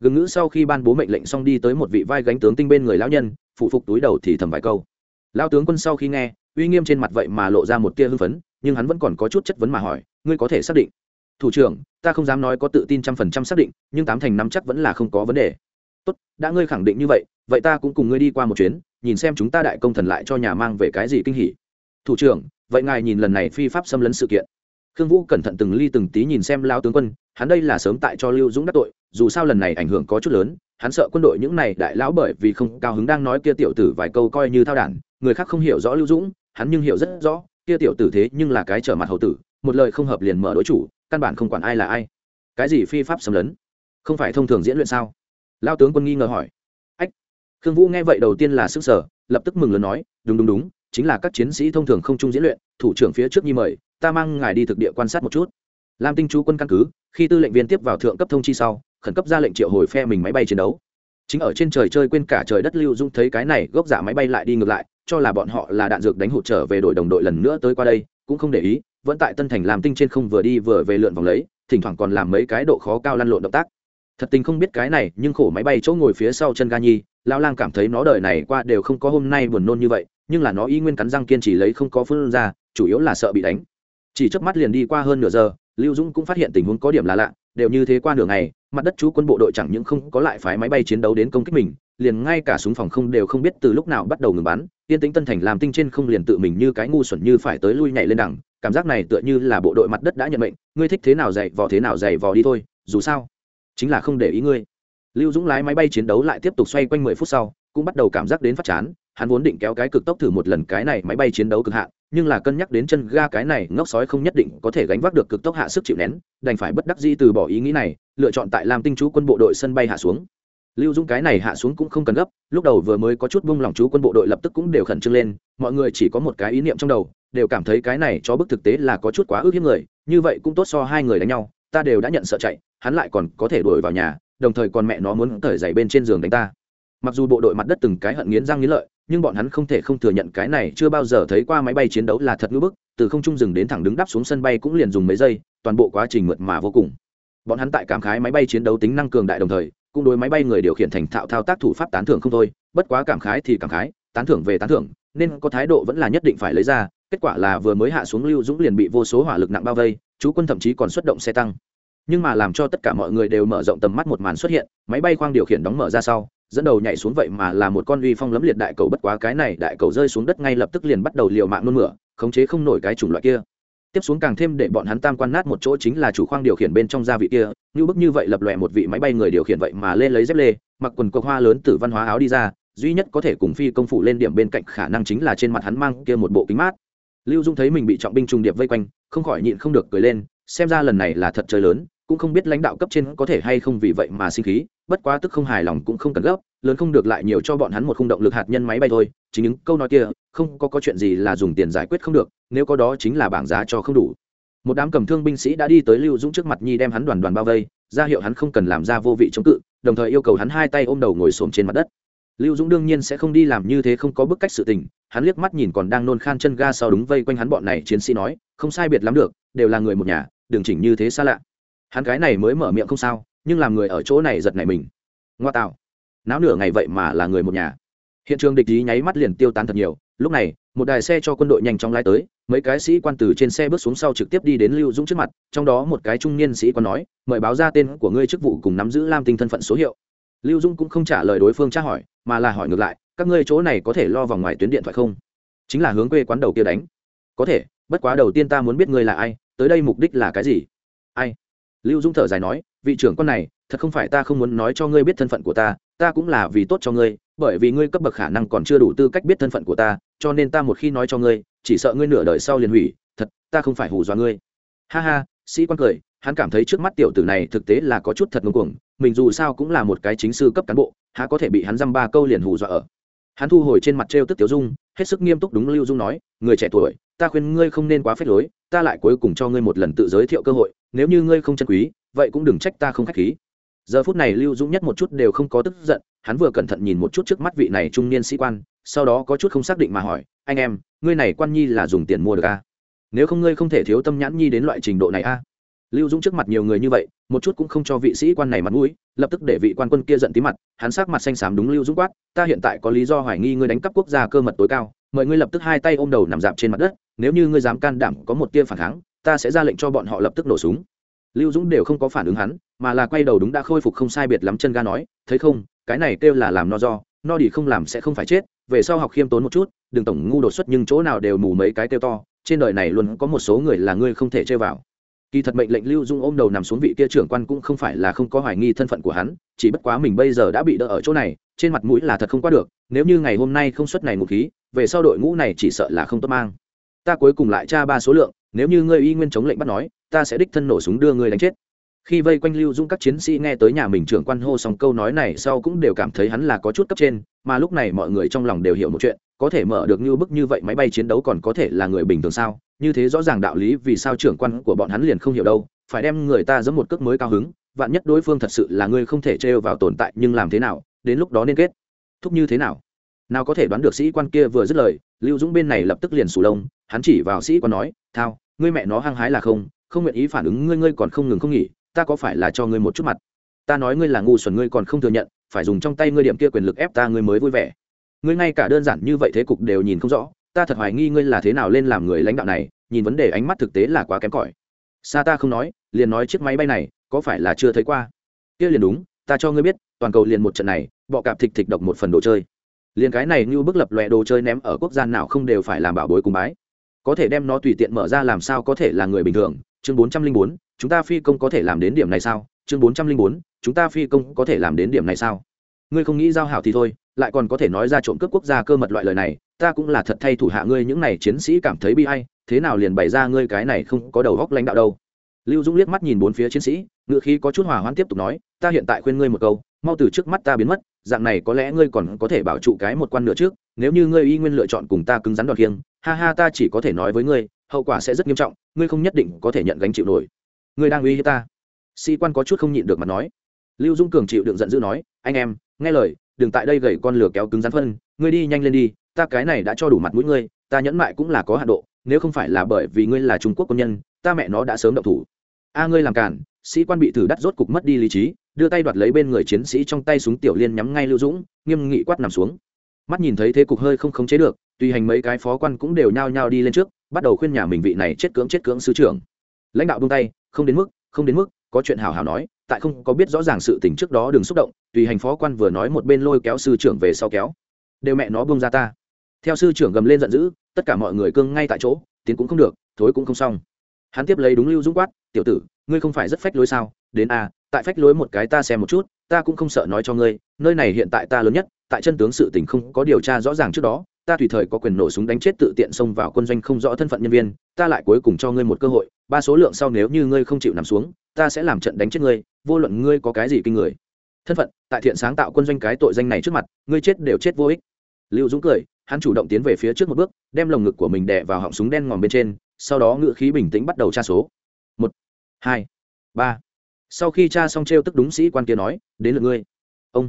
Gừng ngữ sau khi ban bố mệnh lệnh xong đi tới một vị vai gánh tướng tinh bên người lão nhân phụ phục túi đầu thì thầm vài câu. Lão tướng quân sau khi nghe, uy nghiêm trên mặt vậy mà lộ ra một tia hưng phấn, nhưng hắn vẫn còn có chút chất vấn mà hỏi, ngươi có thể xác định thủ trưởng, ta không dám nói có tự tin trăm phần trăm xác định, nhưng tám thành năm chắc vẫn là không có vấn đề. Tốt, đã ngươi khẳng định như vậy vậy ta cũng cùng ngươi đi qua một chuyến, nhìn xem chúng ta đại công thần lại cho nhà mang về cái gì kinh hỉ. Thủ trưởng, vậy ngài nhìn lần này phi pháp xâm lấn sự kiện. Khương vũ cẩn thận từng ly từng tí nhìn xem lao tướng quân, hắn đây là sớm tại cho lưu dũng đắc tội, dù sao lần này ảnh hưởng có chút lớn, hắn sợ quân đội những này đại lão bởi vì không cao hứng đang nói kia tiểu tử vài câu coi như thao đản, người khác không hiểu rõ lưu dũng, hắn nhưng hiểu rất rõ, kia tiểu tử thế nhưng là cái trở mặt hậu tử, một lời không hợp liền mở đối chủ căn bản không quản ai là ai. Cái gì phi pháp xâm lấn? Không phải thông thường diễn luyện sao? Lao tướng quân nghi ngờ hỏi. Ách, khương vũ nghe vậy đầu tiên là sức sở lập tức mừng lớn nói, đúng đúng đúng, chính là các chiến sĩ thông thường không chung diễn luyện, thủ trưởng phía trước nhi mời, ta mang ngài đi thực địa quan sát một chút. Lam tinh chú quân căn cứ, khi tư lệnh viên tiếp vào thượng cấp thông chi sau, khẩn cấp ra lệnh triệu hồi phe mình máy bay chiến đấu. Chính ở trên trời chơi quên cả trời đất lưu dung thấy cái này, gốc giả máy bay lại đi ngược lại, cho là bọn họ là đạn dược đánh hụt trở về đội đồng đội lần nữa tới qua đây, cũng không để ý vẫn tại tân thành làm tinh trên không vừa đi vừa về lượn vòng lấy, thỉnh thoảng còn làm mấy cái độ khó cao lăn lộn động tác. Thật tình không biết cái này, nhưng khổ máy bay chỗ ngồi phía sau chân ga nhi lao lang cảm thấy nó đời này qua đều không có hôm nay buồn nôn như vậy, nhưng là nó y nguyên cắn răng kiên trì lấy không có phương ra, chủ yếu là sợ bị đánh. Chỉ trước mắt liền đi qua hơn nửa giờ, lưu dũng cũng phát hiện tình huống có điểm là lạ, đều như thế qua nửa ngày, mặt đất chú quân bộ đội chẳng những không có lại phái máy bay chiến đấu đến công kích mình, liền ngay cả súng phòng không đều không biết từ lúc nào bắt đầu ngừng bắn, yên tĩnh tân thành làm tinh trên không liền tự mình như cái ngu xuẩn như phải tới lui nhảy lên đẳng cảm giác này tựa như là bộ đội mặt đất đã nhận mệnh, ngươi thích thế nào dày vò thế nào dày vò đi thôi, dù sao, chính là không để ý ngươi. Lưu dũng lái máy bay chiến đấu lại tiếp tục xoay quanh mười phút sau, cũng bắt đầu cảm giác đến phát chán, hắn vốn định kéo cái cực tốc thử một lần cái này máy bay chiến đấu cực hạn, nhưng là cân nhắc đến chân ga cái này ngốc sói không nhất định có thể gánh vác được cực tốc hạ sức chịu nén, đành phải bất đắc dĩ từ bỏ ý nghĩ này, lựa chọn tại làm tinh chú quân bộ đội sân bay hạ xuống. Lưu dũng cái này hạ xuống cũng không cần gấp, lúc đầu vừa mới có chút bung lòng chú quân bộ đội lập tức cũng đều khẩn trương lên, mọi người chỉ có một cái ý niệm trong đầu đều cảm thấy cái này cho bức thực tế là có chút quá ước hiếp người, như vậy cũng tốt so hai người đánh nhau, ta đều đã nhận sợ chạy, hắn lại còn có thể đuổi vào nhà, đồng thời còn mẹ nó muốn thời giày bên trên giường đánh ta. Mặc dù bộ đội mặt đất từng cái hận nghiến răng nghiến lợi, nhưng bọn hắn không thể không thừa nhận cái này chưa bao giờ thấy qua máy bay chiến đấu là thật ngữ bức, từ không trung dừng đến thẳng đứng đáp xuống sân bay cũng liền dùng mấy giây, toàn bộ quá trình mượt mà vô cùng. Bọn hắn tại cảm khái máy bay chiến đấu tính năng cường đại đồng thời, cũng đối máy bay người điều khiển thành thạo thao tác thủ pháp tán thưởng không thôi, bất quá cảm khái thì cảm khái, tán thưởng về tán thưởng, nên có thái độ vẫn là nhất định phải lấy ra kết quả là vừa mới hạ xuống lưu dũng liền bị vô số hỏa lực nặng bao vây, chú quân thậm chí còn xuất động xe tăng. Nhưng mà làm cho tất cả mọi người đều mở rộng tầm mắt một màn xuất hiện, máy bay khoang điều khiển đóng mở ra sau, dẫn đầu nhảy xuống vậy mà là một con uy phong lấm liệt đại cầu bất quá cái này đại cầu rơi xuống đất ngay lập tức liền bắt đầu liều mạng nôn mửa, khống chế không nổi cái chủng loại kia. Tiếp xuống càng thêm để bọn hắn tam quan nát một chỗ chính là chủ khoang điều khiển bên trong gia vị kia, như bức như vậy lập lòe một vị máy bay người điều khiển vậy mà lên lấy dép lê, mặc quần cộc hoa lớn từ văn hóa áo đi ra, duy nhất có thể cùng phi công phụ lên điểm bên cạnh khả năng chính là trên mặt hắn mang kia một bộ kính mát lưu dung thấy mình bị trọng binh trùng điệp vây quanh, không khỏi nhịn không được cười lên, xem ra lần này là thật chơi lớn, cũng không biết lãnh đạo cấp trên có thể hay không vì vậy mà sinh khí, bất quá tức không hài lòng cũng không cần gấp, lớn không được lại nhiều cho bọn hắn một khung động lực hạt nhân máy bay thôi, chính những câu nói kia, không có có chuyện gì là dùng tiền giải quyết không được, nếu có đó chính là bảng giá cho không đủ. Một đám cầm thương binh sĩ đã đi tới lưu dũng trước mặt nhi đem hắn đoàn đoàn bao vây, ra hiệu hắn không cần làm ra vô vị chống cự, đồng thời yêu cầu hắn hai tay ôm đầu ngồi xổm trên mặt đất lưu dũng đương nhiên sẽ không đi làm như thế không có bức cách sự tình, hắn liếc mắt nhìn còn đang nôn khan chân ga sau đúng vây quanh hắn bọn này chiến sĩ nói, không sai biệt lắm được, đều là người một nhà đừng chỉnh như thế xa lạ. Hắn cái này mới mở miệng không sao, nhưng làm người ở chỗ này giật này mình. Ngoa tạo. Náo nửa ngày vậy mà là người một nhà. Hiện trường địch ý nháy mắt liền tiêu tán thật nhiều, lúc này, một đài xe cho quân đội nhanh chóng lái tới, mấy cái sĩ quan từ trên xe bước xuống sau trực tiếp đi đến lưu dũng trước mặt, trong đó một cái trung niên sĩ quan nói, mời báo ra tên của ngươi chức vụ cùng nắm giữ lam tinh thân phận số hiệu lưu Dung cũng không trả lời đối phương tra hỏi, mà là hỏi ngược lại, các ngươi chỗ này có thể lo vào ngoài tuyến điện thoại không? Chính là hướng quê quán đầu kia đánh. Có thể, bất quá đầu tiên ta muốn biết ngươi là ai, tới đây mục đích là cái gì? Ai? Lưu Dung thở dài nói, vị trưởng con này, thật không phải ta không muốn nói cho ngươi biết thân phận của ta ta cũng là vì tốt cho ngươi, bởi vì ngươi cấp bậc khả năng còn chưa đủ tư cách biết thân phận của ta, cho nên ta một khi nói cho ngươi, chỉ sợ ngươi nửa đời sau liền hủy, thật, ta không phải hù dọa ngươi. Ha ha, sĩ quan cười hắn cảm thấy trước mắt tiểu tử này thực tế là có chút thật ngông cuồng, mình dù sao cũng là một cái chính sư cấp cán bộ, há có thể bị hắn dăm ba câu liền hù dọa ở hắn thu hồi trên mặt trêu tức tiểu dung, hết sức nghiêm túc đúng lưu dung nói, người trẻ tuổi, ta khuyên ngươi không nên quá phép lối, ta lại cuối cùng cho ngươi một lần tự giới thiệu cơ hội, nếu như ngươi không chân quý, vậy cũng đừng trách ta không k h á c h khí giờ phút này lưu Dung nhất một chút đều không có tức giận, hắn vừa cẩn thận nhìn một chút trước mắt vị này trung niên sĩ quan, sau đó có chút không xác định mà hỏi, anh em, ngươi này quan nhi là dùng tiền mua được à? nếu không ngươi không thể thiếu tâm nhãn nhi đến loại trình độ này a à? Lưu dũng trước mặt nhiều người như vậy, một chút cũng không cho vị sĩ quan này mặt mũi, lập tức để vị quan quân kia giận tí mặt, hắn sát mặt xanh xám đúng lưu dũng quát, ta hiện tại có lý do hoài nghi ngươi đánh cắp quốc gia cơ mật tối cao, mời ngươi lập tức hai tay ôm đầu nằm dạp trên mặt đất, nếu như ngươi dám can đảm có một tia phản kháng, ta sẽ ra lệnh cho bọn họ lập tức nổ súng. Lưu dũng đều không có phản ứng hắn, mà là quay đầu đúng đã khôi phục không sai biệt lắm chân ga nói, thấy không, cái này kêu là làm no do, no đi không làm sẽ không phải chết, về sau học khiêm tốn một chút, đừng tổng ngu đột xuất nhưng chỗ nào đều mù mấy cái kêu to, trên đời này luôn có một số người là ngươi không thể chơi vào kỳ thật mệnh lệnh lưu dung ôm đầu nằm xuống vị kia trưởng quan cũng không phải là không có hoài nghi thân phận của hắn, chỉ bất quá mình bây giờ đã bị đỡ ở chỗ này, trên mặt mũi là thật không qua được, nếu như ngày hôm nay không xuất này một khí, về sau đội ngũ này chỉ sợ là không tốt mang. Ta cuối cùng lại tra ba số lượng, nếu như ngươi y nguyên chống lệnh bắt nói, ta sẽ đích thân nổ súng đưa ngươi đánh chết. Khi vây quanh lưu dung các chiến sĩ nghe tới nhà mình trưởng quan hô xong câu nói này sau cũng đều cảm thấy hắn là có chút cấp trên, mà lúc này mọi người trong lòng đều hiểu một chuyện, có thể mở được như bức như vậy máy bay chiến đấu còn có thể là người bình thường sao? Như thế rõ ràng đạo lý vì sao trưởng quan của bọn hắn liền không hiểu đâu, phải đem người ta giẫm một cước mới cao hứng, vạn nhất đối phương thật sự là ngươi không thể trêu vào tồn tại nhưng làm thế nào, đến lúc đó nên kết thúc như thế nào? Nào có thể đoán được sĩ quan kia vừa dứt lời, lưu dũng bên này lập tức liền sù lông, hắn chỉ vào sĩ quan nói, thao, ngươi mẹ nó hăng hái là không không nguyện ý phản ứng ngươi ngươi còn không ngừng không nghỉ, ta có phải là cho ngươi một chút mặt? Ta nói ngươi là ngu xuẩn, ngươi còn không thừa nhận, phải dùng trong tay ngươi điểm kia quyền lực ép ta, ngươi mới vui vẻ. Ngươi ngay cả đơn giản như vậy thế cục đều nhìn không rõ ta thật hoài nghi ngươi là thế nào lên làm người lãnh đạo này, nhìn vấn đề ánh mắt thực tế là quá kém cỏi. Xa ta không nói, liền nói chiếc máy bay này, có phải là chưa thấy qua? Kia liền đúng, ta cho ngươi biết, toàn cầu liền một trận này, bọ cạp thịt thịt độc một phần đồ chơi. Liền cái này như bức lập lòe đồ chơi ném ở quốc gia nào không đều phải làm bảo bối cùng bái. Có thể đem nó tùy tiện mở ra làm sao có thể là người bình thường. Chương bốn trăm linh bốn, chúng ta phi công có thể làm đến điểm này sao? Chương bốn trăm linh bốn, chúng ta phi công có thể làm đến điểm này sao? Ngươi không nghĩ giao hảo thì thôi, lại còn có thể nói ra trộm cướp quốc gia cơ mật loại lời này ta cũng là thật thay thủ hạ ngươi những này chiến sĩ cảm thấy bi hay thế nào liền bày ra ngươi cái này không có đầu góc lãnh đạo đâu. Lưu dũng liếc mắt nhìn bốn phía chiến sĩ, ngựa khí có chút hòa hoãn tiếp tục nói, ta hiện tại khuyên ngươi một câu, mau từ trước mắt ta biến mất, dạng này có lẽ ngươi còn có thể bảo trụ cái một quan nữa trước, nếu như ngươi y nguyên lựa chọn cùng ta cứng rắn đoạt kiêng ha ha ta chỉ có thể nói với ngươi, hậu quả sẽ rất nghiêm trọng, ngươi không nhất định có thể nhận gánh chịu nổi. Ngươi đang uy hiếp ta. Sĩ quan có chút không nhịn được mà nói. Lưu dung cường chịu đựng giận dữ nói, anh em, nghe lời, đừng tại đây gầy con lửa kéo cứng rắn phân, ngươi đi nhanh lên đi ta cái này đã cho đủ mặt mũi ngươi, ta nhẫn mại cũng là có hạ độ, nếu không phải là bởi vì ngươi là trung quốc quân nhân, ta mẹ nó đã sớm động thủ. A ngươi làm cản, sĩ quan bị thử đắt rốt cục mất đi lý trí, đưa tay đoạt lấy bên người chiến sĩ trong tay súng tiểu liên nhắm ngay lưu dũng, nghiêm nghị quát nằm xuống. Mắt nhìn thấy thế cục hơi không khống chế được, tùy hành mấy cái phó quan cũng đều nhao nhao đi lên trước, bắt đầu khuyên nhà mình vị này chết cưỡng chết cưỡng sư trưởng. Lãnh đạo buông tay, không đến mức, không đến mức, có chuyện hào hào nói, tại không có biết rõ ràng sự tình trước đó đừng xúc động, tùy hành phó quan vừa nói một bên lôi kéo sư trưởng về sau kéo. Đều mẹ nó buông ra ta theo sư trưởng gầm lên giận dữ, tất cả mọi người cương ngay tại chỗ, tiến cũng không được, thối cũng không xong. Hắn tiếp lấy đúng lưu dũng quát, tiểu tử, ngươi không phải rất phách lối sao? Đến a tại phách lối một cái ta xem một chút, ta cũng không sợ nói cho ngươi, nơi này hiện tại ta lớn nhất, tại chân tướng sự tình không có điều tra rõ ràng trước đó, ta tùy thời có quyền nổ súng đánh chết tự tiện xông vào quân doanh không rõ thân phận nhân viên, ta lại cuối cùng cho ngươi một cơ hội, ba số lượng sau nếu như ngươi không chịu nằm xuống, ta sẽ làm trận đánh chết ngươi, vô luận ngươi có cái gì kinh người. Thân phận, tại thiện sáng tạo quân doanh cái tội danh này trước mặt, ngươi chết đều chết vô ích. Lưu dũng cười hắn chủ động tiến về phía trước một bước, đem lồng ngực của mình đè vào họng súng đen ngòm bên trên, sau đó ngựa khí bình tĩnh bắt đầu tra số. Một, hai, ba. Sau khi tra xong t r e o tức đúng sĩ quan kia nói, đến lượt ngươi. Ông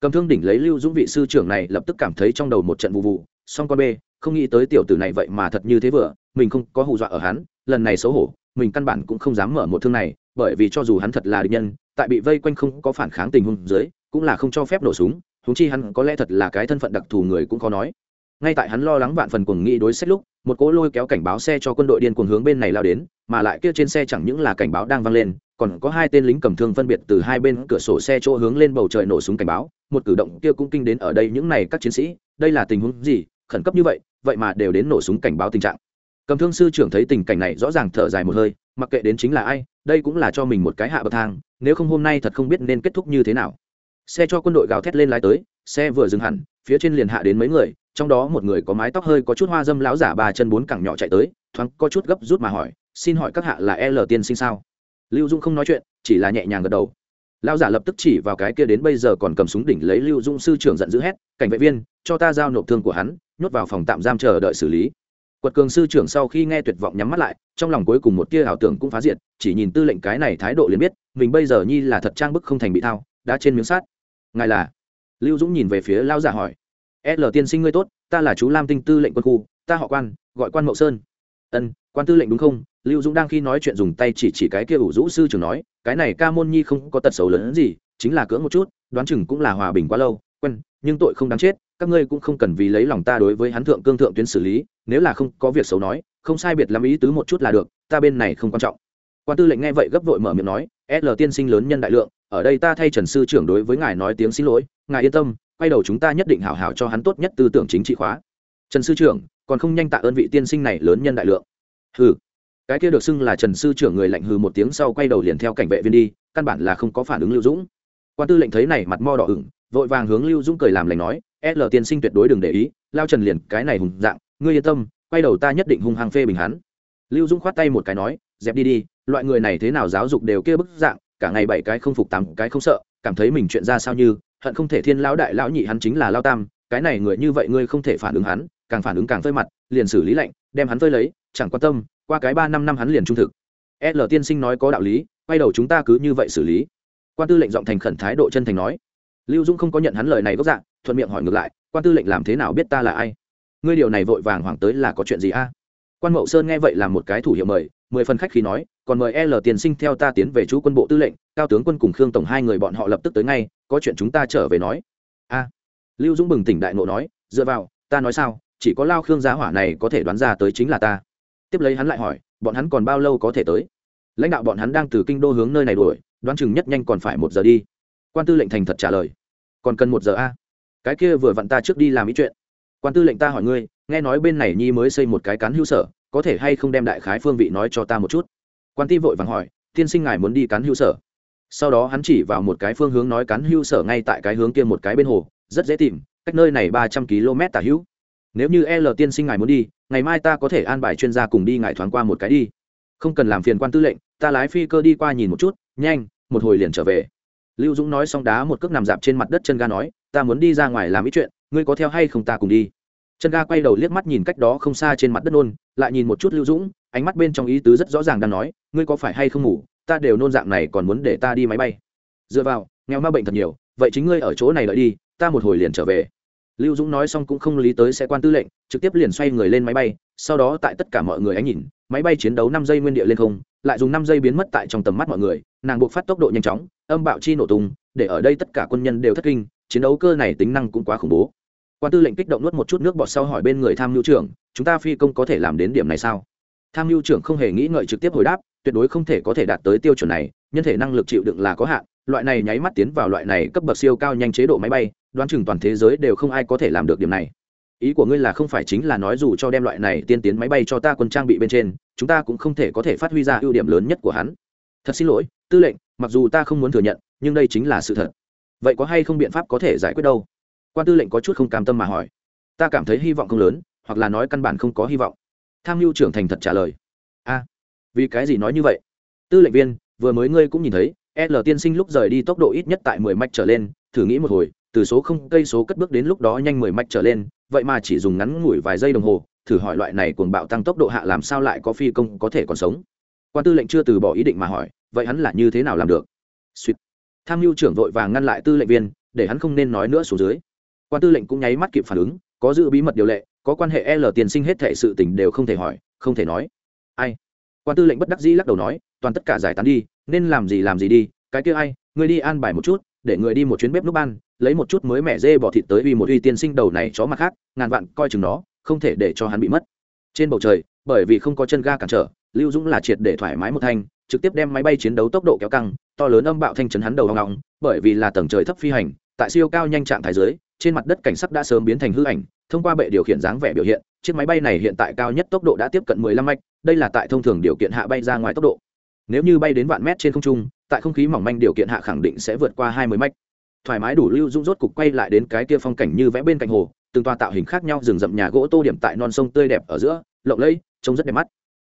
cầm thương đỉnh lấy lưu dũng vị sư trưởng này lập tức cảm thấy trong đầu một trận vụ vụ, song con b không nghĩ tới tiểu tử này vậy mà thật như thế vừa, mình không có hù dọa ở hắn, lần này xấu hổ, mình căn bản cũng không dám mở một thương này, bởi vì cho dù hắn thật là địch nhân, tại bị vây quanh không có phản kháng tình huống dưới, cũng là không cho phép nổ súng húng chi hắn có lẽ thật là cái thân phận đặc thù người cũng khó nói ngay tại hắn lo lắng vạn phần cuồng nghĩ đối sách lúc, một cỗ lôi kéo cảnh báo xe cho quân đội điên cuồng hướng bên này lao đến, mà lại kia trên xe chẳng những là cảnh báo đang vang lên, còn có hai tên lính cầm thương phân biệt từ hai bên cửa sổ xe chỗ hướng lên bầu trời nổ súng cảnh báo, một cử động kia cũng kinh đến ở đây những này các chiến sĩ, đây là tình huống gì, khẩn cấp như vậy vậy mà đều đến nổ súng cảnh báo tình trạng. Cầm thương sư trưởng thấy tình cảnh này rõ ràng thở dài một hơi, mặc kệ đến chính là ai, đây cũng là cho mình một cái hạ bậc thang, nếu không hôm nay thật không biết nên kết thúc như thế nào. Xe cho quân đội gào thét lên lái tới, xe vừa dừng hẳn, phía trên liền hạ đến mấy người trong đó một người có mái tóc hơi có chút hoa dâm lão giả ba chân bốn cẳng nhỏ chạy tới, thoáng có chút gấp rút mà hỏi, xin hỏi các hạ là l tiên sinh sao? Lưu dung không nói chuyện, chỉ là nhẹ nhàng gật đầu. Lão giả lập tức chỉ vào cái kia đến bây giờ còn cầm súng đỉnh lấy lưu dung sư trưởng giận dữ hét, cảnh vệ viên, cho ta giao nộp thương của hắn, nhốt vào phòng tạm giam chờ đợi xử lý. Quật cường sư trưởng sau khi nghe tuyệt vọng nhắm mắt lại, trong lòng cuối cùng một tia ảo tưởng cũng phá diệt, chỉ nhìn tư lệnh cái này thái độ liền biết, mình bây giờ nhi là thật trang bức không thành bị thao, đã trên miếng sát ngài là? Lưu dũng nhìn về phía lao giả hỏi l tiên sinh ngươi tốt, ta là chú lam tinh tư lệnh quân khu, ta họ quan, gọi quan mậu sơn. Ân, quan tư lệnh đúng không? Lưu dũng đang khi nói chuyện dùng tay chỉ chỉ cái kia ủ rũ sư trưởng nói, cái này ca môn nhi không có tật xấu lớn hơn gì, chính là cưỡng một chút, đoán chừng cũng là hòa bình quá lâu, quen, nhưng tội không đáng chết, các ngươi cũng không cần vì lấy lòng ta đối với hắn thượng cương thượng tuyến xử lý, nếu là không có việc xấu nói, không sai biệt làm ý tứ một chút là được, ta bên này không quan trọng. Quan tư lệnh nghe vậy gấp vội mở miệng nói, l tiên sinh lớn nhân đại lượng, ở đây ta thay trần sư trưởng đối với ngài nói tiếng xin lỗi, ngài yên tâm quay đầu chúng ta nhất định hảo hảo cho hắn tốt nhất tư tưởng chính trị khóa. Trần sư trưởng, còn không nhanh tạ ơn vị tiên sinh này lớn nhân đại lượng. Hừ. Cái kia được xưng là trần sư trưởng người lạnh hừ một tiếng sau quay đầu liền theo cảnh vệ viên đi, căn bản là không có phản ứng lưu dũng. Quan tư lệnh thấy này mặt mo đỏ ửng, vội vàng hướng lưu dũng cười làm lành nói, l tiên sinh tuyệt đối đừng để ý, lao trần liền cái này hùng dạng, ngươi yên tâm, quay đầu ta nhất định hung hăng phê bình hắn. Lưu dũng khoát tay một cái nói, dẹp đi đi, loại người này thế nào giáo dục đều kia bức dạng, cả ngày bảy cái không phục tám cái không sợ, cảm thấy mình chuyện ra sao như hận không thể thiên lão đại lão nhị hắn chính là lao tam, cái này người như vậy ngươi không thể phản ứng hắn, càng phản ứng càng phơi mặt, liền xử lý lạnh, đem hắn phơi lấy, chẳng quan tâm, qua cái ba năm năm hắn liền trung thực. L tiên sinh nói có đạo lý, quay đầu chúng ta cứ như vậy xử lý. Quan tư lệnh giọng thành khẩn thái độ chân thành nói. Lưu dũng không có nhận hắn lời này gốc dạng thuận miệng hỏi ngược lại, quan tư lệnh làm thế nào biết ta là ai? Ngươi điều này vội vàng hoảng tới là có chuyện gì a? Quan mậu sơn nghe vậy làm một cái thủ hiệu mời, mười phần khách khi nói, còn mời l tiền sinh theo ta tiến về chú quân bộ tư lệnh, cao tướng quân cùng khương tổng hai người bọn họ lập tức tới ngay có chuyện chúng ta trở về nói. A. Lưu dũng bừng tỉnh đại ngộ nói, dựa vào, ta nói sao, chỉ có lao khương giá hỏa này có thể đoán ra tới chính là ta. Tiếp lấy hắn lại hỏi, bọn hắn còn bao lâu có thể tới? Lãnh đạo bọn hắn đang từ kinh đô hướng nơi này đuổi, đoán chừng nhất nhanh còn phải một giờ đi. Quan tư lệnh thành thật trả lời. Còn cần một giờ a? Cái kia vừa vặn ta trước đi làm ý chuyện. Quan tư lệnh ta hỏi ngươi, nghe nói bên này nhi mới xây một cái cán hữu sở, có thể hay không đem đại khái phương vị nói cho ta một chút? Quan ti vội vàng hỏi, tiên sinh ngài muốn đi cán hữu sở? Sau đó hắn chỉ vào một cái phương hướng nói cắn hưu sở ngay tại cái hướng kia một cái bên hồ, rất dễ tìm, cách nơi này ba trăm km tả hữu. Nếu như l tiên sinh ngài muốn đi, ngày mai ta có thể an bài chuyên gia cùng đi ngài thoáng qua một cái đi. Không cần làm phiền quan tư lệnh, ta lái phi cơ đi qua nhìn một chút, nhanh, một hồi liền trở về. Lưu dũng nói xong đá một cước nằm dạp trên mặt đất chân ga nói, ta muốn đi ra ngoài làm ít chuyện, ngươi có theo hay không ta cùng đi. Chân ga quay đầu liếc mắt nhìn cách đó không xa trên mặt đất nôn, lại nhìn một chút lưu dũng, ánh mắt bên trong ý tứ rất rõ ràng đang nói, ngươi có phải hay không ngủ? Ta đều nôn dạng này còn muốn để ta đi máy bay. Dựa vào, nghèo ma bệnh thật nhiều, vậy chính ngươi ở chỗ này đợi đi, ta một hồi liền trở về. Lưu dũng nói xong cũng không lý tới sẽ quan tư lệnh, trực tiếp liền xoay người lên máy bay, sau đó tại tất cả mọi người ánh nhìn, máy bay chiến đấu năm giây nguyên địa lên không, lại dùng năm giây biến mất tại trong tầm mắt mọi người, nàng buộc phát tốc độ nhanh chóng, âm bạo chi nổ tung, để ở đây tất cả quân nhân đều thất kinh, chiến đấu cơ này tính năng cũng quá khủng bố. Quan tư lệnh kích động nuốt một chút nước bọt sau hỏi bên người tham mưu trưởng, chúng ta phi công có thể làm đến điểm này sao? Tham mưu trưởng không hề nghĩ ngợi trực tiếp hồi đáp tuyệt đối không thể có thể đạt tới tiêu chuẩn này, nhân thể năng lực chịu đựng là có hạn, loại này nháy mắt tiến vào loại này cấp bậc siêu cao nhanh chế độ máy bay, đoán chừng toàn thế giới đều không ai có thể làm được điểm này. Ý của ngươi là không phải chính là nói dù cho đem loại này tiên tiến máy bay cho ta quân trang bị bên trên, chúng ta cũng không thể có thể phát huy ra ưu điểm lớn nhất của hắn. Thật xin lỗi, tư lệnh, mặc dù ta không muốn thừa nhận, nhưng đây chính là sự thật. Vậy có hay không biện pháp có thể giải quyết đâu? Quan tư lệnh có chút không cam tâm mà hỏi. Ta cảm thấy hy vọng không lớn, hoặc là nói căn bản không có hy vọng. Tham mưu trưởng thành thật trả lời vì cái gì nói như vậy? Tư lệnh viên, vừa mới ngươi cũng nhìn thấy, l tiên sinh lúc rời đi tốc độ ít nhất tại mười mạch trở lên, thử nghĩ một hồi, từ số không cây số cất bước đến lúc đó nhanh mười mạch trở lên, vậy mà chỉ dùng ngắn ngủi vài giây đồng hồ, thử hỏi loại này cuồng bạo tăng tốc độ hạ làm sao lại có phi công có thể còn sống? Quan tư lệnh chưa từ bỏ ý định mà hỏi, vậy hắn là như thế nào làm được? Suýt. Tham mưu trưởng vội vàng ngăn lại tư lệnh viên, để hắn không nên nói nữa xuống dưới. Quan tư lệnh cũng nháy mắt kịp phản ứng, có giữ bí mật điều lệ, có quan hệ l tiền sinh hết thể sự tình đều không thể hỏi, không thể nói. Ai? Quan tư lệnh bất đắc dĩ lắc đầu nói, toàn tất cả giải tán đi, nên làm gì làm gì đi, cái kia ai người đi an bài một chút, để người đi một chuyến bếp núc ban, lấy một chút mới mẻ dê bỏ thịt tới uy một uy tiên sinh đầu này chó mặt khác, ngàn vạn coi chừng nó, không thể để cho hắn bị mất. Trên bầu trời, bởi vì không có chân ga cản trở, lưu dũng là triệt để thoải mái một thanh, trực tiếp đem máy bay chiến đấu tốc độ kéo căng, to lớn âm bạo thanh chấn hắn đầu hoang ngọng bởi vì là tầng trời thấp phi hành, tại siêu cao nhanh trạng thái dưới, trên mặt đất cảnh sắc đã sớm biến thành hư ảnh, thông qua bệ điều khiển dáng vẻ biểu hiện chiếc máy bay này hiện tại cao nhất tốc độ đã tiếp cận 15 mạch, đây là tại thông thường điều kiện hạ bay ra ngoài tốc độ. Nếu như bay đến vạn mét trên không trung, tại không khí mỏng manh điều kiện hạ khẳng định sẽ vượt qua 20 mạch. Thoải mái đủ lưu dũng rốt cục quay lại đến cái kia phong cảnh như vẽ bên cạnh hồ, từng toa tạo hình khác nhau rừng rậm nhà gỗ tô điểm tại non sông tươi đẹp ở giữa, lộng lẫy, trông rất đẹp mắt.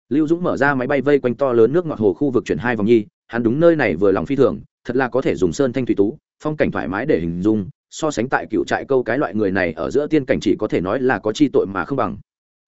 Lưu dũng mở ra máy bay vây quanh to lớn nước ngọt hồ khu vực chuyển hai vòng nhi, hắn đúng nơi này vừa lòng phi thường, thật là có thể dùng sơn thanh thủy tú, phong cảnh thoải mái để hình dung, so sánh tại cựu trại câu cái loại người này ở giữa tiên cảnh chỉ có thể nói là có chi tội mà không bằng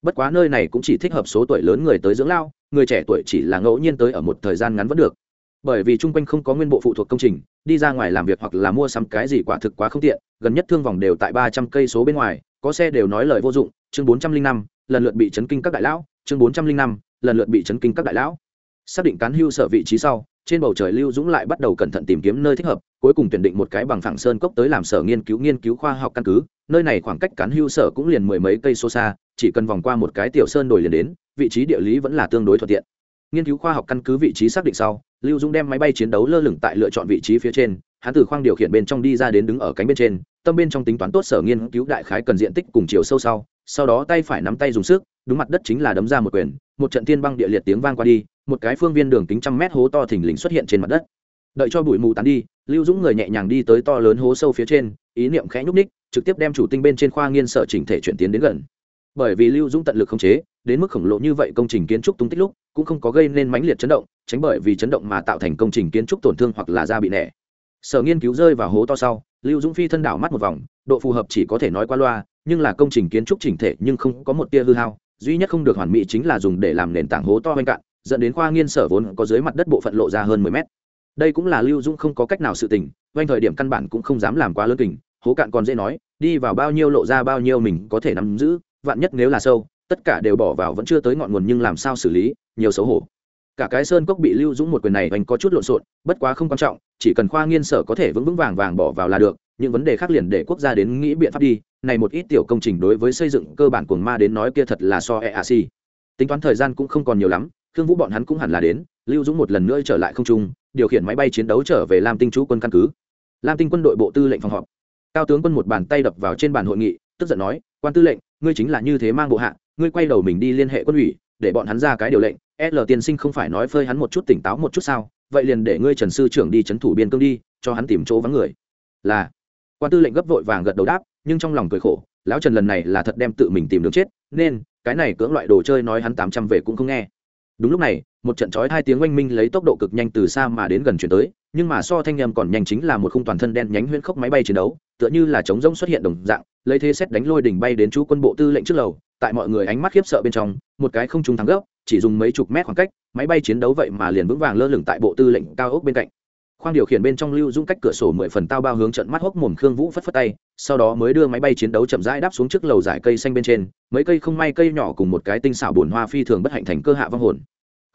bất quá nơi này cũng chỉ thích hợp số tuổi lớn người tới dưỡng lao, người trẻ tuổi chỉ là ngẫu nhiên tới ở một thời gian ngắn vẫn được. Bởi vì chung quanh không có nguyên bộ phụ thuộc công trình, đi ra ngoài làm việc hoặc là mua sắm cái gì quả thực quá không tiện, gần nhất thương vòng đều tại ba trăm cây số bên ngoài, có xe đều nói lời vô dụng, chương bốn trăm linh năm, lần lượt bị chấn kinh các đại lão, chương bốn trăm linh năm, lần lượt bị chấn kinh các đại lão. Xác định cán hưu sở vị trí sau trên bầu trời lưu dũng lại bắt đầu cẩn thận tìm kiếm nơi thích hợp, cuối cùng tuyển định một cái bằng phẳng sơn cốc tới làm sở nghiên cứu nghiên cứu khoa học căn cứ. Nơi này khoảng cách cán hưu sở cũng liền mười mấy cây số xa, chỉ cần vòng qua một cái tiểu sơn đồi liền đến, vị trí địa lý vẫn là tương đối thuận tiện. Nghiên cứu khoa học căn cứ vị trí xác định sau, lưu dũng đem máy bay chiến đấu lơ lửng tại lựa chọn vị trí phía trên, hắn từ khoang điều khiển bên trong đi ra đến đứng ở cánh bên trên, tâm bên trong tính toán tốt sở nghiên cứu đại khái cần diện tích cùng chiều sâu sau sau đó tay phải nắm tay dùng sức, đúng mặt đất chính là đấm ra một quyền, một trận thiên băng địa liệt tiếng vang qua đi một cái phương viên đường kính trăm mét hố to thình lình xuất hiện trên mặt đất. Đợi cho bụi mù tán đi, lưu dũng người nhẹ nhàng đi tới to lớn hố sâu phía trên, ý niệm khẽ nhúc ních trực tiếp đem chủ tinh bên trên khoa nghiên sở chỉnh thể chuyển tiến đến gần. Bởi vì lưu dũng tận lực khống chế, đến mức khổng lồ như vậy công trình kiến trúc tung tích lúc, cũng không có gây nên mãnh liệt chấn động, tránh bởi vì chấn động mà tạo thành công trình kiến trúc tổn thương hoặc là da bị nẻ. Sở nghiên cứu rơi vào hố to sau, lưu dũng phi thân đảo mắt một vòng, độ phù hợp chỉ có thể nói qua loa, nhưng là công trình kiến trúc chỉnh thể nhưng không có một tia hư hao, duy nhất không được hoàn mỹ chính là dùng để làm nền tảng hố to bên cạn dẫn đến khoa nghiên sở vốn có dưới mặt đất bộ phận lộ ra hơn mười mét. Đây cũng là lưu dũng không có cách nào sự tình quanh thời điểm căn bản cũng không dám làm quá lớn kình, hố cạn còn dễ nói, đi vào bao nhiêu lộ ra bao nhiêu mình có thể nắm giữ, vạn nhất nếu là sâu, tất cả đều bỏ vào vẫn chưa tới ngọn nguồn nhưng làm sao xử lý, nhiều xấu hổ. Cả cái sơn cốc bị lưu dũng một quyền này anh có chút lộn xộn, bất quá không quan trọng, chỉ cần khoa nghiên sở có thể vững vững vàng vàng bỏ vào là được, những vấn đề khác liền để quốc gia đến nghĩ biện pháp đi, này một ít tiểu công trình đối với xây dựng cơ bản cuồng ma đến nói kia thật là so e a si tính toán thời gian cũng không còn nhiều lắm khương vũ bọn hắn cũng hẳn là đến, lưu dũng một lần nữa trở lại không trung, điều khiển máy bay chiến đấu trở về lam tinh chú quân căn cứ. Lam tinh quân đội bộ tư lệnh phòng họp. Cao tướng quân một bàn tay đập vào trên bàn hội nghị, tức giận nói, quan tư lệnh, ngươi chính là như thế mang bộ hạ, ngươi quay đầu mình đi liên hệ quân ủy, để bọn hắn ra cái điều lệnh, l tiên sinh không phải nói phơi hắn một chút tỉnh táo một chút sao, vậy liền để ngươi trần sư trưởng đi c h ấ n thủ biên cương đi, cho hắn tìm chỗ vắng người. Là, quan tư lệnh gấp vội vàng gật đầu đáp, nhưng trong lòng cười khổ, lão trần lần này là thật đem tự mình tìm đường chết, nên cái này cưỡng loại đồ chơi nói hắn tám trăm về cũng không nghe đúng lúc này, một trận trói hai tiếng oanh minh lấy tốc độ cực nhanh từ xa mà đến gần chuyển tới, nhưng mà so thanh em còn nhanh chính là một khung toàn thân đen nhánh huyễn khốc máy bay chiến đấu, tựa như là trống rỗng xuất hiện đồng dạng, lấy thế xét đánh lôi đỉnh bay đến chú quân bộ tư lệnh trước lầu, tại mọi người ánh mắt khiếp sợ bên trong, một cái không trúng thắng gốc chỉ dùng mấy chục mét khoảng cách, máy bay chiến đấu vậy mà liền vững vàng lơ lửng tại bộ tư lệnh cao ốc bên cạnh khoang điều khiển bên trong lưu dũng cách cửa sổ mười phần tao bao hướng trận mắt hốc mồm khương vũ phất phất tay sau đó mới đưa máy bay chiến đấu chậm rãi đáp xuống trước lầu dải cây xanh bên trên mấy cây không may cây nhỏ cùng một cái tinh xảo bồn hoa phi thường bất hạnh thành cơ hạ vong hồn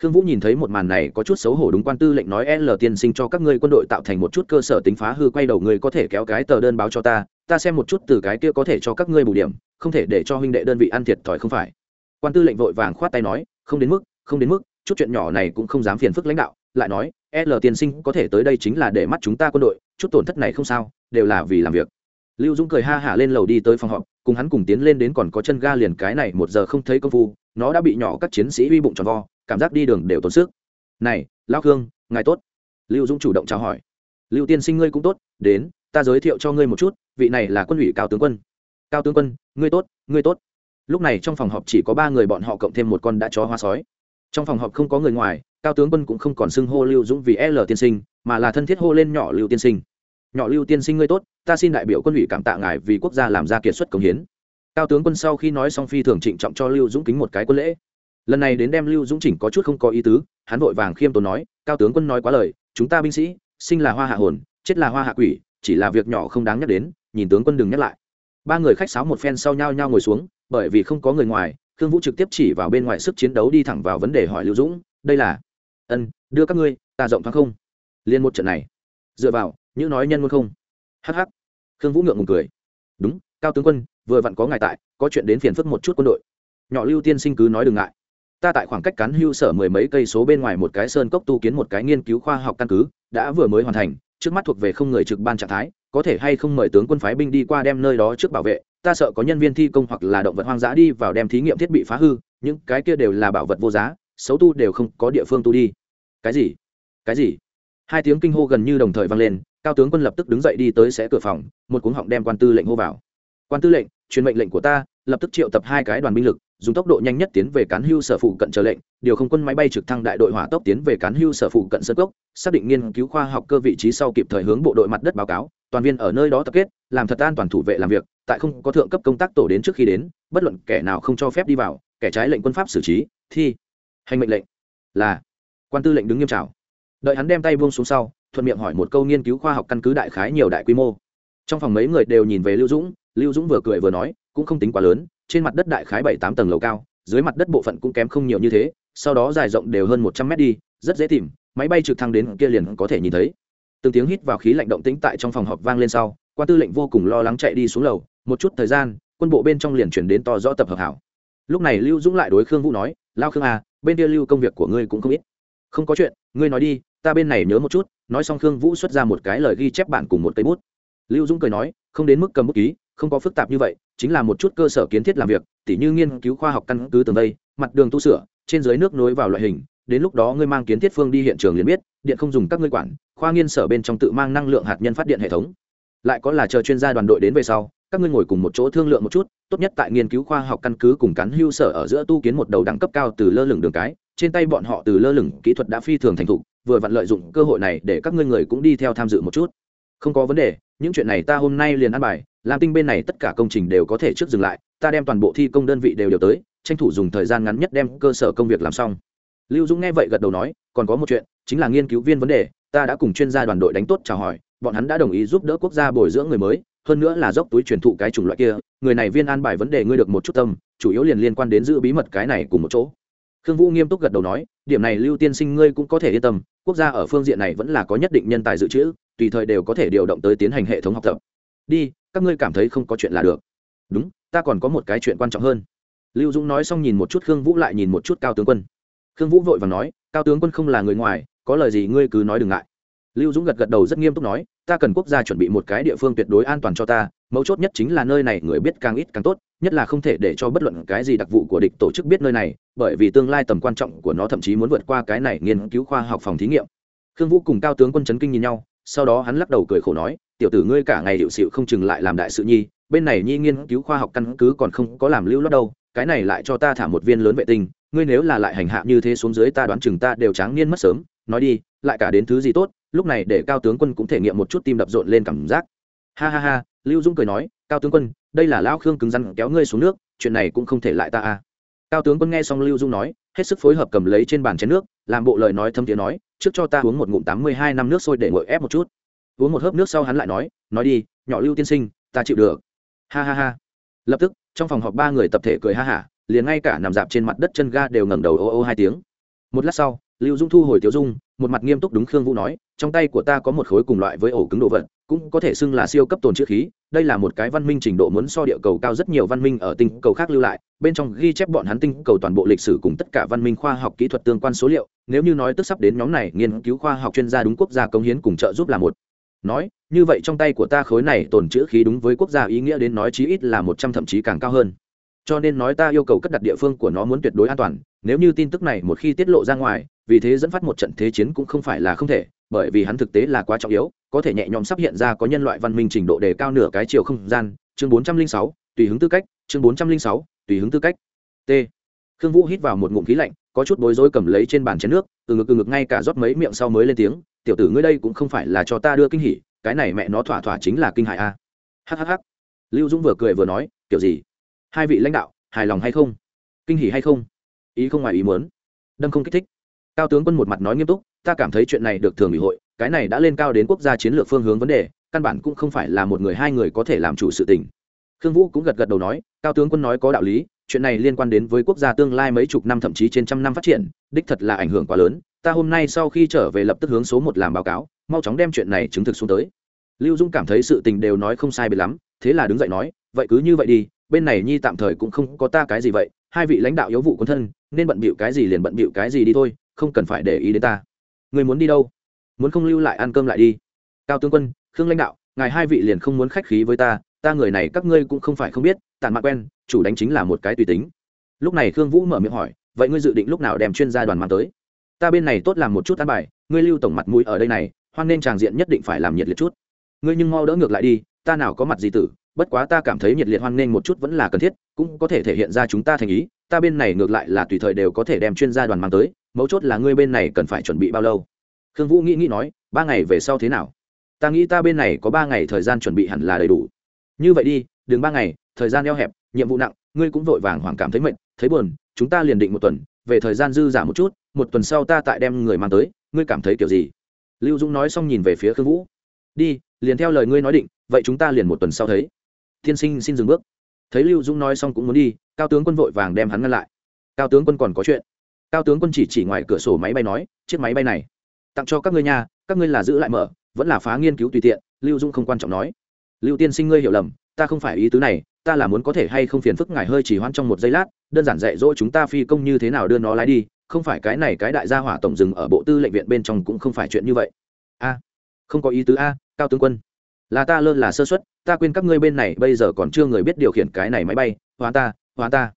khương vũ nhìn thấy một màn này có chút xấu hổ đúng quan tư lệnh nói l tiên sinh cho các ngươi quân đội tạo thành một chút cơ sở tính phá hư quay đầu người có thể kéo cái tờ đơn báo cho ta ta xem một chút từ cái kia có thể cho các ngươi bù điểm không thể để cho huynh đệ đơn vị ăn thiệt thòi không phải quan tư lệnh vội vàng khoát tay nói không đến mức không đến mức chút chuyện nhỏ này cũng không dám phiền phức lãnh đạo lại nói, l tiên sinh có thể tới đây chính là để mắt chúng ta quân đội, chút tổn thất này không sao, đều là vì làm việc. Lưu dũng cười ha hả lên lầu đi tới phòng họp, cùng hắn cùng tiến lên đến còn có chân ga liền cái này một giờ không thấy công phu, nó đã bị nhỏ các chiến sĩ uy bụng tròn vo, cảm giác đi đường đều tốn sức. Này lao khương, ngài tốt. Lưu dũng chủ động chào hỏi. Lưu tiên sinh ngươi cũng tốt, đến, ta giới thiệu cho ngươi một chút, vị này là quân ủy cao tướng quân. Cao tướng quân, ngươi tốt ngươi tốt. Lúc này trong phòng họp chỉ có ba người, bọn họ cộng thêm một con đã chó hoa sói. Trong phòng họp không có người ngoài cao tướng quân cũng không còn xưng hô lưu dũng vì l tiên sinh, mà là thân thiết hô lên nhỏ lưu tiên sinh. Nhỏ lưu tiên sinh ngươi tốt, ta xin đại biểu quân ủy cảm tạ ngài vì quốc gia làm ra kiệt xuất công hiến. Cao tướng quân sau khi nói xong phi thường trịnh trọng cho lưu dũng kính một cái quân lễ. Lần này đến đem lưu dũng chỉnh có chút không có ý tứ, hắn vội vàng khiêm tốn nói, cao tướng quân nói quá lời, chúng ta binh sĩ, sinh là hoa hạ hồn, chết là hoa hạ quỷ, chỉ là việc nhỏ không đáng nhắc đến, nhìn tướng quân đừng nhắc lại. Ba người khách sáo một phen sau nhau nhau ngồi xuống, bởi vì không có người ngoài, khương vũ trực tiếp chỉ vào bên ngoài sức chiến đấu đi thẳng vào vấn đề hỏi lưu dũng, đây là ân, đưa các ngươi, ta rộng thoáng không. Liên một trận này. Dựa vào, những nói nhân muốn không. Hh khương vũ ngượng ngùng cười. Đúng, cao tướng quân, vừa vặn có ngài tại, có chuyện đến phiền phức một chút quân đội. Nhỏ lưu tiên sinh cứ nói đừng ngại. Ta tại khoảng cách cán hưu sở mười mấy cây số bên ngoài một cái sơn cốc tu kiến một cái nghiên cứu khoa học căn cứ, đã vừa mới hoàn thành, trước mắt thuộc về không người trực ban trạng thái, có thể hay không mời tướng quân phái binh đi qua đem nơi đó trước bảo vệ. Ta sợ có nhân viên thi công hoặc là động vật hoang dã đi vào đem thí nghiệm thiết bị phá hư, những cái kia đều là bảo vật vô giá, xấu tu đều không có địa phương tu đi cái gì? Cái gì? Hai tiếng kinh hô gần như đồng thời vang lên, cao tướng quân lập tức đứng dậy đi tới sẽ cửa phòng, một cuống họng đem quan tư lệnh hô vào. Quan tư lệnh, truyền mệnh lệnh của ta, lập tức triệu tập hai cái đoàn binh lực, dùng tốc độ nhanh nhất tiến về cán hưu sở phụ cận chờ lệnh, điều không quân máy bay trực thăng đại đội hỏa tốc tiến về cán hưu sở phụ cận sân cốc, xác định nghiên cứu khoa học cơ vị trí sau kịp thời hướng bộ đội mặt đất báo cáo, toàn viên ở nơi đó tập kết, làm thật an toàn thủ vệ làm việc, tại không có thượng cấp công tác tổ đến trước khi đến, bất luận kẻ nào không cho phép đi vào, kẻ trái lệnh quân pháp xử trí, thi hành mệnh lệnh là quan tư lệnh đứng nghiêm trào. Đợi hắn đem tay buông xuống sau, thuận miệng hỏi một câu nghiên cứu khoa học căn cứ đại khái nhiều đại quy mô. Trong phòng mấy người đều nhìn về lưu dũng lưu dũng vừa cười vừa nói, cũng không tính quá lớn, trên mặt đất đại khái bảy tám tầng lầu cao, dưới mặt đất bộ phận cũng kém không nhiều như thế, sau đó dài rộng đều hơn một trăm mét đi, rất dễ tìm, máy bay trực thăng đến kia liền có thể nhìn thấy. Từng tiếng hít vào khí lạnh động tĩnh tại trong phòng họp vang lên sau, quan tư lệnh vô cùng lo lắng chạy đi xuống lầu, một chút thời gian, quân bộ bên trong liền chuyển đến to rõ tập hợp hảo. Lúc này lưu dũng lại đối khương vũ nói, lao khương à bên kia lưu công việc của ngươi cũng không ít không có chuyện, ngươi nói đi, ta bên này nhớ một chút, nói xong khương vũ xuất ra một cái lời ghi chép bản cùng một cây bút. Lưu dũng cười nói, không đến mức cầm bút ký, không có phức tạp như vậy, chính là một chút cơ sở kiến thiết làm việc, tỉ như nghiên cứu khoa học căn cứ tường vây mặt đường tu sửa, trên dưới nước nối vào loại hình, đến lúc đó ngươi mang kiến thiết phương đi hiện trường liền biết, điện không dùng các ngươi quản, khoa nghiên sở bên trong tự mang năng lượng hạt nhân phát điện hệ thống. Lại có là chờ chuyên gia đoàn đội đến về sau, các ngươi ngồi cùng một chỗ thương lượng một chút tốt nhất tại nghiên cứu khoa học căn cứ cùng cán hưu sở ở giữa tu kiến một đầu đẳng cấp cao từ lơ lửng đường cái, trên tay bọn họ từ lơ lửng kỹ thuật đã phi thường thành thục, vừa vặn lợi dụng cơ hội này để các ngươi người cũng đi theo tham dự một chút. Không có vấn đề, những chuyện này ta hôm nay liền ăn bài, làm tinh bên này tất cả công trình đều có thể trước dừng lại, ta đem toàn bộ thi công đơn vị đều đều tới, tranh thủ dùng thời gian ngắn nhất đem cơ sở công việc làm xong. Lưu dũng nghe vậy gật đầu nói, còn có một chuyện, chính là nghiên cứu viên vấn đề, ta đã cùng chuyên gia đoàn đội đánh tốt chào hỏi, bọn hắn đã đồng ý giúp đỡ quốc gia bồi dưỡng người mới hơn nữa là dốc túi truyền thụ cái chủng loại kia, người này viên an bài vấn đề ngươi được một chút tâm, chủ yếu liền liên quan đến giữ bí mật cái này cùng một chỗ. Khương vũ nghiêm túc gật đầu nói, điểm này lưu tiên sinh ngươi cũng có thể yên tâm, quốc gia ở phương diện này vẫn là có nhất định nhân tài dự trữ, tùy thời đều có thể điều động tới tiến hành hệ thống học tập. Đi, các ngươi cảm thấy không có chuyện là được. Đúng, ta còn có một cái chuyện quan trọng hơn. Lưu dũng nói xong nhìn một chút khương vũ lại nhìn một chút cao tướng quân. Khương vũ vội và nói, cao tướng quân không là người ngoài, có lời gì ngươi cứ nói đừng ngại. Lưu dũng gật gật đầu rất nghiêm túc nói ta cần quốc gia chuẩn bị một cái địa phương tuyệt đối an toàn cho ta, mấu chốt nhất chính là nơi này người biết càng ít càng tốt, nhất là không thể để cho bất luận cái gì đặc vụ của địch tổ chức biết nơi này, bởi vì tương lai tầm quan trọng của nó thậm chí muốn vượt qua cái này nghiên cứu khoa học phòng thí nghiệm. Khương vũ cùng cao tướng quân Trấn kinh nhìn nhau, sau đó hắn lắc đầu cười khổ nói, tiểu tử ngươi cả ngày hiệu sự không chừng lại làm đại sự nhi, bên này nhi nghiên cứu khoa học căn cứ còn không có làm lưu lót đâu, cái này lại cho ta thả một viên lớn vệ tinh, ngươi nếu là lại hành hạ như thế xuống dưới ta đoán chừng ta đều tráng niên mất sớm, nói đi, lại cả đến thứ gì tốt lúc này để cao tướng quân cũng thể nghiệm một chút tim đập rộn lên cảm giác. Ha ha ha, lưu dung cười nói, cao tướng quân, đây là lão khương cứng rắn kéo ngươi xuống nước, chuyện này cũng không thể lại ta a cao tướng quân nghe xong lưu dung nói, hết sức phối hợp cầm lấy trên bàn chén nước, làm bộ lời nói thâm tiếng nói, trước cho ta uống một ngụm tám mươi hai năm nước sôi để ngồi ép một chút. Uống một hớp nước sau hắn lại nói nói đi, nhỏ lưu tiên sinh, ta chịu được. Ha ha ha. Lập tức, trong phòng họp ba người tập thể cười ha hả, liền ngay cả nằm dạp trên mặt đất chân ga đều ngẩng đầu ô ô hai tiếng. Một lát sau lưu dung thu hồi tiêu dung, một mặt nghiêm túc đúng khương vũ nói, trong tay của ta có một khối cùng loại với ổ cứng đồ vật, cũng có thể xưng là siêu cấp tồn chữ khí, đây là một cái văn minh trình độ muốn so địa cầu cao rất nhiều văn minh ở tinh cầu khác lưu lại, bên trong ghi chép bọn hắn tinh cầu toàn bộ lịch sử cùng tất cả văn minh khoa học kỹ thuật tương quan số liệu, nếu như nói tức sắp đến nhóm này, nghiên cứu khoa học chuyên gia đúng quốc gia công hiến cùng trợ giúp là một. Nói, như vậy trong tay của ta khối này tồn chữ khí đúng với quốc gia ý nghĩa đến nói chí ít là một trăm thậm chí càng cao hơn. Cho nên nói ta yêu cầu cất đặt địa phương của nó muốn tuyệt đối an toàn, nếu như tin tức này một khi tiết lộ ra ngoài vì thế dẫn phát một trận thế chiến cũng không phải là không thể, bởi vì hắn thực tế là quá trọng yếu, có thể nhẹ nhõm sắp hiện ra có nhân loại văn minh trình độ đề cao nửa cái chiều không gian. Chương bốn trăm linh sáu, tùy hứng tư cách. Chương bốn trăm linh sáu, tùy hứng tư cách. T. Khương vũ hít vào một ngụm khí lạnh, có chút bối rối cầm lấy trên bàn chén nước, từ ngực từ ngực ngay cả rót mấy miệng sau mới lên tiếng, tiểu tử ngươi đây cũng không phải là cho ta đưa kinh hỉ, cái này mẹ nó thỏa thỏa chính là kinh hại a. Hhh lưu dũng vừa cười vừa nói, kiểu gì? Hai vị lãnh đạo, hài lòng hay không? Kinh hỉ hay không? Ý không ngoài ý muốn. Đâm không kích thích cao tướng quân một mặt nói nghiêm túc, ta cảm thấy chuyện này được thường ủy hội, cái này đã lên cao đến quốc gia chiến lược phương hướng vấn đề, căn bản cũng không phải là một người hai người có thể làm chủ sự tình. Khương vũ cũng gật gật đầu nói, cao tướng quân nói có đạo lý, chuyện này liên quan đến với quốc gia tương lai mấy chục năm thậm chí trên trăm năm phát triển, đích thật là ảnh hưởng quá lớn. Ta hôm nay sau khi trở về lập tức hướng số một làm báo cáo, mau chóng đem chuyện này chứng thực xuống tới. Lưu dung cảm thấy sự tình đều nói không sai biệt lắm, thế là đứng dậy nói, vậy cứ như vậy đi, bên này nhi tạm thời cũng không có ta cái gì vậy, hai vị lãnh đạo yếu vụ quân thân, nên bận bịu cái gì liền bận bịu cái gì đi thôi không cần phải để ý đến ta. Người muốn đi đâu? Muốn không lưu lại ăn cơm lại đi. Cao tướng quân, khương lãnh đạo, ngài hai vị liền không muốn khách khí với ta ta người này các ngươi cũng không phải không biết, tàn mạng quen, chủ đánh chính là một cái tùy tính. Lúc này khương vũ mở miệng hỏi, vậy ngươi dự định lúc nào đem chuyên gia đoàn mang tới? Ta bên này tốt làm một chút ăn bài, ngươi lưu tổng mặt mũi ở đây này, hoan nên tràng diện nhất định phải làm nhiệt liệt chút. Ngươi nhưng mau đỡ ngược lại đi, ta nào có mặt gì tử, bất quá ta cảm thấy nhiệt liệt hoan nghênh một chút vẫn là cần thiết, cũng có thể thể hiện ra chúng ta thành ý, ta bên này ngược lại là tùy thời đều có thể đem chuyên gia đoàn mang tới mấu chốt là ngươi bên này cần phải chuẩn bị bao lâu? Khương vũ nghĩ nghĩ nói, ba ngày về sau thế nào? Ta nghĩ ta bên này có ba ngày thời gian chuẩn bị hẳn là đầy đủ. Như vậy đi, đừng ba ngày, thời gian eo hẹp, nhiệm vụ nặng, ngươi cũng vội vàng hoảng cảm thấy mệt, thấy buồn, chúng ta liền định một tuần, về thời gian dư giả một chút, một tuần sau ta tại đem người mang tới, ngươi cảm thấy kiểu gì? Lưu dũng nói xong nhìn về phía khương vũ. Đi, liền theo lời ngươi nói định, vậy chúng ta liền một tuần sau thấy. Tiên sinh xin dừng bước. Thấy lưu dũng nói xong cũng muốn đi, cao tướng quân vội vàng đem hắn ngăn lại. Cao tướng quân còn có chuyện cao tướng quân chỉ chỉ ngoài cửa sổ máy bay nói, chiếc máy bay này, tặng cho các ngươi nhà các ngươi là giữ lại mở, vẫn là phá nghiên cứu tùy tiện. Lưu dung không quan trọng nói. Lưu tiên sinh ngươi hiểu lầm, ta không phải ý tứ này, ta là muốn có thể hay không phiền phức ngài hơi chỉ hoãn trong một giây lát, đơn giản dạy dỗ chúng ta phi công như thế nào đưa nó lái đi, không phải cái này cái đại gia hỏa tổng dừng ở bộ tư lệnh viện bên trong cũng không phải chuyện như vậy. A, không có ý tứ a, cao tướng quân, là ta lơ là sơ xuất ta quên các ngươi bên này bây giờ còn chưa người biết điều khiển cái này máy bay, hóa ta hóa ta.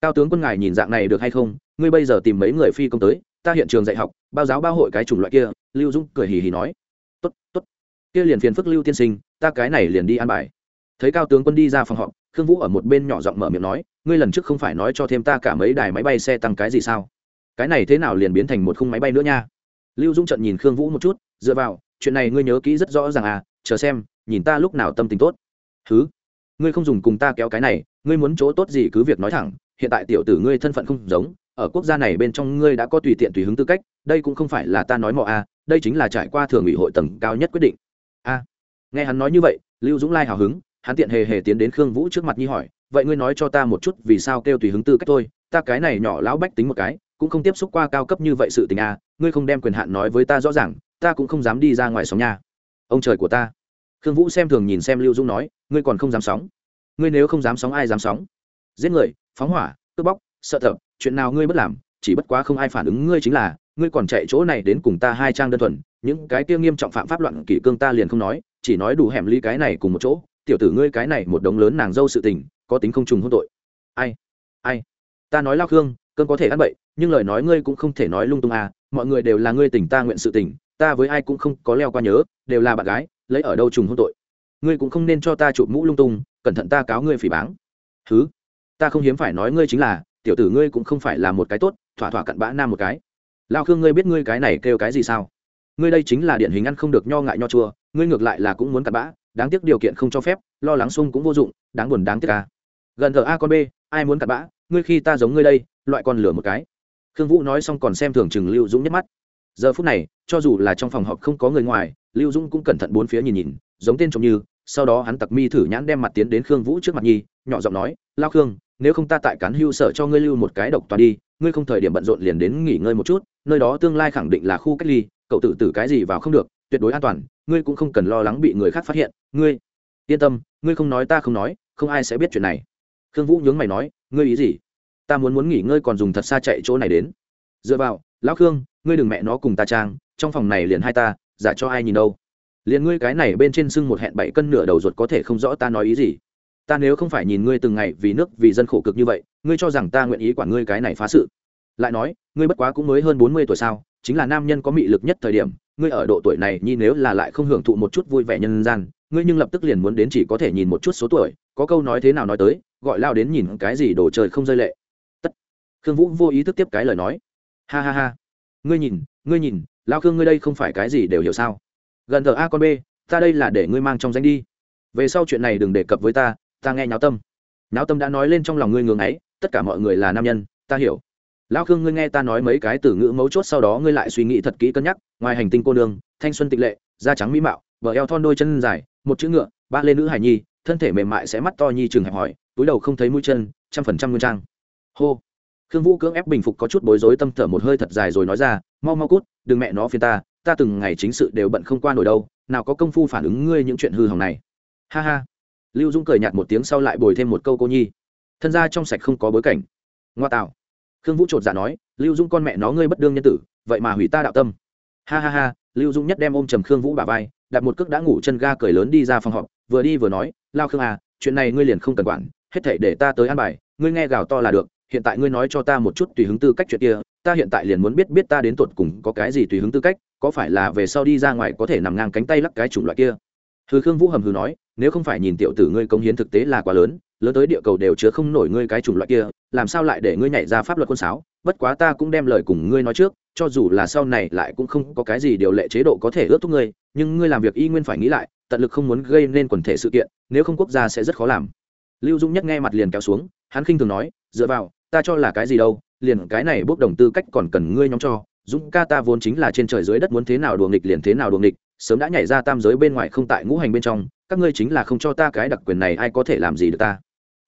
Cao tướng quân ngài nhìn dạng này được hay không ngươi bây giờ tìm mấy người phi công tới, ta hiện trường dạy học, bao giáo bao hội cái chủng loại kia, lưu dũng cười hì hì nói. Tốt tốt. Kia liền phiền phức lưu tiên sinh, ta cái này liền đi an bài. Thấy cao tướng quân đi ra phòng họp, khương vũ ở một bên nhỏ giọng mở miệng nói, ngươi lần trước không phải nói cho thêm ta cả mấy đài máy bay xe tăng cái gì sao? Cái này thế nào liền biến thành một khung máy bay nữa nha? Lưu dũng trận nhìn khương vũ một chút, dựa vào, chuyện này ngươi nhớ kỹ rất rõ ràng à chờ xem, nhìn ta lúc nào tâm tình tốt. Thứ ngươi không dùng cùng ta kéo cái này, ngươi muốn chỗ tốt gì cứ việc nói thẳng, hiện tại tiểu tử ngươi thân phận không giống ở quốc gia này bên trong ngươi đã có tùy tiện tùy hứng tư cách, đây cũng không phải là ta nói mọ a, đây chính là trải qua thường ủy hội tầng cao nhất quyết định. A. Nghe hắn nói như vậy, lưu dũng lai hào hứng, hắn tiện hề hề tiến đến khương vũ trước mặt nhi hỏi, vậy ngươi nói cho ta một chút vì sao kêu tùy hứng tư cách thôi, ta cái này nhỏ lão bách tính một cái, cũng không tiếp xúc qua cao cấp như vậy sự tình a, ngươi không đem quyền hạn nói với ta rõ ràng, ta cũng không dám đi ra ngoài sóng nha. Ông trời của ta. Khương vũ xem thường nhìn xem lưu dũng nói, ngươi còn không dám sóng? Ngươi nếu không dám sóng ai dám sóng? Giết người, phóng hỏa, cướp bóc sợ thợ chuyện nào ngươi bất làm, chỉ bất quá không ai phản ứng ngươi chính là, ngươi còn chạy chỗ này đến cùng ta hai trang đơn thuần, những cái kia nghiêm trọng phạm pháp loạn kỷ cương ta liền không nói, chỉ nói đủ hẻm ly cái này cùng một chỗ, tiểu tử ngươi cái này một đống lớn nàng dâu sự tình, có tính không trùng hôn tội. Ai ai, ta nói lao khương, cơn có thể ăn bậy, nhưng lời nói ngươi cũng không thể nói lung tung à mọi người đều là ngươi tình ta nguyện sự tình, ta với ai cũng không có leo qua nhớ, đều là bạn gái, lấy ở đâu trùng hôn tội. Ngươi cũng không nên cho ta chụp mũ lung tung, cẩn thận ta cáo ngươi phỉ báng. Thứ ta không hiếm phải nói ngươi chính là tiểu tử ngươi cũng không phải là một cái tốt, thỏa thỏa cặn bã nam một cái. Lao khương ngươi biết ngươi cái này kêu cái gì sao? Ngươi đây chính là điển hình ăn không được nho ngại nho chua, ngươi ngược lại là cũng muốn cặn bã, đáng tiếc điều kiện không cho phép, lo lắng sung cũng vô dụng, đáng buồn đáng tiếc ca gần thờ a con b, ai muốn cặn bã, ngươi khi ta giống ngươi đây, loại con lửa một cái. Khương vũ nói xong còn xem thường chừng lưu dũng nhất mắt. Giờ phút này, cho dù là trong phòng họp không có người ngoài, lưu dũng cũng cẩn thận bốn phía nhìn nhìn, giống tên trông như, sau đó hắn tặc mi thử nhãn đem mặt tiến đến khương vũ trước mặt nhi, nhỏ giọng nói, lao khương nếu không ta tại cán hưu sở cho ngươi lưu một cái độc toàn đi, ngươi không thời điểm bận rộn liền đến nghỉ ngơi một chút, nơi đó tương lai khẳng định là khu cách ly, cậu tự tử cái gì vào không được, tuyệt đối an toàn, ngươi cũng không cần lo lắng bị người khác phát hiện, ngươi, yên tâm, ngươi không nói ta không nói, không ai sẽ biết chuyện này. Khương vũ nhướng mày nói, ngươi ý gì? Ta muốn muốn nghỉ ngơi còn dùng thật xa chạy chỗ này đến. Dựa vào, lão khương, ngươi đừng mẹ nó cùng ta trang, trong phòng này liền hai ta, giả cho ai nhìn đâu. Liền ngươi cái này bên trên sưng một hẹn bảy cân nửa đầu ruột có thể không rõ ta nói ý gì ta nếu không phải nhìn ngươi từng ngày vì nước vì dân khổ cực như vậy, ngươi cho rằng ta nguyện ý quản ngươi cái này phá sự. Lại nói, ngươi bất quá cũng mới hơn bốn mươi tuổi sao, chính là nam nhân có mị lực nhất thời điểm, ngươi ở độ tuổi này nhi nếu là lại không hưởng thụ một chút vui vẻ nhân gian, ngươi nhưng lập tức liền muốn đến chỉ có thể nhìn một chút số tuổi, có câu nói thế nào nói tới, gọi lao đến nhìn cái gì đổ trời không rơi lệ. Tất. Khương vũ vô ý thức tiếp cái lời nói. Ha ha ha. Ngươi nhìn ngươi nhìn, lao khương ngươi đây không phải cái gì đều hiểu sao. Gần thờ a con b, ta đây là để ngươi mang trong danh đi. Về sau chuyện này đừng đề cập với ta ta nghe nháo tâm. Nháo tâm đã nói lên trong lòng ngươi ngưng ấy, tất cả mọi người là nam nhân, ta hiểu. Lão khương ngươi nghe ta nói mấy cái từ ngữ mấu chốt sau đó ngươi lại suy nghĩ thật kỹ cân nhắc, ngoài hành tinh cô nương, thanh xuân tịch lệ, da trắng mỹ mạo vợ eo thon đôi chân dài, một chữ ngựa, ba lên nữ hải nhi, thân thể mềm mại sẽ mắt to nhi chừng hẹp hỏi túi đầu không thấy mũi chân, trăm phần trăm nguyên trang. Hô. Khương vũ cưỡng ép bình phục có chút bối rối tâm thở một hơi thật dài rồi nói ra, mau mau cút, đừng mẹ nó phiền ta ta từng ngày chính sự đều bận không qua nổi đâu, nào có công phu phản ứng ngươi những chuyện hư hỏng này. Ha ha lưu dung cười nhạt một tiếng sau lại bồi thêm một câu cô nhi. Thân ra trong sạch không có bối cảnh. Ngoa tạo. Khương vũ chột dạ nói, lưu dung con mẹ nó ngươi bất đương nhân tử, vậy mà hủy ta đạo tâm. Ha ha ha, lưu dung nhất đem ôm trầm khương vũ bà vai, đặt một cước đã ngủ chân ga cười lớn đi ra phòng họp, vừa đi vừa nói, lao khương à chuyện này ngươi liền không cần quản, hết thể để ta tới ăn bài, ngươi nghe gào to là được, hiện tại ngươi nói cho ta một chút tùy hứng tư cách chuyện kia, ta hiện tại liền muốn biết biết ta đến tột cùng có cái gì tùy hứng tư cách, có phải là về sau đi ra ngoài có thể nằm ngang cánh tay lắc cái chủng loại kia? Hừ, khương vũ hầm hừ nói nếu không phải nhìn tiểu tử ngươi công hiến thực tế là quá lớn lớn tới địa cầu đều chứa không nổi ngươi cái chủng loại kia, làm sao lại để ngươi nhảy ra pháp luật quân sáo? Bất quá ta cũng đem lời cùng ngươi nói trước, cho dù là sau này lại cũng không có cái gì điều lệ chế độ có thể ước thúc ngươi, nhưng ngươi làm việc y nguyên phải nghĩ lại, tận lực không muốn gây nên quần thể sự kiện, nếu không quốc gia sẽ rất khó làm. Lưu dung nhắc nghe mặt liền kéo xuống, hắn khinh thường nói, dựa vào, ta cho là cái gì đâu, liền cái này bốc đồng tư cách còn cần ngươi nhóm cho. Dũng ca ta vốn chính là trên trời dưới đất muốn thế nào đùa nghịch liền thế nào đùa nghịch, sớm đã nhảy ra tam giới bên ngoài không tại ngũ hành bên trong các ngươi chính là không cho ta cái đặc quyền này, ai có thể làm gì được ta?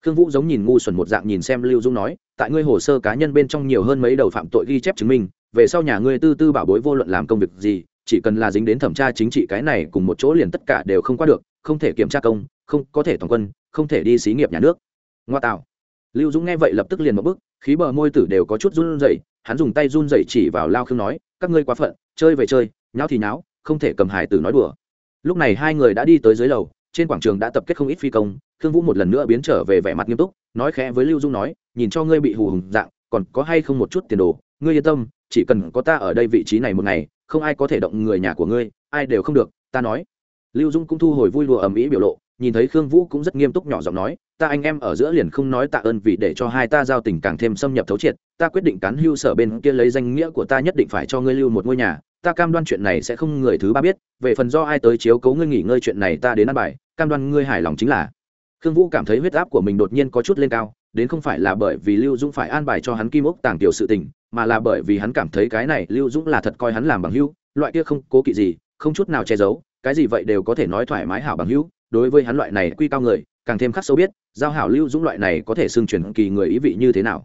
Khương vũ giống nhìn ngu xuẩn một dạng nhìn xem lưu dung nói, tại ngươi hồ sơ cá nhân bên trong nhiều hơn mấy đầu phạm tội ghi chép chứng minh, về sau nhà ngươi tư tư bảo bối vô luận làm công việc gì, chỉ cần là dính đến thẩm tra chính trị cái này cùng một chỗ liền tất cả đều không qua được, không thể kiểm tra công, không có thể toàn quân, không thể đi xí nghiệp nhà nước. Ngoa tạo. Lưu dũng nghe vậy lập tức liền một bức khí bờ môi tử đều có chút run rẩy, hắn dùng tay run rẩy chỉ vào lao khương nói, các ngươi quá phận, chơi về chơi, nháo thì nháo, không thể cầm hải tử nói đùa lúc này hai người đã đi tới dưới lầu, trên quảng trường đã tập kết không ít phi công, khương vũ một lần nữa biến trở về vẻ mặt nghiêm túc, nói khẽ với lưu dung nói, nhìn cho ngươi bị hù hùng dạng, còn có hay không một chút tiền đồ, ngươi yên tâm, chỉ cần có ta ở đây vị trí này một ngày, không ai có thể động người nhà của ngươi, ai đều không được, ta nói. Lưu dung cũng thu hồi vui đùa ầm ĩ biểu lộ, nhìn thấy khương vũ cũng rất nghiêm túc nhỏ giọng nói, ta anh em ở giữa liền không nói tạ ơn vì để cho hai ta giao tình càng thêm xâm nhập thấu triệt, ta quyết định cán hưu sở bên kia lấy danh nghĩa của ta nhất định phải cho ngươi lưu một ngôi nhà ta cam đoan chuyện này sẽ không người thứ ba biết, về phần do ai tới chiếu cố ngươi nghỉ ngơi chuyện này ta đến ăn bài, cam đoan ngươi hài lòng chính là. Khương vũ cảm thấy huyết áp của mình đột nhiên có chút lên cao, đến không phải là bởi vì lưu dũng phải an bài cho hắn kim ốc tàng tiểu sự tình, mà là bởi vì hắn cảm thấy cái này lưu dũng là thật coi hắn làm bằng hữu, loại kia không cố kỵ gì, không chút nào che giấu, cái gì vậy đều có thể nói thoải mái hảo bằng hữu, đối với hắn loại này quy cao người, càng thêm khắc sâu biết, giao hảo lưu dũng loại này có thể xưng truyền kỳ người ý vị như thế nào.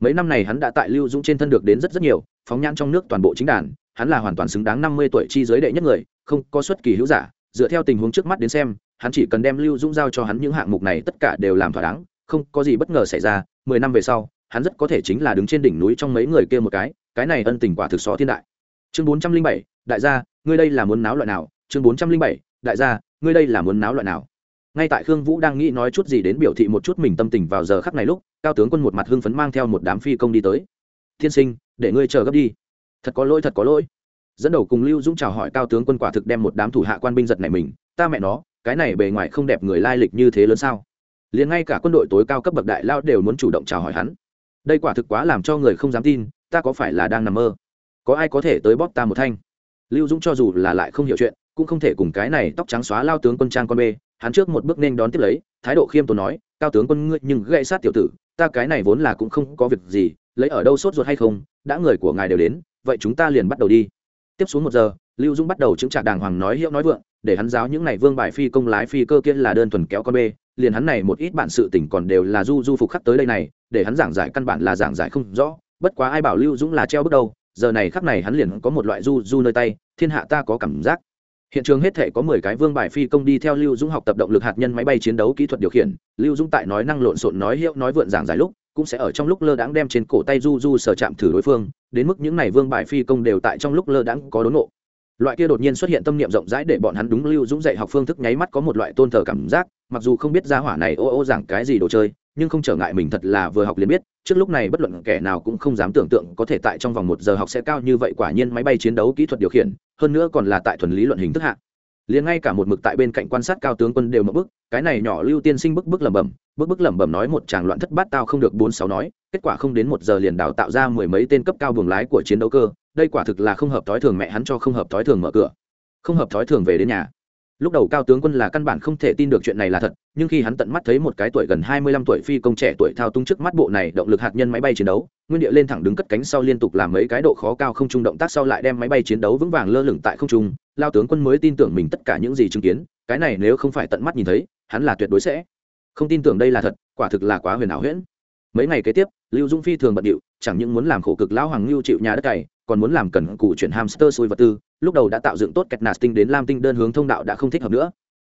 Mấy năm này hắn đã tại lưu dũng trên thân được đến rất rất nhiều, phóng nhãn trong nước toàn bộ chính đàn hắn là hoàn toàn xứng đáng năm mươi tuổi chi giới đệ nhất người, không có xuất kỳ hữu giả, dựa theo tình huống trước mắt đến xem, hắn chỉ cần đem lưu dũng giao cho hắn những hạng mục này tất cả đều làm thỏa đáng, không có gì bất ngờ xảy ra, mười năm về sau, hắn rất có thể chính là đứng trên đỉnh núi trong mấy người kia một cái cái này ân tình quả thực xó thiên đại. Chương bốn trăm linh bảy, đại gia, ngươi đây là muốn náo loại nào? Chương bốn trăm linh bảy, đại gia, ngươi đây là muốn náo loại nào? Ngay tại khương vũ đang nghĩ nói chút gì đến biểu thị một chút mình tâm tình vào giờ khắc này lúc, cao tướng quân một mặt hưng phấn mang theo một đám phi công đi tới. Thiên sinh, để ngươi chờ gấp đi thật có lỗi, thật có lỗi. Dẫn đầu cùng lưu dũng chào hỏi cao tướng quân quả thực đem một đám thủ hạ quan binh giật này mình. Ta mẹ nó, cái này bề ngoài không đẹp người lai lịch như thế lớn sao? Liền ngay cả quân đội tối cao cấp bậc đại lao đều muốn chủ động chào hỏi hắn. Đây quả thực quá làm cho người không dám tin, ta có phải là đang nằm mơ? Có ai có thể tới bóp ta một thanh? Lưu dũng cho dù là lại không hiểu chuyện, cũng không thể cùng cái này tóc trắng xóa lao tướng quân trang con bê, hắn trước một bước nên đón tiếp lấy, thái độ khiêm tốn nói, cao tướng quân ngươi nhưng gậy sát tiểu tử, ta cái này vốn là cũng không có việc gì, lấy ở đâu sốt ruột hay không, đã người của ngài đều đến vậy chúng ta liền bắt đầu đi. Tiếp xuống một giờ, lưu dũng bắt đầu chứng trả đàng hoàng nói hiệu nói vượng, để hắn giáo những này vương bài phi công lái phi cơ kia là đơn thuần kéo con bê, liền hắn này một ít bản sự tỉnh còn đều là du du phục khắc tới đây này, để hắn giảng giải căn bản là giảng giải không rõ, bất quá ai bảo lưu dũng là treo bước đầu, giờ này khắc này hắn liền có một loại du du nơi tay, thiên hạ ta có cảm giác. Hiện trường hết thể có mười cái vương bài phi công đi theo lưu dũng học tập động lực hạt nhân máy bay chiến đấu kỹ thuật điều khiển, lưu dũng tại nói năng lộn xộn nói hiệu nói vượn giảng giải lúc cũng sẽ ở trong lúc lơ đãng đem trên cổ tay du du sở chạm thử đối phương, đến mức những này vương bài phi công đều tại trong lúc lơ đãng có đốn nộ loại kia đột nhiên xuất hiện tâm niệm rộng rãi để bọn hắn đúng lưu dũng dạy học phương thức nháy mắt có một loại tôn thờ cảm giác, mặc dù không biết ra hỏa này ô ô giảng cái gì đồ chơi, nhưng không trở ngại mình thật là vừa học liền biết, trước lúc này bất luận kẻ nào cũng không dám tưởng tượng có thể tại trong vòng một giờ học sẽ cao như vậy quả nhiên máy bay chiến đấu kỹ thuật điều khiển, hơn nữa còn là tại thuần lý luận hình thức hạ. Liền ngay cả một mực tại bên cạnh quan sát cao tướng quân đều một bức, cái này nhỏ lưu tiên sinh bức bức lẩm bẩm Bước bước lẩm bẩm nói một tràng loạn thất bát tao không được bốn sáu nói, kết quả không đến một giờ liền đào tạo ra mười mấy tên cấp cao buồng lái của chiến đấu cơ, đây quả thực là không hợp thói thường mẹ hắn cho không hợp thói thường mở cửa. Không hợp thói thường về đến nhà. Lúc đầu cao tướng quân là căn bản không thể tin được chuyện này là thật, nhưng khi hắn tận mắt thấy một cái tuổi gần hai mươi lăm tuổi phi công trẻ tuổi thao túng trước mắt bộ này động lực hạt nhân máy bay chiến đấu, nguyên địa lên thẳng đứng cất cánh sau liên tục làm mấy cái độ khó cao không trung động tác sau lại đem máy bay chiến đấu vững vàng lơ lửng tại không trung, lao tướng quân mới tin tưởng mình tất cả những gì chứng kiến, cái này nếu không phải tận mắt nhìn thấy, hắn là tuyệt đối sẽ không tin tưởng đây là thật, quả thực là quá huyền ảo huyễn. Mấy ngày kế tiếp, lưu dung phi thường bận điệu, chẳng những muốn làm khổ cực lão hoàng lưu chịu nhà đất cày, còn muốn làm cần cụ chuyển hamster xuôi vật tư, lúc đầu đã tạo dựng tốt kẹt nạt tinh đến lam tinh đơn hướng thông đạo đã không thích hợp nữa.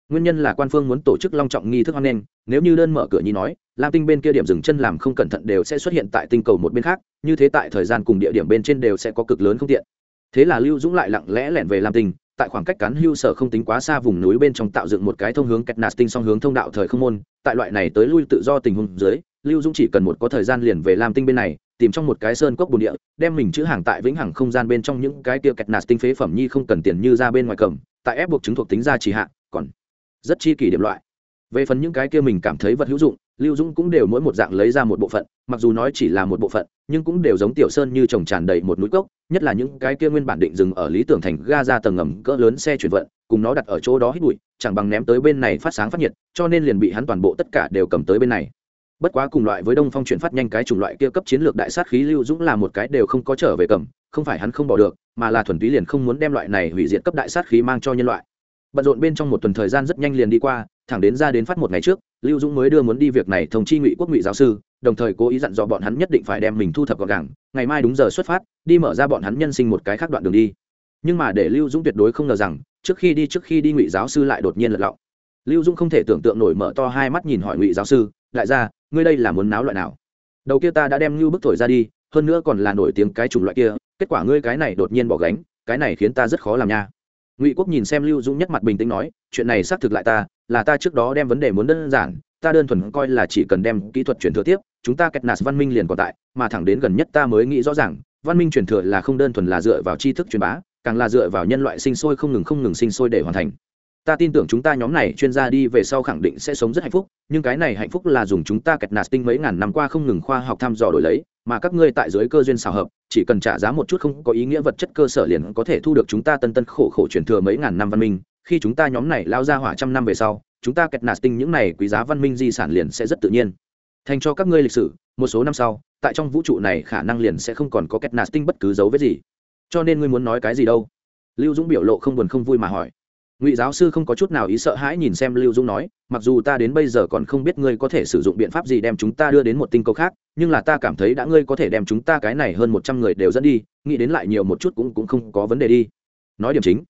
Nguyên nhân là quan phương muốn tổ chức long trọng nghi thức hoan nghênh, nếu như đơn mở cửa nhi nói, lam tinh bên kia điểm dừng chân làm không cẩn thận đều sẽ xuất hiện tại tinh cầu một bên khác, như thế tại thời gian cùng địa điểm bên trên đều sẽ có cực lớn không tiện. Thế là lưu dũng lại lặng lẽ lẻn về lam tinh tại khoảng cách cán hưu sở không tính quá xa vùng núi bên trong tạo dựng một cái thông hướng kẹt nạt tinh song hướng thông đạo thời không môn, tại loại này tới lui tự do tình huống dưới, lưu dũng chỉ cần một có thời gian liền về lam tinh bên này, tìm trong một cái sơn cốc bồn địa, đem mình chữ hàng tại vĩnh hằng không gian bên trong những cái kia kẹt nạt tinh phế phẩm nhi không cần tiền như ra bên ngoài cầm, tại ép buộc chứng thuộc tính ra trì hạ, còn rất chi kỷ điểm loại. Về phần những cái kia mình cảm thấy vật hữu dụng, lưu dũng cũng đều mỗi một dạng lấy ra một bộ phận, mặc dù nói chỉ là một bộ phận, nhưng cũng đều giống tiểu sơn như trồng tràn đầy một núi cốc nhất là những cái kia nguyên bản định dừng ở lý tưởng thành ga ra tầng ngầm cỡ lớn xe chuyển vận, cùng nó đặt ở chỗ đó hít bụi, chẳng bằng ném tới bên này phát sáng phát nhiệt, cho nên liền bị hắn toàn bộ tất cả đều cầm tới bên này. Bất quá cùng loại với đông phong chuyển phát nhanh cái chủng loại kia cấp chiến lược đại sát khí lưu dũng là một cái đều không có trở về cầm, không phải hắn không bỏ được, mà là thuần túy liền không muốn đem loại này hủy diệt cấp đại sát khí mang cho nhân loại bận rộn bên trong một tuần thời gian rất nhanh liền đi qua, thẳng đến ra đến phát một ngày trước, lưu dũng mới đưa muốn đi việc này thông chi ngụy quốc ngụy giáo sư, đồng thời cố ý dặn dò bọn hắn nhất định phải đem mình thu thập gọn gàng, ngày mai đúng giờ xuất phát, đi mở ra bọn hắn nhân sinh một cái khác đoạn đường đi. Nhưng mà để lưu dũng tuyệt đối không ngờ rằng, trước khi đi trước khi đi ngụy giáo sư lại đột nhiên lật lọng. Lưu dũng không thể tưởng tượng nổi mở to hai mắt nhìn hỏi ngụy giáo sư, đại gia, ngươi đây là muốn náo loại nào? Đầu kia ta đã đem ngưu bức thổi ra đi, hơn nữa còn là nổi tiếng cái chủng loại kia, kết quả ngươi cái này đột nhiên bỏ gánh, cái này khiến ta rất khó làm nha ngụy quốc nhìn xem lưu dũng nhất mặt bình tĩnh nói chuyện này xác thực lại ta là ta trước đó đem vấn đề muốn đơn giản ta đơn thuần coi là chỉ cần đem kỹ thuật truyền thừa tiếp chúng ta kẹt nạt văn minh liền còn tại mà thẳng đến gần nhất ta mới nghĩ rõ ràng văn minh truyền thừa là không đơn thuần là dựa vào tri thức truyền bá càng là dựa vào nhân loại sinh sôi không ngừng không ngừng sinh sôi để hoàn thành ta tin tưởng chúng ta nhóm này chuyên gia đi về sau khẳng định sẽ sống rất hạnh phúc, nhưng cái này hạnh phúc là dùng chúng ta kẹt nạt tinh mấy ngàn năm qua không ngừng khoa học thăm dò đổi lấy, mà các ngươi tại dưới cơ duyên xào hợp, chỉ cần trả giá một chút không có ý nghĩa vật chất cơ sở liền có thể thu được chúng ta tân tân khổ khổ truyền thừa mấy ngàn năm văn minh. Khi chúng ta nhóm này lao ra hỏa trăm năm về sau, chúng ta kẹt nạt tinh những này quý giá văn minh di sản liền sẽ rất tự nhiên. Thành cho các ngươi lịch sử, một số năm sau, tại trong vũ trụ này khả năng liền sẽ không còn có kẹt nạt tinh bất cứ dấu vết gì. Cho nên ngươi muốn nói cái gì đâu? Lưu dũng biểu lộ không buồn không vui mà hỏi ngụy giáo sư không có chút nào ý sợ hãi nhìn xem lưu Dung nói, mặc dù ta đến bây giờ còn không biết ngươi có thể sử dụng biện pháp gì đem chúng ta đưa đến một tinh cầu khác, nhưng là ta cảm thấy đã ngươi có thể đem chúng ta cái này hơn một trăm người đều dẫn đi, nghĩ đến lại nhiều một chút cũng cũng không có vấn đề đi. Nói điểm chính,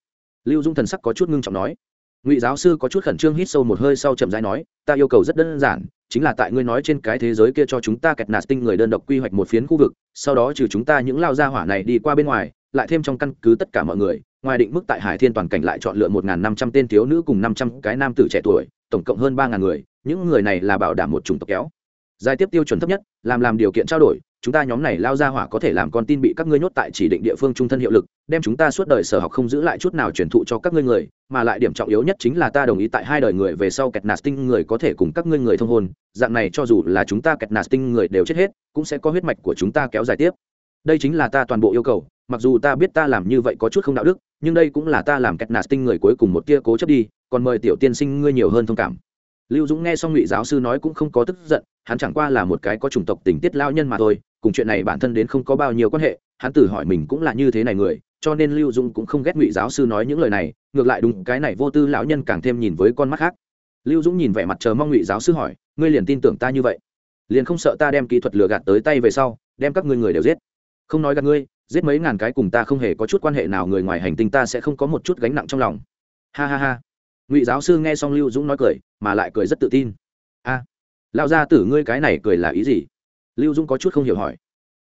lưu Dung thần sắc có chút ngưng trọng nói, ngụy giáo sư có chút khẩn trương hít sâu một hơi sau chậm rãi nói, ta yêu cầu rất đơn giản, chính là tại ngươi nói trên cái thế giới kia cho chúng ta kẹt nạt tinh người đơn độc quy hoạch một phiến khu vực, sau đó trừ chúng ta những lao gia hỏa này đi qua bên ngoài lại thêm trong căn cứ tất cả mọi người, ngoài định mức tại hải thiên toàn cảnh lại chọn lựa một năm trăm tên thiếu nữ cùng năm trăm cái nam tử trẻ tuổi, tổng cộng hơn ba người, những người này là bảo đảm một chủng tộc kéo. Dài tiếp tiêu chuẩn thấp nhất, làm làm điều kiện trao đổi, chúng ta nhóm này lao ra hỏa có thể làm con tin bị các ngươi nhốt tại chỉ định địa phương trung thân hiệu lực, đem chúng ta suốt đời sở học không giữ lại chút nào truyền thụ cho các ngươi người, mà lại điểm trọng yếu nhất chính là ta đồng ý tại hai đời người về sau kẹt nạt tinh người có thể cùng các ngươi người thông hôn, dạng này cho dù là chúng ta kẹt nạt tinh người đều chết hết, cũng sẽ có huyết mạch của chúng ta kéo dài tiếp. Đây chính là ta toàn bộ yêu cầu mặc dù ta biết ta làm như vậy có chút không đạo đức, nhưng đây cũng là ta làm kẹt nạt tinh người cuối cùng một tia cố chấp đi, còn mời tiểu tiên sinh ngươi nhiều hơn thông cảm. Lưu dũng nghe xong ngụy giáo sư nói cũng không có tức giận, hắn chẳng qua là một cái có chủng tộc tình tiết lao nhân mà thôi, cùng chuyện này bản thân đến không có bao nhiêu quan hệ, hắn tự hỏi mình cũng là như thế này người, cho nên lưu dũng cũng không ghét ngụy giáo sư nói những lời này, ngược lại đúng, cái này vô tư lão nhân càng thêm nhìn với con mắt khác. Lưu dũng nhìn vẻ mặt chờ mong ngụy giáo sư hỏi, ngươi liền tin tưởng ta như vậy? Liền không sợ ta đem kỹ thuật lừa gạt tới tay về sau, đem các ngươi người đều giết. Không nói gạt ngươi giết mấy ngàn cái cùng ta không hề có chút quan hệ nào người ngoài hành tinh ta sẽ không có một chút gánh nặng trong lòng. Ha ha ha. Ngụy giáo sư nghe xong lưu dũng nói cười mà lại cười rất tự tin. A à, lão gia tử ngươi cái này cười là ý gì? Lưu dũng có chút không hiểu hỏi.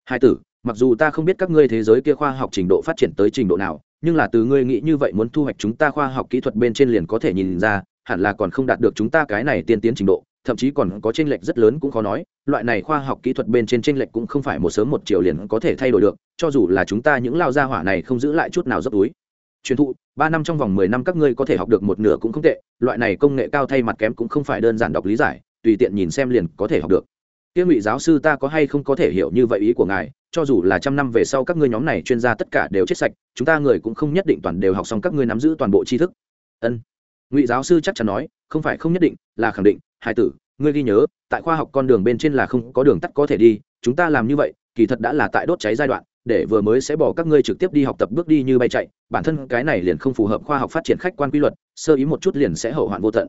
Hai tử mặc dù ta không biết các ngươi thế giới kia khoa học trình độ phát triển tới trình độ nào nhưng là từ ngươi nghĩ như vậy muốn thu hoạch chúng ta khoa học kỹ thuật bên trên liền có thể nhìn ra hẳn là còn không đạt được chúng ta cái này tiên tiến trình độ thậm chí còn có chênh lệch rất lớn cũng khó nói, loại này khoa học kỹ thuật bên trên chênh lệch cũng không phải một sớm một chiều liền có thể thay đổi được, cho dù là chúng ta những lao gia hỏa này không giữ lại chút nào dốc túi. Truyền thụ, ba năm trong vòng mười năm các ngươi có thể học được một nửa cũng không tệ, loại này công nghệ cao thay mặt kém cũng không phải đơn giản đọc lý giải, tùy tiện nhìn xem liền có thể học được. Kia ngụy giáo sư ta có hay không có thể hiểu như vậy ý của ngài, cho dù là trăm năm về sau các ngươi nhóm này chuyên gia tất cả đều chết sạch, chúng ta người cũng không nhất định toàn đều học xong các ngươi nắm giữ toàn bộ tri thức. Ân ngụy giáo sư chắc chắn nói, không phải không nhất định, là khẳng định hai tử, ngươi ghi nhớ, tại khoa học con đường bên trên là không có đường tắt có thể đi, chúng ta làm như vậy, kỳ thật đã là tại đốt cháy giai đoạn, để vừa mới sẽ bỏ các ngươi trực tiếp đi học tập bước đi như bay chạy, bản thân cái này liền không phù hợp khoa học phát triển khách quan quy luật, sơ ý một chút liền sẽ hậu hoạn vô tận.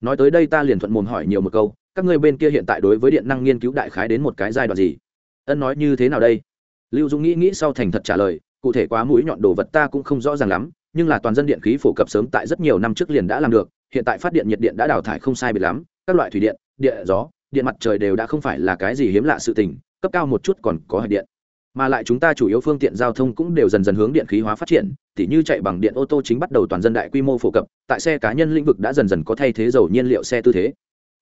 Nói tới đây ta liền thuận mồm hỏi nhiều một câu, các ngươi bên kia hiện tại đối với điện năng nghiên cứu đại khái đến một cái giai đoạn gì? Ân nói như thế nào đây? Lưu dung nghĩ nghĩ sau thành thật trả lời, cụ thể quá mũi nhọn đồ vật ta cũng không rõ ràng lắm nhưng là toàn dân điện khí phổ cập sớm tại rất nhiều năm trước liền đã làm được, hiện tại phát điện nhiệt điện đã đào thải không sai biệt lắm, các loại thủy điện điện gió, điện mặt trời đều đã không phải là cái gì hiếm lạ sự tình, cấp cao một chút còn có hạch điện. Mà lại chúng ta chủ yếu phương tiện giao thông cũng đều dần dần hướng điện khí hóa phát triển, tỉ như chạy bằng điện ô tô chính bắt đầu toàn dân đại quy mô phổ cập, tại xe cá nhân lĩnh vực đã dần dần có thay thế dầu nhiên liệu xe tư thế.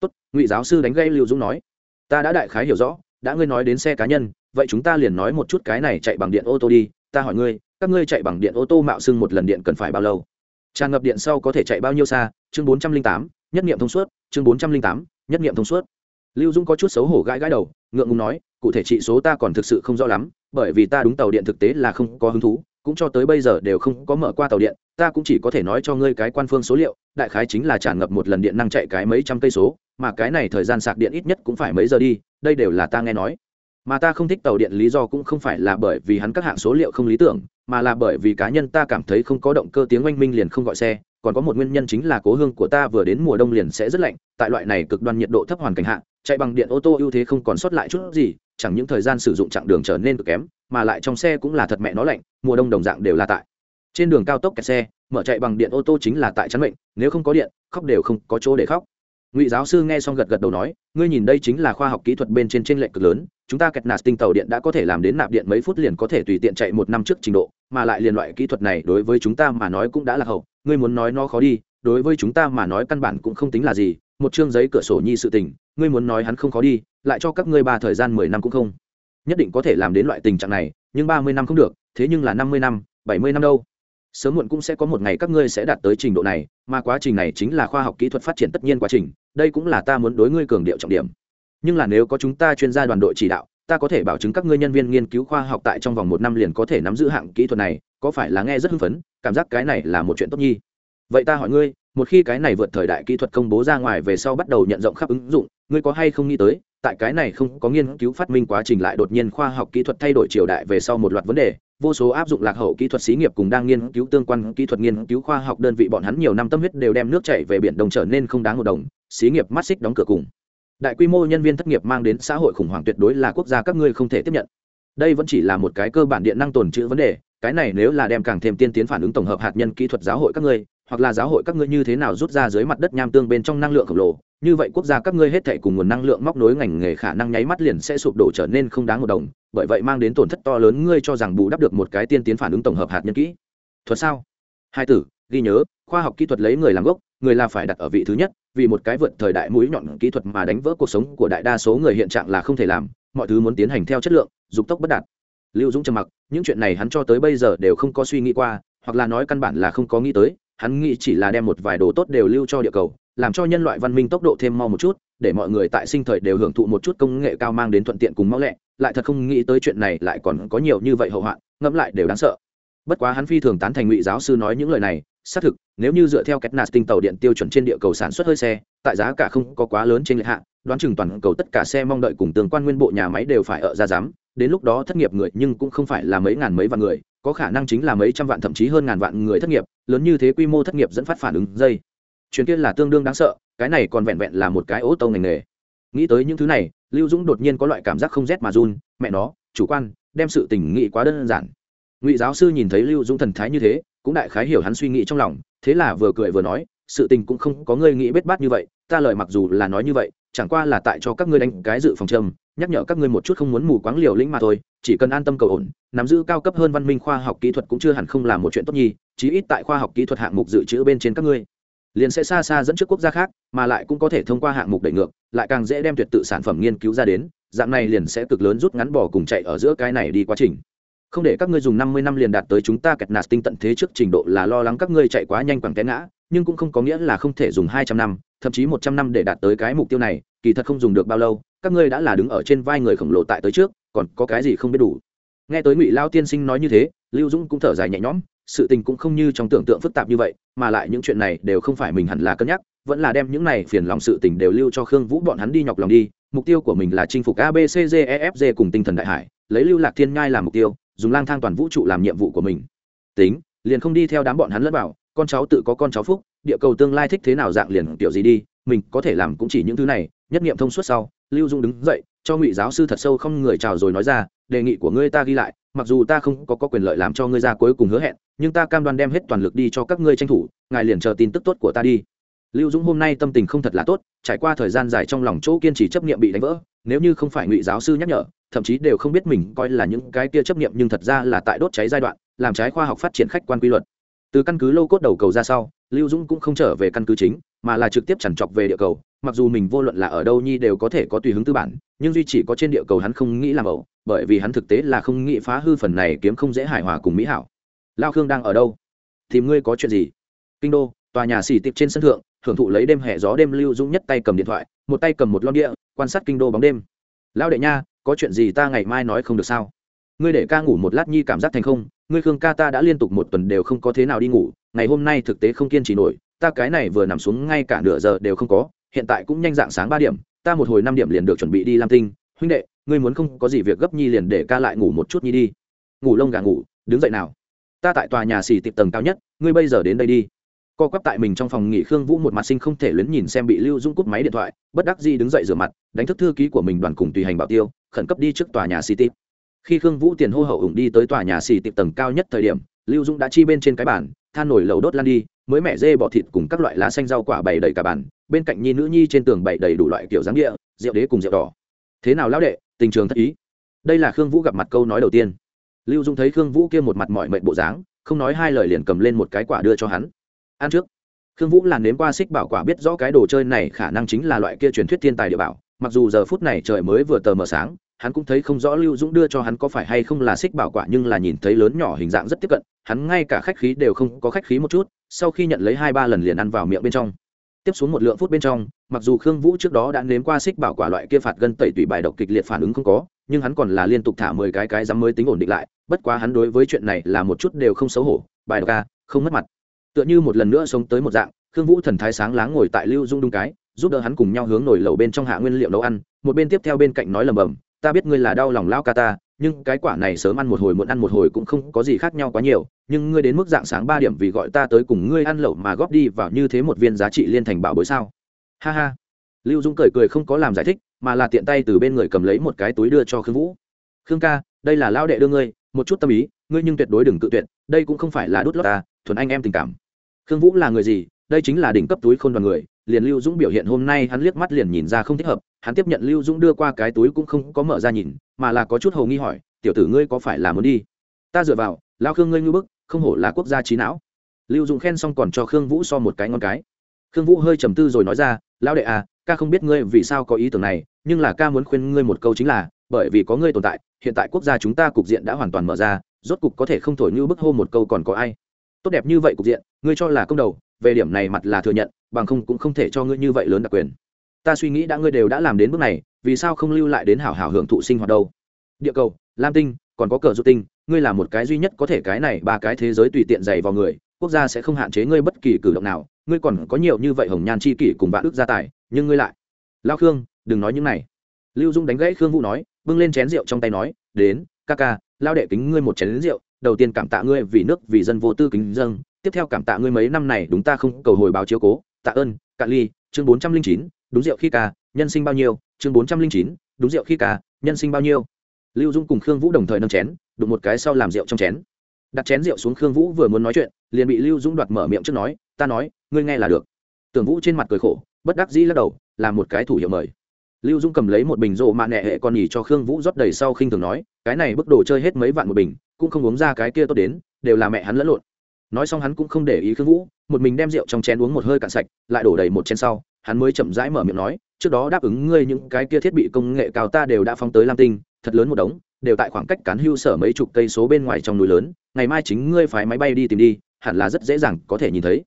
Tốt, ngụy giáo sư đánh gây lưu dũng nói, ta đã đại khái hiểu rõ, đã ngươi nói đến xe cá nhân, vậy chúng ta liền nói một chút cái này chạy bằng điện ô tô đi, ta hỏi ngươi các ngươi chạy bằng điện ô tô mạo xưng một lần điện cần phải bao lâu? Tràn ngập điện sau có thể chạy bao nhiêu xa? Chương bốn trăm linh tám, nhất nghiệm thông suốt. Chương bốn trăm linh tám, nhất nghiệm thông suốt. Lưu dũng có chút xấu hổ gãi gãi đầu, ngượng ngùng nói, cụ thể trị số ta còn thực sự không rõ lắm, bởi vì ta đúng tàu điện thực tế là không có hứng thú, cũng cho tới bây giờ đều không có mở qua tàu điện, ta cũng chỉ có thể nói cho ngươi cái quan phương số liệu, đại khái chính là tràn ngập một lần điện năng chạy cái mấy trăm cây số, mà cái này thời gian sạc điện ít nhất cũng phải mấy giờ đi, đây đều là ta nghe nói mà ta không thích tàu điện lý do cũng không phải là bởi vì hắn các hạng số liệu không lý tưởng, mà là bởi vì cá nhân ta cảm thấy không có động cơ tiếng oanh minh liền không gọi xe, còn có một nguyên nhân chính là cố hương của ta vừa đến mùa đông liền sẽ rất lạnh, tại loại này cực đoan nhiệt độ thấp hoàn cảnh hạ, chạy bằng điện ô tô ưu thế không còn sót lại chút gì, chẳng những thời gian sử dụng chặng đường trở nên cực kém, mà lại trong xe cũng là thật mẹ nó lạnh, mùa đông đồng dạng đều là tại. Trên đường cao tốc kẹt xe, mở chạy bằng điện ô tô chính là tại chắn bệnh nếu không có điện, khóc đều không có chỗ để khóc. Ngụy giáo sư nghe xong gật gật đầu nói, ngươi nhìn đây chính là khoa học kỹ thuật bên trên trên lệch cực lớn chúng ta kẹt nạt tinh tàu điện đã có thể làm đến nạp điện mấy phút liền có thể tùy tiện chạy một năm trước trình độ, mà lại liền loại kỹ thuật này đối với chúng ta mà nói cũng đã là hậu. Ngươi muốn nói nó khó đi, đối với chúng ta mà nói căn bản cũng không tính là gì. Một chương giấy cửa sổ nhi sự tình, ngươi muốn nói hắn không khó đi, lại cho các ngươi ba thời gian mười năm cũng không. Nhất định có thể làm đến loại tình trạng này, nhưng ba mươi năm không được, thế nhưng là năm mươi năm, bảy mươi năm đâu. Sớm muộn cũng sẽ có một ngày các ngươi sẽ đạt tới trình độ này, mà quá trình này chính là khoa học kỹ thuật phát triển tất nhiên quá trình, đây cũng là ta muốn đối ngươi cường điệu trọng điểm nhưng là nếu có chúng ta chuyên gia đoàn đội chỉ đạo, ta có thể bảo chứng các ngươi nhân viên nghiên cứu khoa học tại trong vòng một năm liền có thể nắm giữ hạng kỹ thuật này, có phải là nghe rất hưng phấn, cảm giác cái này là một chuyện tốt nhi? Vậy ta hỏi ngươi, một khi cái này vượt thời đại kỹ thuật công bố ra ngoài về sau bắt đầu nhận rộng khắp ứng dụng, ngươi có hay không nghĩ tới, tại cái này không có nghiên cứu phát minh quá trình lại đột nhiên khoa học kỹ thuật thay đổi triều đại về sau một loạt vấn đề, vô số áp dụng lạc hậu kỹ thuật xí nghiệp cùng đang nghiên cứu tương quan kỹ thuật nghiên cứu khoa học đơn vị bọn hắn nhiều năm tâm huyết đều đem nước chảy về biển đồng trở nên không đáng một đồng, xí nghiệp mắt xích đóng cửa cùng đại quy mô nhân viên thất nghiệp mang đến xã hội khủng hoảng tuyệt đối là quốc gia các ngươi không thể tiếp nhận. Đây vẫn chỉ là một cái cơ bản điện năng tồn trữ vấn đề, cái này nếu là đem càng thêm tiên tiến phản ứng tổng hợp hạt nhân kỹ thuật giáo hội các ngươi, hoặc là giáo hội các ngươi như thế nào rút ra dưới mặt đất nham tương bên trong năng lượng khổng lồ, như vậy quốc gia các ngươi hết thể cùng nguồn năng lượng móc nối ngành nghề khả năng nháy mắt liền sẽ sụp đổ trở nên không đáng một đồng, bởi vậy mang đến tổn thất to lớn, ngươi cho rằng bù đắp được một cái tiên tiến phản ứng tổng hợp hạt nhân kỹ. Thuật sao? Hai tử, ghi nhớ, khoa học kỹ thuật lấy người làm gốc, người là phải đặt ở vị thứ nhất vì một cái vượt thời đại mũi nhọn kỹ thuật mà đánh vỡ cuộc sống của đại đa số người hiện trạng là không thể làm, mọi thứ muốn tiến hành theo chất lượng, dục tốc bất đạt. Lưu dũng trầm mặc, những chuyện này hắn cho tới bây giờ đều không có suy nghĩ qua, hoặc là nói căn bản là không có nghĩ tới, hắn nghĩ chỉ là đem một vài đồ tốt đều lưu cho địa cầu, làm cho nhân loại văn minh tốc độ thêm mau một chút, để mọi người tại sinh thời đều hưởng thụ một chút công nghệ cao mang đến thuận tiện cùng mau lẹ, lại thật không nghĩ tới chuyện này lại còn có nhiều như vậy hậu hoạn, ngẫm lại đều đáng sợ bất quá hắn phi thường tán thành ngụy giáo sư nói những lời này, xác thực, nếu như dựa theo cách nạt tinh tàu điện tiêu chuẩn trên địa cầu sản xuất hơi xe, tại giá cả không có quá lớn trên lệ hạ, đoán chừng toàn cầu tất cả xe mong đợi cùng tương quan nguyên bộ nhà máy đều phải ở ra giám, đến lúc đó thất nghiệp người nhưng cũng không phải là mấy ngàn mấy vạn người, có khả năng chính là mấy trăm vạn thậm chí hơn ngàn vạn người thất nghiệp, lớn như thế quy mô thất nghiệp dẫn phát phản ứng dây. Chuyến kia là tương đương đáng sợ, cái này còn vẹn vẹn là một cái ô tô ngành nghề. Nghĩ tới những thứ này, lưu dũng đột nhiên có loại cảm giác không rét mà run, mẹ nó, chủ quan, đem sự tình nghĩ quá đơn giản ngụy giáo sư nhìn thấy lưu dũng thần thái như thế cũng đại khái hiểu hắn suy nghĩ trong lòng thế là vừa cười vừa nói sự tình cũng không có ngươi nghĩ bết bát như vậy ta lời mặc dù là nói như vậy chẳng qua là tại cho các ngươi đánh cái dự phòng trầm, nhắc nhở các ngươi một chút không muốn mù quáng liều lĩnh mà thôi chỉ cần an tâm cầu ổn nắm giữ cao cấp hơn văn minh khoa học kỹ thuật cũng chưa hẳn không là một chuyện tốt nhi chí ít tại khoa học kỹ thuật hạng mục dự trữ bên trên các ngươi. Liền sẽ xa xa dẫn trước quốc gia khác mà lại cũng có thể thông qua hạng mục đẩy ngược lại càng dễ đem tuyệt tự sản phẩm nghiên cứu ra đến dạng này liền sẽ cực lớn rút ngắn bỏ cùng chạy ở giữa cái này đi quá trình không để các ngươi dùng năm mươi năm liền đạt tới chúng ta kẹt nạt tinh tận thế trước trình độ là lo lắng các ngươi chạy quá nhanh quẳng té ngã, nhưng cũng không có nghĩa là không thể dùng hai trăm năm, thậm chí một trăm năm để đạt tới cái mục tiêu này, kỳ thật không dùng được bao lâu, các ngươi đã là đứng ở trên vai người khổng lồ tại tới trước, còn có cái gì không biết đủ. Nghe tới ngụy lao tiên sinh nói như thế, lưu dũng cũng thở dài nhẹ nhõm, sự tình cũng không như trong tưởng tượng phức tạp như vậy, mà lại những chuyện này đều không phải mình hẳn là cân nhắc, vẫn là đem những này phiền lòng sự tình đều lưu cho khương vũ bọn hắn đi nhọc lòng đi, mục tiêu của mình là chinh phục ABCDEFG cùng tinh thần đại hải, lấy lưu lạc thiên nhai làm mục tiêu dùng lang thang toàn vũ trụ làm nhiệm vụ của mình. Tính liền không đi theo đám bọn hắn lẫn bảo, con cháu tự có con cháu phúc địa cầu tương lai thích thế nào dạng liền kiểu gì đi mình có thể làm cũng chỉ những thứ này nhất nghiệm thông suốt sau lưu dung đứng dậy cho ngụy giáo sư thật sâu không người chào rồi nói ra đề nghị của ngươi ta ghi lại mặc dù ta không có, có quyền lợi làm cho ngươi ra cuối cùng hứa hẹn nhưng ta cam đoan đem hết toàn lực đi cho các ngươi tranh thủ ngài liền chờ tin tức tốt của ta đi. Lưu dũng hôm nay tâm tình không thật là tốt trải qua thời gian dài trong lòng chỗ kiên trì chấp nghiệm bị đánh vỡ nếu như không phải ngụy giáo sư nhắc nhở thậm chí đều không biết mình coi là những cái kia chấp nghiệm nhưng thật ra là tại đốt cháy giai đoạn, làm trái khoa học phát triển khách quan quy luật. Từ căn cứ lâu cốt đầu cầu ra sau, lưu dũng cũng không trở về căn cứ chính, mà là trực tiếp chẳng chọc về địa cầu, mặc dù mình vô luận là ở đâu nhi đều có thể có tùy hứng tư bản, nhưng duy chỉ có trên địa cầu hắn không nghĩ làm ẩu, bởi vì hắn thực tế là không nghĩ phá hư phần này kiếm không dễ hài hòa cùng mỹ hảo. Lao khương đang ở đâu? Thì ngươi có chuyện gì? Kinh đô, tòa nhà xì tiệp trên sân thượng, hưởng thụ lấy đêm hè gió đêm lưu dũng nhất tay cầm điện thoại, một tay cầm một lon địa quan sát kinh đô bóng đêm. Lão đệ nha có chuyện gì ta ngày mai nói không được sao? Ngươi để ca ngủ một lát nhi cảm giác thành không, ngươi khương ca ta đã liên tục một tuần đều không có thế nào đi ngủ, ngày hôm nay thực tế không kiên trì nổi, ta cái này vừa nằm xuống ngay cả nửa giờ đều không có, hiện tại cũng nhanh dạng sáng ba điểm, ta một hồi năm điểm liền được chuẩn bị đi lam tinh. Huynh đệ, ngươi muốn không có gì việc gấp nhi liền để ca lại ngủ một chút nhi đi. Ngủ lông gà ngủ, đứng dậy nào. Ta tại tòa nhà xì tiệp tầng cao nhất, ngươi bây giờ đến đây đi co quắp tại mình trong phòng nghỉ khương vũ một mặt sinh không thể luyến nhìn xem bị lưu dung cúp máy điện thoại, bất đắc di đứng dậy rửa mặt, đánh thức thư ký của mình đoàn cùng tùy hành bảo tiêu, khẩn cấp đi trước tòa nhà xì khi khương vũ tiền hô hậu ủng đi tới tòa nhà xì tiệp tầng cao nhất thời điểm, lưu dung đã chi bên trên cái bàn, than nổi lầu đốt lan đi, mới mẹ dê bỏ thịt cùng các loại lá xanh rau quả bày đầy cả bàn, bên cạnh nhi nữ nhi trên tường bày đầy đủ loại kiểu dáng địa, rượu đế cùng rượu đỏ. Thế nào lão đệ, tình trường thất ý? Đây là khương vũ gặp mặt câu nói đầu tiên. Lưu dung thấy khương vũ kia một mặt mọi mệnh bộ dáng, không nói hai lời liền cầm lên một cái quả đưa cho hắn ăn trước. Khương vũ là nếm qua xích bảo quả biết rõ cái đồ chơi này khả năng chính là loại kia truyền thuyết thiên tài địa bảo, mặc dù giờ phút này trời mới vừa tờ mờ sáng, hắn cũng thấy không rõ lưu dũng đưa cho hắn có phải hay không là xích bảo quả nhưng là nhìn thấy lớn nhỏ hình dạng rất tiếp cận, hắn ngay cả khách khí đều không có khách khí một chút, sau khi nhận lấy hai ba lần liền ăn vào miệng bên trong. Tiếp xuống một lượng phút bên trong, mặc dù khương vũ trước đó đã nếm qua xích bảo quả loại kia phạt gân tẩy tủy bài độc kịch liệt phản ứng không có, nhưng hắn còn là liên tục thả mười cái cái dám mới tính ổn định lại, bất quá hắn đối với chuyện này là một chút đều không xấu hổ, bài độc ca không mất mặt tựa như một lần nữa sống tới một dạng, khương vũ thần thái sáng láng ngồi tại lưu dung đung cái, giúp đỡ hắn cùng nhau hướng nổi lẩu bên trong hạ nguyên liệu nấu ăn, một bên tiếp theo bên cạnh nói lầm bầm, ta biết ngươi là đau lòng lao ca ta, nhưng cái quả này sớm ăn một hồi muộn ăn một hồi cũng không có gì khác nhau quá nhiều, nhưng ngươi đến mức dạng sáng ba điểm vì gọi ta tới cùng ngươi ăn lẩu mà góp đi vào như thế một viên giá trị liên thành bảo bối sao? Ha ha. Lưu dung cười cười không có làm giải thích, mà là tiện tay từ bên người cầm lấy một cái túi đưa cho khương vũ. Khương ca, đây là lao đệ đưa ngươi, một chút tâm ý, ngươi nhưng tuyệt đối đừng tự tuyệt, đây cũng không phải là đút lót ta thuần anh em tình cảm. Khương vũ là người gì? Đây chính là đỉnh cấp túi khôn đoàn người. Liền lưu dũng biểu hiện hôm nay hắn liếc mắt liền nhìn ra không thích hợp. Hắn tiếp nhận lưu dũng đưa qua cái túi cũng không có mở ra nhìn, mà là có chút hầu nghi hỏi, tiểu tử ngươi có phải là muốn đi? Ta dựa vào lao khương ngươi ngư bức, không hổ là quốc gia trí não. Lưu dũng khen xong còn cho khương vũ so một cái ngon cái. Khương vũ hơi trầm tư rồi nói ra, lão đệ à ca không biết ngươi vì sao có ý tưởng này, nhưng là ca muốn khuyên ngươi một câu chính là, bởi vì có ngươi tồn tại, hiện tại quốc gia chúng ta cục diện đã hoàn toàn mở ra, rốt cục có thể không thổi như bức hô một câu còn có ai? Tốt đẹp như vậy cục diện, ngươi cho là công đầu, về điểm này mặt là thừa nhận, bằng không cũng không thể cho ngươi như vậy lớn đặc quyền. Ta suy nghĩ đã ngươi đều đã làm đến bước này, vì sao không lưu lại đến hảo hảo hưởng thụ sinh hoạt đâu? Địa cầu, lam tinh, còn có cờ du tinh, ngươi là một cái duy nhất có thể cái này ba cái thế giới tùy tiện dày vào người, quốc gia sẽ không hạn chế ngươi bất kỳ cử động nào, ngươi còn có nhiều như vậy hồng nhan chi kỷ cùng vạn ước gia tài, nhưng ngươi lại. Lao khương, đừng nói những này. Lưu dung đánh gãy khương vũ nói, bưng lên chén rượu trong tay nói, đến, ca ca, lao đệ kính ngươi một chén rượu đầu tiên cảm tạ ngươi vì nước, vì dân vô tư kính dâng tiếp theo cảm tạ ngươi mấy năm này đúng ta không cầu hồi báo chiếu cố. Tạ ơn cạn ly, chương bốn trăm linh chín, đúng rượu khi ca nhân sinh bao nhiêu? Chương bốn trăm linh chín, đúng rượu khi ca nhân sinh bao nhiêu? Lưu dung cùng khương vũ đồng thời nâng chén, đụng một cái sau làm rượu trong chén. Đặt chén rượu xuống khương vũ vừa muốn nói chuyện, liền bị lưu dũng đoạt mở miệng trước nói, ta nói, ngươi nghe là được. Tưởng vũ trên mặt cười khổ, bất đắc dĩ lắc đầu làm một cái thủ hiệu mời. Lưu dung cầm lấy một bình rộ mạ nẹ hệ con nhì cho khương vũ rót đầy sau khinh thường nói, cái này bức đồ chơi hết mấy vạn một bình cũng không uống ra cái kia tốt đến, đều là mẹ hắn lẫn lộn. Nói xong hắn cũng không để ý khương vũ, một mình đem rượu trong chén uống một hơi cạn sạch, lại đổ đầy một chén sau, hắn mới chậm rãi mở miệng nói, trước đó đáp ứng ngươi những cái kia thiết bị công nghệ cao ta đều đã phóng tới lam tinh, thật lớn một đống, đều tại khoảng cách cán hưu sở mấy chục cây số bên ngoài trong núi lớn, ngày mai chính ngươi phái máy bay đi tìm đi, hẳn là rất dễ dàng có thể nhìn thấy.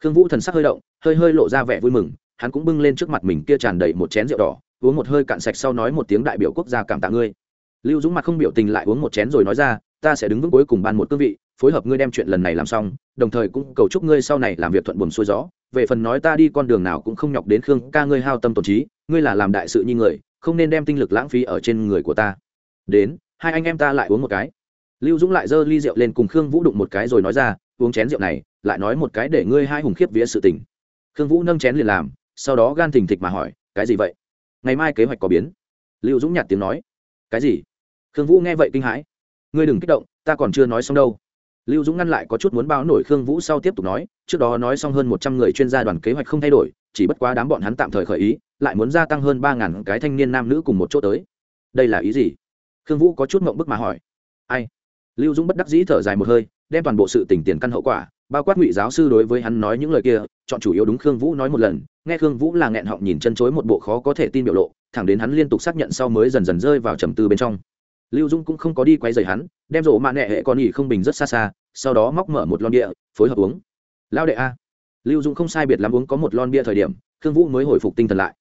Khương vũ thần sắc hơi động, hơi hơi lộ ra vẻ vui mừng, hắn cũng bưng lên trước mặt mình kia tràn đầy một chén rượu đỏ, uống một hơi cạn sạch sau nói một tiếng đại biểu quốc gia cảm tạ ngươi. Lưu dũng mặt không biểu tình lại uống một chén rồi nói ra ta sẽ đứng vững cuối cùng ban một cương vị, phối hợp ngươi đem chuyện lần này làm xong, đồng thời cũng cầu chúc ngươi sau này làm việc thuận buồm xuôi gió. Về phần nói ta đi con đường nào cũng không nhọc đến khương ca ngươi hao tâm tổn trí, ngươi là làm đại sự như người, không nên đem tinh lực lãng phí ở trên người của ta. Đến, hai anh em ta lại uống một cái. Lưu dũng lại giơ ly rượu lên cùng khương vũ đụng một cái rồi nói ra, uống chén rượu này, lại nói một cái để ngươi hai hùng khiếp vía sự tình. Khương vũ nâng chén liền làm, sau đó gan thình thịch mà hỏi, cái gì vậy? Ngày mai kế hoạch có biến? Lưu dũng nhạt tiếng nói, cái gì? Khương vũ nghe vậy kinh hãi ngươi đừng kích động, ta còn chưa nói xong đâu. Lưu dũng ngăn lại có chút muốn báo nổi khương vũ sau tiếp tục nói, trước đó nói xong hơn một trăm người chuyên gia đoàn kế hoạch không thay đổi, chỉ bất quá đám bọn hắn tạm thời khởi ý, lại muốn gia tăng hơn ba ngàn cái thanh niên nam nữ cùng một chỗ tới. Đây là ý gì? Khương vũ có chút mộng bức mà hỏi. Ai? Lưu dũng bất đắc dĩ thở dài một hơi, đem toàn bộ sự tình tiền căn hậu quả, bao quát ngụy giáo sư đối với hắn nói những lời kia, chọn chủ yếu đúng khương vũ nói một lần, nghe khương vũ là nghẹn họng nhìn chân chối một bộ khó có thể tin biểu lộ, thẳng đến hắn liên tục xác nhận sau mới dần dần rơi vào trầm tư bên trong lưu dung cũng không có đi quay dày hắn, đem rổ mạ nẹ hệ con ỉ không bình rất xa xa, sau đó móc mở một lon địa phối hợp uống. Lao đệ a. Lưu Dung không sai biệt lắm uống có một lon bia thời điểm, khương vũ mới hồi phục tinh thần lại.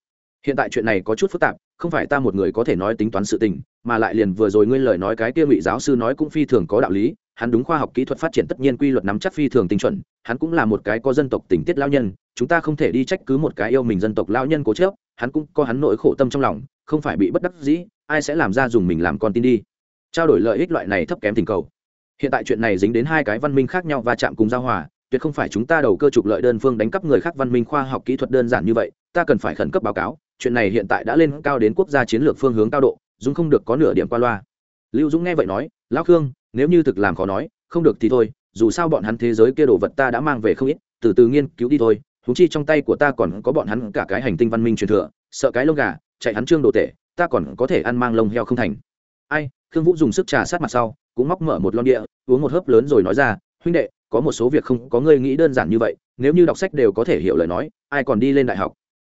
Hiện tại chuyện này có chút phức tạp, không phải ta một người có thể nói tính toán sự tình, mà lại liền vừa rồi ngươi lời nói cái kia ngụy giáo sư nói cũng phi thường có đạo lý, hắn đúng khoa học kỹ thuật phát triển tất nhiên quy luật nắm chắc phi thường tinh chuẩn, hắn cũng là một cái có dân tộc tình tiết lao nhân, chúng ta không thể đi trách cứ một cái yêu mình dân tộc lao nhân cố chớp hắn cũng có hắn nỗi khổ tâm trong lòng, không phải bị bất đắc dĩ ai sẽ làm ra dùng mình làm con tin đi? Trao đổi lợi ích loại này thấp kém tình cầu. Hiện tại chuyện này dính đến hai cái văn minh khác nhau và chạm cùng giao hòa, tuyệt không phải chúng ta đầu cơ trục lợi đơn phương đánh cắp người khác văn minh khoa học kỹ thuật đơn giản như vậy, ta cần phải khẩn cấp báo cáo, chuyện này hiện tại đã lên cao đến quốc gia chiến lược phương hướng cao độ, dũng không được có nửa điểm qua loa. Lưu dũng nghe vậy nói, lão khương, nếu như thực làm khó nói, không được thì thôi, dù sao bọn hắn thế giới kia đồ vật ta đã mang về không ít, từ từ nghiên cứu đi thôi húng chi trong tay của ta còn có bọn hắn cả cái hành tinh văn minh truyền thừa, sợ cái lông gà, chạy hắn trương đồ tể ta còn có thể ăn mang lông heo không thành. Ai, khương vũ dùng sức trà sát mặt sau, cũng móc mở một lon địa uống một hớp lớn rồi nói ra, huynh đệ, có một số việc không có ngươi nghĩ đơn giản như vậy, nếu như đọc sách đều có thể hiểu lời nói, ai còn đi lên đại học?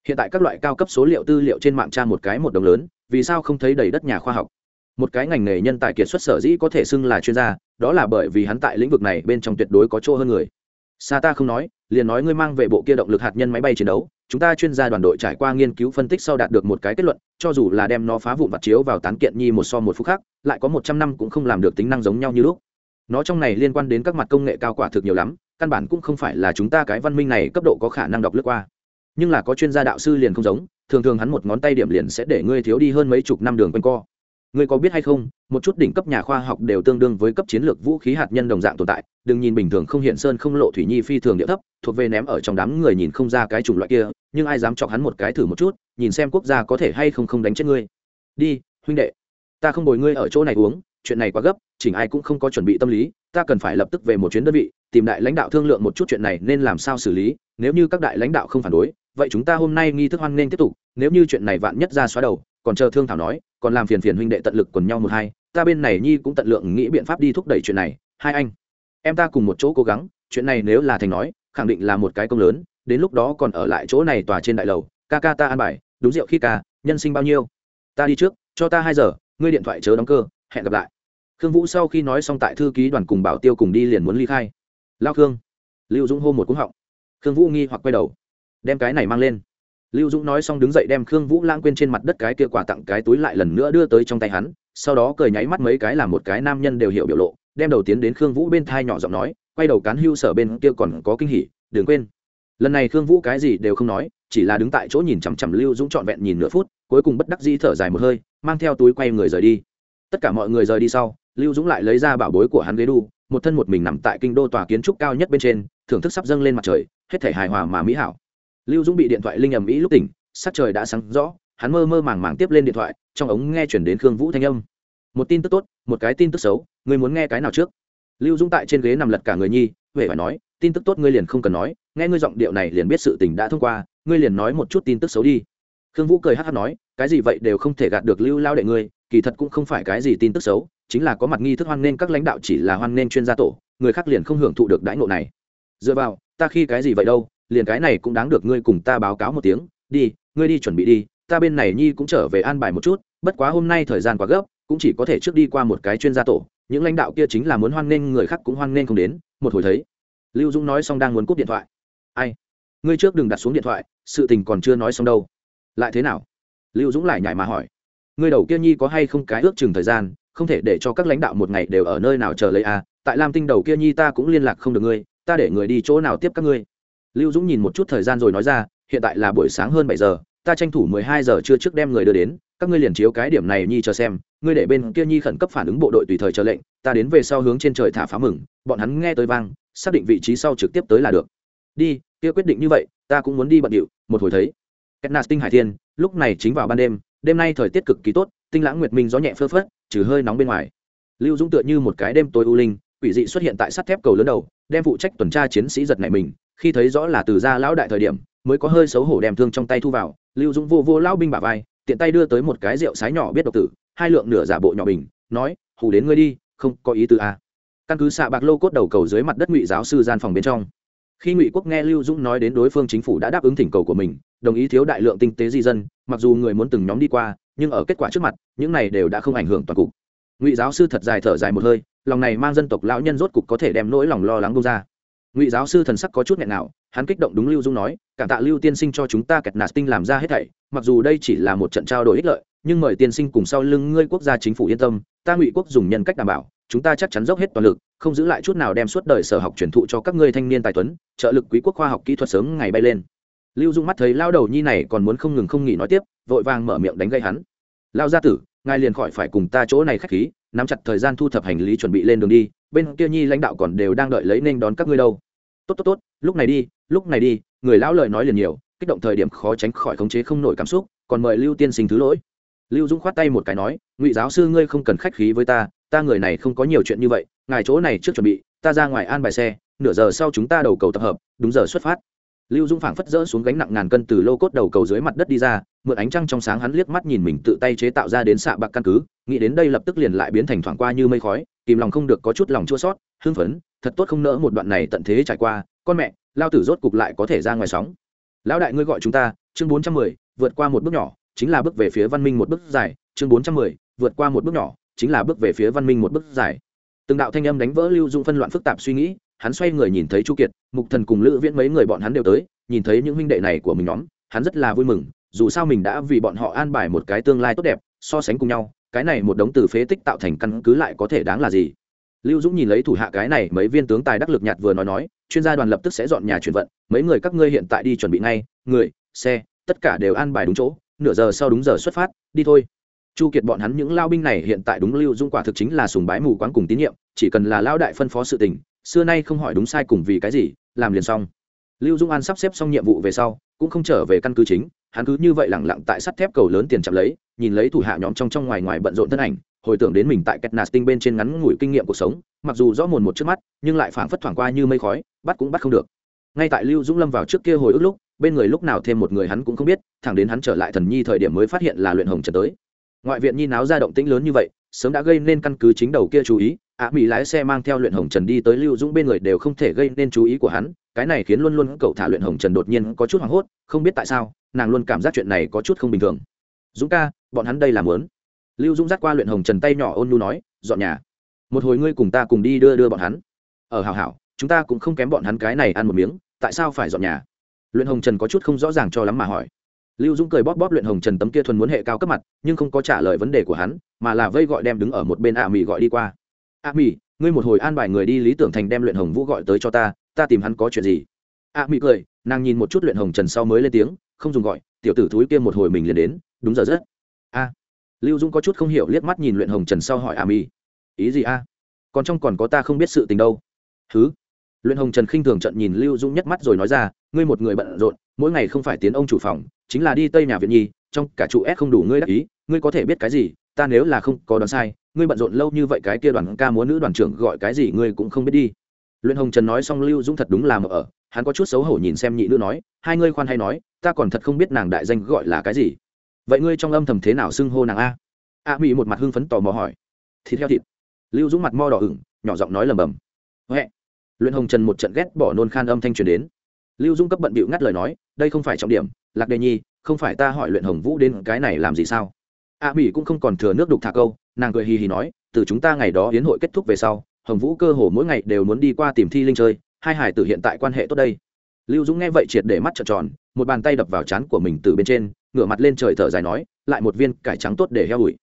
Hiện tại các loại cao cấp số liệu tư liệu trên mạng tra một cái một đồng lớn, vì sao không thấy đầy đất nhà khoa học? Một cái ngành nghề nhân tài kiệt xuất sở dĩ có thể xưng là chuyên gia, đó là bởi vì hắn tại lĩnh vực này bên trong tuyệt đối có chỗ hơn người. Xa ta không nói, liền nói ngươi mang về bộ kia động lực hạt nhân máy bay chiến đấu chúng ta chuyên gia đoàn đội trải qua nghiên cứu phân tích sau đạt được một cái kết luận, cho dù là đem nó phá vụn vặt chiếu vào tán kiện nhi một so một phút khác, lại có một trăm năm cũng không làm được tính năng giống nhau như lúc. Nó trong này liên quan đến các mặt công nghệ cao quả thực nhiều lắm, căn bản cũng không phải là chúng ta cái văn minh này cấp độ có khả năng đọc lướt qua. Nhưng là có chuyên gia đạo sư liền không giống, thường thường hắn một ngón tay điểm liền sẽ để ngươi thiếu đi hơn mấy chục năm đường quanh co ngươi có biết hay không, một chút đỉnh cấp nhà khoa học đều tương đương với cấp chiến lược vũ khí hạt nhân đồng dạng tồn tại, đừng nhìn bình thường không hiện sơn không lộ thủy nhi phi thường địa thấp, thuộc về ném ở trong đám người nhìn không ra cái chủng loại kia, nhưng ai dám chọc hắn một cái thử một chút, nhìn xem quốc gia có thể hay không không đánh chết ngươi. Đi, huynh đệ, ta không bồi ngươi ở chỗ này uống, chuyện này quá gấp, chỉnh ai cũng không có chuẩn bị tâm lý, ta cần phải lập tức về một chuyến đơn vị, tìm đại lãnh đạo thương lượng một chút chuyện này nên làm sao xử lý, nếu như các đại lãnh đạo không phản đối, vậy chúng ta hôm nay nghi thức hoan nên tiếp tục, nếu như chuyện này vạn nhất ra xóa đầu, còn chờ thương thảo nói còn làm phiền phiền huynh đệ tận lực quần nhau một hai, ta bên này nhi cũng tận lượng nghĩ biện pháp đi thúc đẩy chuyện này. Hai anh, em ta cùng một chỗ cố gắng, chuyện này nếu là thành nói, khẳng định là một cái công lớn, đến lúc đó còn ở lại chỗ này tòa trên đại lầu, ca ca ta ăn bài, đúng rượu khi ca, nhân sinh bao nhiêu? Ta đi trước, cho ta hai giờ, ngươi điện thoại chớ đóng cơ, hẹn gặp lại. Khương vũ sau khi nói xong tại thư ký đoàn cùng bảo tiêu cùng đi liền muốn ly khai. Lao khương, lưu dũng hô một cúng họng. Khương vũ nghi hoặc quay đầu, đem cái này mang lên lưu dũng nói xong đứng dậy đem khương vũ lãng quên trên mặt đất cái kia quà tặng cái túi lại lần nữa đưa tới trong tay hắn, sau đó cười nháy mắt mấy cái làm một cái nam nhân đều hiểu biểu lộ, đem đầu tiến đến khương vũ bên thai nhỏ giọng nói, quay đầu cán hưu sở bên kia còn có kinh hỉ, đừng quên. Lần này khương vũ cái gì đều không nói, chỉ là đứng tại chỗ nhìn chằm chằm lưu dũng trọn vẹn nhìn nửa phút, cuối cùng bất đắc dĩ thở dài một hơi, mang theo túi quay người rời đi. Tất cả mọi người rời đi sau, lưu dũng lại lấy ra bảo bối của hắn ghế đu, một thân một mình nằm tại kinh đô tòa kiến trúc cao nhất bên trên, thưởng thức sắp dâng lên mặt trời, hết thể hài hòa mà mỹ hảo lưu dũng bị điện thoại linh ầm ĩ lúc tỉnh, sắc trời đã sáng rõ, hắn mơ mơ màng màng tiếp lên điện thoại, trong ống nghe chuyển đến khương vũ thanh âm. Một tin tức tốt, một cái tin tức xấu, ngươi muốn nghe cái nào trước? Lưu dũng tại trên ghế nằm lật cả người nhi huệ phải nói, tin tức tốt ngươi liền không cần nói, nghe ngươi giọng điệu này liền biết sự tình đã thông qua, ngươi liền nói một chút tin tức xấu đi. Khương vũ cười hát hát nói, cái gì vậy đều không thể gạt được lưu lao đệ ngươi, kỳ thật cũng không phải cái gì tin tức xấu, chính là có mặt nghi thức hoan nghênh các lãnh đạo chỉ là hoan nghênh chuyên gia tổ, người khác liền không hưởng thụ được đãi ngộ này. Dựa vào, ta khi cái gì vậy đâu liền cái này cũng đáng được ngươi cùng ta báo cáo một tiếng, đi, ngươi đi chuẩn bị đi, ta bên này nhi cũng trở về an bài một chút, bất quá hôm nay thời gian quá gấp, cũng chỉ có thể trước đi qua một cái chuyên gia tổ, những lãnh đạo kia chính là muốn hoan nghênh người khác cũng hoan nghênh không đến, một hồi thấy. Lưu dũng nói xong đang muốn cúp điện thoại. Ai? Ngươi trước đừng đặt xuống điện thoại, sự tình còn chưa nói xong đâu. Lại thế nào? Lưu dũng lại nhảy mà hỏi. Ngươi đầu kia nhi có hay không cái ước chừng thời gian, không thể để cho các lãnh đạo một ngày đều ở nơi nào chờ lấy à? Tại lam tinh đầu kia nhi ta cũng liên lạc không được ngươi, ta để người đi chỗ nào tiếp các ngươi? Lưu dũng nhìn một chút thời gian rồi nói ra, hiện tại là buổi sáng hơn bảy giờ, ta tranh thủ mười hai giờ trưa trước đem người đưa đến, các ngươi liền chiếu cái điểm này nhi chờ xem, ngươi để bên kia nhi khẩn cấp phản ứng bộ đội tùy thời chờ lệnh, ta đến về sau hướng trên trời thả phá mừng, bọn hắn nghe tới vang, xác định vị trí sau trực tiếp tới là được. Đi, kia quyết định như vậy, ta cũng muốn đi bận điệu, một hồi thấy. Ketnas tinh hải thiên, lúc này chính vào ban đêm đêm nay thời tiết cực kỳ tốt, tinh lãng nguyệt minh gió nhẹ phơ phất, trừ hơi nóng bên ngoài. Lưu dũng tựa như một cái đêm tối u linh, quỷ dị xuất hiện tại sắt thép cầu lớn đầu, đem phụ trách tuần tra chiến sĩ giật này mình khi thấy rõ là từ gia lão đại thời điểm, mới có hơi xấu hổ đem thương trong tay thu vào, lưu dũng vô vô lão binh bả vai, tiện tay đưa tới một cái rượu sái nhỏ biết độc tử, hai lượng nửa giả bộ nhỏ bình, nói, hù đến ngươi đi, không có ý tư a à. căn cứ xạ bạc lô cốt đầu cầu dưới mặt đất ngụy giáo sư gian phòng bên trong. Khi ngụy quốc nghe lưu dũng nói đến đối phương chính phủ đã đáp ứng thỉnh cầu của mình, đồng ý thiếu đại lượng tinh tế di dân, mặc dù người muốn từng nhóm đi qua, nhưng ở kết quả trước mặt, những này đều đã không ảnh hưởng toàn cục. Ngụy giáo sư thật dài thở dài một hơi, lòng này mang dân tộc lão nhân rốt cục có thể đem nỗi lòng lo lắng bông ra ngụy giáo sư thần sắc có chút nghẹn nào, hắn kích động đúng lưu dung nói, cảm tạ lưu tiên sinh cho chúng ta kẹt nạt tinh làm ra hết thảy, mặc dù đây chỉ là một trận trao đổi ích lợi, nhưng mời tiên sinh cùng sau lưng ngươi quốc gia chính phủ yên tâm, ta ngụy quốc dùng nhân cách đảm bảo, chúng ta chắc chắn dốc hết toàn lực, không giữ lại chút nào đem suốt đời sở học truyền thụ cho các ngươi thanh niên tài tuấn, trợ lực quý quốc khoa học kỹ thuật sớm ngày bay lên. Lưu dung mắt thấy lao đầu nhi này còn muốn không ngừng không nghỉ nói tiếp, vội vàng mở miệng đánh gây hắn. Lao gia tử, ngài liền khỏi phải cùng ta chỗ này khách khí nắm chặt thời gian thu thập hành lý chuẩn bị lên đường đi, bên kia nhi lãnh đạo còn đều đang đợi lấy nên đón các ngươi đâu. Tốt tốt tốt, lúc này đi, lúc này đi, người lão lời nói liền nhiều, kích động thời điểm khó tránh khỏi khống chế không nổi cảm xúc, còn mời lưu tiên sinh thứ lỗi. Lưu dũng khoát tay một cái nói, ngụy giáo sư ngươi không cần khách khí với ta ta người này không có nhiều chuyện như vậy, ngài chỗ này trước chuẩn bị, ta ra ngoài an bài xe, nửa giờ sau chúng ta đầu cầu tập hợp, đúng giờ xuất phát lưu dũng phảng phất rỡ xuống gánh nặng ngàn cân từ lô cốt đầu cầu dưới mặt đất đi ra, mượn ánh trăng trong sáng hắn liếc mắt nhìn mình tự tay chế tạo ra đến xạ bạc căn cứ, nghĩ đến đây lập tức liền lại biến thành thoảng qua như mây khói, kìm lòng không được có chút lòng chua sót, hưng phấn, thật tốt không nỡ một đoạn này tận thế trải qua, con mẹ, lao tử rốt cục lại có thể ra ngoài sóng. Lão đại ngươi gọi chúng ta, chương bốn trăm mười, vượt qua một bước nhỏ, chính là bước về phía văn minh một bước dài, chương bốn trăm mười, vượt qua một bước nhỏ, chính là bước về phía văn minh một bước dài. Từng đạo thanh âm đánh vỡ lưu dung phân loạn phức tạp suy nghĩ hắn xoay người nhìn thấy chu kiệt, mục thần cùng lữ viễn mấy người bọn hắn đều tới, nhìn thấy những huynh đệ này của mình nhóm, hắn rất là vui mừng, dù sao mình đã vì bọn họ an bài một cái tương lai tốt đẹp, so sánh cùng nhau, cái này một đống từ phế tích tạo thành căn cứ lại có thể đáng là gì? Lưu dũng nhìn lấy thủ hạ cái này, mấy viên tướng tài đắc lực nhạt vừa nói nói, chuyên gia đoàn lập tức sẽ dọn nhà chuyển vận, mấy người các ngươi hiện tại đi chuẩn bị ngay, người, xe, tất cả đều an bài đúng chỗ, nửa giờ sau đúng giờ xuất phát, đi thôi. Chu kiệt bọn hắn những lao binh này hiện tại đúng lưu dung quả thực chính là sùng bái mù quáng cùng tín nhiệm, chỉ cần là lao đại phân phó sự tình xưa nay không hỏi đúng sai cùng vì cái gì, làm liền xong. Lưu dung an sắp xếp xong nhiệm vụ về sau, cũng không trở về căn cứ chính, hắn cứ như vậy lẳng lặng tại sắt thép cầu lớn tiền chậm lấy, nhìn lấy thủ hạ nhóm trong trong ngoài ngoài bận rộn thân ảnh, hồi tưởng đến mình tại kết nạt tinh bên trên ngắn ngủi kinh nghiệm cuộc sống, mặc dù rõ mồn một trước mắt, nhưng lại phảng phất thoảng qua như mây khói, bắt cũng bắt không được. Ngay tại lưu dũng lâm vào trước kia hồi ức lúc, bên người lúc nào thêm một người hắn cũng không biết, thẳng đến hắn trở lại thần nhi thời điểm mới phát hiện là luyện hồng trần tới. Ngoại viện nhi náo ra động tĩnh lớn như vậy, sớm đã gây nên căn cứ chính đầu kia chú ý ạ mỹ lái xe mang theo luyện hồng trần đi tới lưu dũng bên người đều không thể gây nên chú ý của hắn, cái này khiến luôn luôn cậu thả luyện hồng trần đột nhiên có chút hoảng hốt, không biết tại sao, nàng luôn cảm giác chuyện này có chút không bình thường. Dũng ca, bọn hắn đây làm lớn lưu dũng dắt qua luyện hồng trần tay nhỏ ôn nu nói, dọn nhà. Một hồi ngươi cùng ta cùng đi đưa đưa bọn hắn. Ở hảo hảo, chúng ta cũng không kém bọn hắn cái này ăn một miếng, tại sao phải dọn nhà? Luyện hồng trần có chút không rõ ràng cho lắm mà hỏi. Lưu dũng cười bóp bóp luyện hồng trần tấm kia thuần muốn hệ cao cấp mặt, nhưng không có trả lời vấn đề của hắn, mà là vây gọi đem đứng ở một bên ạ à mỹ gọi đi qua. A à mỹ ngươi một hồi an bài người đi lý tưởng thành đem luyện hồng vũ gọi tới cho ta ta tìm hắn có chuyện gì? A à mỹ cười, nàng nhìn một chút luyện hồng trần sau mới lên tiếng, không dùng gọi, tiểu tử thúi kia một hồi mình liền đến, đúng giờ rất a à, lưu dũng có chút không hiểu liếc mắt nhìn luyện hồng trần sau hỏi à, A mỹ ý gì a còn trong còn có ta không biết sự tình đâu. Thứ luyện hồng trần khinh thường trận nhìn lưu dũng nhất mắt rồi nói ra, ngươi một người bận rộn, mỗi ngày không phải tiến ông chủ phòng, chính là đi tây nhà viện nhi, trong cả trụ s không đủ ngươi đắc ý, ngươi có thể biết cái gì? Ta nếu là không có đoán sai, ngươi bận rộn lâu như vậy cái kia đoàn ca múa nữ đoàn trưởng gọi cái gì ngươi cũng không biết đi. Luyện hồng trần nói xong lưu dũng thật đúng là mở ở, hắn có chút xấu hổ nhìn xem nhị nữ nói, hai ngươi khoan hay nói, ta còn thật không biết nàng đại danh gọi là cái gì. Vậy ngươi trong âm thầm thế nào xưng hô nàng a? A mỹ một mặt hưng phấn tò mò hỏi. Thịt heo thịt. Lưu dũng mặt mo đỏ ửng, nhỏ giọng nói lầm bầm. Huệ. Luyện hồng trần một trận ghét bỏ nôn khan âm thanh truyền đến. Lưu dung cấp bận bịu ngắt lời nói, đây không phải trọng điểm, lạc đề nhi, không phải ta hỏi luyện hồng vũ đến cái này làm gì sao? A mỹ cũng không còn thừa nước đục thả câu, nàng cười hì hì nói, từ chúng ta ngày đó hiến hội kết thúc về sau, hồng vũ cơ hồ mỗi ngày đều muốn đi qua tìm thi linh chơi, hai hải tử hiện tại quan hệ tốt đây. Lưu dũng nghe vậy triệt để mắt trợn tròn, một bàn tay đập vào trán của mình từ bên trên, ngửa mặt lên trời thở dài nói, lại một viên cải trắng tốt để heo ủi.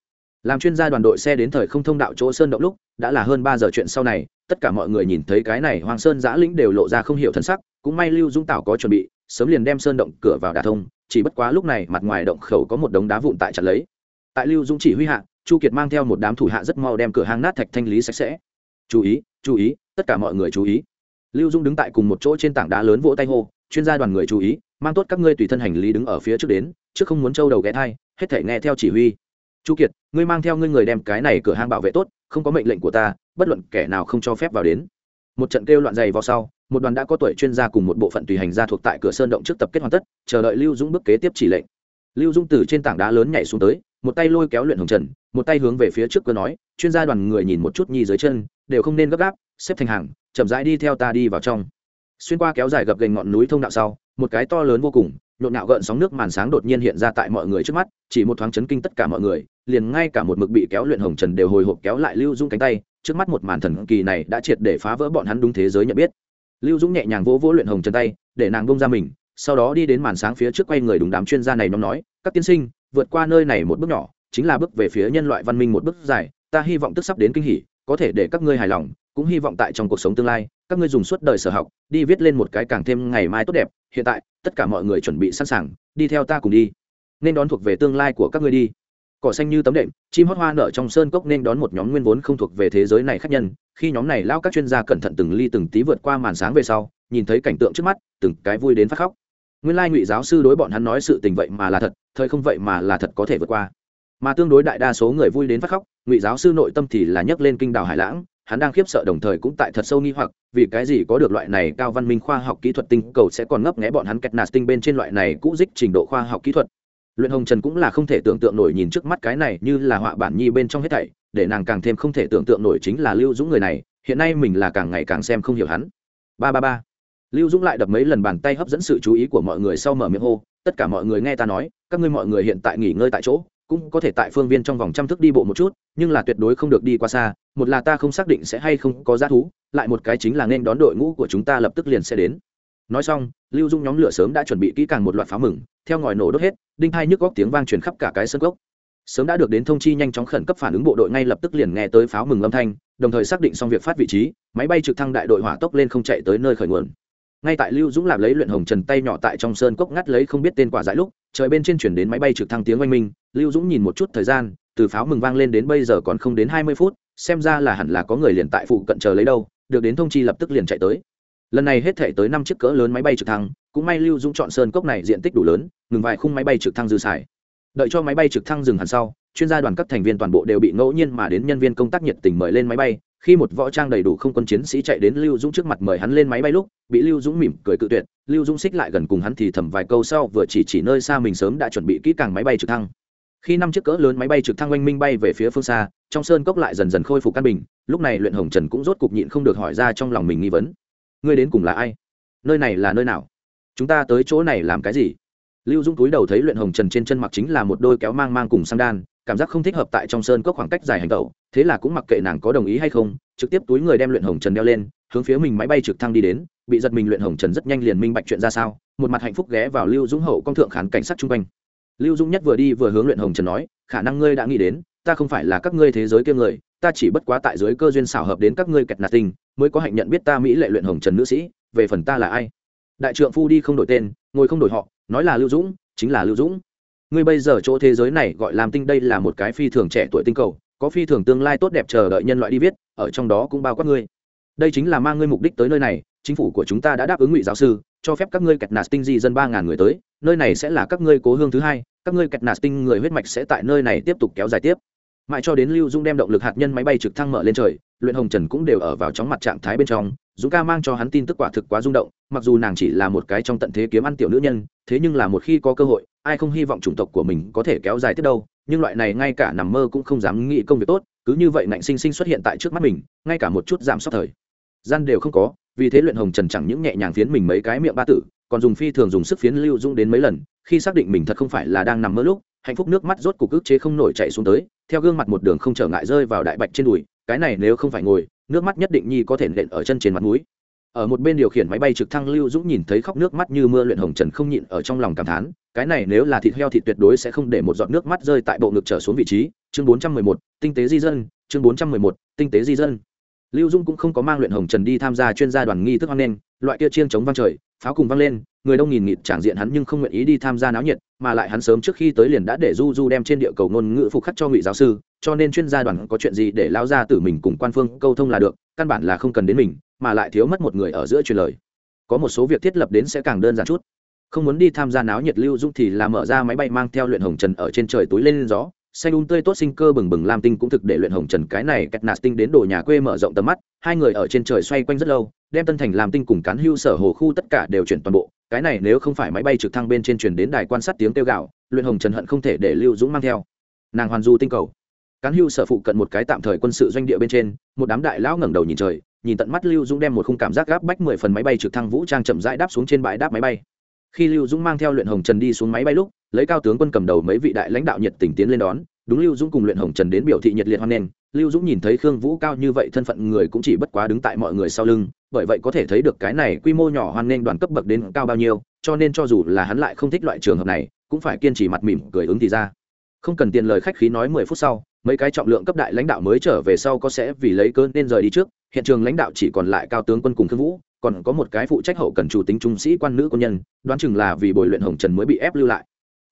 Làm chuyên gia đoàn đội xe đến thời không thông đạo chỗ sơn động lúc, đã là hơn ba giờ chuyện sau này, tất cả mọi người nhìn thấy cái này hoàng sơn giã lĩnh đều lộ ra không hiểu thân sắc, cũng may lưu dũng tảo có chuẩn bị, sớm liền đem sơn động cửa vào đà thông, chỉ bất quá lúc này mặt ngoài động khẩu có một đống đá vụn tại chặt lấy tại lưu dũng chỉ huy hạ, chu kiệt mang theo một đám thủ hạ rất mau đem cửa hàng nát thạch thanh lý sạch sẽ. Chú ý chú ý, tất cả mọi người chú ý. Lưu dung đứng tại cùng một chỗ trên tảng đá lớn vỗ tay hô, chuyên gia đoàn người chú ý, mang tốt các ngươi tùy thân hành lý đứng ở phía trước đến trước không muốn trâu đầu ghé thai, hết thể nghe theo chỉ huy. Chu kiệt, ngươi mang theo ngươi người đem cái này cửa hàng bảo vệ tốt, không có mệnh lệnh của ta, bất luận kẻ nào không cho phép vào đến. Một trận kêu loạn dày vào sau, một đoàn đã có tuổi chuyên gia cùng một bộ phận tùy hành gia thuộc tại cửa sơn động trước tập kết hoàn tất, chờ đợi lưu dũng bước kế tiếp chỉ lệnh. Lưu dũng từ trên tảng đá lớn nhảy xuống tới một tay lôi kéo luyện hồng trần, một tay hướng về phía trước cơ nói, chuyên gia đoàn người nhìn một chút nhi dưới chân, đều không nên gấp gáp, xếp thành hàng, chậm rãi đi theo ta đi vào trong. Xuyên qua kéo dài gập gành ngọn núi thông đạo sau, một cái to lớn vô cùng, nhộn nhạo gợn sóng nước màn sáng đột nhiên hiện ra tại mọi người trước mắt, chỉ một thoáng chấn kinh tất cả mọi người, liền ngay cả một mực bị kéo luyện hồng trần đều hồi hộp kéo lại lưu dung cánh tay, trước mắt một màn thần kỳ này đã triệt để phá vỡ bọn hắn đúng thế giới nhận biết. Lưu dũng nhẹ nhàng vỗ vỗ luyện hồng trần tay, để nàng bông ra mình, sau đó đi đến màn sáng phía trước quay người đúng đám chuyên gia này, nó nói, các tiên sinh vượt qua nơi này một bước nhỏ, chính là bước về phía nhân loại văn minh một bước dài, ta hy vọng tức sắp đến kinh hỉ, có thể để các ngươi hài lòng, cũng hy vọng tại trong cuộc sống tương lai, các ngươi dùng suốt đời sở học, đi viết lên một cái càng thêm ngày mai tốt đẹp, hiện tại, tất cả mọi người chuẩn bị sẵn sàng, đi theo ta cùng đi. Nên đón thuộc về tương lai của các ngươi đi. Cỏ xanh như tấm đệm, chim hót hoa nở trong sơn cốc nên đón một nhóm nguyên vốn không thuộc về thế giới này khác nhân. Khi nhóm này lao các chuyên gia cẩn thận từng ly từng tí vượt qua màn sáng về sau, nhìn thấy cảnh tượng trước mắt, từng cái vui đến phát khóc nguyên lai ngụy giáo sư đối bọn hắn nói sự tình vậy mà là thật, thời không vậy mà là thật có thể vượt qua. Mà tương đối đại đa số người vui đến phát khóc, ngụy giáo sư nội tâm thì là nhấc lên kinh đào hải lãng, hắn đang khiếp sợ đồng thời cũng tại thật sâu nghi hoặc, vì cái gì có được loại này cao văn minh khoa học kỹ thuật tinh cầu sẽ còn ngấp nghé bọn hắn kẹt nạt tinh bên trên loại này cũ dích trình độ khoa học kỹ thuật. Luyện hồng trần cũng là không thể tưởng tượng nổi nhìn trước mắt cái này như là họa bản nhi bên trong hết thảy, để nàng càng thêm không thể tưởng tượng nổi chính là lưu dũng người này, hiện nay mình là càng ngày càng xem không hiểu hắn. Ba ba ba lưu dũng lại đập mấy lần bàn tay hấp dẫn sự chú ý của mọi người sau mở miệng hô, tất cả mọi người nghe ta nói, các ngươi mọi người hiện tại nghỉ ngơi tại chỗ, cũng có thể tại phương viên trong vòng trăm thước đi bộ một chút, nhưng là tuyệt đối không được đi qua xa, một là ta không xác định sẽ hay không có giá thú, lại một cái chính là nên đón đội ngũ của chúng ta lập tức liền sẽ đến. Nói xong, lưu dung nhóm lửa sớm đã chuẩn bị kỹ càng một loạt pháo mừng, theo ngòi nổ đốt hết, đinh hai nhức góc tiếng vang truyền khắp cả cái sân gốc. Sớm đã được đến thông chi nhanh chóng khẩn cấp phản ứng bộ đội ngay lập tức liền nghe tới pháo mừng âm thanh, đồng thời xác định xong việc phát vị trí, máy bay trực thăng đại đội hỏa tốc lên không chạy tới nơi khởi nguồn ngay tại lưu dũng làm lấy luyện hồng trần tay nhỏ tại trong sơn cốc ngắt lấy không biết tên quả dại lúc, trời bên trên chuyển đến máy bay trực thăng tiếng oanh minh, lưu dũng nhìn một chút thời gian, từ pháo mừng vang lên đến bây giờ còn không đến hai mươi phút, xem ra là hẳn là có người liền tại phụ cận chờ lấy đâu, được đến thông chi lập tức liền chạy tới. Lần này hết thể tới năm chiếc cỡ lớn máy bay trực thăng, cũng may lưu dũng chọn sơn cốc này diện tích đủ lớn, ngừng vài khung máy bay trực thăng dư xài đợi cho máy bay trực thăng dừng hẳn sau, chuyên gia đoàn các thành viên toàn bộ đều bị ngẫu nhiên mà đến nhân viên công tác nhiệt tình mời lên máy bay. Khi một võ trang đầy đủ không quân chiến sĩ chạy đến lưu dũng trước mặt mời hắn lên máy bay lúc, bị lưu dũng mỉm cười cự tuyệt. Lưu dũng xích lại gần cùng hắn thì thầm vài câu sau vừa chỉ chỉ nơi xa mình sớm đã chuẩn bị kỹ càng máy bay trực thăng. Khi năm chiếc cỡ lớn máy bay trực thăng oanh minh bay về phía phương xa, trong sơn cốc lại dần dần khôi phục căn bình. Lúc này luyện hồng trần cũng rốt cục nhịn không được hỏi ra trong lòng mình nghi vấn. Ngươi đến cùng là ai? Nơi này là nơi nào? Chúng ta tới chỗ này làm cái gì? Lưu Dung túi đầu thấy luyện hồng trần trên chân mặc chính là một đôi kéo mang mang cùng sang đan, cảm giác không thích hợp tại trong sơn có khoảng cách dài hành tẩu, thế là cũng mặc kệ nàng có đồng ý hay không, trực tiếp túi người đem luyện hồng trần đeo lên, hướng phía mình máy bay trực thăng đi đến, bị giật mình luyện hồng trần rất nhanh liền minh bạch chuyện ra sao, một mặt hạnh phúc ghé vào lưu dũng hậu công thượng khán cảnh sát chung quanh. Lưu dũng nhất vừa đi vừa hướng luyện hồng trần nói, khả năng ngươi đã nghĩ đến, ta không phải là các ngươi thế giới kia người, ta chỉ bất quá tại dưới cơ duyên xảo hợp đến các ngươi kẹt nạt tình, mới có hạnh nhận biết ta mỹ lệ luyện hồng trần nữ sĩ, về phần ta là ai? Đại trượng phu đi không đổi tên ngồi không đổi họ, nói là lưu dũng, chính là lưu dũng. Ngươi bây giờ chỗ thế giới này gọi làm tinh đây là một cái phi thường trẻ tuổi tinh cầu, có phi thường tương lai tốt đẹp chờ đợi nhân loại đi viết, ở trong đó cũng bao quát ngươi. Đây chính là mang ngươi mục đích tới nơi này, chính phủ của chúng ta đã đáp ứng ngụy giáo sư, cho phép các ngươi kẹt nạt tinh di dân ba ngàn người tới, nơi này sẽ là các ngươi cố hương thứ hai, các ngươi kẹt nạt tinh người huyết mạch sẽ tại nơi này tiếp tục kéo dài tiếp mãi cho đến lưu dung đem động lực hạt nhân máy bay trực thăng mở lên trời, luyện hồng trần cũng đều ở vào chóng mặt trạng thái bên trong, dũng ca mang cho hắn tin tức quả thực quá rung động, mặc dù nàng chỉ là một cái trong tận thế kiếm ăn tiểu nữ nhân, thế nhưng là một khi có cơ hội, ai không hy vọng chủng tộc của mình có thể kéo dài tiếp đâu, nhưng loại này ngay cả nằm mơ cũng không dám nghĩ công việc tốt, cứ như vậy nạnh sinh sinh xuất hiện tại trước mắt mình, ngay cả một chút giảm sốc thời gian đều không có, vì thế luyện hồng trần chẳng những nhẹ nhàng phiến mình mấy cái miệng ba tử, còn dùng phi thường dùng sức phiến lưu dung đến mấy lần, khi xác định mình thật không phải là đang nằm mơ lúc hạnh phúc nước mắt rốt cục ức chế không nổi chạy xuống tới theo gương mặt một đường không trở ngại rơi vào đại bạch trên đùi cái này nếu không phải ngồi nước mắt nhất định nhi có thể nện ở chân trên mặt mũi. Ở một bên điều khiển máy bay trực thăng lưu dũng nhìn thấy khóc nước mắt như mưa luyện hồng trần không nhịn ở trong lòng cảm thán cái này nếu là thịt heo thì tuyệt đối sẽ không để một giọt nước mắt rơi tại bộ ngực trở xuống vị trí. Chương 411, tinh tế di dân chương 411, tinh tế di dân. Lưu dung cũng không có mang luyện hồng trần đi tham gia chuyên gia đoàn nghi thức hoan nghênh loại kia chiêng chống vang trời pháo cùng vang lên người đông nghìn nghịt tràng diện hắn nhưng không nguyện ý đi tham gia náo nhiệt mà lại hắn sớm trước khi tới liền đã để du du đem trên địa cầu ngôn ngữ phục khắc cho ngụy giáo sư, cho nên chuyên gia đoàn có chuyện gì để lao ra từ mình cùng quan phương câu thông là được, căn bản là không cần đến mình, mà lại thiếu mất một người ở giữa truyền lời. Có một số việc thiết lập đến sẽ càng đơn giản chút. Không muốn đi tham gia náo nhiệt lưu dung thì là mở ra máy bay mang theo luyện hồng trần ở trên trời túi lên gió xanh un um tươi tốt sinh cơ bừng bừng lam tinh cũng thực để luyện hồng trần cái này cách nạt tinh đến đồ nhà quê mở rộng tầm mắt, hai người ở trên trời xoay quanh rất lâu, đem tân thành làm tinh cùng cán hưu sở hồ khu tất cả đều chuyển toàn bộ. Cái này nếu không phải máy bay trực thăng bên trên truyền đến đài quan sát tiếng kêu gạo luyện hồng trần hận không thể để lưu dũng mang theo. Nàng hoàn du tinh cầu. Cán hưu sở phụ cận một cái tạm thời quân sự doanh địa bên trên, một đám đại lão ngẩng đầu nhìn trời, nhìn tận mắt lưu dũng đem một khung cảm giác gáp bách mười phần máy bay trực thăng vũ trang chậm rãi đáp xuống trên bãi đáp máy bay. Khi lưu dũng mang theo luyện hồng trần đi xuống máy bay lúc lấy cao tướng quân cầm đầu mấy vị đại lãnh đạo nhiệt tình tiến lên đón, đúng lưu dũng cùng luyện hồng trần đến biểu thị nhiệt liệt hoan nghênh. Lưu dũng nhìn thấy khương vũ cao như vậy thân phận người cũng chỉ bất quá đứng tại mọi người sau lưng, bởi vậy có thể thấy được cái này quy mô nhỏ hoan nghênh đoàn cấp bậc đến cao bao nhiêu, cho nên cho dù là hắn lại không thích loại trường hợp này, cũng phải kiên trì mặt mỉm cười ứng thì ra. Không cần tiền lời khách khí nói mười phút sau, mấy cái trọng lượng cấp đại lãnh đạo mới trở về sau có sẽ vì lấy cơn nên rời đi trước, hiện trường lãnh đạo chỉ còn lại cao tướng quân cùng khương vũ, còn có một cái phụ trách hậu cần chủ tính trung sĩ quan nữ quân nhân, đoán chừng là vì bồi luyện hồng trần mới bị ép lưu lại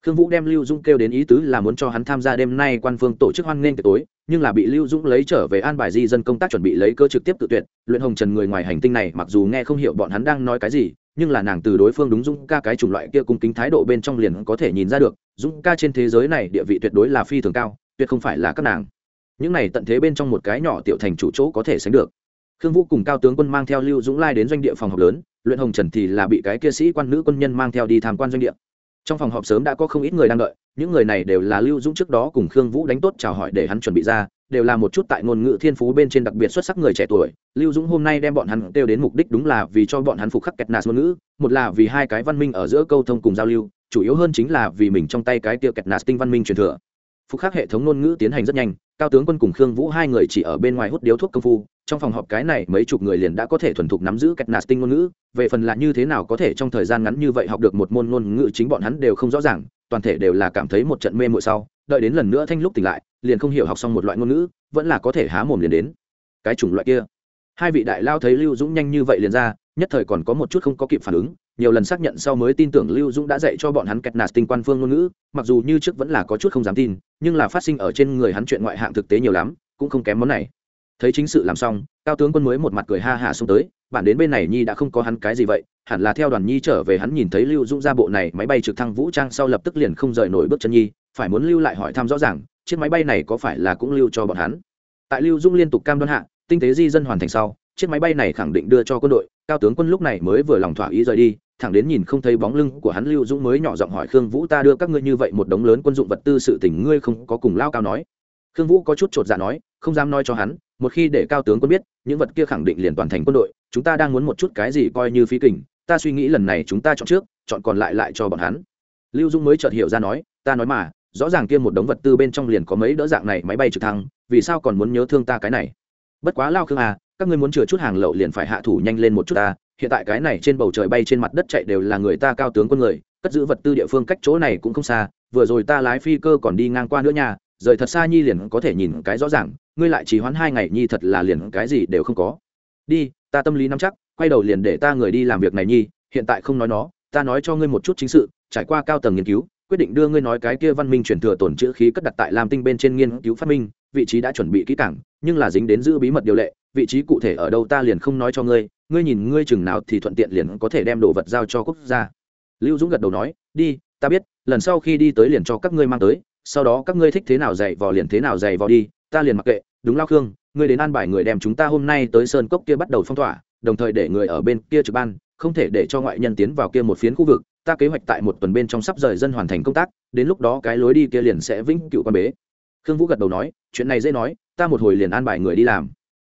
khương vũ đem lưu dũng kêu đến ý tứ là muốn cho hắn tham gia đêm nay quan phương tổ chức hoan nghênh tối, nhưng là bị lưu dũng lấy trở về an bài di dân công tác chuẩn bị lấy cơ trực tiếp tự tuyệt, luyện hồng trần người ngoài hành tinh này mặc dù nghe không hiểu bọn hắn đang nói cái gì, nhưng là nàng từ đối phương đúng dũng ca cái chủng loại kia cung kính thái độ bên trong liền có thể nhìn ra được, dũng ca trên thế giới này địa vị tuyệt đối là phi thường cao, tuyệt không phải là các nàng. Những này tận thế bên trong một cái nhỏ tiểu thành chủ chỗ có thể sánh được. Khương vũ cùng cao tướng quân mang theo lưu dũng lai đến doanh địa phòng học lớn, luyện hồng trần thì là bị cái kia sĩ quan nữ quân nhân mang theo đi tham quan doanh địa trong phòng họp sớm đã có không ít người đang đợi, những người này đều là lưu dũng trước đó cùng khương vũ đánh tốt chào hỏi để hắn chuẩn bị ra, đều là một chút tại ngôn ngữ thiên phú bên trên đặc biệt xuất sắc người trẻ tuổi. Lưu dũng hôm nay đem bọn hắn kêu đến mục đích đúng là vì cho bọn hắn phục khắc kẹt nạt ngôn ngữ, một là vì hai cái văn minh ở giữa câu thông cùng giao lưu, chủ yếu hơn chính là vì mình trong tay cái tiêu kẹt nạt tinh văn minh truyền thừa phục khắc hệ thống ngôn ngữ tiến hành rất nhanh, cao tướng quân cùng khương vũ hai người chỉ ở bên ngoài hút điếu thuốc công phu, trong phòng họp cái này mấy chục người liền đã có thể thuần thục nắm giữ cách nạt tinh ngôn ngữ, về phần là như thế nào có thể trong thời gian ngắn như vậy học được một môn ngôn ngữ chính bọn hắn đều không rõ ràng, toàn thể đều là cảm thấy một trận mê mội sau, đợi đến lần nữa thanh lúc tỉnh lại, liền không hiểu học xong một loại ngôn ngữ, vẫn là có thể há mồm liền đến. Cái chủng loại kia. Hai vị đại lao thấy lưu dũng nhanh như vậy liền ra, nhất thời còn có một chút không có kịp phản ứng nhiều lần xác nhận sau mới tin tưởng lưu dũng đã dạy cho bọn hắn kẹt nạt tinh quan phương ngôn ngữ, mặc dù như trước vẫn là có chút không dám tin, nhưng là phát sinh ở trên người hắn chuyện ngoại hạng thực tế nhiều lắm, cũng không kém món này. Thấy chính sự làm xong, cao tướng quân mới một mặt cười ha hả xông tới bản đến bên này nhi đã không có hắn cái gì vậy, hẳn là theo đoàn nhi trở về hắn nhìn thấy lưu dũng ra bộ này, máy bay trực thăng vũ trang sau lập tức liền không rời nổi bước chân nhi, phải muốn lưu lại hỏi thăm rõ ràng, chiếc máy bay này có phải là cũng lưu cho bọn hắn? Tại lưu dũng liên tục cam đoan hạ, tinh tế di dân hoàn thành sau, chiếc máy bay này khẳng định đưa cho quân đội, cao tướng quân lúc này mới vừa lòng thỏa ý rời đi thẳng đến nhìn không thấy bóng lưng của hắn lưu dũng mới nhỏ giọng hỏi, khương vũ, ta đưa các ngươi như vậy một đống lớn quân dụng vật tư sự tình ngươi không có cùng lao cao nói? Khương vũ có chút chột dạ nói, không dám nói cho hắn, một khi để cao tướng quân biết, những vật kia khẳng định liền toàn thành quân đội, chúng ta đang muốn một chút cái gì coi như phí kình, ta suy nghĩ lần này chúng ta chọn trước, chọn còn lại lại cho bọn hắn. Lưu dung mới chợt hiểu ra nói, ta nói mà, rõ ràng kia một đống vật tư bên trong liền có mấy đỡ dạng này máy bay trực thăng, vì sao còn muốn nhớ thương ta cái này? Bất quá lao khương à các ngươi muốn chừa chút hàng lậu liền phải hạ thủ nhanh lên một chút ta hiện tại cái này trên bầu trời bay trên mặt đất chạy đều là người ta cao tướng quân người, cất giữ vật tư địa phương cách chỗ này cũng không xa, vừa rồi ta lái phi cơ còn đi ngang qua nữa nha, rời thật xa nhi liền có thể nhìn cái rõ ràng, ngươi lại chỉ hoãn hai ngày nhi thật là liền cái gì đều không có. Đi, ta tâm lý nắm chắc, quay đầu liền để ta người đi làm việc này nhi, hiện tại không nói nó, ta nói cho ngươi một chút chính sự, trải qua cao tầng nghiên cứu, quyết định đưa ngươi nói cái kia văn minh chuyển thừa tổn chữ khí cất đặt tại lam tinh bên trên nghiên cứu phát minh, vị trí đã chuẩn bị kỹ cảng nhưng là dính đến giữ bí mật điều lệ, vị trí cụ thể ở đâu ta liền không nói cho ngươi ngươi nhìn ngươi chừng nào thì thuận tiện liền có thể đem đồ vật giao cho quốc gia. Lưu dũng gật đầu nói, đi, ta biết, lần sau khi đi tới liền cho các ngươi mang tới, sau đó các ngươi thích thế nào dạy vò liền thế nào dạy vò đi, ta liền mặc kệ, đúng lao khương, ngươi đến an bài người đem chúng ta hôm nay tới sơn cốc kia bắt đầu phong tỏa, đồng thời để người ở bên kia trực ban, không thể để cho ngoại nhân tiến vào kia một phiến khu vực, ta kế hoạch tại một tuần bên trong sắp rời dân hoàn thành công tác, đến lúc đó cái lối đi kia liền sẽ vĩnh cựu quan bế. Khương vũ gật đầu nói, chuyện này dễ nói, ta một hồi liền an bài người đi làm.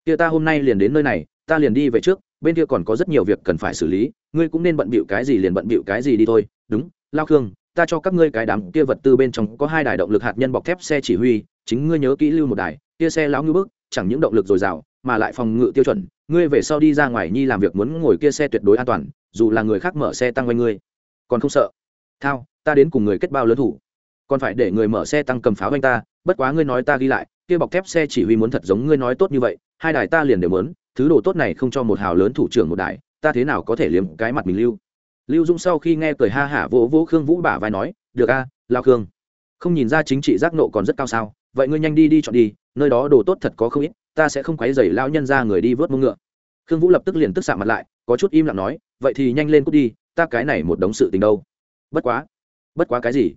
Kia ta hôm nay liền đến nơi này, ta liền đi về trước bên kia còn có rất nhiều việc cần phải xử lý, ngươi cũng nên bận bịu cái gì liền bận bịu cái gì đi thôi. Đúng, lao khương, ta cho các ngươi cái đám kia vật tư bên trong có hai đài động lực hạt nhân bọc thép xe chỉ huy, chính ngươi nhớ kỹ lưu một đài, kia xe lão ngư bức, chẳng những động lực dồi dào, mà lại phòng ngự tiêu chuẩn. Ngươi về sau đi ra ngoài nhi làm việc muốn ngồi kia xe tuyệt đối an toàn, dù là người khác mở xe tăng quanh ngươi. Còn không sợ? Thao, ta đến cùng người kết bao lớn thủ. Còn phải để người mở xe tăng cầm pháo quanh ta, bất quá ngươi nói ta ghi lại, kia bọc thép xe chỉ huy muốn thật giống ngươi nói tốt như vậy, hai đài ta liền đều muốn thứ đồ tốt này không cho một hào lớn thủ trưởng một đại, ta thế nào có thể liếm cái mặt mình lưu? Lưu dung sau khi nghe cười ha hả vỗ vỗ khương vũ bả vai nói, được a, lao khương, không nhìn ra chính trị giác nộ còn rất cao sao? Vậy ngươi nhanh đi đi chọn đi, nơi đó đồ tốt thật có không ít, ta sẽ không quấy dày lao nhân ra người đi vớt mông ngựa. Khương vũ lập tức liền tức xạ mặt lại, có chút im lặng nói, vậy thì nhanh lên cút đi, ta cái này một đống sự tình đâu? Bất quá bất quá cái gì?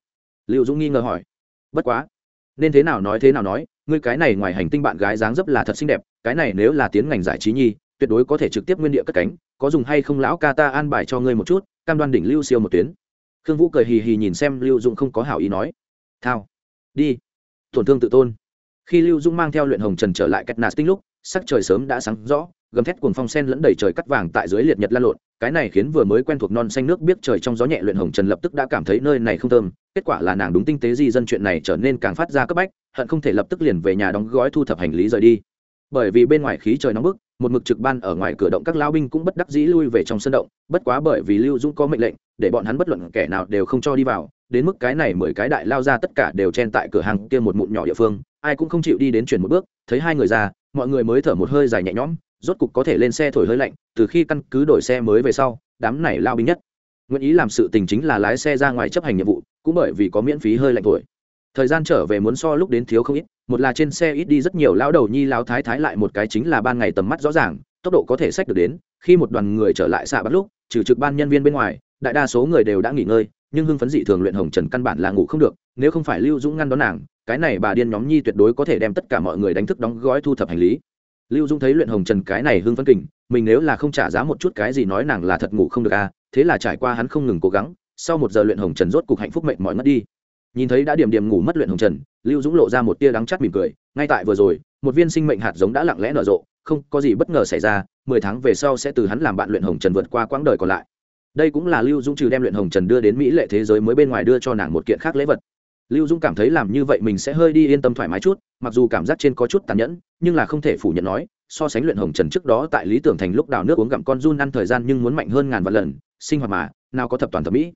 Lưu dũng nghi ngờ hỏi. Bất quá, nên thế nào nói thế nào nói, ngươi cái này ngoài hành tinh bạn gái dáng dấp là thật xinh đẹp cái này nếu là tiến ngành giải trí nhi, tuyệt đối có thể trực tiếp nguyên địa cất cánh, có dùng hay không lão ca ta an bài cho ngươi một chút, cam đoan đỉnh lưu siêu một tuyến. Khương vũ cười hì hì nhìn xem lưu dũng không có hảo ý nói. Thao. Đi. Tổn thương tự tôn. Khi lưu dũng mang theo luyện hồng trần trở lại cách nạt tinh lúc, sắc trời sớm đã sáng rõ, gầm thét cuồng phong sen lẫn đầy trời cắt vàng tại dưới liệt nhật lan lộn, cái này khiến vừa mới quen thuộc non xanh nước biết trời trong gió nhẹ luyện hồng trần lập tức đã cảm thấy nơi này không thơm, kết quả là nàng đúng tinh tế di dân chuyện này trở nên càng phát ra cấp bách, hận không thể lập tức liền về nhà đóng gói thu thập hành lý rời đi bởi vì bên ngoài khí trời nóng bức, một mực trực ban ở ngoài cửa động các lao binh cũng bất đắc dĩ lui về trong sân động, bất quá bởi vì lưu dũng có mệnh lệnh, để bọn hắn bất luận kẻ nào đều không cho đi vào, đến mức cái này mười cái đại lao ra tất cả đều chen tại cửa hàng kia một mụn nhỏ địa phương, ai cũng không chịu đi đến chuyển một bước, thấy hai người ra, mọi người mới thở một hơi dài nhẹ nhõm, rốt cục có thể lên xe thổi hơi lạnh, từ khi căn cứ đổi xe mới về sau, đám này lao binh nhất. Nguyện ý làm sự tình chính là lái xe ra ngoài chấp hành nhiệm vụ, cũng bởi vì có miễn phí hơi lạnh thổi. Thời gian trở về muốn so lúc đến thiếu không ít một là trên xe ít đi rất nhiều lão đầu nhi lão thái thái lại một cái chính là ban ngày tầm mắt rõ ràng, tốc độ có thể sách được đến, khi một đoàn người trở lại xạ bắt lúc, trừ trực ban nhân viên bên ngoài, đại đa số người đều đã nghỉ ngơi, nhưng hưng phấn dị thường luyện hồng trần căn bản là ngủ không được, nếu không phải lưu dũng ngăn đón nàng, cái này bà điên nhóm nhi tuyệt đối có thể đem tất cả mọi người đánh thức đóng gói thu thập hành lý. Lưu dũng thấy luyện hồng trần cái này hưng phấn kình, mình nếu là không trả giá một chút cái gì nói nàng là thật ngủ không được à thế là trải qua hắn không ngừng cố gắng, sau một giờ luyện hồng trần rốt cục hạnh phúc mệnh mọi ngất đi. Nhìn thấy đã điểm điểm ngủ mất luyện hồng trần lưu dũng lộ ra một tia đắng chắt mỉm cười, ngay tại vừa rồi, một viên sinh mệnh hạt giống đã lặng lẽ nở rộ, không có gì bất ngờ xảy ra, mười tháng về sau sẽ từ hắn làm bạn luyện hồng trần vượt qua quãng đời còn lại. Đây cũng là lưu dũng trừ đem luyện hồng trần đưa đến mỹ lệ thế giới mới bên ngoài đưa cho nàng một kiện khác lễ vật. Lưu dũng cảm thấy làm như vậy mình sẽ hơi đi yên tâm thoải mái chút, mặc dù cảm giác trên có chút tàn nhẫn, nhưng là không thể phủ nhận nói, so sánh luyện hồng trần trước đó tại lý tưởng thành lúc đào nước uống gặm con run ăn thời gian nhưng muốn mạnh hơn ngàn vạn lần, sinh hoạt mà, nào có thập toàn thẩm mỹ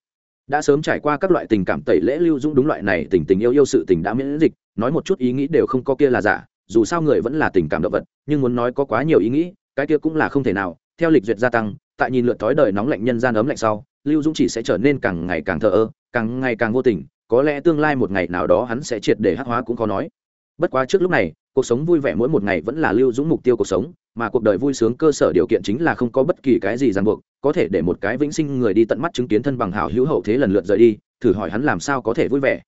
đã sớm trải qua các loại tình cảm tẩy lễ lưu dũng đúng loại này tình tình yêu yêu sự tình đã miễn dịch, nói một chút ý nghĩ đều không có kia là giả, dù sao người vẫn là tình cảm động vật, nhưng muốn nói có quá nhiều ý nghĩ, cái kia cũng là không thể nào. Theo lịch duyệt gia tăng, tại nhìn lượt thói đời nóng lạnh nhân gian ấm lạnh sau, lưu dũng chỉ sẽ trở nên càng ngày càng thờ ơ, càng ngày càng vô tình, có lẽ tương lai một ngày nào đó hắn sẽ triệt để hắc hóa cũng khó nói. Bất quá trước lúc này cuộc sống vui vẻ mỗi một ngày vẫn là lưu dũng mục tiêu cuộc sống, mà cuộc đời vui sướng cơ sở điều kiện chính là không có bất kỳ cái gì ràng buộc, có thể để một cái vĩnh sinh người đi tận mắt chứng kiến thân bằng hảo hữu hậu thế lần lượt rời đi, thử hỏi hắn làm sao có thể vui vẻ.